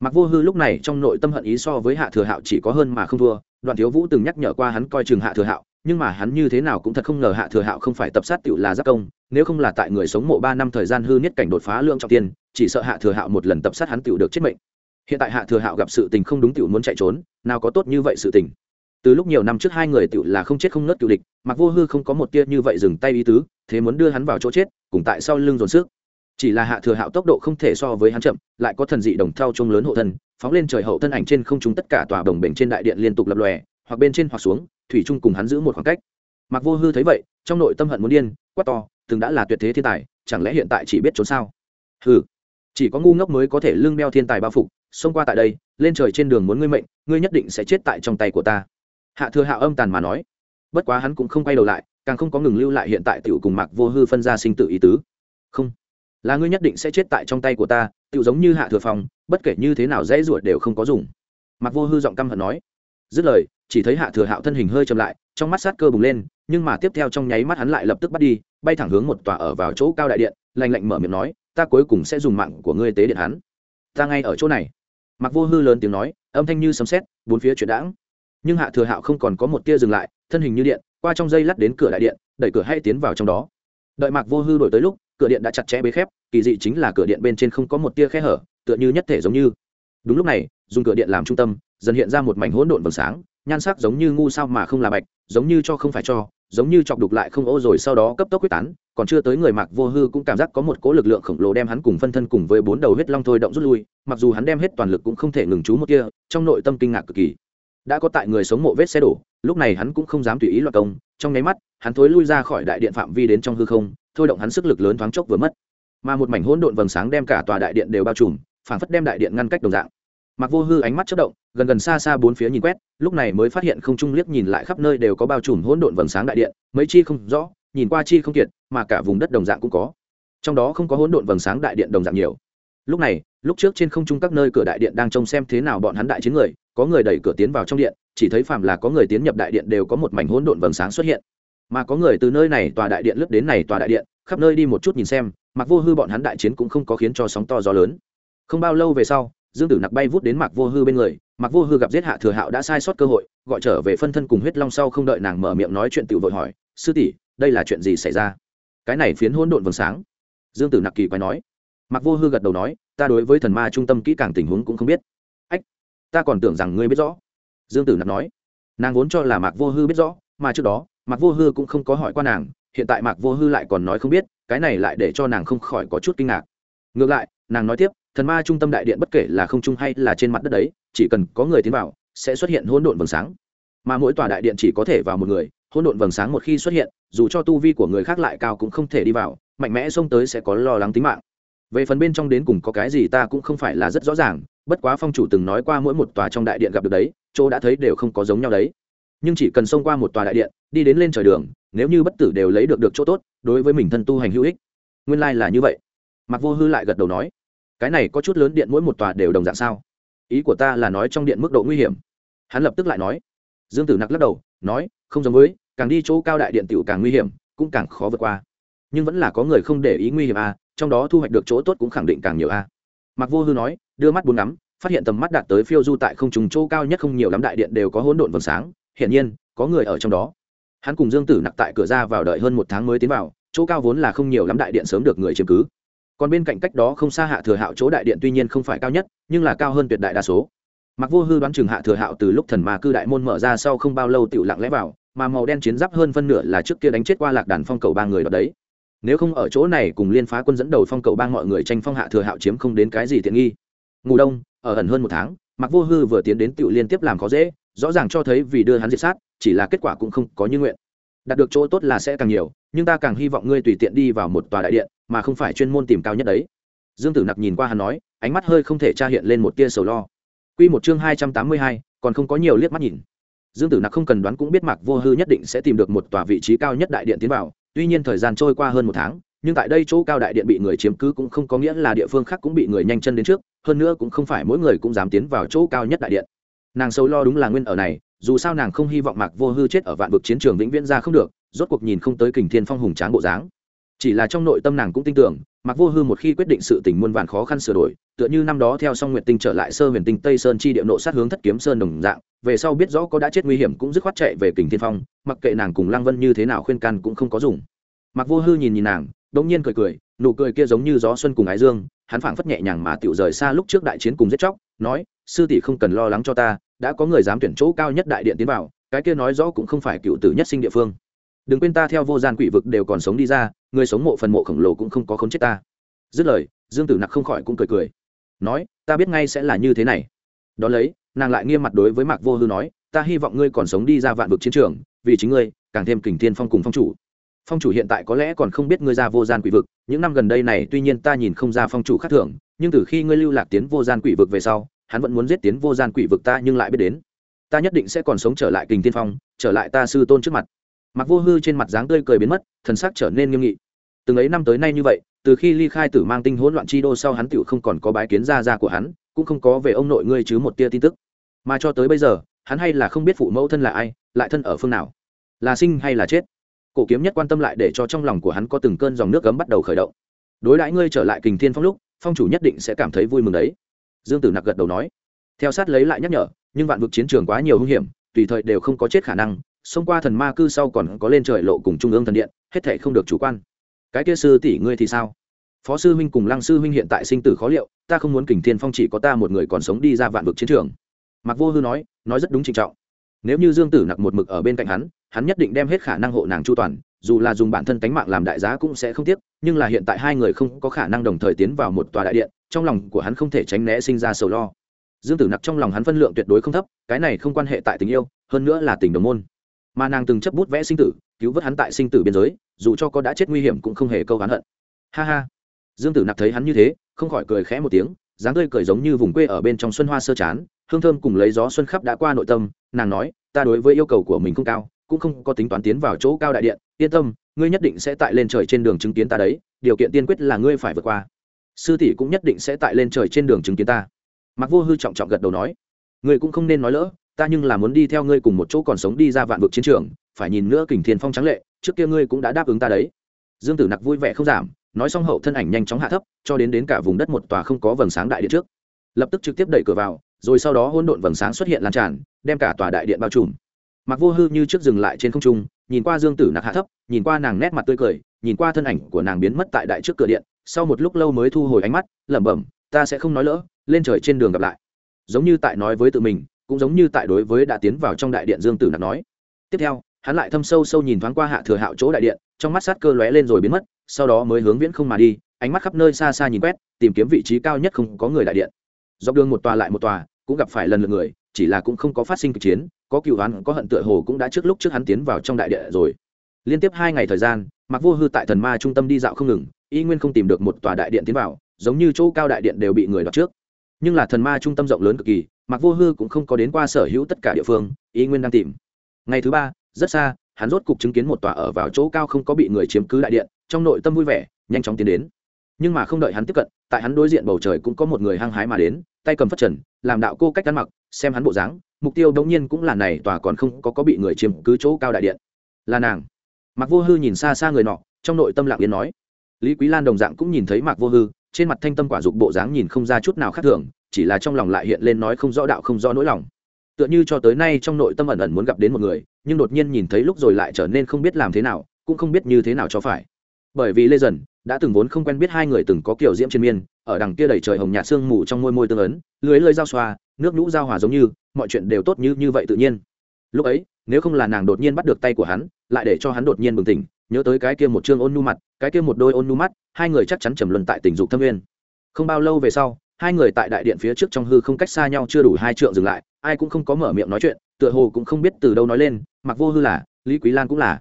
Mặc vô hư lúc này trong nội tâm hận ý so với hạ thừa hạo chỉ có hơn mà không thua Đoàn thiếu vũ từng nhắc nhở qua hắn coi chừng hạ thừa hạo, nhưng mà hắn như thế nào cũng thật không ngờ hạ thừa hạo không phải tập sát tựu là giác công, nếu không là tại người sống mộ ba năm thời gian hư nhất cảnh đột phá lượng trọng tiên, chỉ sợ hạ thừa hạo một lần tập sát hắn tựu được chết mệnh. Hiện tại hạ thừa hạo gặp sự tình không đúng tựu muốn chạy trốn, nào có tốt như vậy sự tình từ lúc nhiều năm trước hai người tựu là không chết không nớt cựu địch mặc vô hư không có một tia như vậy dừng tay ý tứ, thế muốn đưa hắn vào chỗ chết, cùng tại sau lưng dồn sức. Chỉ là hạ thừa hạo tốc độ không thể so với hắn chậm, lại có thần dị đồng thao trông lớn hộ thân, phóng lên trời hậu thân ảnh trên không trung tất cả tòa đồng bể trên đại điện liên tục lập lòe, hoặc bên trên hoặc xuống, thủy trung cùng hắn giữ một khoảng cách. Mặc vô hư thấy vậy, trong nội tâm hận muốn điên, quát to, từng đã là tuyệt thế thiên tài, chẳng lẽ hiện tại chỉ biết trốn sao? Hừ, chỉ có ngu ngốc mới có thể lương đeo thiên tài bao phục, xông qua tại đây, lên trời trên đường muốn ngươi mệnh, ngươi nhất định sẽ chết tại trong tay của ta hạ thừa hạ âm tàn mà nói, bất quá hắn cũng không quay đầu lại, càng không có ngừng lưu lại hiện tại tiểu cùng mạc vô hư phân ra sinh tự ý tứ. Không, là ngươi nhất định sẽ chết tại trong tay của ta, tiểu giống như hạ thừa phòng bất kể như thế nào dễ ruột đều không có dùng. Mạc vô hư giọng căm hận nói, dứt lời, chỉ thấy hạ thừa hạo thân hình hơi chậm lại, trong mắt sát cơ bùng lên, nhưng mà tiếp theo trong nháy mắt hắn lại lập tức bắt đi, bay thẳng hướng một tòa ở vào chỗ cao đại điện lành lạnh mở miệng nói, ta cuối cùng sẽ dùng mạng của ngươi tế điện hắn. Ta ngay ở chỗ này. Mặc vô hư lớn tiếng nói, âm thanh như sấm sét, bốn phía chuyển đãng nhưng hạ thừa hạo không còn có một tia dừng lại, thân hình như điện, qua trong dây lắt đến cửa đại điện, đẩy cửa hay tiến vào trong đó. Đợi mạc vô hư đổi tới lúc, cửa điện đã chặt chẽ bế khép, kỳ dị chính là cửa điện bên trên không có một tia khe hở, tựa như nhất thể giống như. Đúng lúc này, dùng cửa điện làm trung tâm, dần hiện ra một mảnh hỗn độn vầng sáng, nhan sắc giống như ngu sao mà không là bạch, giống như cho không phải cho, giống như chọc đục lại không ô rồi sau đó cấp tốc quyết tán, còn chưa tới người mạc vô hư cũng cảm giác có một cố lực lượng khổng lồ đem hắn cùng phân thân cùng với bốn đầu huyết long thôi động rút lui, mặc dù hắn đem hết toàn lực cũng không thể ngừng trú một kia trong nội tâm kinh ngạc cực kỳ đã có tại người sống mộ vết xe đổ, lúc này hắn cũng không dám tùy ý loạt công, trong nháy mắt, hắn thối lui ra khỏi đại điện phạm vi đến trong hư không, thôi động hắn sức lực lớn thoáng chốc vừa mất. Mà một mảnh hỗn độn vầng sáng đem cả tòa đại điện đều bao trùm, phảng phất đem đại điện ngăn cách đồng dạng. Mặc vô hư ánh mắt chất động, gần gần xa xa bốn phía nhìn quét, lúc này mới phát hiện không trung liếc nhìn lại khắp nơi đều có bao trùm hỗn độn vầng sáng đại điện, mấy chi không rõ, nhìn qua chi không kiệt, mà cả vùng đất đồng dạng cũng có. Trong đó không có hỗn độn vầng sáng đại điện đồng dạng nhiều lúc này, lúc trước trên không trung các nơi cửa đại điện đang trông xem thế nào bọn hắn đại chiến người, có người đẩy cửa tiến vào trong điện, chỉ thấy phàm là có người tiến nhập đại điện đều có một mảnh hỗn độn vầng sáng xuất hiện. Mà có người từ nơi này tòa đại điện lướt đến này tòa đại điện, khắp nơi đi một chút nhìn xem mặc vô hư bọn hắn đại chiến cũng không có khiến cho sóng to gió lớn. Không bao lâu về sau, dương tử nặc bay vút đến mặc vô hư bên người mặc vô hư gặp giết hạ thừa hạo đã sai sót cơ hội, gọi trở về phân thân cùng huyết long sau không đợi nàng mở miệng nói chuyện tự vội hỏi, sư tỷ, đây là chuyện gì xảy ra? Cái này phiến hỗn độn vầng sáng. Dương tử nặc kỳ quái nói mạc vô hư gật đầu nói, ta đối với thần ma trung tâm kỹ càng tình huống cũng không biết. Ách, ta còn tưởng rằng ngươi biết rõ. Dương tử nặc nói. Nàng vốn cho là mạc vô hư biết rõ, mà trước đó, mạc vô hư cũng không có hỏi qua nàng, hiện tại mạc vô hư lại còn nói không biết, cái này lại để cho nàng không khỏi có chút kinh ngạc. Ngược lại, nàng nói tiếp, thần ma trung tâm đại điện bất kể là không trung hay là trên mặt đất đấy, chỉ cần có người tiến vào, sẽ xuất hiện hỗn độn vầng sáng. Mà mỗi tòa đại điện chỉ có thể vào một người, hỗn độn vầng sáng một khi xuất hiện, dù cho tu vi của người khác lại cao cũng không thể đi vào, mạnh mẽ xông tới sẽ có lo lắng tính mạng về phần bên trong đến cùng có cái gì ta cũng không phải là rất rõ ràng bất quá phong chủ từng nói qua mỗi một tòa trong đại điện gặp được đấy chỗ đã thấy đều không có giống nhau đấy. Nhưng chỉ cần xông qua một tòa đại điện đi đến lên trời đường nếu như bất tử đều lấy được được chỗ tốt đối với mình thân tu hành hữu ích. Nguyên lai、like、là như vậy. Mặc vô hư lại gật đầu nói cái này có chút lớn điện mỗi một tòa đều đồng dạng sao? Ý của ta là nói trong điện mức độ nguy hiểm. Hắn lập tức lại nói dương tử nặc lắc đầu nói không giống với càng đi chỗ cao đại điện t càng nguy hiểm cũng càng khó vượt qua. Nhưng vẫn là có người không để ý nguy hiểm à, trong đó thu hoạch được chỗ tốt cũng khẳng định càng nhiều a. À. mặc vô hư nói, đưa mắt bốn ngắm, phát hiện tầm mắt đạt tới phiêu du tại không trùng chỗ cao nhất không nhiều lắm đại điện đều có hỗn độn vầng sáng, hiển nhiên, có người ở trong đó. Hắn cùng dương tử nặc tại cửa ra vào đợi hơn một tháng mới tiến vào, chỗ cao vốn là không nhiều lắm đại điện sớm được người chiếm cứ. Còn bên cạnh cách đó không xa hạ thừa hạo chỗ đại điện tuy nhiên không phải cao nhất, nhưng là cao hơn tuyệt đại đa số. Mặc vô hư đoán chừng hạ thừa hạo từ lúc thần ma cư đại môn mở ra sau không bao lâu tựu lặng lẽ vào, mà màu đen chiến giáp hơn phân nửa là trước kia đánh chết qua lạc đàn phong cầu ba người đó đấy nếu không ở chỗ này cùng liên phá quân dẫn đầu phong cầu bang mọi người tranh phong hạ thừa hạo chiếm không đến cái gì tiện nghi. Ngủ đông, ở ẩn hơn một tháng mặc vô hư vừa tiến đến tựu liên tiếp làm khó dễ, rõ ràng cho thấy vì đưa hắn diệt sát, chỉ là kết quả cũng không có như nguyện. Đạt được chỗ tốt là sẽ càng nhiều, nhưng ta càng hy vọng ngươi tùy tiện đi vào một tòa đại điện, mà không phải chuyên môn tìm cao nhất đấy. Dương tử nặc nhìn qua hắn nói, ánh mắt hơi không thể tra hiện lên một tia sầu lo. Q một chương hai trăm tám mươi hai, còn không có nhiều liếc mắt nhìn. Dương tử nặc không cần đoán cũng biết mạc vô hư nhất định sẽ tìm được một tòa vị trí cao nhất đại điện tiến vào tuy nhiên thời gian trôi qua hơn một tháng, nhưng tại đây chỗ cao đại điện bị người chiếm cứ cũng không có nghĩa là địa phương khác cũng bị người nhanh chân đến trước, hơn nữa cũng không phải mỗi người cũng dám tiến vào chỗ cao nhất đại điện. Nàng sâu lo đúng là nguyên ở này, dù sao nàng không hy vọng mạc vô hư chết ở vạn vực chiến trường vĩnh viễn ra không được, rốt cuộc nhìn không tới kình thiên phong hùng tráng bộ dáng chỉ là trong nội tâm nàng cũng tin tưởng mặc vô hư một khi quyết định sự tình muôn vàn khó khăn sửa đổi, tựa như năm đó theo song nguyện tinh trở lại sơ huyền tinh tây sơn chi địa nộ sát hướng thất kiếm sơn đồng dạng, về sau biết rõ có đã chết nguy hiểm cũng dứt khoát chạy về kình thiên phong, mặc kệ nàng cùng lăng vân như thế nào khuyên can cũng không có dùng. Mặc vô hư nhìn nhìn nàng, đống nhiên cười cười, nụ cười kia giống như gió xuân cùng ái dương, hắn phảng phất nhẹ nhàng mà tiểu rời xa lúc trước đại chiến cùng giết chóc, nói, sư tỷ không cần lo lắng cho ta, đã có người dám tuyển chỗ cao nhất đại điện tiến vào, cái kia nói rõ cũng không phải cựu tử nhất sinh địa phương. Đừng quên ta theo vô gian quỷ vực đều còn sống đi ra người sống mộ phần mộ khổng lồ cũng không có khốn chết ta. Dứt lời, dương tử nặc không khỏi cũng cười cười. Nói, ta biết ngay sẽ là như thế này. Đ ó lấy, nàng lại nghiêm mặt đối với mạc vô hư nói, ta hy vọng ngươi còn sống đi ra vạn vực chiến trường, vì chính ngươi, càng thêm kình thiên phong cùng phong chủ. Phong chủ hiện tại có lẽ còn không biết ngươi ra vô gian quỷ vực, những năm gần đây này tuy nhiên ta nhìn không ra phong chủ khác thường, nhưng từ khi ngươi lưu lạc tiến vô gian quỷ vực về sau, hắn vẫn muốn giết tiến vô gian quỷ vực ta nhưng lại biết đến. Ta nhất định sẽ còn sống trở lại kình tiên phong, trở lại ta sư tôn trước mặt mặc vô hư trên mặt dáng tươi cười biến mất, thần sắc trở nên nghiêm nghị. Từng ấy năm tới nay như vậy, từ khi ly khai tử mang tinh hỗn loạn chi đô sau hắn tựu không còn có bái kiến gia gia của hắn, cũng không có về ông nội ngươi chứ một tia tin tức. Mà cho tới bây giờ, hắn hay là không biết phụ mẫu thân là ai, lại thân ở phương nào. Là sinh hay là chết? Cổ kiếm nhất quan tâm lại để cho trong lòng của hắn có từng cơn dòng nước gấm bắt đầu khởi động. Đối đãi ngươi trở lại kình thiên phong lúc, phong chủ nhất định sẽ cảm thấy vui mừng đấy. Dương tử nặc gật đầu nói. Theo sát lấy lại nhắc nhở, nhưng vạn vực chiến trường quá nhiều hung hiểm, tùy thời đều không có chết khả năng xông qua thần ma cư sau còn có lên trời lộ cùng trung ương thần điện, hết thể không được chủ quan. Cái kia sư tỷ ngươi thì sao? Phó sư huynh cùng lăng sư huynh hiện tại sinh tử khó liệu, ta không muốn kình thiên phong chỉ có ta một người còn sống đi ra vạn vực chiến trường. Mặc vô hư nói nói rất đúng trịnh trọng. Nếu như dương tử nặc một mực ở bên cạnh hắn hắn nhất định đem hết khả năng hộ nàng chu toàn, dù là dùng bản thân tánh mạng làm đại giá cũng sẽ không tiếc, nhưng là hiện tại hai người không có khả năng đồng thời tiến vào một tòa đại điện, trong lòng của hắn không thể tránh né sinh ra sầu lo. Dương tử nặc trong lòng hắn phân lượng tuyệt đối không thấp, cái này không quan hệ tại tình yêu, hơn nữa là tình đồng môn mà nàng từng chấp bút vẽ sinh tử, cứu vớt hắn tại sinh tử biên giới, dù cho có đã chết nguy hiểm cũng không hề câu hắn hận. Ha ha. Dương tử nặc thấy hắn như thế, không khỏi cười khẽ một tiếng, dáng tươi cười giống như vùng quê ở bên trong xuân hoa sơ chán, hương thơm cùng lấy gió xuân khắp đã qua nội tâm, nàng nói, ta đối với yêu cầu của mình không cao, cũng không có tính toán tiến vào chỗ cao đại điện, yên tâm, ngươi nhất định sẽ tại lên trời trên đường chứng kiến ta đấy, điều kiện tiên quyết là ngươi phải vượt qua. Sư tỷ cũng nhất định sẽ tại lên trời trên đường chứng kiến ta. Mặc vô hư trọng trọng gật đầu nói, ngươi cũng không nên nói lỡ ta nhưng là muốn đi theo ngươi cùng một chỗ còn sống đi ra vạn vực chiến trường, phải nhìn nữa kình thiên phong trắng lệ, trước kia ngươi cũng đã đáp ứng ta đấy. Dương tử nặc vui vẻ không giảm, nói xong hậu thân ảnh nhanh chóng hạ thấp, cho đến đến cả vùng đất một tòa không có vầng sáng đại điện trước. Lập tức trực tiếp đẩy cửa vào, rồi sau đó hôn độn vầng sáng xuất hiện lan tràn, đem cả tòa đại điện bao trùm. Mặc vô hư như trước dừng lại trên không trung, nhìn qua dương tử nặc hạ thấp, nhìn qua nàng nét mặt tươi cười, nhìn qua thân ảnh của nàng biến mất tại đại trước cửa điện, sau một lúc lâu mới thu hồi ánh mắt, lẩm bẩm, ta sẽ không nói lỡ, lên trời trên đường gặp lại. Giống như tại nói với tự mình cũng giống như tại đối với đã tiến vào trong đại điện dương tử nặc nói. Tiếp theo, hắn lại thâm sâu sâu nhìn thoáng qua hạ thừa hạo chỗ đại điện, trong mắt sát cơ lóe lên rồi biến mất, sau đó mới hướng viễn không mà đi, ánh mắt khắp nơi xa xa nhìn quét, tìm kiếm vị trí cao nhất không có người đại điện. Dọc đường một tòa lại một tòa, cũng gặp phải lần lượt người, chỉ là cũng không có phát sinh kịch chiến, có cựu hắn có hận tựa hồ cũng đã trước lúc trước hắn tiến vào trong đại địa rồi. Liên tiếp hai ngày thời gian mặc vô hư tại thần ma trung tâm đi dạo không ngừng, y nguyên không tìm được một tòa đại điện tiến vào, giống như chỗ cao đại điện đều bị người đọc trước. Nhưng là thần ma trung tâm rộng lớn cực kỳ mặc vô hư cũng không có đến qua sở hữu tất cả địa phương, y nguyên đang tìm. Ngày thứ ba, rất xa, hắn rốt cục chứng kiến một tòa ở vào chỗ cao không có bị người chiếm cứ đại điện, trong nội tâm vui vẻ, nhanh chóng tiến đến. Nhưng mà không đợi hắn tiếp cận, tại hắn đối diện bầu trời cũng có một người hăng hái mà đến, tay cầm phất trần, làm đạo cô cách ăn mặc, xem hắn bộ dáng, mục tiêu đống nhiên cũng là này tòa còn không có có bị người chiếm cứ chỗ cao đại điện. Là nàng. Mặc vô hư nhìn xa xa người nọ, trong nội tâm lặng yên nói. Lý quý lan đồng dạng cũng nhìn thấy mạc vô hư, trên mặt thanh tâm quả dục bộ dáng nhìn không ra chút nào khác thường chỉ là trong lòng lại hiện lên nói không rõ đạo không rõ nỗi lòng. Tựa như cho tới nay trong nội tâm ẩn ẩn muốn gặp đến một người, nhưng đột nhiên nhìn thấy lúc rồi lại trở nên không biết làm thế nào, cũng không biết như thế nào cho phải. Bởi vì lê dần đã từng vốn không quen biết hai người từng có kiểu diễm trên miên, ở đằng kia đầy trời hồng nhạt sương mù trong môi môi tương ấn, lưới lơi giao xoa, nước nhũ giao hòa giống như, mọi chuyện đều tốt như như vậy tự nhiên. Lúc ấy, nếu không là nàng đột nhiên bắt được tay của hắn, lại để cho hắn đột nhiên bừng tỉnh, nhớ tới cái kia một chương ôn nu mặt, cái kia một đôi ôn nu mắt, hai người chắc chắn trầm luân tại tình dục thâm nguyên. Không bao lâu về sau hai người tại đại điện phía trước trong hư không cách xa nhau chưa đủ hai trượng dừng lại, ai cũng không có mở miệng nói chuyện, tựa hồ cũng không biết từ đâu nói lên, mặc vô hư là, lý quý lan cũng là.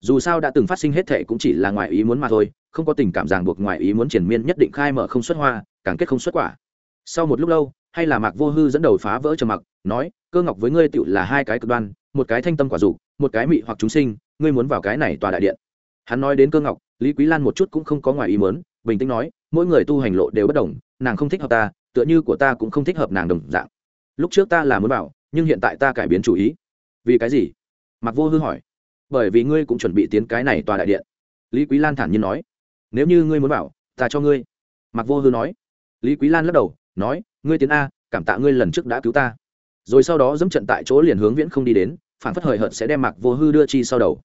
Dù sao đã từng phát sinh hết thệ cũng chỉ là ngoài ý muốn mà thôi, không có tình cảm ràng buộc ngoài ý muốn triển miên nhất định khai mở không xuất hoa càng kết không xuất quả. Sau một lúc lâu, hay là mạc vô hư dẫn đầu phá vỡ trầm mặc, nói, cơ ngọc với ngươi tựu là hai cái cực đoan, một cái thanh tâm quả dục, một cái mị hoặc chúng sinh, ngươi muốn vào cái này tòa đại điện. Hắn nói đến cơ ngọc, lý quý lan một chút cũng không có ngoài ý muốn, bình tĩnh nói mỗi người tu hành lộ đều bất đồng, nàng không thích hợp ta, tựa như của ta cũng không thích hợp nàng đồng dạng. Lúc trước ta là muốn bảo, nhưng hiện tại ta cải biến chủ ý. Vì cái gì? Mặc vô hư hỏi. Bởi vì ngươi cũng chuẩn bị tiến cái này tòa đại điện. Lý quý lan thản nhiên nói. Nếu như ngươi muốn bảo, ta cho ngươi. Mặc vô hư nói. Lý quý lan lắc đầu, nói, ngươi tiến a, cảm tạ ngươi lần trước đã cứu ta. Rồi sau đó dẫm trận tại chỗ liền hướng viễn không đi đến, phản phất hời hợt sẽ đem mặc vô hư đưa chi sau đầu.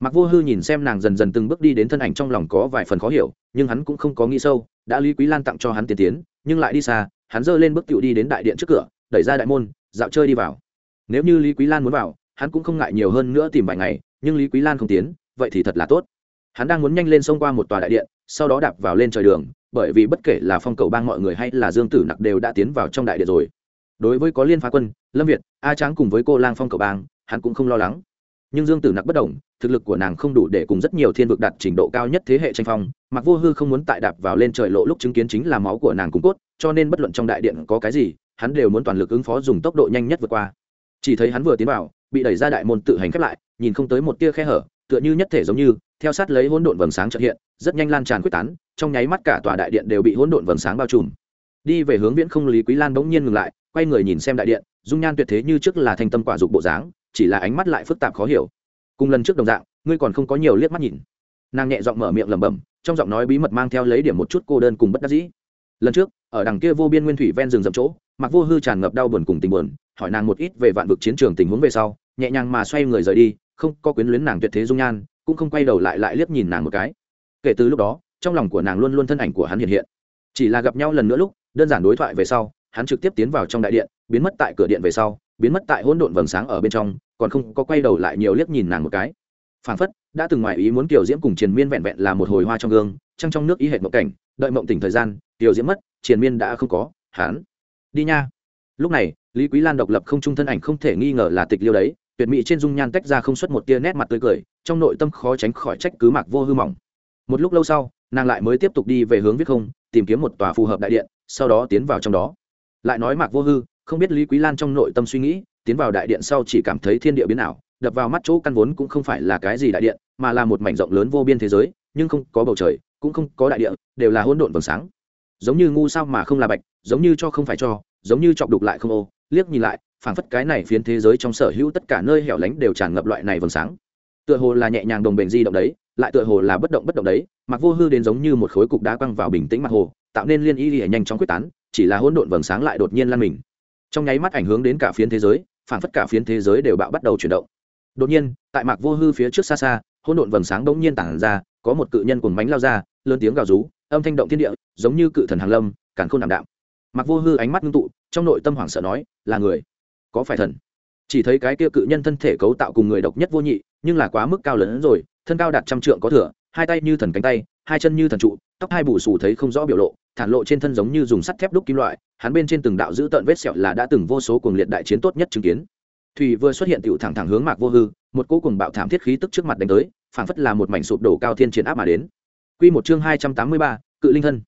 Mặc vô hư nhìn xem nàng dần dần từng bước đi đến thân ảnh trong lòng có vài phần khó hiểu, nhưng hắn cũng không có nghĩ sâu đã lý quý lan tặng cho hắn tiền tiến, nhưng lại đi xa, hắn giơ lên bước tựu đi đến đại điện trước cửa, đẩy ra đại môn, dạo chơi đi vào. Nếu như lý quý lan muốn vào, hắn cũng không ngại nhiều hơn nữa tìm vài ngày, nhưng lý quý lan không tiến, vậy thì thật là tốt. Hắn đang muốn nhanh lên xông qua một tòa đại điện, sau đó đạp vào lên trời đường, bởi vì bất kể là phong cầu bang mọi người hay là dương tử nặc đều đã tiến vào trong đại điện rồi. Đối với có liên phá quân, lâm việt, a tráng cùng với cô lang phong cầu bang, hắn cũng không lo lắng nhưng dương tử nặc bất đồng thực lực của nàng không đủ để cùng rất nhiều thiên vực đạt trình độ cao nhất thế hệ tranh phong, mặc vô hư không muốn tại đạp vào lên trời lộ lúc chứng kiến chính là máu của nàng cung cốt, cho nên bất luận trong đại điện có cái gì, hắn đều muốn toàn lực ứng phó dùng tốc độ nhanh nhất vượt qua. Chỉ thấy hắn vừa tiến vào, bị đẩy ra đại môn tự hành khép lại, nhìn không tới một tia khe hở, tựa như nhất thể giống như, theo sát lấy hỗn độn vầng sáng trợ hiện, rất nhanh lan tràn quyết tán, trong nháy mắt cả tòa đại điện đều bị hỗn độn vầng sáng bao trùm. Đi về hướng viễn không lý quý lan bỗng nhiên ngừng lại, quay người nhìn xem đại điện, dung nhan tuyệt thế như trước là thanh tâm quả dục bộ dáng chỉ là ánh mắt lại phức tạp khó hiểu. Cùng lần trước đồng dạng, ngươi còn không có nhiều liếc mắt nhìn. Nàng nhẹ giọng mở miệng lẩm bẩm, trong giọng nói bí mật mang theo lấy điểm một chút cô đơn cùng bất đắc dĩ. Lần trước, ở đằng kia vô biên nguyên thủy ven rừng rậm chỗ mặc vô hư tràn ngập đau buồn cùng tình buồn, hỏi nàng một ít về vạn vực chiến trường tình huống về sau, nhẹ nhàng mà xoay người rời đi, không có quyến luyến nàng tuyệt thế dung nhan, cũng không quay đầu lại lại liếc nhìn nàng một cái. Kể từ lúc đó, trong lòng của nàng luôn luôn thân ảnh của hắn hiện hiện. Chỉ là gặp nhau lần nữa lúc, đơn giản đối thoại về sau hắn trực tiếp tiến vào trong đại điện, biến mất tại cửa điện về sau, biến mất tại hỗn độn vầng sáng ở bên trong, còn không có quay đầu lại nhiều liếc nhìn nàng một cái. Phảng phất, đã từng ngoài ý muốn kiều diễm cùng triền miên vẹn vẹn là một hồi hoa trong gương, trăng trong nước ý hệ mộng cảnh, đợi mộng tỉnh thời gian, kiều diễm mất, triền miên đã không có, hắn. Đi nha. Lúc này, lý quý lan độc lập không trung thân ảnh không thể nghi ngờ là tịch liêu đấy, tuyệt mỹ trên dung nhan tách ra không xuất một tia nét mặt tươi cười, trong nội tâm khó tránh khỏi trách cứ mạc vô hư mỏng. Một lúc lâu sau, nàng lại mới tiếp tục đi về hướng viết không, tìm kiếm một tòa phù hợp đại điện, sau đó tiến vào trong đó lại nói mạc vô hư, không biết lý quý lan trong nội tâm suy nghĩ, tiến vào đại điện sau chỉ cảm thấy thiên địa biến ảo, đập vào mắt chỗ căn vốn cũng không phải là cái gì đại điện, mà là một mảnh rộng lớn vô biên thế giới, nhưng không có bầu trời, cũng không có đại địa, đều là hỗn độn vầng sáng. Giống như ngu sao mà không là bạch, giống như cho không phải cho, giống như chọc đục lại không ô. Liếc nhìn lại, phảng phất cái này phiến thế giới trong sở hữu tất cả nơi hẻo lánh đều tràn ngập loại này vầng sáng. Tựa hồ là nhẹ nhàng đồng bền di động đấy, lại tựa hồ là bất động bất động đấy mặc vô hư đến giống như một khối cục đá quăng vào bình tĩnh mặt hồ, tạo nên liên y lìa nhanh chóng quyết tán chỉ là hỗn độn vầng sáng lại đột nhiên lan mình. Trong nháy mắt ảnh hưởng đến cả phiến thế giới, phảng phất cả phiến thế giới đều bạo bắt đầu chuyển động. Đột nhiên, tại mạc vô hư phía trước xa xa, hỗn độn vầng sáng bỗng nhiên tản ra, có một cự nhân cùng bánh lao ra, lớn tiếng gào rú, âm thanh động thiên địa, giống như cự thần hàng lâm, càn khôn đảm đạm. Mặc vô hư ánh mắt ngưng tụ, trong nội tâm hoảng sợ nói, là người? Có phải thần? Chỉ thấy cái kia cự nhân thân thể cấu tạo cùng người độc nhất vô nhị, nhưng là quá mức cao lớn hơn rồi, thân cao đạt trăm trượng có thừa, hai tay như thần cánh tay, hai chân như thần trụ tóc hai bù xù thấy không rõ biểu lộ, thản lộ trên thân giống như dùng sắt thép đúc kim loại, hắn bên trên từng đạo giữ tợn vết sẹo là đã từng vô số cuồng liệt đại chiến tốt nhất chứng kiến. Thủy vừa xuất hiện tựu thẳng thẳng hướng mạc vô hư, một cỗ cùng bạo thảm thiết khí tức trước mặt đánh tới, phảng phất là một mảnh sụp đổ cao thiên chiến áp mà đến. Quy một chương hai trăm tám mươi ba, cự linh thân.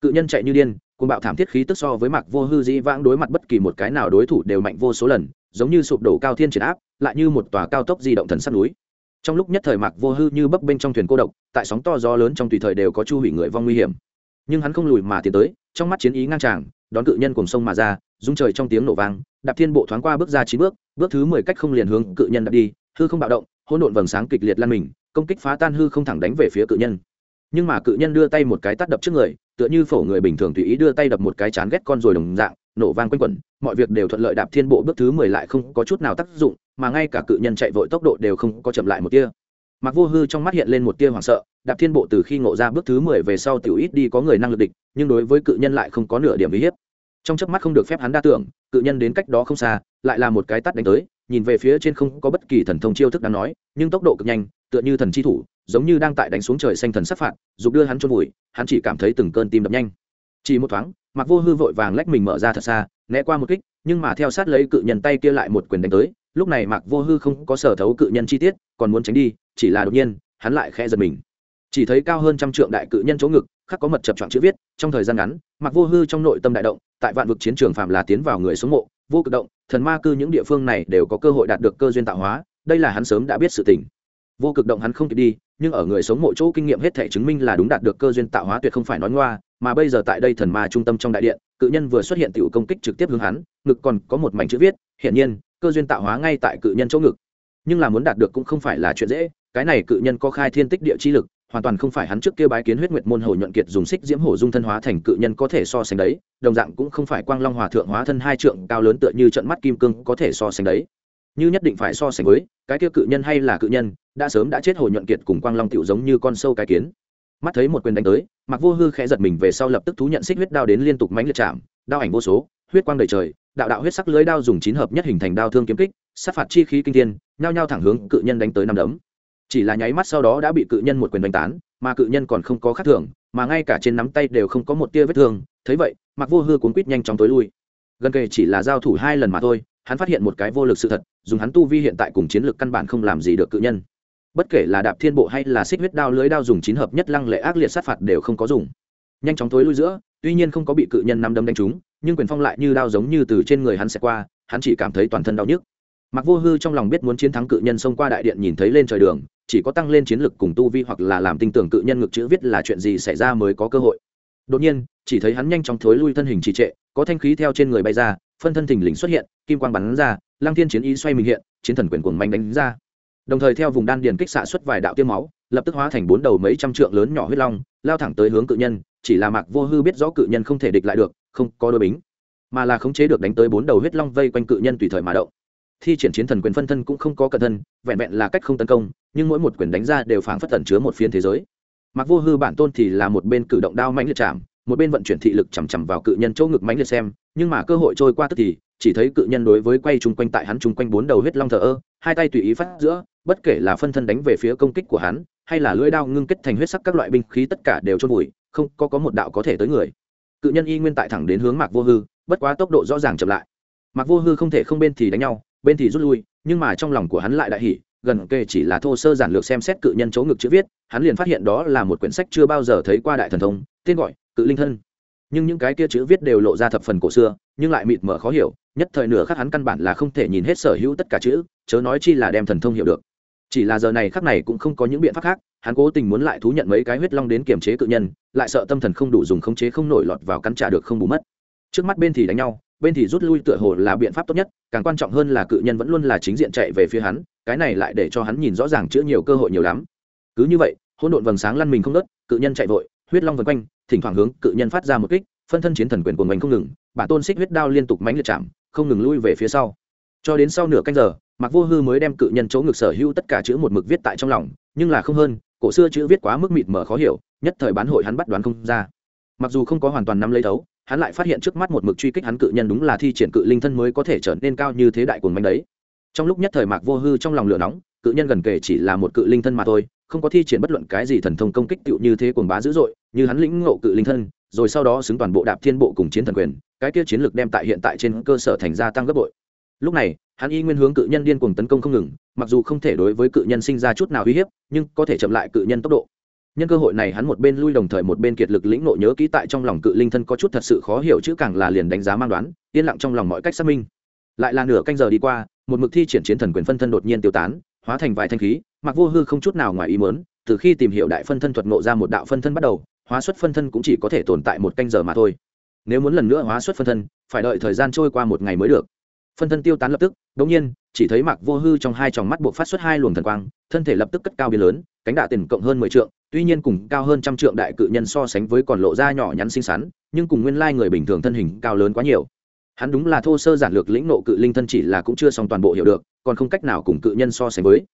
Cự nhân chạy như điên cùng bạo thảm thiết khí tức so với mạc vô hư dĩ vãng đối mặt bất kỳ một cái nào đối thủ đều mạnh vô số lần, giống như sụp đổ cao thiên chiến áp, lại như một tòa cao tốc di động thần sắt núi trong lúc nhất thời mạc vô hư như bấp bên trong thuyền cô độc, tại sóng to gió lớn trong tùy thời đều có chu hủy người vong nguy hiểm. Nhưng hắn không lùi mà tiến tới, trong mắt chiến ý ngang tràng, đón cự nhân cùng sông mà ra, rung trời trong tiếng nổ vang, đạp thiên bộ thoáng qua bước ra chín bước bước thứ mười cách không liền hướng cự nhân đạp đi, hư không bạo động, hỗn độn vầng sáng kịch liệt lan mình, công kích phá tan hư không thẳng đánh về phía cự nhân. Nhưng mà cự nhân đưa tay một cái tắt đập trước người, tựa như phổ người bình thường tùy ý đưa tay đập một cái chán ghét con rồi đồng dạng nổ vang quanh quẩn, mọi việc đều thuận lợi đạp thiên bộ bước thứ mười lại không có chút nào tác dụng, mà ngay cả cự nhân chạy vội tốc độ đều không có chậm lại một tia. Mặc vô hư trong mắt hiện lên một tia hoảng sợ, đạp thiên bộ từ khi ngộ ra bước thứ mười về sau tiểu ít đi có người năng lực địch, nhưng đối với cự nhân lại không có nửa điểm uy hiếp. Trong chớp mắt không được phép hắn đa tưởng, cự nhân đến cách đó không xa, lại là một cái tắt đánh tới, nhìn về phía trên không có bất kỳ thần thông chiêu thức đáng nói, nhưng tốc độ cực nhanh, tựa như thần chi thủ, giống như đang tại đánh xuống trời xanh thần sắc phạt, dục đưa hắn chôn vùi, hắn chỉ cảm thấy từng cơn tim đập nhanh chỉ một thoáng mặc vô hư vội vàng lách mình mở ra thật xa, né qua một kích, nhưng mà theo sát lấy cự nhân tay kia lại một quyền đánh tới, lúc này mặc vô hư không có sở thấu cự nhân chi tiết, còn muốn tránh đi, chỉ là đột nhiên, hắn lại khẽ giật mình. Chỉ thấy cao hơn trăm trượng đại cự nhân chỗ ngực, khắc có mật chập chọn chữ viết, trong thời gian ngắn mặc vô hư trong nội tâm đại động, tại vạn vực chiến trường phạm là tiến vào người xuống mộ, vô cực động, thần ma cư những địa phương này đều có cơ hội đạt được cơ duyên tạo hóa, đây là hắn sớm đã biết sự tình. Vô cực động hắn không kịp đi, nhưng ở người sống mộ chỗ kinh nghiệm hết thể chứng minh là đúng đạt được cơ duyên tạo hóa tuyệt không phải nói ngoa mà bây giờ tại đây thần ma trung tâm trong đại điện, cự nhân vừa xuất hiện tiểu công kích trực tiếp hướng hắn, ngực còn có một mảnh chữ viết, hiển nhiên, cơ duyên tạo hóa ngay tại cự nhân chỗ ngực. Nhưng là muốn đạt được cũng không phải là chuyện dễ, cái này cự nhân có khai thiên tích địa chi lực, hoàn toàn không phải hắn trước kia bái kiến huyết nguyệt môn hồ nhuận kiệt dùng xích diễm hổ dung thân hóa thành cự nhân có thể so sánh đấy, đồng dạng cũng không phải quang long hòa thượng hóa thân hai trượng cao lớn tựa như trận mắt kim cương có thể so sánh đấy. Như nhất định phải so sánh với, cái kia cự nhân hay là cự nhân, đã sớm đã chết hồ nhuận kiệt cùng quang long tiểu giống như con sâu cái kiến mắt thấy một quyền đánh tới mặc vô hư khẽ giật mình về sau lập tức thú nhận xích huyết đao đến liên tục mánh liệt chạm, đao ảnh vô số, huyết quang đầy trời, đạo đạo huyết sắc lưới đao dùng chín hợp nhất hình thành đao thương kiếm kích, sát phạt chi khí kinh thiên, nhao nhao thẳng hướng cự nhân đánh tới năm đấm. Chỉ là nháy mắt sau đó đã bị cự nhân một quyền đánh tán, mà cự nhân còn không có khác thường, mà ngay cả trên nắm tay đều không có một tia vết thương, thấy vậy mặc vô hư cuốn quýt nhanh chóng tối lui. Gần kề chỉ là giao thủ hai lần mà thôi, hắn phát hiện một cái vô lực sự thật, dùng hắn tu vi hiện tại cùng chiến lược căn bản không làm gì được cự nhân bất kể là đạp thiên bộ hay là xích huyết đao lưới đao dùng chín hợp nhất lăng lệ ác liệt sát phạt đều không có dùng. Nhanh chóng thối lui giữa, tuy nhiên không có bị cự nhân nắm đấm đánh trúng, nhưng quyền phong lại như đao giống như từ trên người hắn sẽ qua, hắn chỉ cảm thấy toàn thân đau nhức. Mặc vô hư trong lòng biết muốn chiến thắng cự nhân xông qua đại điện nhìn thấy lên trời đường, chỉ có tăng lên chiến lực cùng tu vi hoặc là làm tinh tưởng cự nhân ngực chữ viết là chuyện gì xảy ra mới có cơ hội. Đột nhiên, chỉ thấy hắn nhanh chóng thối lui thân hình trì trệ, có thanh khí theo trên người bay ra, phân thân thình lình xuất hiện, kim quang bắn ra, lăng thiên chiến ý xoay mình hiện, chiến thần quyền cuồng mạnh đánh ra đồng thời theo vùng đan điền kích xạ xuất vài đạo tiêm máu, lập tức hóa thành bốn đầu mấy trăm trượng lớn nhỏ huyết long, lao thẳng tới hướng cự nhân, chỉ là mạc vô hư biết rõ cự nhân không thể địch lại được, không có đôi bính, mà là khống chế được đánh tới bốn đầu huyết long vây quanh cự nhân tùy thời mà động. Thi triển chiến thần quyền phân thân cũng không có cẩn thân vẹn vẹn là cách không tấn công, nhưng mỗi một quyền đánh ra đều phảng phất tẩn chứa một phiên thế giới. Mặc vô hư bản tôn thì là một bên cử động đao mãnh liệt chạm, một bên vận chuyển thị lực chằm chằm vào cự nhân chỗ ngực mãnh liệt xem, nhưng mà cơ hội trôi qua tức thì, chỉ thấy cự nhân đối với quay chung quanh tại hắn chung quanh bốn đầu huyết long thờ ơ hai tay tùy ý phát giữa, bất kể là phân thân đánh về phía công kích của hắn, hay là lưỡi đao ngưng kết thành huyết sắc các loại binh khí, tất cả đều trôn vùi, không có có một đạo có thể tới người. Cự nhân y nguyên tại thẳng đến hướng mạc vô hư, bất quá tốc độ rõ ràng chậm lại. Mạc vô hư không thể không bên thì đánh nhau, bên thì rút lui, nhưng mà trong lòng của hắn lại đại hỉ, gần kề chỉ là thô sơ giản lược xem xét cự nhân chỗ ngực chữ viết, hắn liền phát hiện đó là một quyển sách chưa bao giờ thấy qua đại thần thông, tên gọi cự linh thân nhưng những cái kia chữ viết đều lộ ra thập phần cổ xưa, nhưng lại mịt mờ khó hiểu, nhất thời nửa khắc hắn căn bản là không thể nhìn hết sở hữu tất cả chữ, chớ nói chi là đem thần thông hiểu được. Chỉ là giờ này khắc này cũng không có những biện pháp khác, hắn cố tình muốn lại thú nhận mấy cái huyết long đến kiềm chế cự nhân, lại sợ tâm thần không đủ dùng khống chế không nổi lọt vào cắn trả được không bù mất. Trước mắt bên thì đánh nhau, bên thì rút lui tựa hồ là biện pháp tốt nhất, càng quan trọng hơn là cự nhân vẫn luôn là chính diện chạy về phía hắn, cái này lại để cho hắn nhìn rõ ràng chữa nhiều cơ hội nhiều lắm. Cứ như vậy, hỗn độn vầng sáng lăn mình không đớt cự nhân chạy vội, huyết long vần quanh thỉnh thoảng hướng cự nhân phát ra một kích, phân thân chiến thần quyền của mình không ngừng, bản tôn xích huyết đao liên tục mánh liệt chạm, không ngừng lui về phía sau. Cho đến sau nửa canh giờ mặc vô hư mới đem cự nhân chỗ ngực sở hữu tất cả chữ một mực viết tại trong lòng, nhưng là không hơn, cổ xưa chữ viết quá mức mịt mờ khó hiểu, nhất thời bán hội hắn bắt đoán không ra. Mặc dù không có hoàn toàn nắm lấy thấu, hắn lại phát hiện trước mắt một mực truy kích hắn cự nhân đúng là thi triển cự linh thân mới có thể trở nên cao như thế đại cuồng manh đấy. Trong lúc nhất thời mạc vô hư trong lòng lửa nóng cự nhân gần kể chỉ là một cự linh thân mà thôi, không có thi triển bất luận cái gì thần thông công kích tựu như thế cuồng bá dữ dội, như hắn lĩnh ngộ cự linh thân, rồi sau đó xứng toàn bộ đạp thiên bộ cùng chiến thần quyền, cái kia chiến lược đem tại hiện tại trên cơ sở thành gia tăng gấp bội. Lúc này, hắn y nguyên hướng cự nhân điên cuồng tấn công không ngừng, mặc dù không thể đối với cự nhân sinh ra chút nào uy hiếp, nhưng có thể chậm lại cự nhân tốc độ. Nhân cơ hội này hắn một bên lui đồng thời một bên kiệt lực lĩnh nộ nhớ kỹ tại trong lòng cự linh thân có chút thật sự khó hiểu chứ càng là liền đánh giá mang đoán, yên lặng trong lòng mọi cách xác minh. Lại là nửa canh giờ đi qua, một mực thi triển chiến thần quyền phân thân đột nhiên tiêu tán hóa thành vài thanh khí mặc vô hư không chút nào ngoài ý mớn từ khi tìm hiểu đại phân thân thuật ngộ ra một đạo phân thân bắt đầu, hóa xuất phân thân cũng chỉ có thể tồn tại một canh giờ mà thôi. Nếu muốn lần nữa hóa xuất phân thân, phải đợi thời gian trôi qua một ngày mới được. Phân thân tiêu tán lập tức đ ỗ n g nhiên, chỉ thấy mặc vô hư trong hai tròng mắt buộc phát xuất hai luồng thần quang, thân thể lập tức cất cao biến lớn, cánh đạ tiền cộng hơn mười trượng, tuy nhiên cùng cao hơn trăm trượng đại cự nhân so sánh với còn lộ ra nhỏ nhắn xinh xắn, nhưng cùng nguyên lai người bình thường thân hình cao lớn quá nhiều hắn đúng là thô sơ giản lược lĩnh nộ cự linh thân chỉ là cũng chưa xong toàn bộ hiểu được, còn không cách nào cùng cự nhân so sánh với.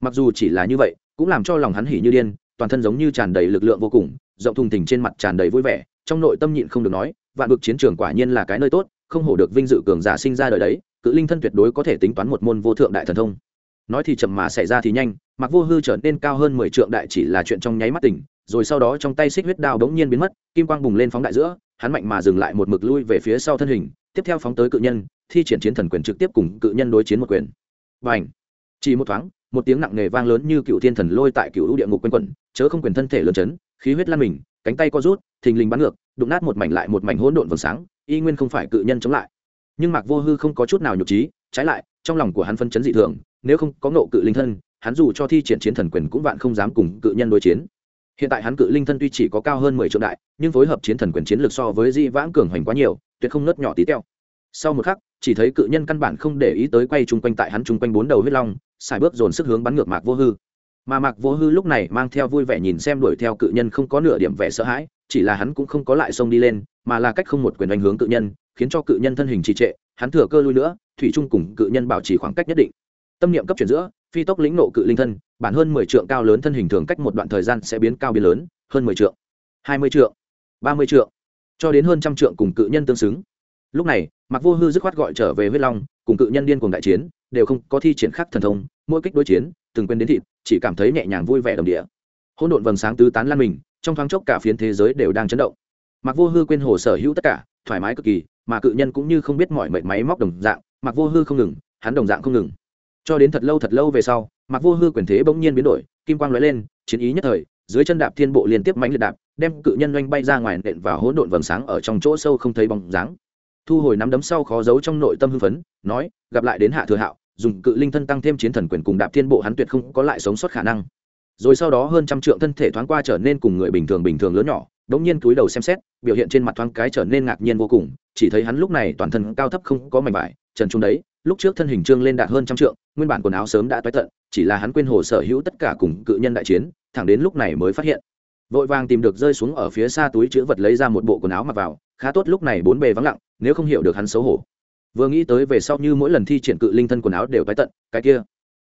Mặc dù chỉ là như vậy, cũng làm cho lòng hắn hỉ như điên, toàn thân giống như tràn đầy lực lượng vô cùng, rộng thùng thình trên mặt tràn đầy vui vẻ, trong nội tâm nhịn không được nói, vạn vực chiến trường quả nhiên là cái nơi tốt, không hổ được vinh dự cường giả sinh ra đời đấy, cự linh thân tuyệt đối có thể tính toán một môn vô thượng đại thần thông. Nói thì chậm mà xảy ra thì nhanh, mặc vô hư trở nên cao hơn mười trượng đại chỉ là chuyện trong nháy mắt tỉnh, rồi sau đó trong tay xích huyết đao bỗng nhiên biến mất, kim quang bùng lên phóng đại giữa hắn mạnh mà dừng lại một mực lui về phía sau thân hình, tiếp theo phóng tới cự nhân, thi triển chiến thần quyền trực tiếp cùng cự nhân đối chiến một quyền. Và ảnh chỉ một thoáng, một tiếng nặng nề vang lớn như cựu thiên thần lôi tại cựu lũ địa ngục quanh quẩn, chớ không quyền thân thể lớn chấn, khí huyết lan mình, cánh tay co rút, thình lình bắn ngược, đụng nát một mảnh lại một mảnh hỗn độn vầng sáng, y nguyên không phải cự nhân chống lại. Nhưng mạc vô hư không có chút nào nhục trí, trái lại, trong lòng của hắn phân chấn dị thường, nếu không có nộ cự linh thân, hắn dù cho thi triển chiến thần quyền cũng vạn không dám cùng cự nhân đối chiến hiện tại hắn cự linh thân tuy chỉ có cao hơn mười triệu đại, nhưng phối hợp chiến thần quyền chiến lược so với di vãng cường hoành quá nhiều, tuyệt không nớt nhỏ tí teo. Sau một khắc, chỉ thấy cự nhân căn bản không để ý tới quay chung quanh tại hắn chung quanh bốn đầu huyết long xài bước dồn sức hướng bắn ngược mạc vô hư. Mà mạc vô hư lúc này mang theo vui vẻ nhìn xem đuổi theo cự nhân không có nửa điểm vẻ sợ hãi, chỉ là hắn cũng không có lại xông đi lên, mà là cách không một quyền đánh hướng cự nhân, khiến cho cự nhân thân hình trì trệ, hắn thừa cơ lui nữa, thủy trung cùng cự nhân bảo trì khoảng cách nhất định. Tâm niệm cấp chuyển giữa phi tốc lĩnh nộ cự linh thân, bản hơn mười trượng cao lớn thân hình thường cách một đoạn thời gian sẽ biến cao biến lớn, hơn mười trượng, hai mươi trượng, ba mươi trượng, cho đến hơn trăm trượng cùng cự nhân tương xứng. Lúc này mặc vô hư dứt khoát gọi trở về huyết long, cùng cự nhân điên cuồng đại chiến, đều không có thi triển khắc thần thông, mỗi kích đối chiến, từng quên đến thịt, chỉ cảm thấy nhẹ nhàng vui vẻ đồng địa. Hỗn độn vầng sáng tứ tán lan mình, trong thoáng chốc cả phiến thế giới đều đang chấn động. Mặc vô hư quên hồ sở hữu tất cả, thoải mái cực kỳ, mà cự nhân cũng như không biết mọi mệt máy móc đồng dạng mặc vô hư không ngừng, hắn đồng dạng không ngừng cho đến thật lâu thật lâu về sau mặc vô hư quyền thế bỗng nhiên biến đổi, kim quang lóe lên, chiến ý nhất thời, dưới chân đạp thiên bộ liên tiếp mánh liệt đạp, đem cự nhân oanh bay ra ngoài nện và hỗn độn vầng sáng ở trong chỗ sâu không thấy bóng dáng. Thu hồi nắm đấm sau khó giấu trong nội tâm hưng phấn, nói, gặp lại đến hạ thừa hạo, dùng cự linh thân tăng thêm chiến thần quyền cùng đạp thiên bộ hắn tuyệt không có lại sống sót khả năng. Rồi sau đó hơn trăm trượng thân thể thoáng qua trở nên cùng người bình thường bình thường lớn nhỏ đống nhiên cúi đầu xem xét, biểu hiện trên mặt thoáng cái trở nên ngạc nhiên vô cùng, chỉ thấy hắn lúc này toàn thân cao thấp không có mảnh vải, trần trung đấy, lúc trước thân hình trương lên đạt hơn trăm trượng nguyên bản quần áo sớm đã toái tận, chỉ là hắn quên hồ sở hữu tất cả cùng cự nhân đại chiến, thẳng đến lúc này mới phát hiện. Vội vàng tìm được rơi xuống ở phía xa túi chữ vật lấy ra một bộ quần áo mặc vào, khá tốt lúc này bốn bề vắng lặng, nếu không hiểu được hắn xấu hổ. Vừa nghĩ tới về sau như mỗi lần thi triển cự linh thân quần áo đều tái tận, cái kia,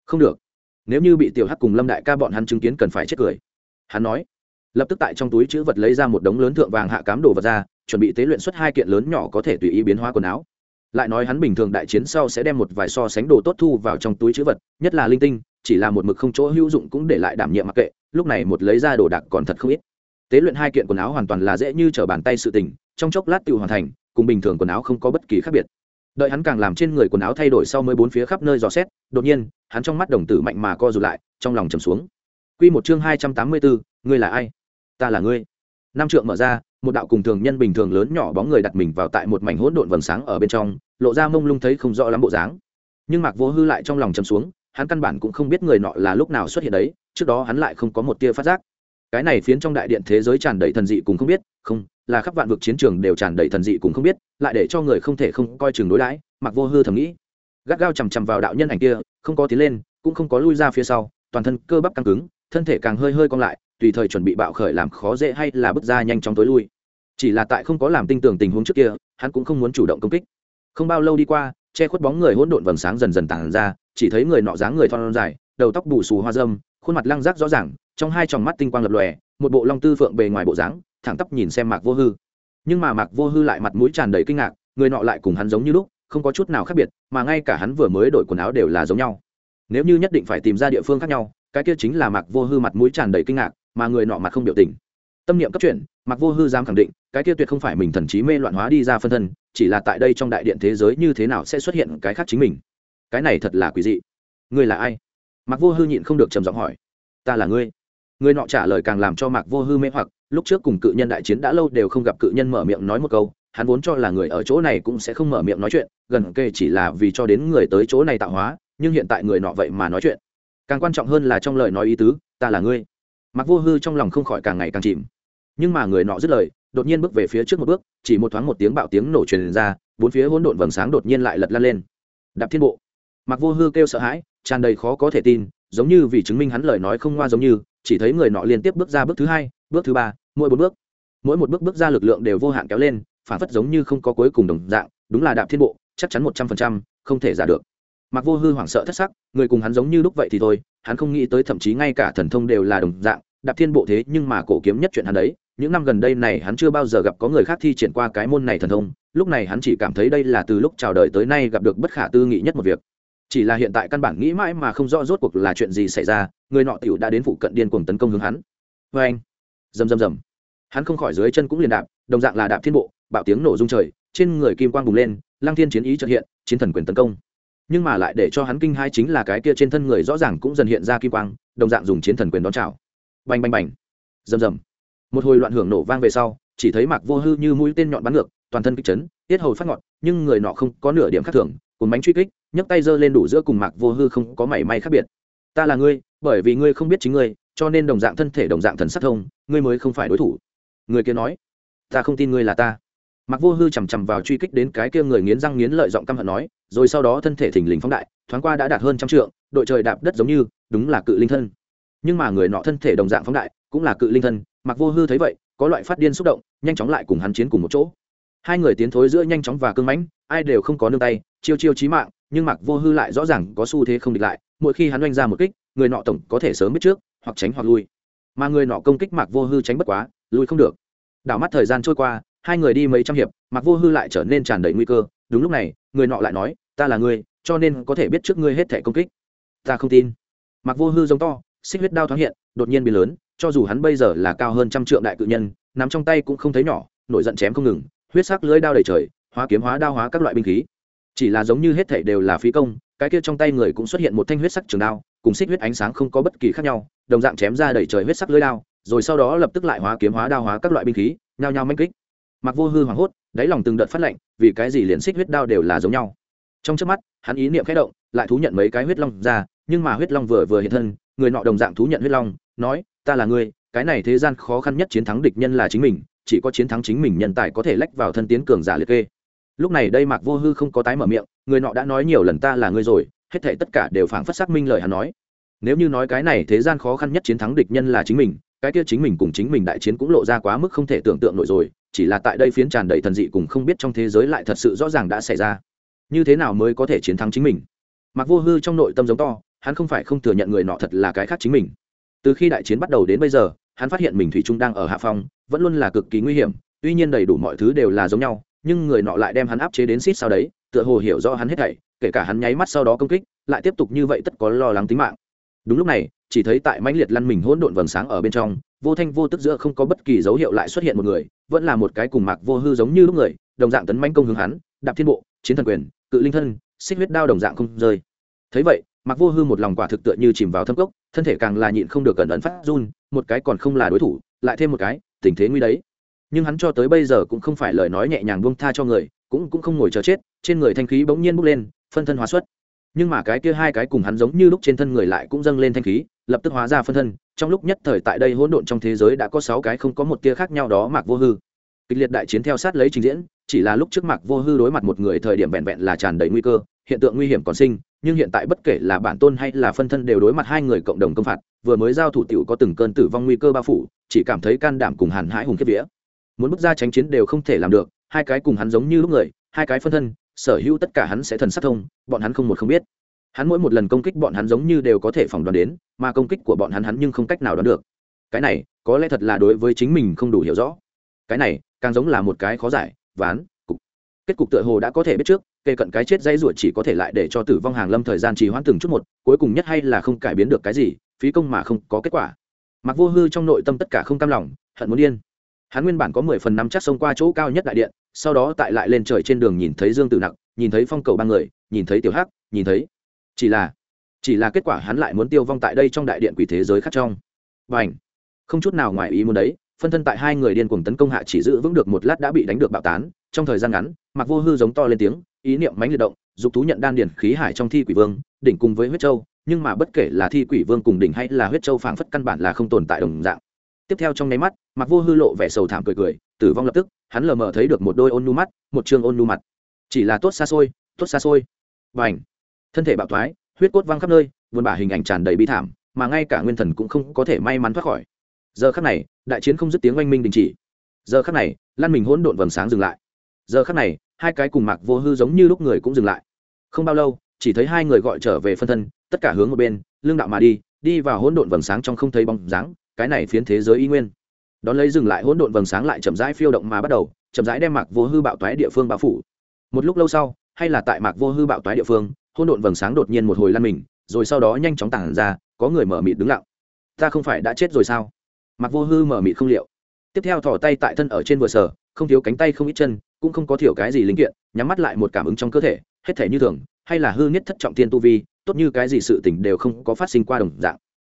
không được. Nếu như bị tiểu hắc cùng lâm đại ca bọn hắn chứng kiến cần phải chết cười. Hắn nói, lập tức tại trong túi chữ vật lấy ra một đống lớn thượng vàng hạ cám đồ vật ra, chuẩn bị tế luyện xuất hai kiện lớn nhỏ có thể tùy ý biến hóa quần áo lại nói hắn bình thường đại chiến sau sẽ đem một vài so sánh đồ tốt thu vào trong túi chữ vật, nhất là linh tinh, chỉ là một mực không chỗ hữu dụng cũng để lại đảm nhiệm mặc kệ, lúc này một lấy ra đồ đạc còn thật không ít. Tế luyện hai kiện quần áo hoàn toàn là dễ như trở bàn tay sự tình, trong chốc lát tự hoàn thành, cùng bình thường quần áo không có bất kỳ khác biệt. Đợi hắn càng làm trên người quần áo thay đổi sau mới bốn phía khắp nơi dò xét, đột nhiên, hắn trong mắt đồng tử mạnh mà co rụt lại, trong lòng trầm xuống. Q một chương hai trăm tám mươi bốn, ngươi là ai? Ta là ngươi. Năm trượng mở ra một đạo cùng thường nhân bình thường lớn nhỏ bóng người đặt mình vào tại một mảnh hỗn độn vầng sáng ở bên trong, lộ ra mông lung thấy không rõ lắm bộ dáng. Nhưng mạc vô hư lại trong lòng chầm xuống, hắn căn bản cũng không biết người nọ là lúc nào xuất hiện đấy, trước đó hắn lại không có một tia phát giác. Cái này phiến trong đại điện thế giới tràn đầy thần dị cùng không biết, không, là khắp vạn vực chiến trường đều tràn đầy thần dị cùng không biết, lại để cho người không thể không coi chừng đối đãi mặc vô hư thầm nghĩ. Gắt gao chằm chằm vào đạo nhân ảnh kia, không có tiến lên, cũng không có lui ra phía sau, toàn thân cơ bắp căng cứng, thân thể càng hơi hơi cong lại tùy thời chuẩn bị bạo khởi làm khó dễ hay là bước ra nhanh chóng tối lui. Chỉ là tại không có làm tinh tưởng tình huống trước kia, hắn cũng không muốn chủ động công kích. Không bao lâu đi qua, che khuất bóng người hỗn độn vầng sáng dần dần tản ra, chỉ thấy người nọ dáng người thon dài, đầu tóc bù xù hoa dâm, khuôn mặt lăng rác rõ ràng, trong hai tròng mắt tinh quang lập lòe, một bộ long tư phượng bề ngoài bộ dáng, thẳng tắp nhìn xem mạc vô hư. Nhưng mà mạc vô hư lại mặt mũi tràn đầy kinh ngạc, người nọ lại cùng hắn giống như lúc, không có chút nào khác biệt, mà ngay cả hắn vừa mới đổi quần áo đều là giống nhau. Nếu như nhất định phải tìm ra địa phương khác nhau, cái kia chính là mạc vô hư mặt mũi tràn đầy kinh ngạc mà người nọ mặt không biểu tình. Tâm niệm cấp chuyển mặc vô hư dám khẳng định, cái kia tuyệt không phải mình thần trí mê loạn hóa đi ra phân thân, chỉ là tại đây trong đại điện thế giới như thế nào sẽ xuất hiện cái khác chính mình. Cái này thật là quỷ dị. Ngươi là ai? Mặc vô hư nhịn không được trầm giọng hỏi. Ta là ngươi. Người nọ trả lời càng làm cho mạc vô hư mê hoặc, lúc trước cùng cự nhân đại chiến đã lâu đều không gặp cự nhân mở miệng nói một câu, hắn vốn cho là người ở chỗ này cũng sẽ không mở miệng nói chuyện, gần kề chỉ là vì cho đến người tới chỗ này tạo hóa, nhưng hiện tại người nọ vậy mà nói chuyện. Càng quan trọng hơn là trong lời nói ý tứ, ta là ngươi mặc vô hư trong lòng không khỏi càng ngày càng chìm. Nhưng mà người nọ dứt lời, đột nhiên bước về phía trước một bước, chỉ một thoáng một tiếng bạo tiếng nổ truyền ra, bốn phía hỗn độn vầng sáng đột nhiên lại lật lan lên. Đạp thiên bộ. Mặc vô hư kêu sợ hãi, tràn đầy khó có thể tin, giống như vì chứng minh hắn lời nói không ngoa giống như, chỉ thấy người nọ liên tiếp bước ra bước thứ hai, bước thứ ba, mỗi bốn bước. Mỗi một bước bước ra lực lượng đều vô hạn kéo lên, phản phất giống như không có cuối cùng đồng dạng, đúng là đạp thiên bộ, chắc chắn một trăm phần trăm, không thể giả được. Mặc vô hư hoảng sợ thất sắc, người cùng hắn giống như lúc vậy thì thôi, hắn không nghĩ tới thậm chí ngay cả thần thông đều là đồng dạng đạp thiên bộ thế nhưng mà cổ kiếm nhất chuyện hắn đấy, những năm gần đây này hắn chưa bao giờ gặp có người khác thi triển qua cái môn này thần thông, lúc này hắn chỉ cảm thấy đây là từ lúc chào đời tới nay gặp được bất khả tư nghị nhất một việc. Chỉ là hiện tại căn bản nghĩ mãi mà không rõ rốt cuộc là chuyện gì xảy ra, người nọ tiểu đã đến phụ cận điên cuồng tấn công hướng hắn. Vê anh, rầm rầm rầm. Hắn không khỏi dưới chân cũng liền đạp, đồng dạng là đạp thiên bộ, bạo tiếng nổ rung trời, trên người kim quang bùng lên, lăng thiên chiến ý trợ hiện, chiến thần quyền tấn công. Nhưng mà lại để cho hắn kinh hai chính là cái kia trên thân người rõ ràng cũng dần hiện ra kim quang, đồng dạng dùng chiến thần quyền đón chào bành bành bành. Rầm rầm. Một hồi loạn hưởng nổ vang về sau, chỉ thấy mạc vô hư như mũi tên nhọn bắn ngược, toàn thân kích chấn, tiết hầu phát ngọt, nhưng người nọ không có nửa điểm khác thường cùng bánh truy kích, nhấc tay giơ lên đủ giữa cùng mạc vô hư không có mảy may khác biệt. Ta là ngươi, bởi vì ngươi không biết chính ngươi, cho nên đồng dạng thân thể đồng dạng thần sắc thông, ngươi mới không phải đối thủ. Người kia nói, ta không tin ngươi là ta. Mặc vô hư chằm chằm vào truy kích đến cái kia người nghiến răng nghiến lợi giọng căm hận nói, rồi sau đó thân thể thình lình phóng đại, thoáng qua đã đạt hơn trăm trượng, đội trời đạp đất giống như, đúng là cự linh thân nhưng mà người nọ thân thể đồng dạng phóng đại, cũng là cự linh thân, mặc vô hư thấy vậy, có loại phát điên xúc động, nhanh chóng lại cùng hắn chiến cùng một chỗ. Hai người tiến thối giữa nhanh chóng và cưng mãnh, ai đều không có nương tay, chiêu chiêu chí mạng, nhưng mặc vô hư lại rõ ràng có xu thế không địch lại, mỗi khi hắn oanh ra một kích, người nọ tổng có thể sớm biết trước, hoặc tránh hoặc lui. Mà người nọ công kích mặc vô hư tránh bất quá, lui không được. Đảo mắt thời gian trôi qua, hai người đi mấy trăm hiệp, mặc vô hư lại trở nên tràn đầy nguy cơ. Đúng lúc này, người nọ lại nói, ta là ngươi, cho nên có thể biết trước ngươi hết thể công kích. Ta không tin. Mặc vô hư giống to xích huyết đao thoáng hiện, đột nhiên biến lớn, cho dù hắn bây giờ là cao hơn trăm trượng đại cự nhân, nắm trong tay cũng không thấy nhỏ, nổi giận chém không ngừng, huyết sắc lưỡi đao đầy trời, hóa kiếm hóa đao hóa các loại binh khí. Chỉ là giống như hết thảy đều là phí công, cái kia trong tay người cũng xuất hiện một thanh huyết sắc trường đao, cùng xích huyết ánh sáng không có bất kỳ khác nhau, đồng dạng chém ra đầy trời huyết sắc lưỡi đao, rồi sau đó lập tức lại hóa kiếm hóa đao hóa các loại binh khí, nhao nhao manh kích. Mặc vô hư hoảng hốt, đáy lòng từng đợt phát lệnh vì cái gì liền xích huyết đao đều là giống nhau? Trong trước mắt, hắn ý niệm khẽ động, lại thú nhận mấy cái huyết long ra, nhưng mà huyết long vừa vừa hiện thân người nọ đồng dạng thú nhận huyết long, nói, ta là ngươi, cái này thế gian khó khăn nhất chiến thắng địch nhân là chính mình, chỉ có chiến thắng chính mình nhân tài có thể lách vào thân tiến cường giả liệt kê. Lúc này đây mạc vô hư không có tái mở miệng, người nọ đã nói nhiều lần ta là ngươi rồi, hết thể tất cả đều phảng phất xác minh lời hắn nói. Nếu như nói cái này thế gian khó khăn nhất chiến thắng địch nhân là chính mình, cái kia chính mình cùng chính mình đại chiến cũng lộ ra quá mức không thể tưởng tượng nổi rồi, chỉ là tại đây phiến tràn đầy thần dị cùng không biết trong thế giới lại thật sự rõ ràng đã xảy ra. Như thế nào mới có thể chiến thắng chính mình? Mặc vô hư trong nội tâm giống to hắn không phải không thừa nhận người nọ thật là cái khác chính mình. Từ khi đại chiến bắt đầu đến bây giờ, hắn phát hiện mình thủy trung đang ở hạ phong, vẫn luôn là cực kỳ nguy hiểm, tuy nhiên đầy đủ mọi thứ đều là giống nhau, nhưng người nọ lại đem hắn áp chế đến xít sau đấy, tựa hồ hiểu rõ hắn hết thảy, kể cả hắn nháy mắt sau đó công kích, lại tiếp tục như vậy tất có lo lắng tính mạng. Đúng lúc này, chỉ thấy tại mãnh liệt lăn mình hỗn độn vầng sáng ở bên trong, vô thanh vô tức giữa không có bất kỳ dấu hiệu lại xuất hiện một người, vẫn là một cái cùng mạc vô hư giống như lúc người, đồng dạng tấn manh công hướng hắn, đạp thiên bộ, chiến thần quyền, cự linh thân, xích huyết đao đồng dạng không rơi. Thấy vậy mặc vô hư một lòng quả thực tựa như chìm vào thâm cốc, thân thể càng là nhịn không được cẩn ẩn phát run, một cái còn không là đối thủ, lại thêm một cái, tình thế nguy đấy. Nhưng hắn cho tới bây giờ cũng không phải lời nói nhẹ nhàng buông tha cho người, cũng cũng không ngồi chờ chết, trên người thanh khí bỗng nhiên bốc lên, phân thân hóa xuất. Nhưng mà cái kia hai cái cùng hắn giống như lúc trên thân người lại cũng dâng lên thanh khí, lập tức hóa ra phân thân, trong lúc nhất thời tại đây hỗn độn trong thế giới đã có sáu cái không có một tia khác nhau đó mạc vô hư kịch liệt đại chiến theo sát lấy trình diễn, chỉ là lúc trước mặt vô hư đối mặt một người thời điểm vẹn vẹn là tràn đầy nguy cơ, hiện tượng nguy hiểm còn sinh, nhưng hiện tại bất kể là bản tôn hay là phân thân đều đối mặt hai người cộng đồng công phạt, vừa mới giao thủ tiểu có từng cơn tử vong nguy cơ bao phủ, chỉ cảm thấy can đảm cùng hàn hãi hùng kiếp vía. Muốn bước ra tránh chiến đều không thể làm được, hai cái cùng hắn giống như lúc người, hai cái phân thân, sở hữu tất cả hắn sẽ thần sát thông, bọn hắn không một không biết. Hắn mỗi một lần công kích bọn hắn giống như đều có thể phỏng đoán đến, mà công kích của bọn hắn hắn nhưng không cách nào đoán được. Cái này, có lẽ thật là đối với chính mình không đủ hiểu rõ. Cái này càng giống là một cái khó giải, ván, cục. Kết cục tựa hồ đã có thể biết trước, kề cận cái chết dây ruột chỉ có thể lại để cho tử vong hàng lâm thời gian trì hoãn từng chút một, cuối cùng nhất hay là không cải biến được cái gì, phí công mà không có kết quả. Mặc vô hư trong nội tâm tất cả không cam lòng, hận muốn điên. Hắn nguyên bản có mười phần năm chắc xông qua chỗ cao nhất đại điện, sau đó tại lại lên trời trên đường nhìn thấy dương tử nặc, nhìn thấy phong cầu ba người, nhìn thấy tiểu hắc, nhìn thấy. Chỉ là chỉ là kết quả hắn lại muốn tiêu vong tại đây trong đại điện quỷ thế giới khác trong. Và ảnh không chút nào ngoài ý muốn đấy phân thân tại hai người điên cuồng tấn công hạ chỉ giữ vững được một lát đã bị đánh được bạo tán. Trong thời gian ngắn mặc vô hư giống to lên tiếng, ý niệm mánh liệt động, dục thú nhận đan điển khí hải trong thi quỷ vương, đỉnh cùng với huyết châu, nhưng mà bất kể là thi quỷ vương cùng đỉnh hay là huyết châu phảng phất căn bản là không tồn tại đồng dạng. Tiếp theo trong nháy mắt mặc vô hư lộ vẻ sầu thảm cười cười, tử vong lập tức, hắn lờ mờ thấy được một đôi ôn nu mắt, một chương ôn nu mặt. Chỉ là tốt xa xôi, tốt xa xôi. Và ảnh thân thể bạo thoái, huyết cốt văng khắp nơi, buồn bã hình ảnh tràn đầy bi thảm, mà ngay cả nguyên thần cũng không có thể may mắn thoát khỏi giờ khắc này, đại chiến không dứt tiếng oanh minh đình chỉ. Giờ khắc này, lan mình hỗn độn vầng sáng dừng lại. Giờ khắc này, hai cái cùng mạc vô hư giống như lúc người cũng dừng lại. Không bao lâu, chỉ thấy hai người gọi trở về phân thân, tất cả hướng một bên lương đạo mà đi đi vào hỗn độn vầng sáng trong không thấy bóng dáng, cái này phiến thế giới y nguyên. Đón lấy dừng lại hỗn độn vầng sáng lại chậm rãi phiêu động mà bắt đầu, chậm rãi đem mạc vô hư bạo toái địa phương bao phủ. Một lúc lâu sau, hay là tại mạc vô hư bạo toái địa phương, hỗn độn vầng sáng đột nhiên một hồi lăn mình, rồi sau đó nhanh chóng tản ra, có người mở mịt đứng lặng. Ta không phải đã chết rồi sao? Mạc vô hư mở mịt không liệu. Tiếp theo thỏ tay tại thân ở trên vừa sở không thiếu cánh tay không ít chân, cũng không có thiểu cái gì linh kiện, nhắm mắt lại một cảm ứng trong cơ thể, hết thể như thường, hay là hư nhất thất trọng tiên tu vi, tốt như cái gì sự tình đều không có phát sinh qua đồng dạng.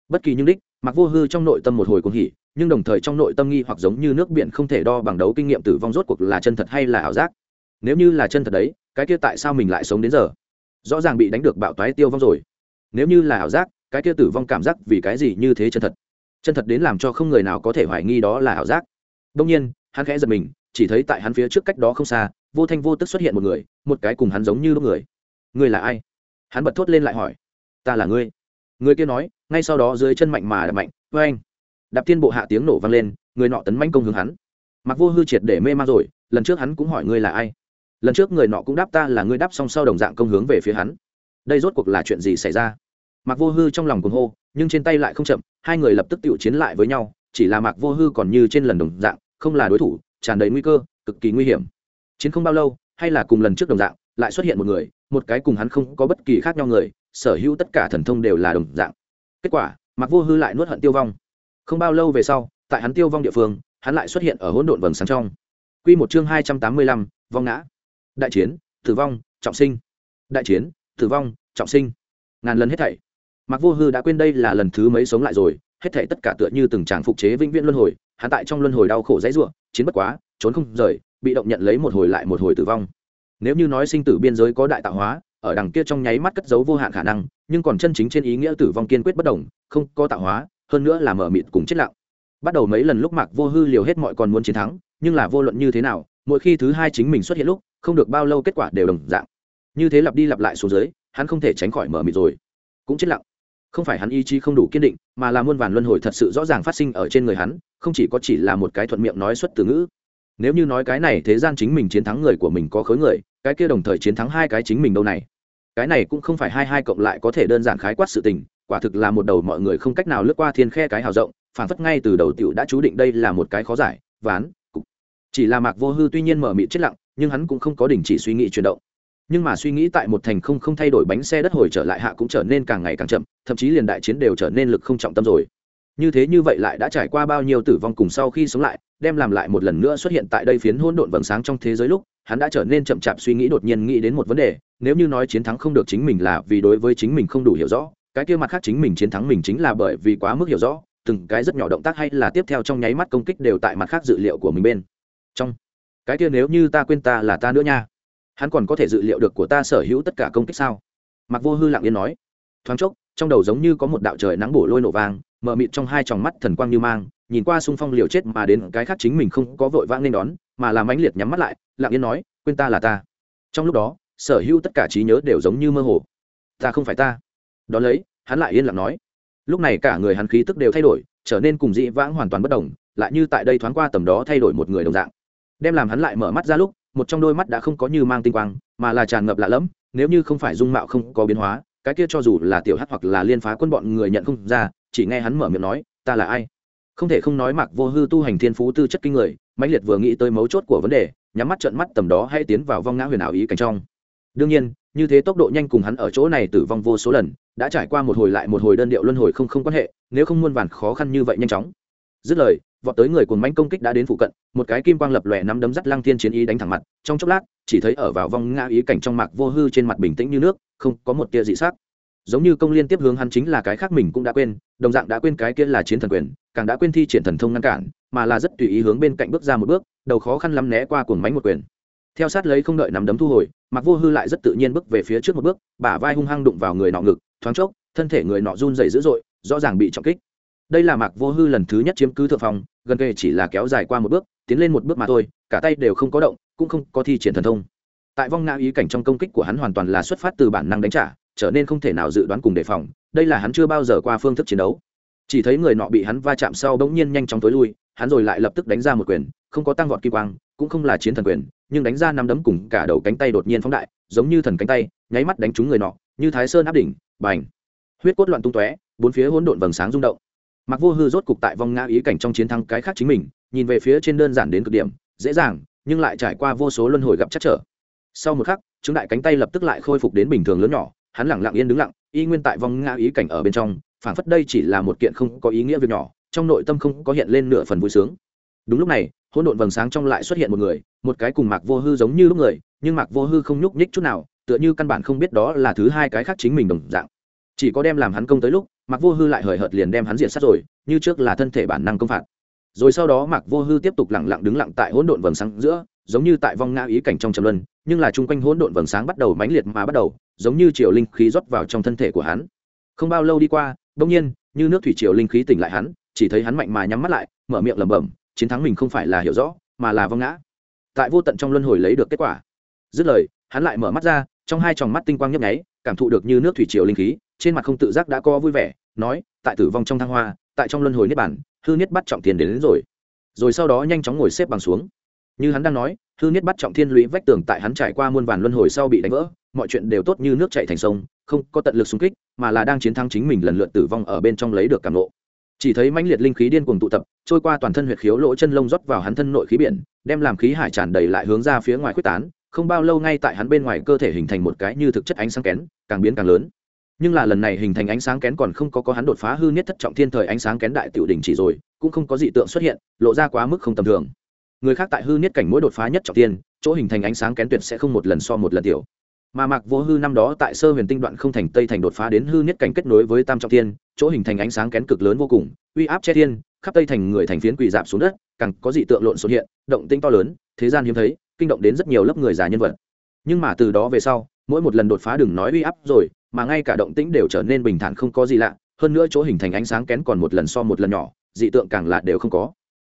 Bất kỳ những đích, mặc vô hư trong nội tâm một hồi cuồng hỉ, nhưng đồng thời trong nội tâm nghi hoặc giống như nước biển không thể đo bằng đấu kinh nghiệm tử vong rốt cuộc là chân thật hay là ảo giác. Nếu như là chân thật đấy, cái kia tại sao mình lại sống đến giờ? Rõ ràng bị đánh được bạo toái tiêu vong rồi. Nếu như là ảo giác, cái kia tử vong cảm giác vì cái gì như thế chân thật? Chân thật đến làm cho không người nào có thể hoài nghi đó là ảo giác. Đông nhiên, hắn khẽ giật mình, chỉ thấy tại hắn phía trước cách đó không xa, vô thanh vô tức xuất hiện một người, một cái cùng hắn giống như lúc người. Người là ai? Hắn bật thốt lên lại hỏi. Ta là ngươi. Người kia nói, ngay sau đó dưới chân mạnh mà đập mạnh vê anh đạp thiên bộ hạ tiếng nổ vang lên, người nọ tấn manh công hướng hắn. Mặc vô hư triệt để mê man rồi, lần trước hắn cũng hỏi ngươi là ai? Lần trước người nọ cũng đáp ta là ngươi đáp song sau đồng dạng công hướng về phía hắn. Đây rốt cuộc là chuyện gì xảy ra? Mặc vô hư trong lòng cuồng hô nhưng trên tay lại không chậm, hai người lập tức tự chiến lại với nhau, chỉ là mạc vô hư còn như trên lần đồng dạng, không là đối thủ, tràn đầy nguy cơ, cực kỳ nguy hiểm. Chiến không bao lâu, hay là cùng lần trước đồng dạng, lại xuất hiện một người, một cái cùng hắn không có bất kỳ khác nhau người, sở hữu tất cả thần thông đều là đồng dạng. Kết quả mặc vô hư lại nuốt hận tiêu vong. Không bao lâu về sau, tại hắn tiêu vong địa phương, hắn lại xuất hiện ở hỗn độn vầng sáng trong. Q một chương hai trăm tám mươi lăm, vong ngã. Đại chiến, tử vong, trọng sinh. Đại chiến, tử vong, trọng sinh. Ngàn lần hết thảy mặc vô hư đã quên đây là lần thứ mấy sống lại rồi, hết thảy tất cả tựa như từng tràng phục chế vĩnh viễn luân hồi, hắn tại trong luân hồi đau khổ dãy ruộng chiến bất quá, trốn không rời, bị động nhận lấy một hồi lại một hồi tử vong. Nếu như nói sinh tử biên giới có đại tạo hóa, ở đằng kia trong nháy mắt cất giấu vô hạn khả năng, nhưng còn chân chính trên ý nghĩa tử vong kiên quyết bất đồng không có tạo hóa, hơn nữa là mở mịt cùng chết lặng. Bắt đầu mấy lần lúc mạc vô hư liều hết mọi còn muốn chiến thắng, nhưng là vô luận như thế nào, mỗi khi thứ hai chính mình xuất hiện lúc, không được bao lâu kết quả đều đồng dạng. Như thế lặp đi lặp lại xuống dưới, hắn không thể tránh khỏi mở mịt rồi. Cũng chết lặng không phải hắn ý chí không đủ kiên định, mà là muôn vàn luân hồi thật sự rõ ràng phát sinh ở trên người hắn, không chỉ có chỉ là một cái thuận miệng nói xuất từ ngữ. Nếu như nói cái này thế gian chính mình chiến thắng người của mình có khối người, cái kia đồng thời chiến thắng hai cái chính mình đâu này? Cái này cũng không phải hai hai cộng lại có thể đơn giản khái quát sự tình, quả thực là một đầu mọi người không cách nào lướt qua thiên khe cái hào rộng phản phất ngay từ đầu tiểu đã chú định đây là một cái khó giải, ván chỉ là mạc vô hư tuy nhiên mở mịt chết lặng, nhưng hắn cũng không có đình chỉ suy nghĩ chuyển động nhưng mà suy nghĩ tại một thành không không thay đổi bánh xe đất hồi trở lại hạ cũng trở nên càng ngày càng chậm, thậm chí liền đại chiến đều trở nên lực không trọng tâm rồi. Như thế như vậy lại đã trải qua bao nhiêu tử vong cùng sau khi sống lại, đem làm lại một lần nữa xuất hiện tại đây phiến hỗn độn vầng sáng trong thế giới lúc, hắn đã trở nên chậm chạp suy nghĩ đột nhiên nghĩ đến một vấn đề, nếu như nói chiến thắng không được chính mình là vì đối với chính mình không đủ hiểu rõ, cái kia mặt khác chính mình chiến thắng mình chính là bởi vì quá mức hiểu rõ, từng cái rất nhỏ động tác hay là tiếp theo trong nháy mắt công kích đều tại mặt khác dự liệu của mình bên trong. Cái kia nếu như ta quên ta là ta nữa nha hắn còn có thể dự liệu được của ta sở hữu tất cả công kích sao? Mặc vô hư lặng yên nói. Thoáng chốc, trong đầu giống như có một đạo trời nắng bổ lôi nổ vang mở mịt trong hai tròng mắt thần quang như mang, nhìn qua xung phong liều chết mà đến cái khác chính mình không có vội vã nên đón, mà làm ánh liệt nhắm mắt lại, lặng yên nói, quên ta là ta. Trong lúc đó, sở hữu tất cả trí nhớ đều giống như mơ hồ. Ta không phải ta. Đ ó lấy, hắn lại yên lặng nói. Lúc này cả người hắn khí tức đều thay đổi, trở nên cùng dị vãng hoàn toàn bất đồng, lại như tại đây thoáng qua tầm đó thay đổi một người đồng dạng. Đem làm hắn lại mở mắt ra lúc một trong đôi mắt đã không có như mang tinh quang, mà là tràn ngập lạ lẫm, nếu như không phải dung mạo không có biến hóa, cái kia cho dù là tiểu hát hoặc là liên phá quân bọn người nhận không ra, chỉ nghe hắn mở miệng nói, ta là ai? Không thể không nói mặc vô hư tu hành thiên phú tư chất kinh người, mãnh liệt vừa nghĩ tới mấu chốt của vấn đề, nhắm mắt trợn mắt tầm đó hay tiến vào vong ngã huyền ảo ý cảnh trong. Đương nhiên, như thế tốc độ nhanh cùng hắn ở chỗ này tử vong vô số lần, đã trải qua một hồi lại một hồi đơn điệu luân hồi không không quan hệ, nếu không muôn vàn khó khăn như vậy nhanh chóng. Dứt lời vọt tới người cuồng mãnh công kích đã đến phụ cận, một cái kim quang lập lòe nắm đấm dắt lăng thiên chiến ý đánh thẳng mặt, trong chốc lát, chỉ thấy ở vào vong ngã ý cảnh trong mạc vô hư trên mặt bình tĩnh như nước, không có một tia dị sắc. Giống như công liên tiếp hướng hắn chính là cái khác mình cũng đã quên, đồng dạng đã quên cái kia là chiến thần quyền, càng đã quên thi triển thần thông ngăn cản, mà là rất tùy ý hướng bên cạnh bước ra một bước, đầu khó khăn lắm né qua cuồng mãnh một quyền. Theo sát lấy không đợi nắm đấm thu hồi, Mạc vô hư lại rất tự nhiên bước về phía trước một bước, bả vai hung hăng đụng vào người nọ ngực, thoáng chốc, thân thể người nọ run rẩy dữ dội, rõ ràng bị trọng kích đây là mạc vô hư lần thứ nhất chiếm cứ thượng phòng gần kề chỉ là kéo dài qua một bước, tiến lên một bước mà thôi, cả tay đều không có động, cũng không có thi triển thần thông. Tại vong na ý cảnh trong công kích của hắn hoàn toàn là xuất phát từ bản năng đánh trả, trở nên không thể nào dự đoán cùng đề phòng, đây là hắn chưa bao giờ qua phương thức chiến đấu. Chỉ thấy người nọ bị hắn va chạm sau bỗng nhiên nhanh chóng tối lui, hắn rồi lại lập tức đánh ra một quyền, không có tăng vọt kim quang, cũng không là chiến thần quyền, nhưng đánh ra năm đấm cùng cả đầu cánh tay đột nhiên phóng đại, giống như thần cánh tay, nháy mắt đánh trúng người nọ, như thái sơn áp đỉnh, bành. Huyết cốt loạn tung tóe, bốn phía hỗn độn vầng sáng rung động mặc vô hư rốt cục tại vong ngã ý cảnh trong chiến thắng cái khác chính mình, nhìn về phía trên đơn giản đến cực điểm, dễ dàng, nhưng lại trải qua vô số luân hồi gặp chắc trở. Sau một khắc chứng đại cánh tay lập tức lại khôi phục đến bình thường lớn nhỏ, hắn lẳng lặng yên đứng lặng, y nguyên tại vong ngã ý cảnh ở bên trong, phảng phất đây chỉ là một kiện không có ý nghĩa việc nhỏ, trong nội tâm không có hiện lên nửa phần vui sướng. Đúng lúc này, hỗn độn vầng sáng trong lại xuất hiện một người, một cái cùng mạc vô hư giống như lúc người, nhưng mạc vô hư không nhúc nhích chút nào, tựa như căn bản không biết đó là thứ hai cái khác chính mình đồng dạng. Chỉ có đem làm hắn công tới lúc mạc vô hư lại hời hợt liền đem hắn diệt sát rồi, như trước là thân thể bản năng công phạt. Rồi sau đó mạc vô hư tiếp tục lẳng lặng đứng lặng tại hỗn độn vầng sáng giữa, giống như tại vong ngã ý cảnh trong trầm luân, nhưng là chung quanh hỗn độn vầng sáng bắt đầu mãnh liệt mà bắt đầu, giống như triều linh khí rót vào trong thân thể của hắn. Không bao lâu đi qua, bỗng nhiên, như nước thủy triều linh khí tỉnh lại hắn, chỉ thấy hắn mạnh mà nhắm mắt lại, mở miệng lẩm bẩm, chiến thắng mình không phải là hiểu rõ, mà là vong ngã. Tại vô tận trong luân hồi lấy được kết quả. Dứt lời, hắn lại mở mắt ra, trong hai tròng mắt tinh quang nhấp nháy, cảm thụ được như nước thủy triều linh khí trên mặt không tự giác đã co vui vẻ nói tại tử vong trong thăng hoa tại trong luân hồi niết bản hư niết bắt trọng tiền đến, đến rồi. Rồi sau đó nhanh chóng ngồi xếp bằng xuống. Như hắn đang nói hư niết bắt trọng thiên lũy vách tường tại hắn trải qua muôn vàn luân hồi sau bị đánh vỡ mọi chuyện đều tốt như nước chảy thành sông không có tận lực xung kích mà là đang chiến thắng chính mình lần lượt tử vong ở bên trong lấy được cảm lộ chỉ thấy mãnh liệt linh khí điên cuồng tụ tập trôi qua toàn thân huyệt khiếu lỗ chân lông rót vào hắn thân nội khí biển đem làm khí hải tràn đầy lại hướng ra phía ngoài quyết tán không bao lâu ngay tại hắn bên ngoài cơ thể hình thành một cái như thực chất ánh sáng kén càng biến càng lớn nhưng là lần này hình thành ánh sáng kén còn không có có hắn đột phá hư niết thất trọng thiên thời ánh sáng kén đại tiểu đỉnh chỉ rồi, cũng không có dị tượng xuất hiện, lộ ra quá mức không tầm thường. Người khác tại hư niết cảnh mỗi đột phá nhất trọng thiên, chỗ hình thành ánh sáng kén tuyệt sẽ không một lần so một lần tiểu. Mà mạc vô hư năm đó tại sơ huyền tinh đoạn không thành tây thành đột phá đến hư niết cảnh kết nối với tam trọng thiên, chỗ hình thành ánh sáng kén cực lớn vô cùng, uy áp che thiên, khắp tây thành người thành phiến quỳ dạp xuống đất, càng có dị tượng lộn xuất hiện, động tinh to lớn, thế gian hiếm thấy, kinh động đến rất nhiều lớp người già nhân vật. Nhưng mà từ đó về sau, mỗi một lần đột phá đừng nói uy áp rồi mà ngay cả động tĩnh đều trở nên bình thản không có gì lạ hơn nữa chỗ hình thành ánh sáng kén còn một lần so một lần nhỏ dị tượng càng lạ đều không có.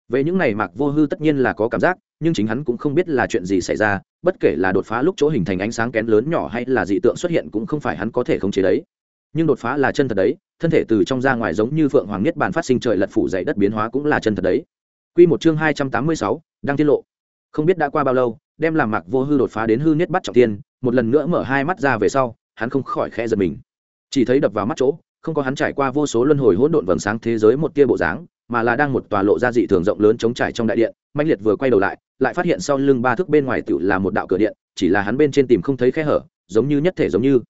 Về những này mạc vô hư tất nhiên là có cảm giác nhưng chính hắn cũng không biết là chuyện gì xảy ra bất kể là đột phá lúc chỗ hình thành ánh sáng kén lớn nhỏ hay là dị tượng xuất hiện cũng không phải hắn có thể khống chế đấy. Nhưng đột phá là chân thật đấy thân thể từ trong ra ngoài giống như phượng hoàng nhất bản phát sinh trời lật phủ dậy đất biến hóa cũng là chân thật đấy. Quy một chương hai trăm tám mươi sáu, đang tiết lộ. Không biết đã qua bao lâu, đem làm Mạc Vô Hư đột phá đến hư niết bắt trọng tiên, một lần nữa mở hai mắt ra về sau, hắn không khỏi khẽ giật mình. Chỉ thấy đập vào mắt chỗ, không có hắn trải qua vô số luân hồi hỗn độn vầng sáng thế giới một tia bộ dáng, mà là đang một tòa lộ ra dị thường rộng lớn chống trải trong đại điện mạnh liệt vừa quay đầu lại lại phát hiện sau lưng ba thước bên ngoài tự là một đạo cửa điện chỉ là hắn bên trên tìm không thấy khe hở giống như nhất thể giống như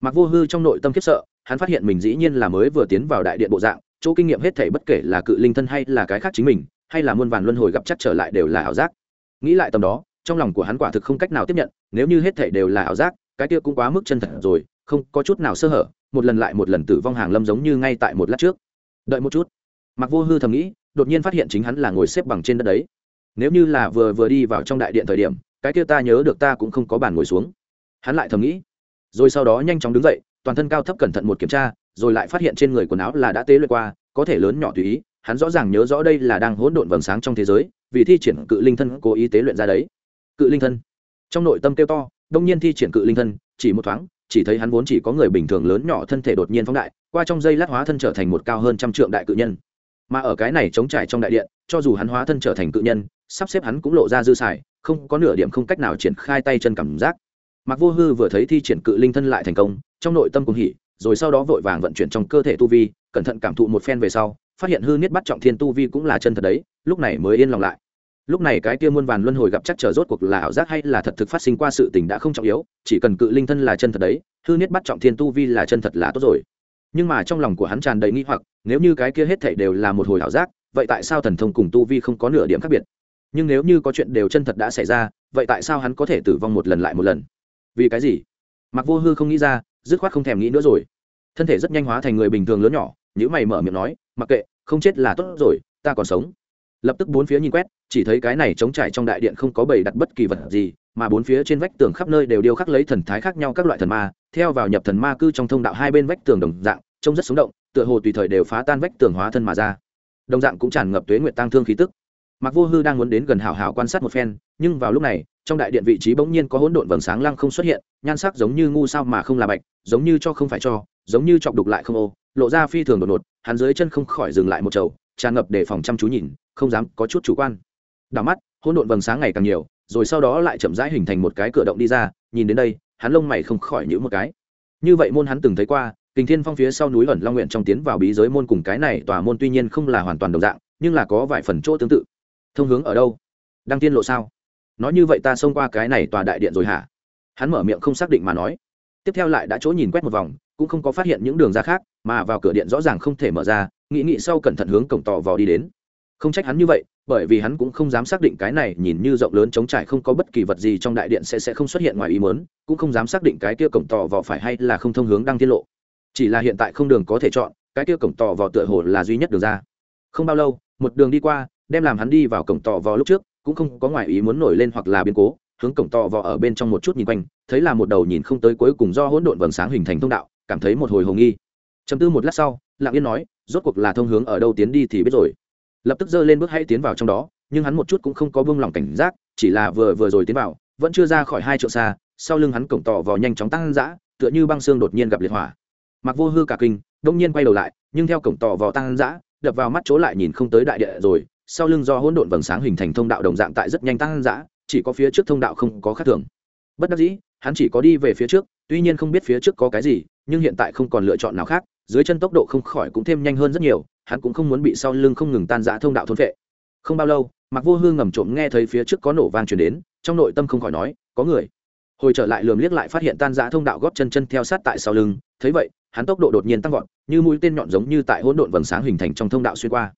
mặc vô hư trong nội tâm khiếp sợ hắn phát hiện mình dĩ nhiên là mới vừa tiến vào đại điện bộ dạng chỗ kinh nghiệm hết thể bất kể là cự linh thân hay là cái khác chính mình hay là muôn vàn luân hồi gặp chắc trở lại đều là ảo giác nghĩ lại tầm đó trong lòng của hắn quả thực không cách nào tiếp nhận nếu như hết thể đều là ảo giác cái kia cũng quá mức chân thật rồi, không có chút nào sơ hở, một lần lại một lần tử vong hàng lâm giống như ngay tại một lát trước. Đợi một chút. Mặc vô hư thầm nghĩ, đột nhiên phát hiện chính hắn là ngồi xếp bằng trên đất đấy. Nếu như là vừa vừa đi vào trong đại điện thời điểm, cái kia ta nhớ được ta cũng không có bàn ngồi xuống. Hắn lại thầm nghĩ. Rồi sau đó nhanh chóng đứng dậy, toàn thân cao thấp cẩn thận một kiểm tra, rồi lại phát hiện trên người quần áo là đã tế luyện qua, có thể lớn nhỏ tùy ý, hắn rõ ràng nhớ rõ đây là đang hỗn độn vầng sáng trong thế giới, vì thi triển cự linh thân cố ý tế luyện ra đấy. Cự linh thân. Trong nội tâm kêu to đông nhiên thi triển cự linh thân, chỉ một thoáng, chỉ thấy hắn vốn chỉ có người bình thường lớn nhỏ thân thể đột nhiên phóng đại, qua trong dây lát hóa thân trở thành một cao hơn trăm trượng đại cự nhân. Mà ở cái này chống trải trong đại điện, cho dù hắn hóa thân trở thành cự nhân, sắp xếp hắn cũng lộ ra dư xài, không có nửa điểm không cách nào triển khai tay chân cảm giác. Mặc vô hư vừa thấy thi triển cự linh thân lại thành công, trong nội tâm cũng hỉ, rồi sau đó vội vàng vận chuyển trong cơ thể tu vi, cẩn thận cảm thụ một phen về sau, phát hiện hư niết bắt trọng thiên tu vi cũng là chân thật đấy, lúc này mới yên lòng lại lúc này cái kia muôn vàn luân hồi gặp chắc trở rốt cuộc là ảo giác hay là thật thực phát sinh qua sự tình đã không trọng yếu, chỉ cần cự linh thân là chân thật đấy, hư niết bắt trọng thiên tu vi là chân thật là tốt rồi. Nhưng mà trong lòng của hắn tràn đầy nghi hoặc, nếu như cái kia hết thảy đều là một hồi ảo giác, vậy tại sao thần thông cùng tu vi không có nửa điểm khác biệt? Nhưng nếu như có chuyện đều chân thật đã xảy ra, vậy tại sao hắn có thể tử vong một lần lại một lần? Vì cái gì? Mặc vô hư không nghĩ ra, dứt khoát không thèm nghĩ nữa rồi. Thân thể rất nhanh hóa thành người bình thường lớn nhỏ nhữ mày mở miệng nói, mặc kệ, không chết là tốt rồi, ta còn sống. Lập tức bốn phía nhìn quét chỉ thấy cái này trống trải trong đại điện không có bày đặt bất kỳ vật gì, mà bốn phía trên vách tường khắp nơi đều điêu khắc lấy thần thái khác nhau các loại thần ma. Theo vào nhập thần ma cư trong thông đạo hai bên vách tường đồng dạng, trông rất sống động, tựa hồ tùy thời đều phá tan vách tường hóa thân mà ra. Đồng dạng cũng tràn ngập tuế nguyệt tăng thương khí tức. Mặc vô hư đang muốn đến gần hảo hảo quan sát một phen, nhưng vào lúc này, trong đại điện vị trí bỗng nhiên có hỗn độn vầng sáng lăng không xuất hiện, nhan sắc giống như ngu sao mà không là bạch, giống như cho không phải cho, giống như chọc đục lại không ô, lộ ra phi thường đột ngột, hắn dưới chân không khỏi dừng lại một chầu, tràn ngập để phòng chăm chú nhìn, không dám có chút chủ quan đảo mắt, hỗn độn vầng sáng ngày càng nhiều, rồi sau đó lại chậm rãi hình thành một cái cửa động đi ra, nhìn đến đây, hắn lông mày không khỏi nhữ một cái. Như vậy môn hắn từng thấy qua, kình thiên phong phía sau núi ẩn long nguyện trong tiến vào bí giới môn cùng cái này tòa môn tuy nhiên không là hoàn toàn đồng dạng, nhưng là có vài phần chỗ tương tự. Thông hướng ở đâu? Đăng tiên lộ sao? Nói như vậy ta xông qua cái này tòa đại điện rồi hả? Hắn mở miệng không xác định mà nói. Tiếp theo lại đã chỗ nhìn quét một vòng, cũng không có phát hiện những đường ra khác, mà vào cửa điện rõ ràng không thể mở ra, nghĩ nghĩ sau cẩn thận hướng cổng tò vò đi đến. Không trách hắn như vậy bởi vì hắn cũng không dám xác định cái này nhìn như rộng lớn chống trải không có bất kỳ vật gì trong đại điện sẽ sẽ không xuất hiện ngoài ý mớn cũng không dám xác định cái kia cổng tò vò phải hay là không thông hướng đăng tiết lộ. Chỉ là hiện tại không đường có thể chọn, cái kia cổng tò vò tựa hồ là duy nhất đường ra. Không bao lâu, một đường đi qua, đem làm hắn đi vào cổng tò vò lúc trước, cũng không có ngoài ý muốn nổi lên hoặc là biến cố, hướng cổng tò vò ở bên trong một chút nhìn quanh, thấy là một đầu nhìn không tới cuối cùng do hỗn độn vầng sáng hình thành thông đạo, cảm thấy một hồi hồ nghi. Chấm tư một lát sau, lặng yên nói, rốt cuộc là thông hướng ở đâu tiến đi thì biết rồi lập tức giơ lên bước hãy tiến vào trong đó, nhưng hắn một chút cũng không có buông lỏng cảnh giác, chỉ là vừa vừa rồi tiến vào, vẫn chưa ra khỏi hai trượng xa, sau lưng hắn cổng tỏ vò nhanh chóng tăng dã, tựa như băng xương đột nhiên gặp liệt hỏa. Mặc vô hư cả kinh, đông nhiên quay đầu lại, nhưng theo cổng tỏ vò tăng dã, đập vào mắt chỗ lại nhìn không tới đại địa rồi, sau lưng do hỗn độn vầng sáng hình thành thông đạo đồng dạng tại rất nhanh tăng dã, chỉ có phía trước thông đạo không có khác thường. Bất đắc dĩ, hắn chỉ có đi về phía trước, tuy nhiên không biết phía trước có cái gì, nhưng hiện tại không còn lựa chọn nào khác, dưới chân tốc độ không khỏi cũng thêm nhanh hơn rất nhiều hắn cũng không muốn bị sau lưng không ngừng tan rã thông đạo thôn vệ. Không bao lâu mặc vô hương ngầm trộm nghe thấy phía trước có nổ vang chuyển đến, trong nội tâm không khỏi nói, có người. Hồi trở lại lườm liếc lại phát hiện tan rã thông đạo góp chân chân theo sát tại sau lưng, thấy vậy, hắn tốc độ đột nhiên tăng vọt, như mũi tên nhọn giống như tại hỗn độn vầng sáng hình thành trong thông đạo xuyên qua.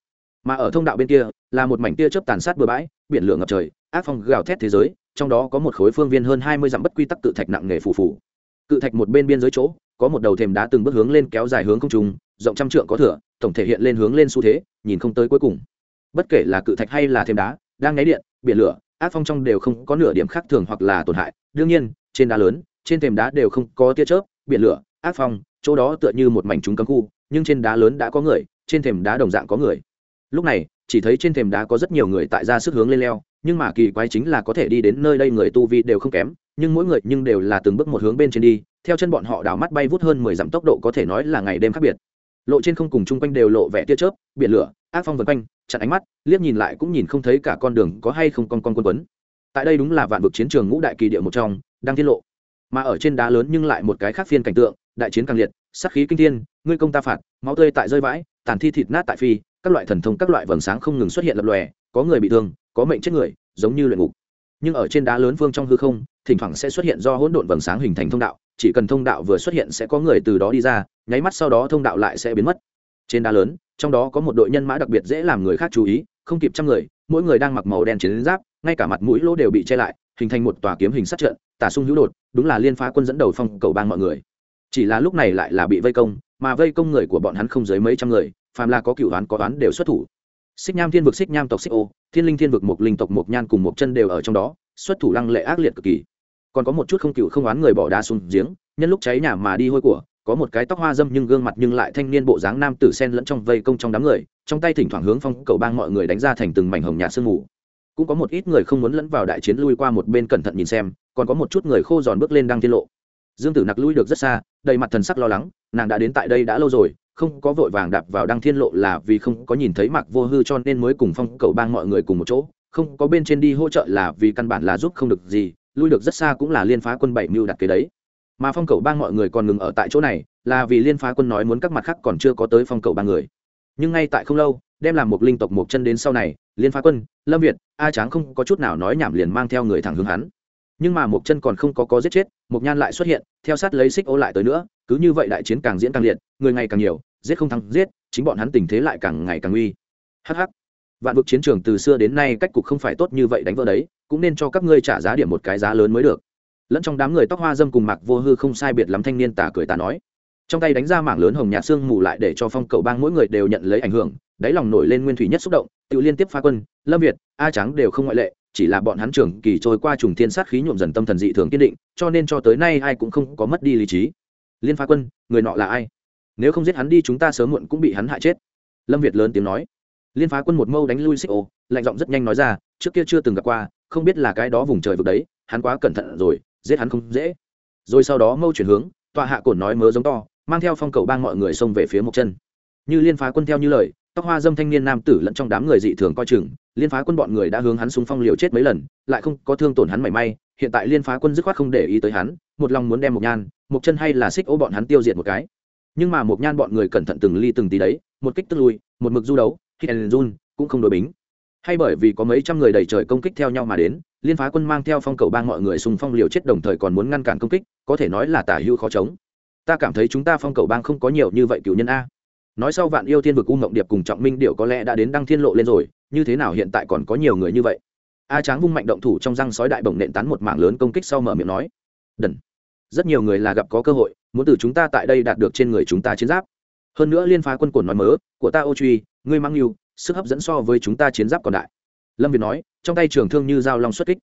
Mà ở thông đạo bên kia, là một mảnh tia chớp tàn sát bừa bãi, biển lửa ngập trời, ác phong gào thét thế giới, trong đó có một khối phương viên hơn hai mươi dặm bất quy tắc tự thạch nặng nề phù phù cự thạch một bên biên giới chỗ, có một đầu thềm đá từng bước hướng lên kéo dài hướng không trung, rộng trăm trượng có thửa tổng thể hiện lên hướng lên xu thế, nhìn không tới cuối cùng. Bất kể là cự thạch hay là thềm đá, đang nháy điện, biển lửa, ác phong trong đều không có nửa điểm khác thường hoặc là tổn hại. Đương nhiên, trên đá lớn, trên thềm đá đều không có tia chớp, biển lửa, ác phong, chỗ đó tựa như một mảnh trúng cấm khu, nhưng trên đá lớn đã có người, trên thềm đá đồng dạng có người. Lúc này, chỉ thấy trên thềm đá có rất nhiều người tại ra sức hướng lên leo, nhưng mà kỳ quái chính là có thể đi đến nơi đây người tu vi đều không kém nhưng mỗi người nhưng đều là từng bước một hướng bên trên đi, theo chân bọn họ đảo mắt bay vút hơn mười dặm tốc độ có thể nói là ngày đêm khác biệt. Lộ trên không cùng chung quanh đều lộ vẻ tia chớp, biển lửa, ác phong vân quanh, chặn ánh mắt, liếc nhìn lại cũng nhìn không thấy cả con đường có hay không con con quân quấn. Tại đây đúng là vạn vực chiến trường ngũ đại kỳ địa một trong, đang tiết lộ. Mà ở trên đá lớn nhưng lại một cái khác phiên cảnh tượng, đại chiến càng liệt, sát khí kinh thiên, ngươi công ta phạt, máu tươi tại rơi vãi, tàn thi thịt nát tại phi, các loại thần thông các loại vầng sáng không ngừng xuất hiện lập lòe, có người bị thương, có mệnh chết người, giống như luyện ngục. Nhưng ở trên đá lớn phương trong hư không thỉnh thoảng sẽ xuất hiện do hỗn độn vầng sáng hình thành thông đạo, chỉ cần thông đạo vừa xuất hiện sẽ có người từ đó đi ra, nháy mắt sau đó thông đạo lại sẽ biến mất. Trên đá lớn, trong đó có một đội nhân mã đặc biệt dễ làm người khác chú ý, không kịp trăm người, mỗi người đang mặc màu đen chiến giáp, ngay cả mặt mũi lỗ đều bị che lại, hình thành một tòa kiếm hình sát trận, tả sung hữu đột, đúng là liên phá quân dẫn đầu phong cầu bang mọi người. Chỉ là lúc này lại là bị vây công, mà vây công người của bọn hắn không dưới mấy trăm người, phàm là có cựu đoán có đoán đều xuất thủ. Xích nham thiên vực, xích nham tộc xích ô, thiên linh thiên vực một linh tộc một nhan cùng một chân đều ở trong đó, xuất thủ lăng lệ ác liệt cực kỳ còn có một chút không cựu không oán người bỏ đá xuống giếng, nhân lúc cháy nhà mà đi hôi của, có một cái tóc hoa dâm nhưng gương mặt nhưng lại thanh niên bộ dáng nam tử sen lẫn trong vây công trong đám người, trong tay thỉnh thoảng hướng phong cầu bang mọi người đánh ra thành từng mảnh hồng nhạt sương mù. Cũng có một ít người không muốn lẫn vào đại chiến lui qua một bên cẩn thận nhìn xem, còn có một chút người khô giòn bước lên đang tiết lộ. Dương tử nặc lui được rất xa, đầy mặt thần sắc lo lắng, nàng đã đến tại đây đã lâu rồi, không có vội vàng đạp vào đăng thiên lộ là vì không có nhìn thấy mặc vô hư cho nên mới cùng phong cầu bang mọi người cùng một chỗ, không có bên trên đi hỗ trợ là vì căn bản là giúp không được gì lui được rất xa cũng là liên phá quân bảy mưu đặt kế đấy. Mà phong cầu bang mọi người còn ngừng ở tại chỗ này, là vì liên phá quân nói muốn các mặt khác còn chưa có tới phong cầu ba người. Nhưng ngay tại không lâu, đem làm một linh tộc một chân đến sau này, liên phá quân, lâm việt, a tráng không có chút nào nói nhảm liền mang theo người thẳng hướng hắn. Nhưng mà một chân còn không có có giết chết, một nhan lại xuất hiện, theo sát lấy xích ô lại tới nữa, cứ như vậy đại chiến càng diễn càng liệt, người ngày càng nhiều, giết không thắng, giết, chính bọn hắn tình thế lại càng ngày càng uy hh vạn vực chiến trường từ xưa đến nay cách cục không phải tốt như vậy đánh vỡ đấy, cũng nên cho các ngươi trả giá điểm một cái giá lớn mới được. Lẫn trong đám người tóc hoa dâm cùng mặc vô hư không sai biệt lắm thanh niên tả cười tà nói. Trong tay đánh ra mảng lớn hồng nhạt xương mù lại để cho phong cầu bang mỗi người đều nhận lấy ảnh hưởng, đáy lòng nổi lên nguyên thủy nhất xúc động, tự liên tiếp phá quân, lâm việt, a trắng đều không ngoại lệ, chỉ là bọn hắn trưởng kỳ trôi qua trùng thiên sát khí nhuộm dần tâm thần dị thường kiên định, cho nên cho tới nay ai cũng không có mất đi lý trí. Liên phá quân, người nọ là ai? Nếu không giết hắn đi, chúng ta sớm muộn cũng bị hắn hại chết. Lâm việt lớn tiếng nói liên phá quân một mâu đánh lui xích ô, lạnh giọng rất nhanh nói ra, trước kia chưa từng gặp qua, không biết là cái đó vùng trời vực đấy, hắn quá cẩn thận rồi, giết hắn không dễ. Rồi sau đó mâu chuyển hướng, tọa hạ cổn nói mớ giống to, mang theo phong cầu bang mọi người xông về phía một chân. Như liên phá quân theo như lời, tóc hoa dâm thanh niên nam tử lẫn trong đám người dị thường coi chừng, liên phá quân bọn người đã hướng hắn súng phong liều chết mấy lần, lại không có thương tổn hắn mảy may, hiện tại liên phá quân dứt khoát không để ý tới hắn, một lòng muốn đem một nhan một chân hay là xích ô bọn hắn tiêu diệt một cái. Nhưng mà một nhan bọn người cẩn thận từng ly từng tí đấy, một kích tức lui, một mực du đấu hit and run cũng không đối bính. Hay bởi vì có mấy trăm người đầy trời công kích theo nhau mà đến, liên phá quân mang theo phong cầu bang mọi người xung phong liều chết đồng thời còn muốn ngăn cản công kích, có thể nói là tả hưu khó chống. Ta cảm thấy chúng ta phong cầu bang không có nhiều như vậy cựu nhân a. Nói sau vạn yêu thiên vực u ngộng điệp cùng trọng minh điệu có lẽ đã đến đăng thiên lộ lên rồi, như thế nào hiện tại còn có nhiều người như vậy? A tráng vung mạnh động thủ trong răng sói đại bổng nện tán một mảng lớn công kích sau mở miệng nói. Đần. Rất nhiều người là gặp có cơ hội, muốn từ chúng ta tại đây đạt được trên người chúng ta chiến giáp. Hơn nữa liên phá quân cổn nói mớ, của ta ô truy ngươi mang yêu sức hấp dẫn so với chúng ta chiến giáp còn đại. Lâm việt nói trong tay trường thương như dao long xuất kích.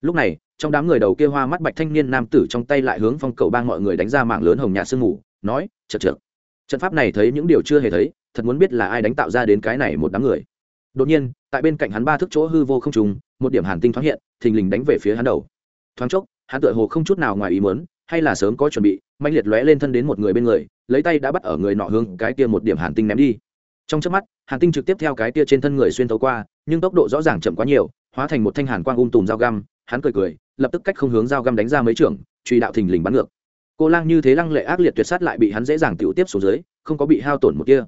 Lúc này trong đám người đầu kia hoa mắt bạch thanh niên nam tử trong tay lại hướng phong cầu bang mọi người đánh ra mạng lớn hồng nhạt sương mù nói chật trưởng, trận pháp này thấy những điều chưa hề thấy thật muốn biết là ai đánh tạo ra đến cái này một đám người. Đột nhiên tại bên cạnh hắn ba thước chỗ hư vô không trùng một điểm hàn tinh thoáng hiện thình lình đánh về phía hắn đầu. Thoáng chốc hắn tựa hồ không chút nào ngoài ý muốn hay là sớm có chuẩn bị mạnh liệt lóe lên thân đến một người bên người lấy tay đã bắt ở người nọ hướng cái kia một điểm hàn tinh ném đi trong chớp mắt, hàn tinh trực tiếp theo cái tia trên thân người xuyên thấu qua, nhưng tốc độ rõ ràng chậm quá nhiều, hóa thành một thanh hàn quang um tùm dao găm, hắn cười cười, lập tức cách không hướng dao găm đánh ra mấy trường, truy đạo thình lình bắn ngược. Cô lang như thế lăng lệ ác liệt tuyệt sát lại bị hắn dễ dàng tiểu tiếp xuống dưới, không có bị hao tổn một kia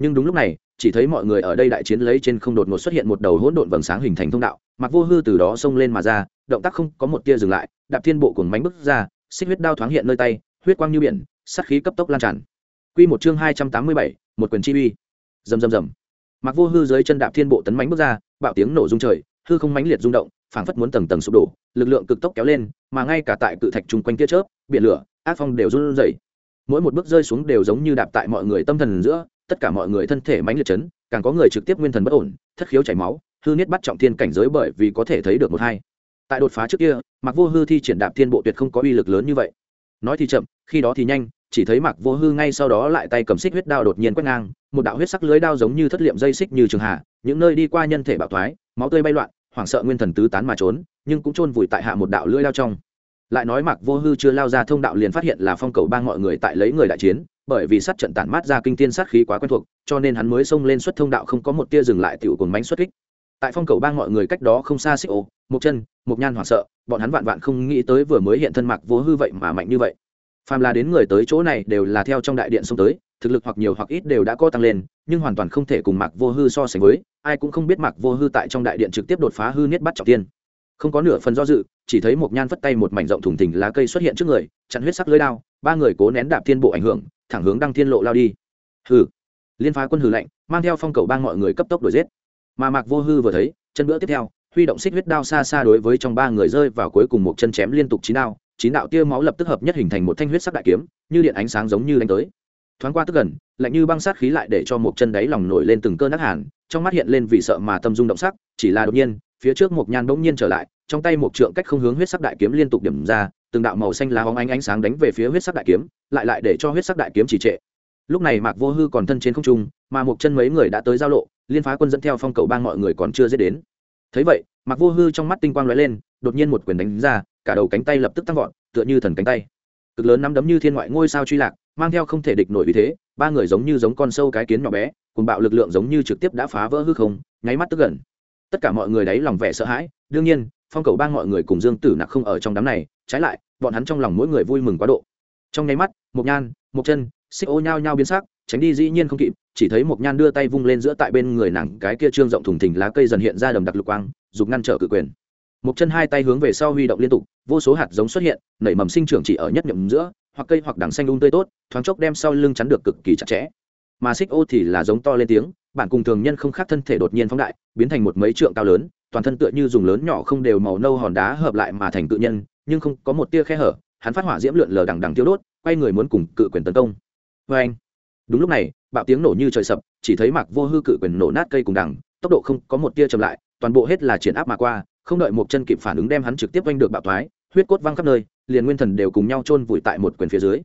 nhưng đúng lúc này, chỉ thấy mọi người ở đây đại chiến lấy trên không đột ngột xuất hiện một đầu hỗn độn vầng sáng hình thành thông đạo, mặc vô hư từ đó xông lên mà ra, động tác không có một tia dừng lại, đạp thiên bộ cùng mánh bước ra, xích huyết đao thoáng hiện nơi tay, huyết quang như biển, sát khí cấp tốc lan tràn. Quy một chương hai trăm tám mươi bảy, một quyền chi uy rầm rầm rầm. Mặc vô hư dưới chân đạp thiên bộ tấn mánh bước ra, bạo tiếng nổ rung trời, hư không mãnh liệt rung động, phảng phất muốn tầng tầng sụp đổ, lực lượng cực tốc kéo lên, mà ngay cả tại cự thạch chung quanh tia chớp, biển lửa, ác phong đều run rẩy. Mỗi một bước rơi xuống đều giống như đạp tại mọi người tâm thần giữa, tất cả mọi người thân thể mãnh liệt chấn, càng có người trực tiếp nguyên thần bất ổn, thất khiếu chảy máu, hư niết bắt trọng thiên cảnh giới bởi vì có thể thấy được một hai. Tại đột phá trước kia mặc vô hư thi triển đạp thiên bộ tuyệt không có uy lực lớn như vậy. Nói thì chậm, khi đó thì nhanh, chỉ thấy mặc vô hư ngay sau đó lại tay cầm xích huyết đao đột nhiên quét ngang một đạo huyết sắc lưới đao giống như thất liệm dây xích như trường hạ những nơi đi qua nhân thể bạo thoái, máu tươi bay loạn, hoảng sợ nguyên thần tứ tán mà trốn, nhưng cũng chôn vùi tại hạ một đạo lưỡi đao trong. Lại nói mặc vô hư chưa lao ra thông đạo liền phát hiện là phong cầu bang mọi người tại lấy người đại chiến, bởi vì sát trận tản mát ra kinh tiên sát khí quá quen thuộc, cho nên hắn mới xông lên xuất thông đạo không có một tia dừng lại tiểu cồn bánh xuất kích. Tại phong cầu bang mọi người cách đó không xa xích ô, một chân, một nhan hoảng sợ, bọn hắn vạn vạn không nghĩ tới vừa mới hiện thân mặc vô hư vậy mà mạnh như vậy. Phàm là đến người tới chỗ này đều là theo trong đại điện xông tới thực lực hoặc nhiều hoặc ít đều đã có tăng lên, nhưng hoàn toàn không thể cùng mạc vô hư so sánh với, ai cũng không biết mạc vô hư tại trong đại điện trực tiếp đột phá hư niết bắt trọng tiên không có nửa phần do dự, chỉ thấy một nhan phất tay một mảnh rộng thủng thình lá cây xuất hiện trước người, chặn huyết sắc lưới đao, ba người cố nén đạp thiên bộ ảnh hưởng, thẳng hướng đăng thiên lộ lao đi. Hư liên phá quân hư lạnh, mang theo phong cầu bang mọi người cấp tốc đuổi giết. Mà mạc vô hư vừa thấy, chân bữa tiếp theo, huy động xích huyết đao xa xa đối với trong ba người rơi vào cuối cùng một chân chém liên tục chín đao, chín đạo tia máu lập tức hợp nhất hình thành một thanh huyết sắc đại kiếm, như điện ánh sáng giống như đánh tới thoáng qua tức gần, lạnh như băng sát khí lại để cho một chân đáy lòng nổi lên từng cơn ác hàn, trong mắt hiện lên vì sợ mà tâm dung động sắc, chỉ là đột nhiên, phía trước một nhan bỗng nhiên trở lại, trong tay một trượng cách không hướng huyết sắc đại kiếm liên tục điểm ra, từng đạo màu xanh lá hóng ánh ánh sáng đánh về phía huyết sắc đại kiếm, lại lại để cho huyết sắc đại kiếm chỉ trệ. Lúc này mạc vô hư còn thân trên không trung, mà một chân mấy người đã tới giao lộ, liên phá quân dẫn theo phong cầu bang mọi người còn chưa dễ đến. Thấy vậy, mạc vô hư trong mắt tinh quang lóe lên, đột nhiên một quyền đánh ra, cả đầu cánh tay lập tức tăng vọt, tựa như thần cánh tay. Cực lớn nắm đấm như thiên ngoại ngôi sao truy lạc mang theo không thể địch nổi vì thế, ba người giống như giống con sâu cái kiến nhỏ bé, cùng bạo lực lượng giống như trực tiếp đã phá vỡ hư không, nháy mắt tức gần. Tất cả mọi người đấy lòng vẻ sợ hãi, đương nhiên, phong cầu bang mọi người cùng dương tử nặc không ở trong đám này, trái lại, bọn hắn trong lòng mỗi người vui mừng quá độ. Trong nháy mắt một nhan một chân, xích ô nhao nhao biến sắc, tránh đi dĩ nhiên không kịp, chỉ thấy một nhan đưa tay vung lên giữa tại bên người nàng cái kia trương rộng thùng thình lá cây dần hiện ra đầm đặc lục quang, dục ngăn trở cự quyền. Một chân hai tay hướng về sau huy động liên tục, vô số hạt giống xuất hiện, nảy mầm sinh trưởng chỉ ở nhất nhậm giữa hoặc cây hoặc đằng xanh đun um tươi tốt, thoáng chốc đem sau lưng chắn được cực kỳ chặt chẽ. Mà xích ô thì là giống to lên tiếng, bản cùng thường nhân không khác thân thể đột nhiên phóng đại, biến thành một mấy trượng cao lớn, toàn thân tựa như dùng lớn nhỏ không đều màu nâu hòn đá hợp lại mà thành cự nhân, nhưng không có một tia khe hở, hắn phát hỏa diễm lượn lờ đằng đằng tiêu đốt, quay người muốn cùng cự quyền tấn công. Vê anh, đúng lúc này, bạo tiếng nổ như trời sập, chỉ thấy mạc vô hư cự quyền nổ nát cây cùng đằng, tốc độ không có một tia chậm lại, toàn bộ hết là triển áp mà qua, không đợi một chân kịp phản ứng đem hắn trực tiếp oanh được bạo thoái, huyết cốt văng khắp nơi liền nguyên thần đều cùng nhau chôn vùi tại một quyền phía dưới.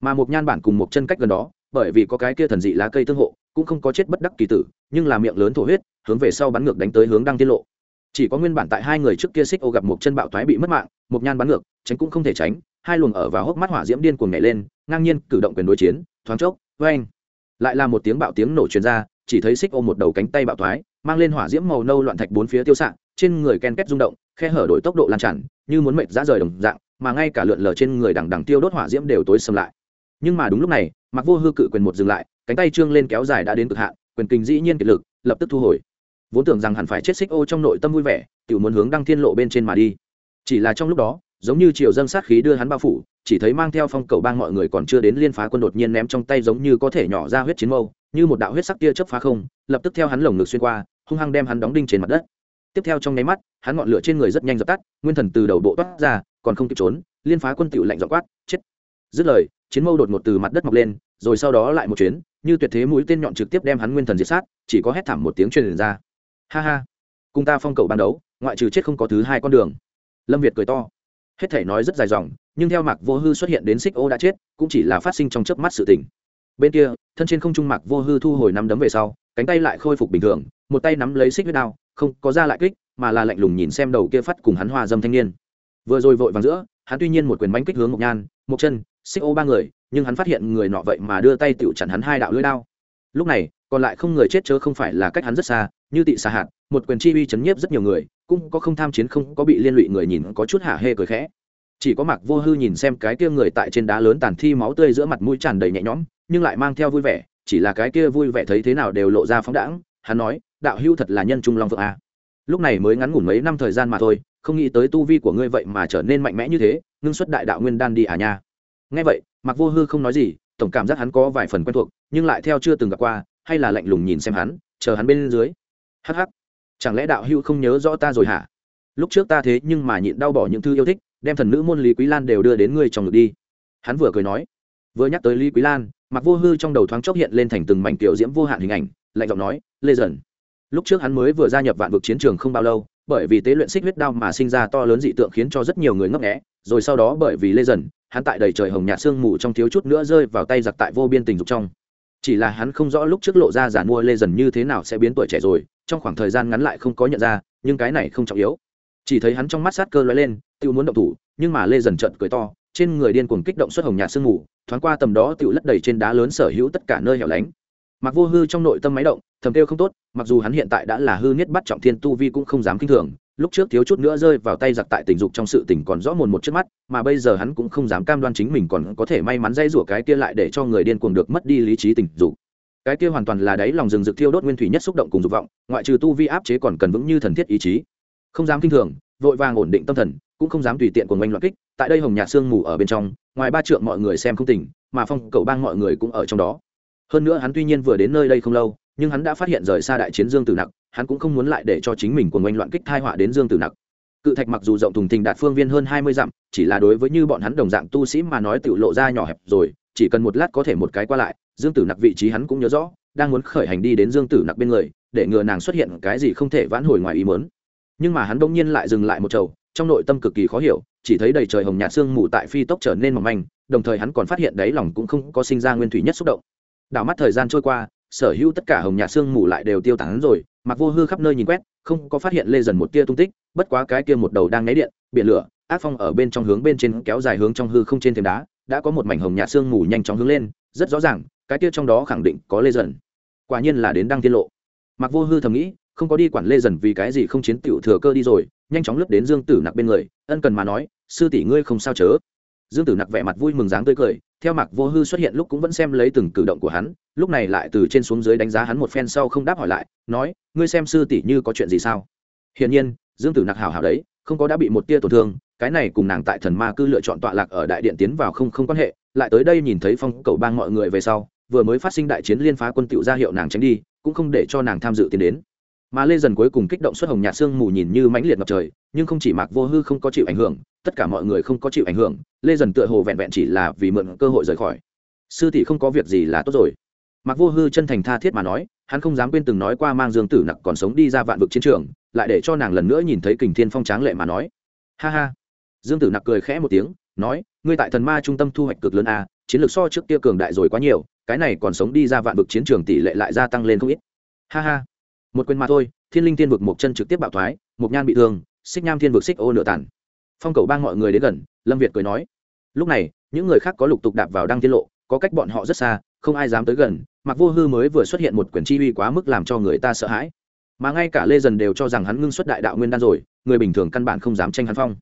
Mà một nhan bản cùng một chân cách gần đó, bởi vì có cái kia thần dị lá cây tương hộ, cũng không có chết bất đắc kỳ tử, nhưng là miệng lớn thổ huyết, hướng về sau bắn ngược đánh tới hướng đăng tiết lộ. Chỉ có nguyên bản tại hai người trước kia xích ô gặp một chân bạo thoái bị mất mạng một nhan bắn ngược, tránh cũng không thể tránh, hai luồng ở vào hốc mắt hỏa diễm điên cuồng nhảy lên, ngang nhiên cử động quyền đối chiến, thoáng chốc vê anh lại là một tiếng bạo tiếng nổ truyền ra, chỉ thấy xích ô một đầu cánh tay bạo thoái, mang lên hỏa diễm màu nâu loạn thạch bốn phía tiêu xạ, trên người ken két rung động, khe hở đổi tốc độ lan tràn, như muốn mệt ra rời đồng dạng mà ngay cả lượn lờ trên người đằng đằng tiêu đốt hỏa diễm đều tối xâm lại. Nhưng mà đúng lúc này mặc vô hư cự quyền một dừng lại, cánh tay trương lên kéo dài đã đến cực hạn, quyền kinh dĩ nhiên kiệt lực, lập tức thu hồi. Vốn tưởng rằng hẳn phải chết xích ô trong nội tâm vui vẻ tự muốn hướng đăng thiên lộ bên trên mà đi. Chỉ là trong lúc đó, giống như chiều dâng sát khí đưa hắn bao phủ, chỉ thấy mang theo phong cầu bang mọi người còn chưa đến liên phá quân đột nhiên ném trong tay giống như có thể nhỏ ra huyết chiến mâu, như một đạo huyết sắc tia chớp phá không, lập tức theo hắn lồng ngực xuyên qua, hung hăng đem hắn đóng đinh trên mặt đất. Tiếp theo trong nháy mắt, hắn ngọn lửa trên người rất nhanh dập tắt, nguyên thần từ đầu bộ toát ra còn không kịp trốn, liên phá quân tiểu lạnh dọn quát, chết. Dứt lời, chiến mâu đột ngột từ mặt đất mọc lên, rồi sau đó lại một chuyến, như tuyệt thế mũi tên nhọn trực tiếp đem hắn nguyên thần diệt sát, chỉ có hét thảm một tiếng truyền ra. Ha ha, cùng ta phong cầu ban đấu, ngoại trừ chết không có thứ hai con đường. Lâm việt cười to. Hết thể nói rất dài dòng, nhưng theo mạc vô hư xuất hiện đến xích ô đã chết, cũng chỉ là phát sinh trong chớp mắt sự tình. Bên kia, thân trên không trung mạc vô hư thu hồi năm đấm về sau, cánh tay lại khôi phục bình thường, một tay nắm lấy xích huyết đao, không có ra lại kích, mà là lạnh lùng nhìn xem đầu kia phát cùng hắn hòa dâm thanh niên vừa rồi vội vàng giữa, hắn tuy nhiên một quyền bánh kích hướng một nhan một chân, xích ô ba người, nhưng hắn phát hiện người nọ vậy mà đưa tay tựu chặn hắn hai đạo lưỡi đao. Lúc này, còn lại không người chết chớ không phải là cách hắn rất xa, như tị xa hạt, một quyền chi uy chấn nhiếp rất nhiều người, cũng có không tham chiến không có bị liên lụy người nhìn có chút hạ hê cười khẽ. Chỉ có mặc vô hư nhìn xem cái kia người tại trên đá lớn tàn thi máu tươi giữa mặt mũi tràn đầy nhẹ nhõm, nhưng lại mang theo vui vẻ, chỉ là cái kia vui vẻ thấy thế nào đều lộ ra phóng đãng, hắn nói, đạo hưu thật là nhân trung long vượng a. Lúc này mới ngắn ngủn mấy năm thời gian mà thôi không nghĩ tới tu vi của ngươi vậy mà trở nên mạnh mẽ như thế, ngưng xuất đại đạo nguyên đan đi à nha. Nghe vậy mặc vô hư không nói gì, tổng cảm giác hắn có vài phần quen thuộc, nhưng lại theo chưa từng gặp qua, hay là lạnh lùng nhìn xem hắn, chờ hắn bên dưới. Hắc hắc, chẳng lẽ đạo hữu không nhớ rõ ta rồi hả? Lúc trước ta thế nhưng mà nhịn đau bỏ những thư yêu thích, đem thần nữ môn lý quý lan đều đưa đến ngươi trong ngực đi. Hắn vừa cười nói, vừa nhắc tới lý quý lan mặc vô hư trong đầu thoáng chốc hiện lên thành từng mảnh kiểu diễm vô hạn hình ảnh, lạnh giọng nói, lê dần lúc trước hắn mới vừa gia nhập vạn vực chiến trường không bao lâu bởi vì tế luyện xích huyết đao mà sinh ra to lớn dị tượng khiến cho rất nhiều người ngấp nghẽ rồi sau đó bởi vì lê dần, hắn tại đầy trời hồng nhạt sương mù trong thiếu chút nữa rơi vào tay giặc tại vô biên tình dục trong. Chỉ là hắn không rõ lúc trước lộ ra giả mua lê dần như thế nào sẽ biến tuổi trẻ rồi, trong khoảng thời gian ngắn lại không có nhận ra, nhưng cái này không trọng yếu. Chỉ thấy hắn trong mắt sát cơ lóe lên tự muốn động thủ, nhưng mà lê dần trận cười to, trên người điên cuồng kích động xuất hồng nhạt sương mù, thoáng qua tầm đó tự lất đầy trên đá lớn sở hữu tất cả nơi hẻo lánh mặc vô hư trong nội tâm máy động, thầm kêu không tốt, mặc dù hắn hiện tại đã là hư niết bắt trọng thiên tu vi cũng không dám kinh thường, lúc trước thiếu chút nữa rơi vào tay giặc tại tình dục trong sự tình còn rõ mồn một trước mắt, mà bây giờ hắn cũng không dám cam đoan chính mình còn có thể may mắn dây rủa cái kia lại để cho người điên cuồng được mất đi lý trí tình dục. Cái kia hoàn toàn là đáy lòng rừng rực thiêu đốt nguyên thủy nhất xúc động cùng dục vọng, ngoại trừ tu vi áp chế còn cần vững như thần thiết ý chí. Không dám kinh thường, vội vàng ổn định tâm thần, cũng không dám tùy tiện cuồng oanh loạn kích, tại đây hồng nhạt sương mù ở bên trong, ngoài ba trượng mọi người xem không tỉnh, mà phong cậu bang mọi người cũng ở trong đó hơn nữa hắn tuy nhiên vừa đến nơi đây không lâu, nhưng hắn đã phát hiện rời xa đại chiến dương tử nặc, hắn cũng không muốn lại để cho chính mình cuồng oanh loạn kích thai họa đến dương tử nặc. Cự thạch mặc dù rộng thùng thình đạt phương viên hơn hai mươi dặm, chỉ là đối với như bọn hắn đồng dạng tu sĩ mà nói tự lộ ra nhỏ hẹp rồi, chỉ cần một lát có thể một cái qua lại, dương tử nặc vị trí hắn cũng nhớ rõ, đang muốn khởi hành đi đến dương tử nặc bên người, để ngừa nàng xuất hiện cái gì không thể vãn hồi ngoài ý mớn nhưng mà hắn đông nhiên lại dừng lại một chầu, trong nội tâm cực kỳ khó hiểu, chỉ thấy đầy trời hồng nhạt sương mù tại phi tốc trở nên mỏng manh, đồng thời hắn còn phát hiện đáy lòng cũng không có sinh ra nguyên thủy nhất xúc động đảo mắt thời gian trôi qua, sở hữu tất cả hồng nhạt sương mù lại đều tiêu tán rồi, mặc vô hư khắp nơi nhìn quét, không có phát hiện lê dần một tia tung tích, bất quá cái kia một đầu đang nháy điện, biển lửa, ác phong ở bên trong hướng bên trên kéo dài hướng trong hư không trên thềm đá, đã có một mảnh hồng nhạt sương mù nhanh chóng hướng lên, rất rõ ràng, cái kia trong đó khẳng định có lê dần. Quả nhiên là đến đăng tiên lộ. Mặc vô hư thầm nghĩ, không có đi quản lê dần vì cái gì không chiến tiểu thừa cơ đi rồi, nhanh chóng lướt đến dương tử nặc bên người, ân cần mà nói, sư tỷ ngươi không sao chớ. Dương tử nặc vẻ mặt vui mừng dáng tươi cười theo mạc vô hư xuất hiện lúc cũng vẫn xem lấy từng cử động của hắn, lúc này lại từ trên xuống dưới đánh giá hắn một phen sau không đáp hỏi lại, nói, ngươi xem sư tỷ như có chuyện gì sao? Hiển nhiên, dương tử nặc hảo hảo đấy, không có đã bị một tia tổn thương, cái này cùng nàng tại thần ma cư lựa chọn tọa lạc ở đại điện tiến vào không không quan hệ, lại tới đây nhìn thấy phong cầu bang mọi người về sau, vừa mới phát sinh đại chiến liên phá quân tựu ra hiệu nàng tránh đi, cũng không để cho nàng tham dự tiến đến mà lê dần cuối cùng kích động xuất hồng nhạt sương mù nhìn như mãnh liệt ngập trời, nhưng không chỉ mạc vô hư không có chịu ảnh hưởng, tất cả mọi người không có chịu ảnh hưởng, lê dần tựa hồ vẹn vẹn chỉ là vì mượn cơ hội rời khỏi. Sư tỷ không có việc gì là tốt rồi. Mạc vô hư chân thành tha thiết mà nói, hắn không dám quên từng nói qua mang dương tử nặc còn sống đi ra vạn vực chiến trường, lại để cho nàng lần nữa nhìn thấy kình thiên phong tráng lệ mà nói. Ha ha. Dương tử nặc cười khẽ một tiếng, nói, ngươi tại thần ma trung tâm thu hoạch cực lớn a chiến lược so trước kia cường đại rồi quá nhiều, cái này còn sống đi ra vạn vực chiến trường tỷ lệ lại gia tăng lên không ít. Ha ha một quyền mà thôi, thiên linh thiên vực một chân trực tiếp bạo thoái, một nhan bị thương, xích nham thiên vực xích ô nửa tàn. Phong cầu bang mọi người đến gần, lâm việt cười nói, lúc này, những người khác có lục tục đạp vào đăng tiết lộ, có cách bọn họ rất xa, không ai dám tới gần mặc vô hư mới vừa xuất hiện một quyển chi uy quá mức làm cho người ta sợ hãi. Mà ngay cả lê dần đều cho rằng hắn ngưng xuất đại đạo nguyên đan rồi, người bình thường căn bản không dám tranh hắn phong.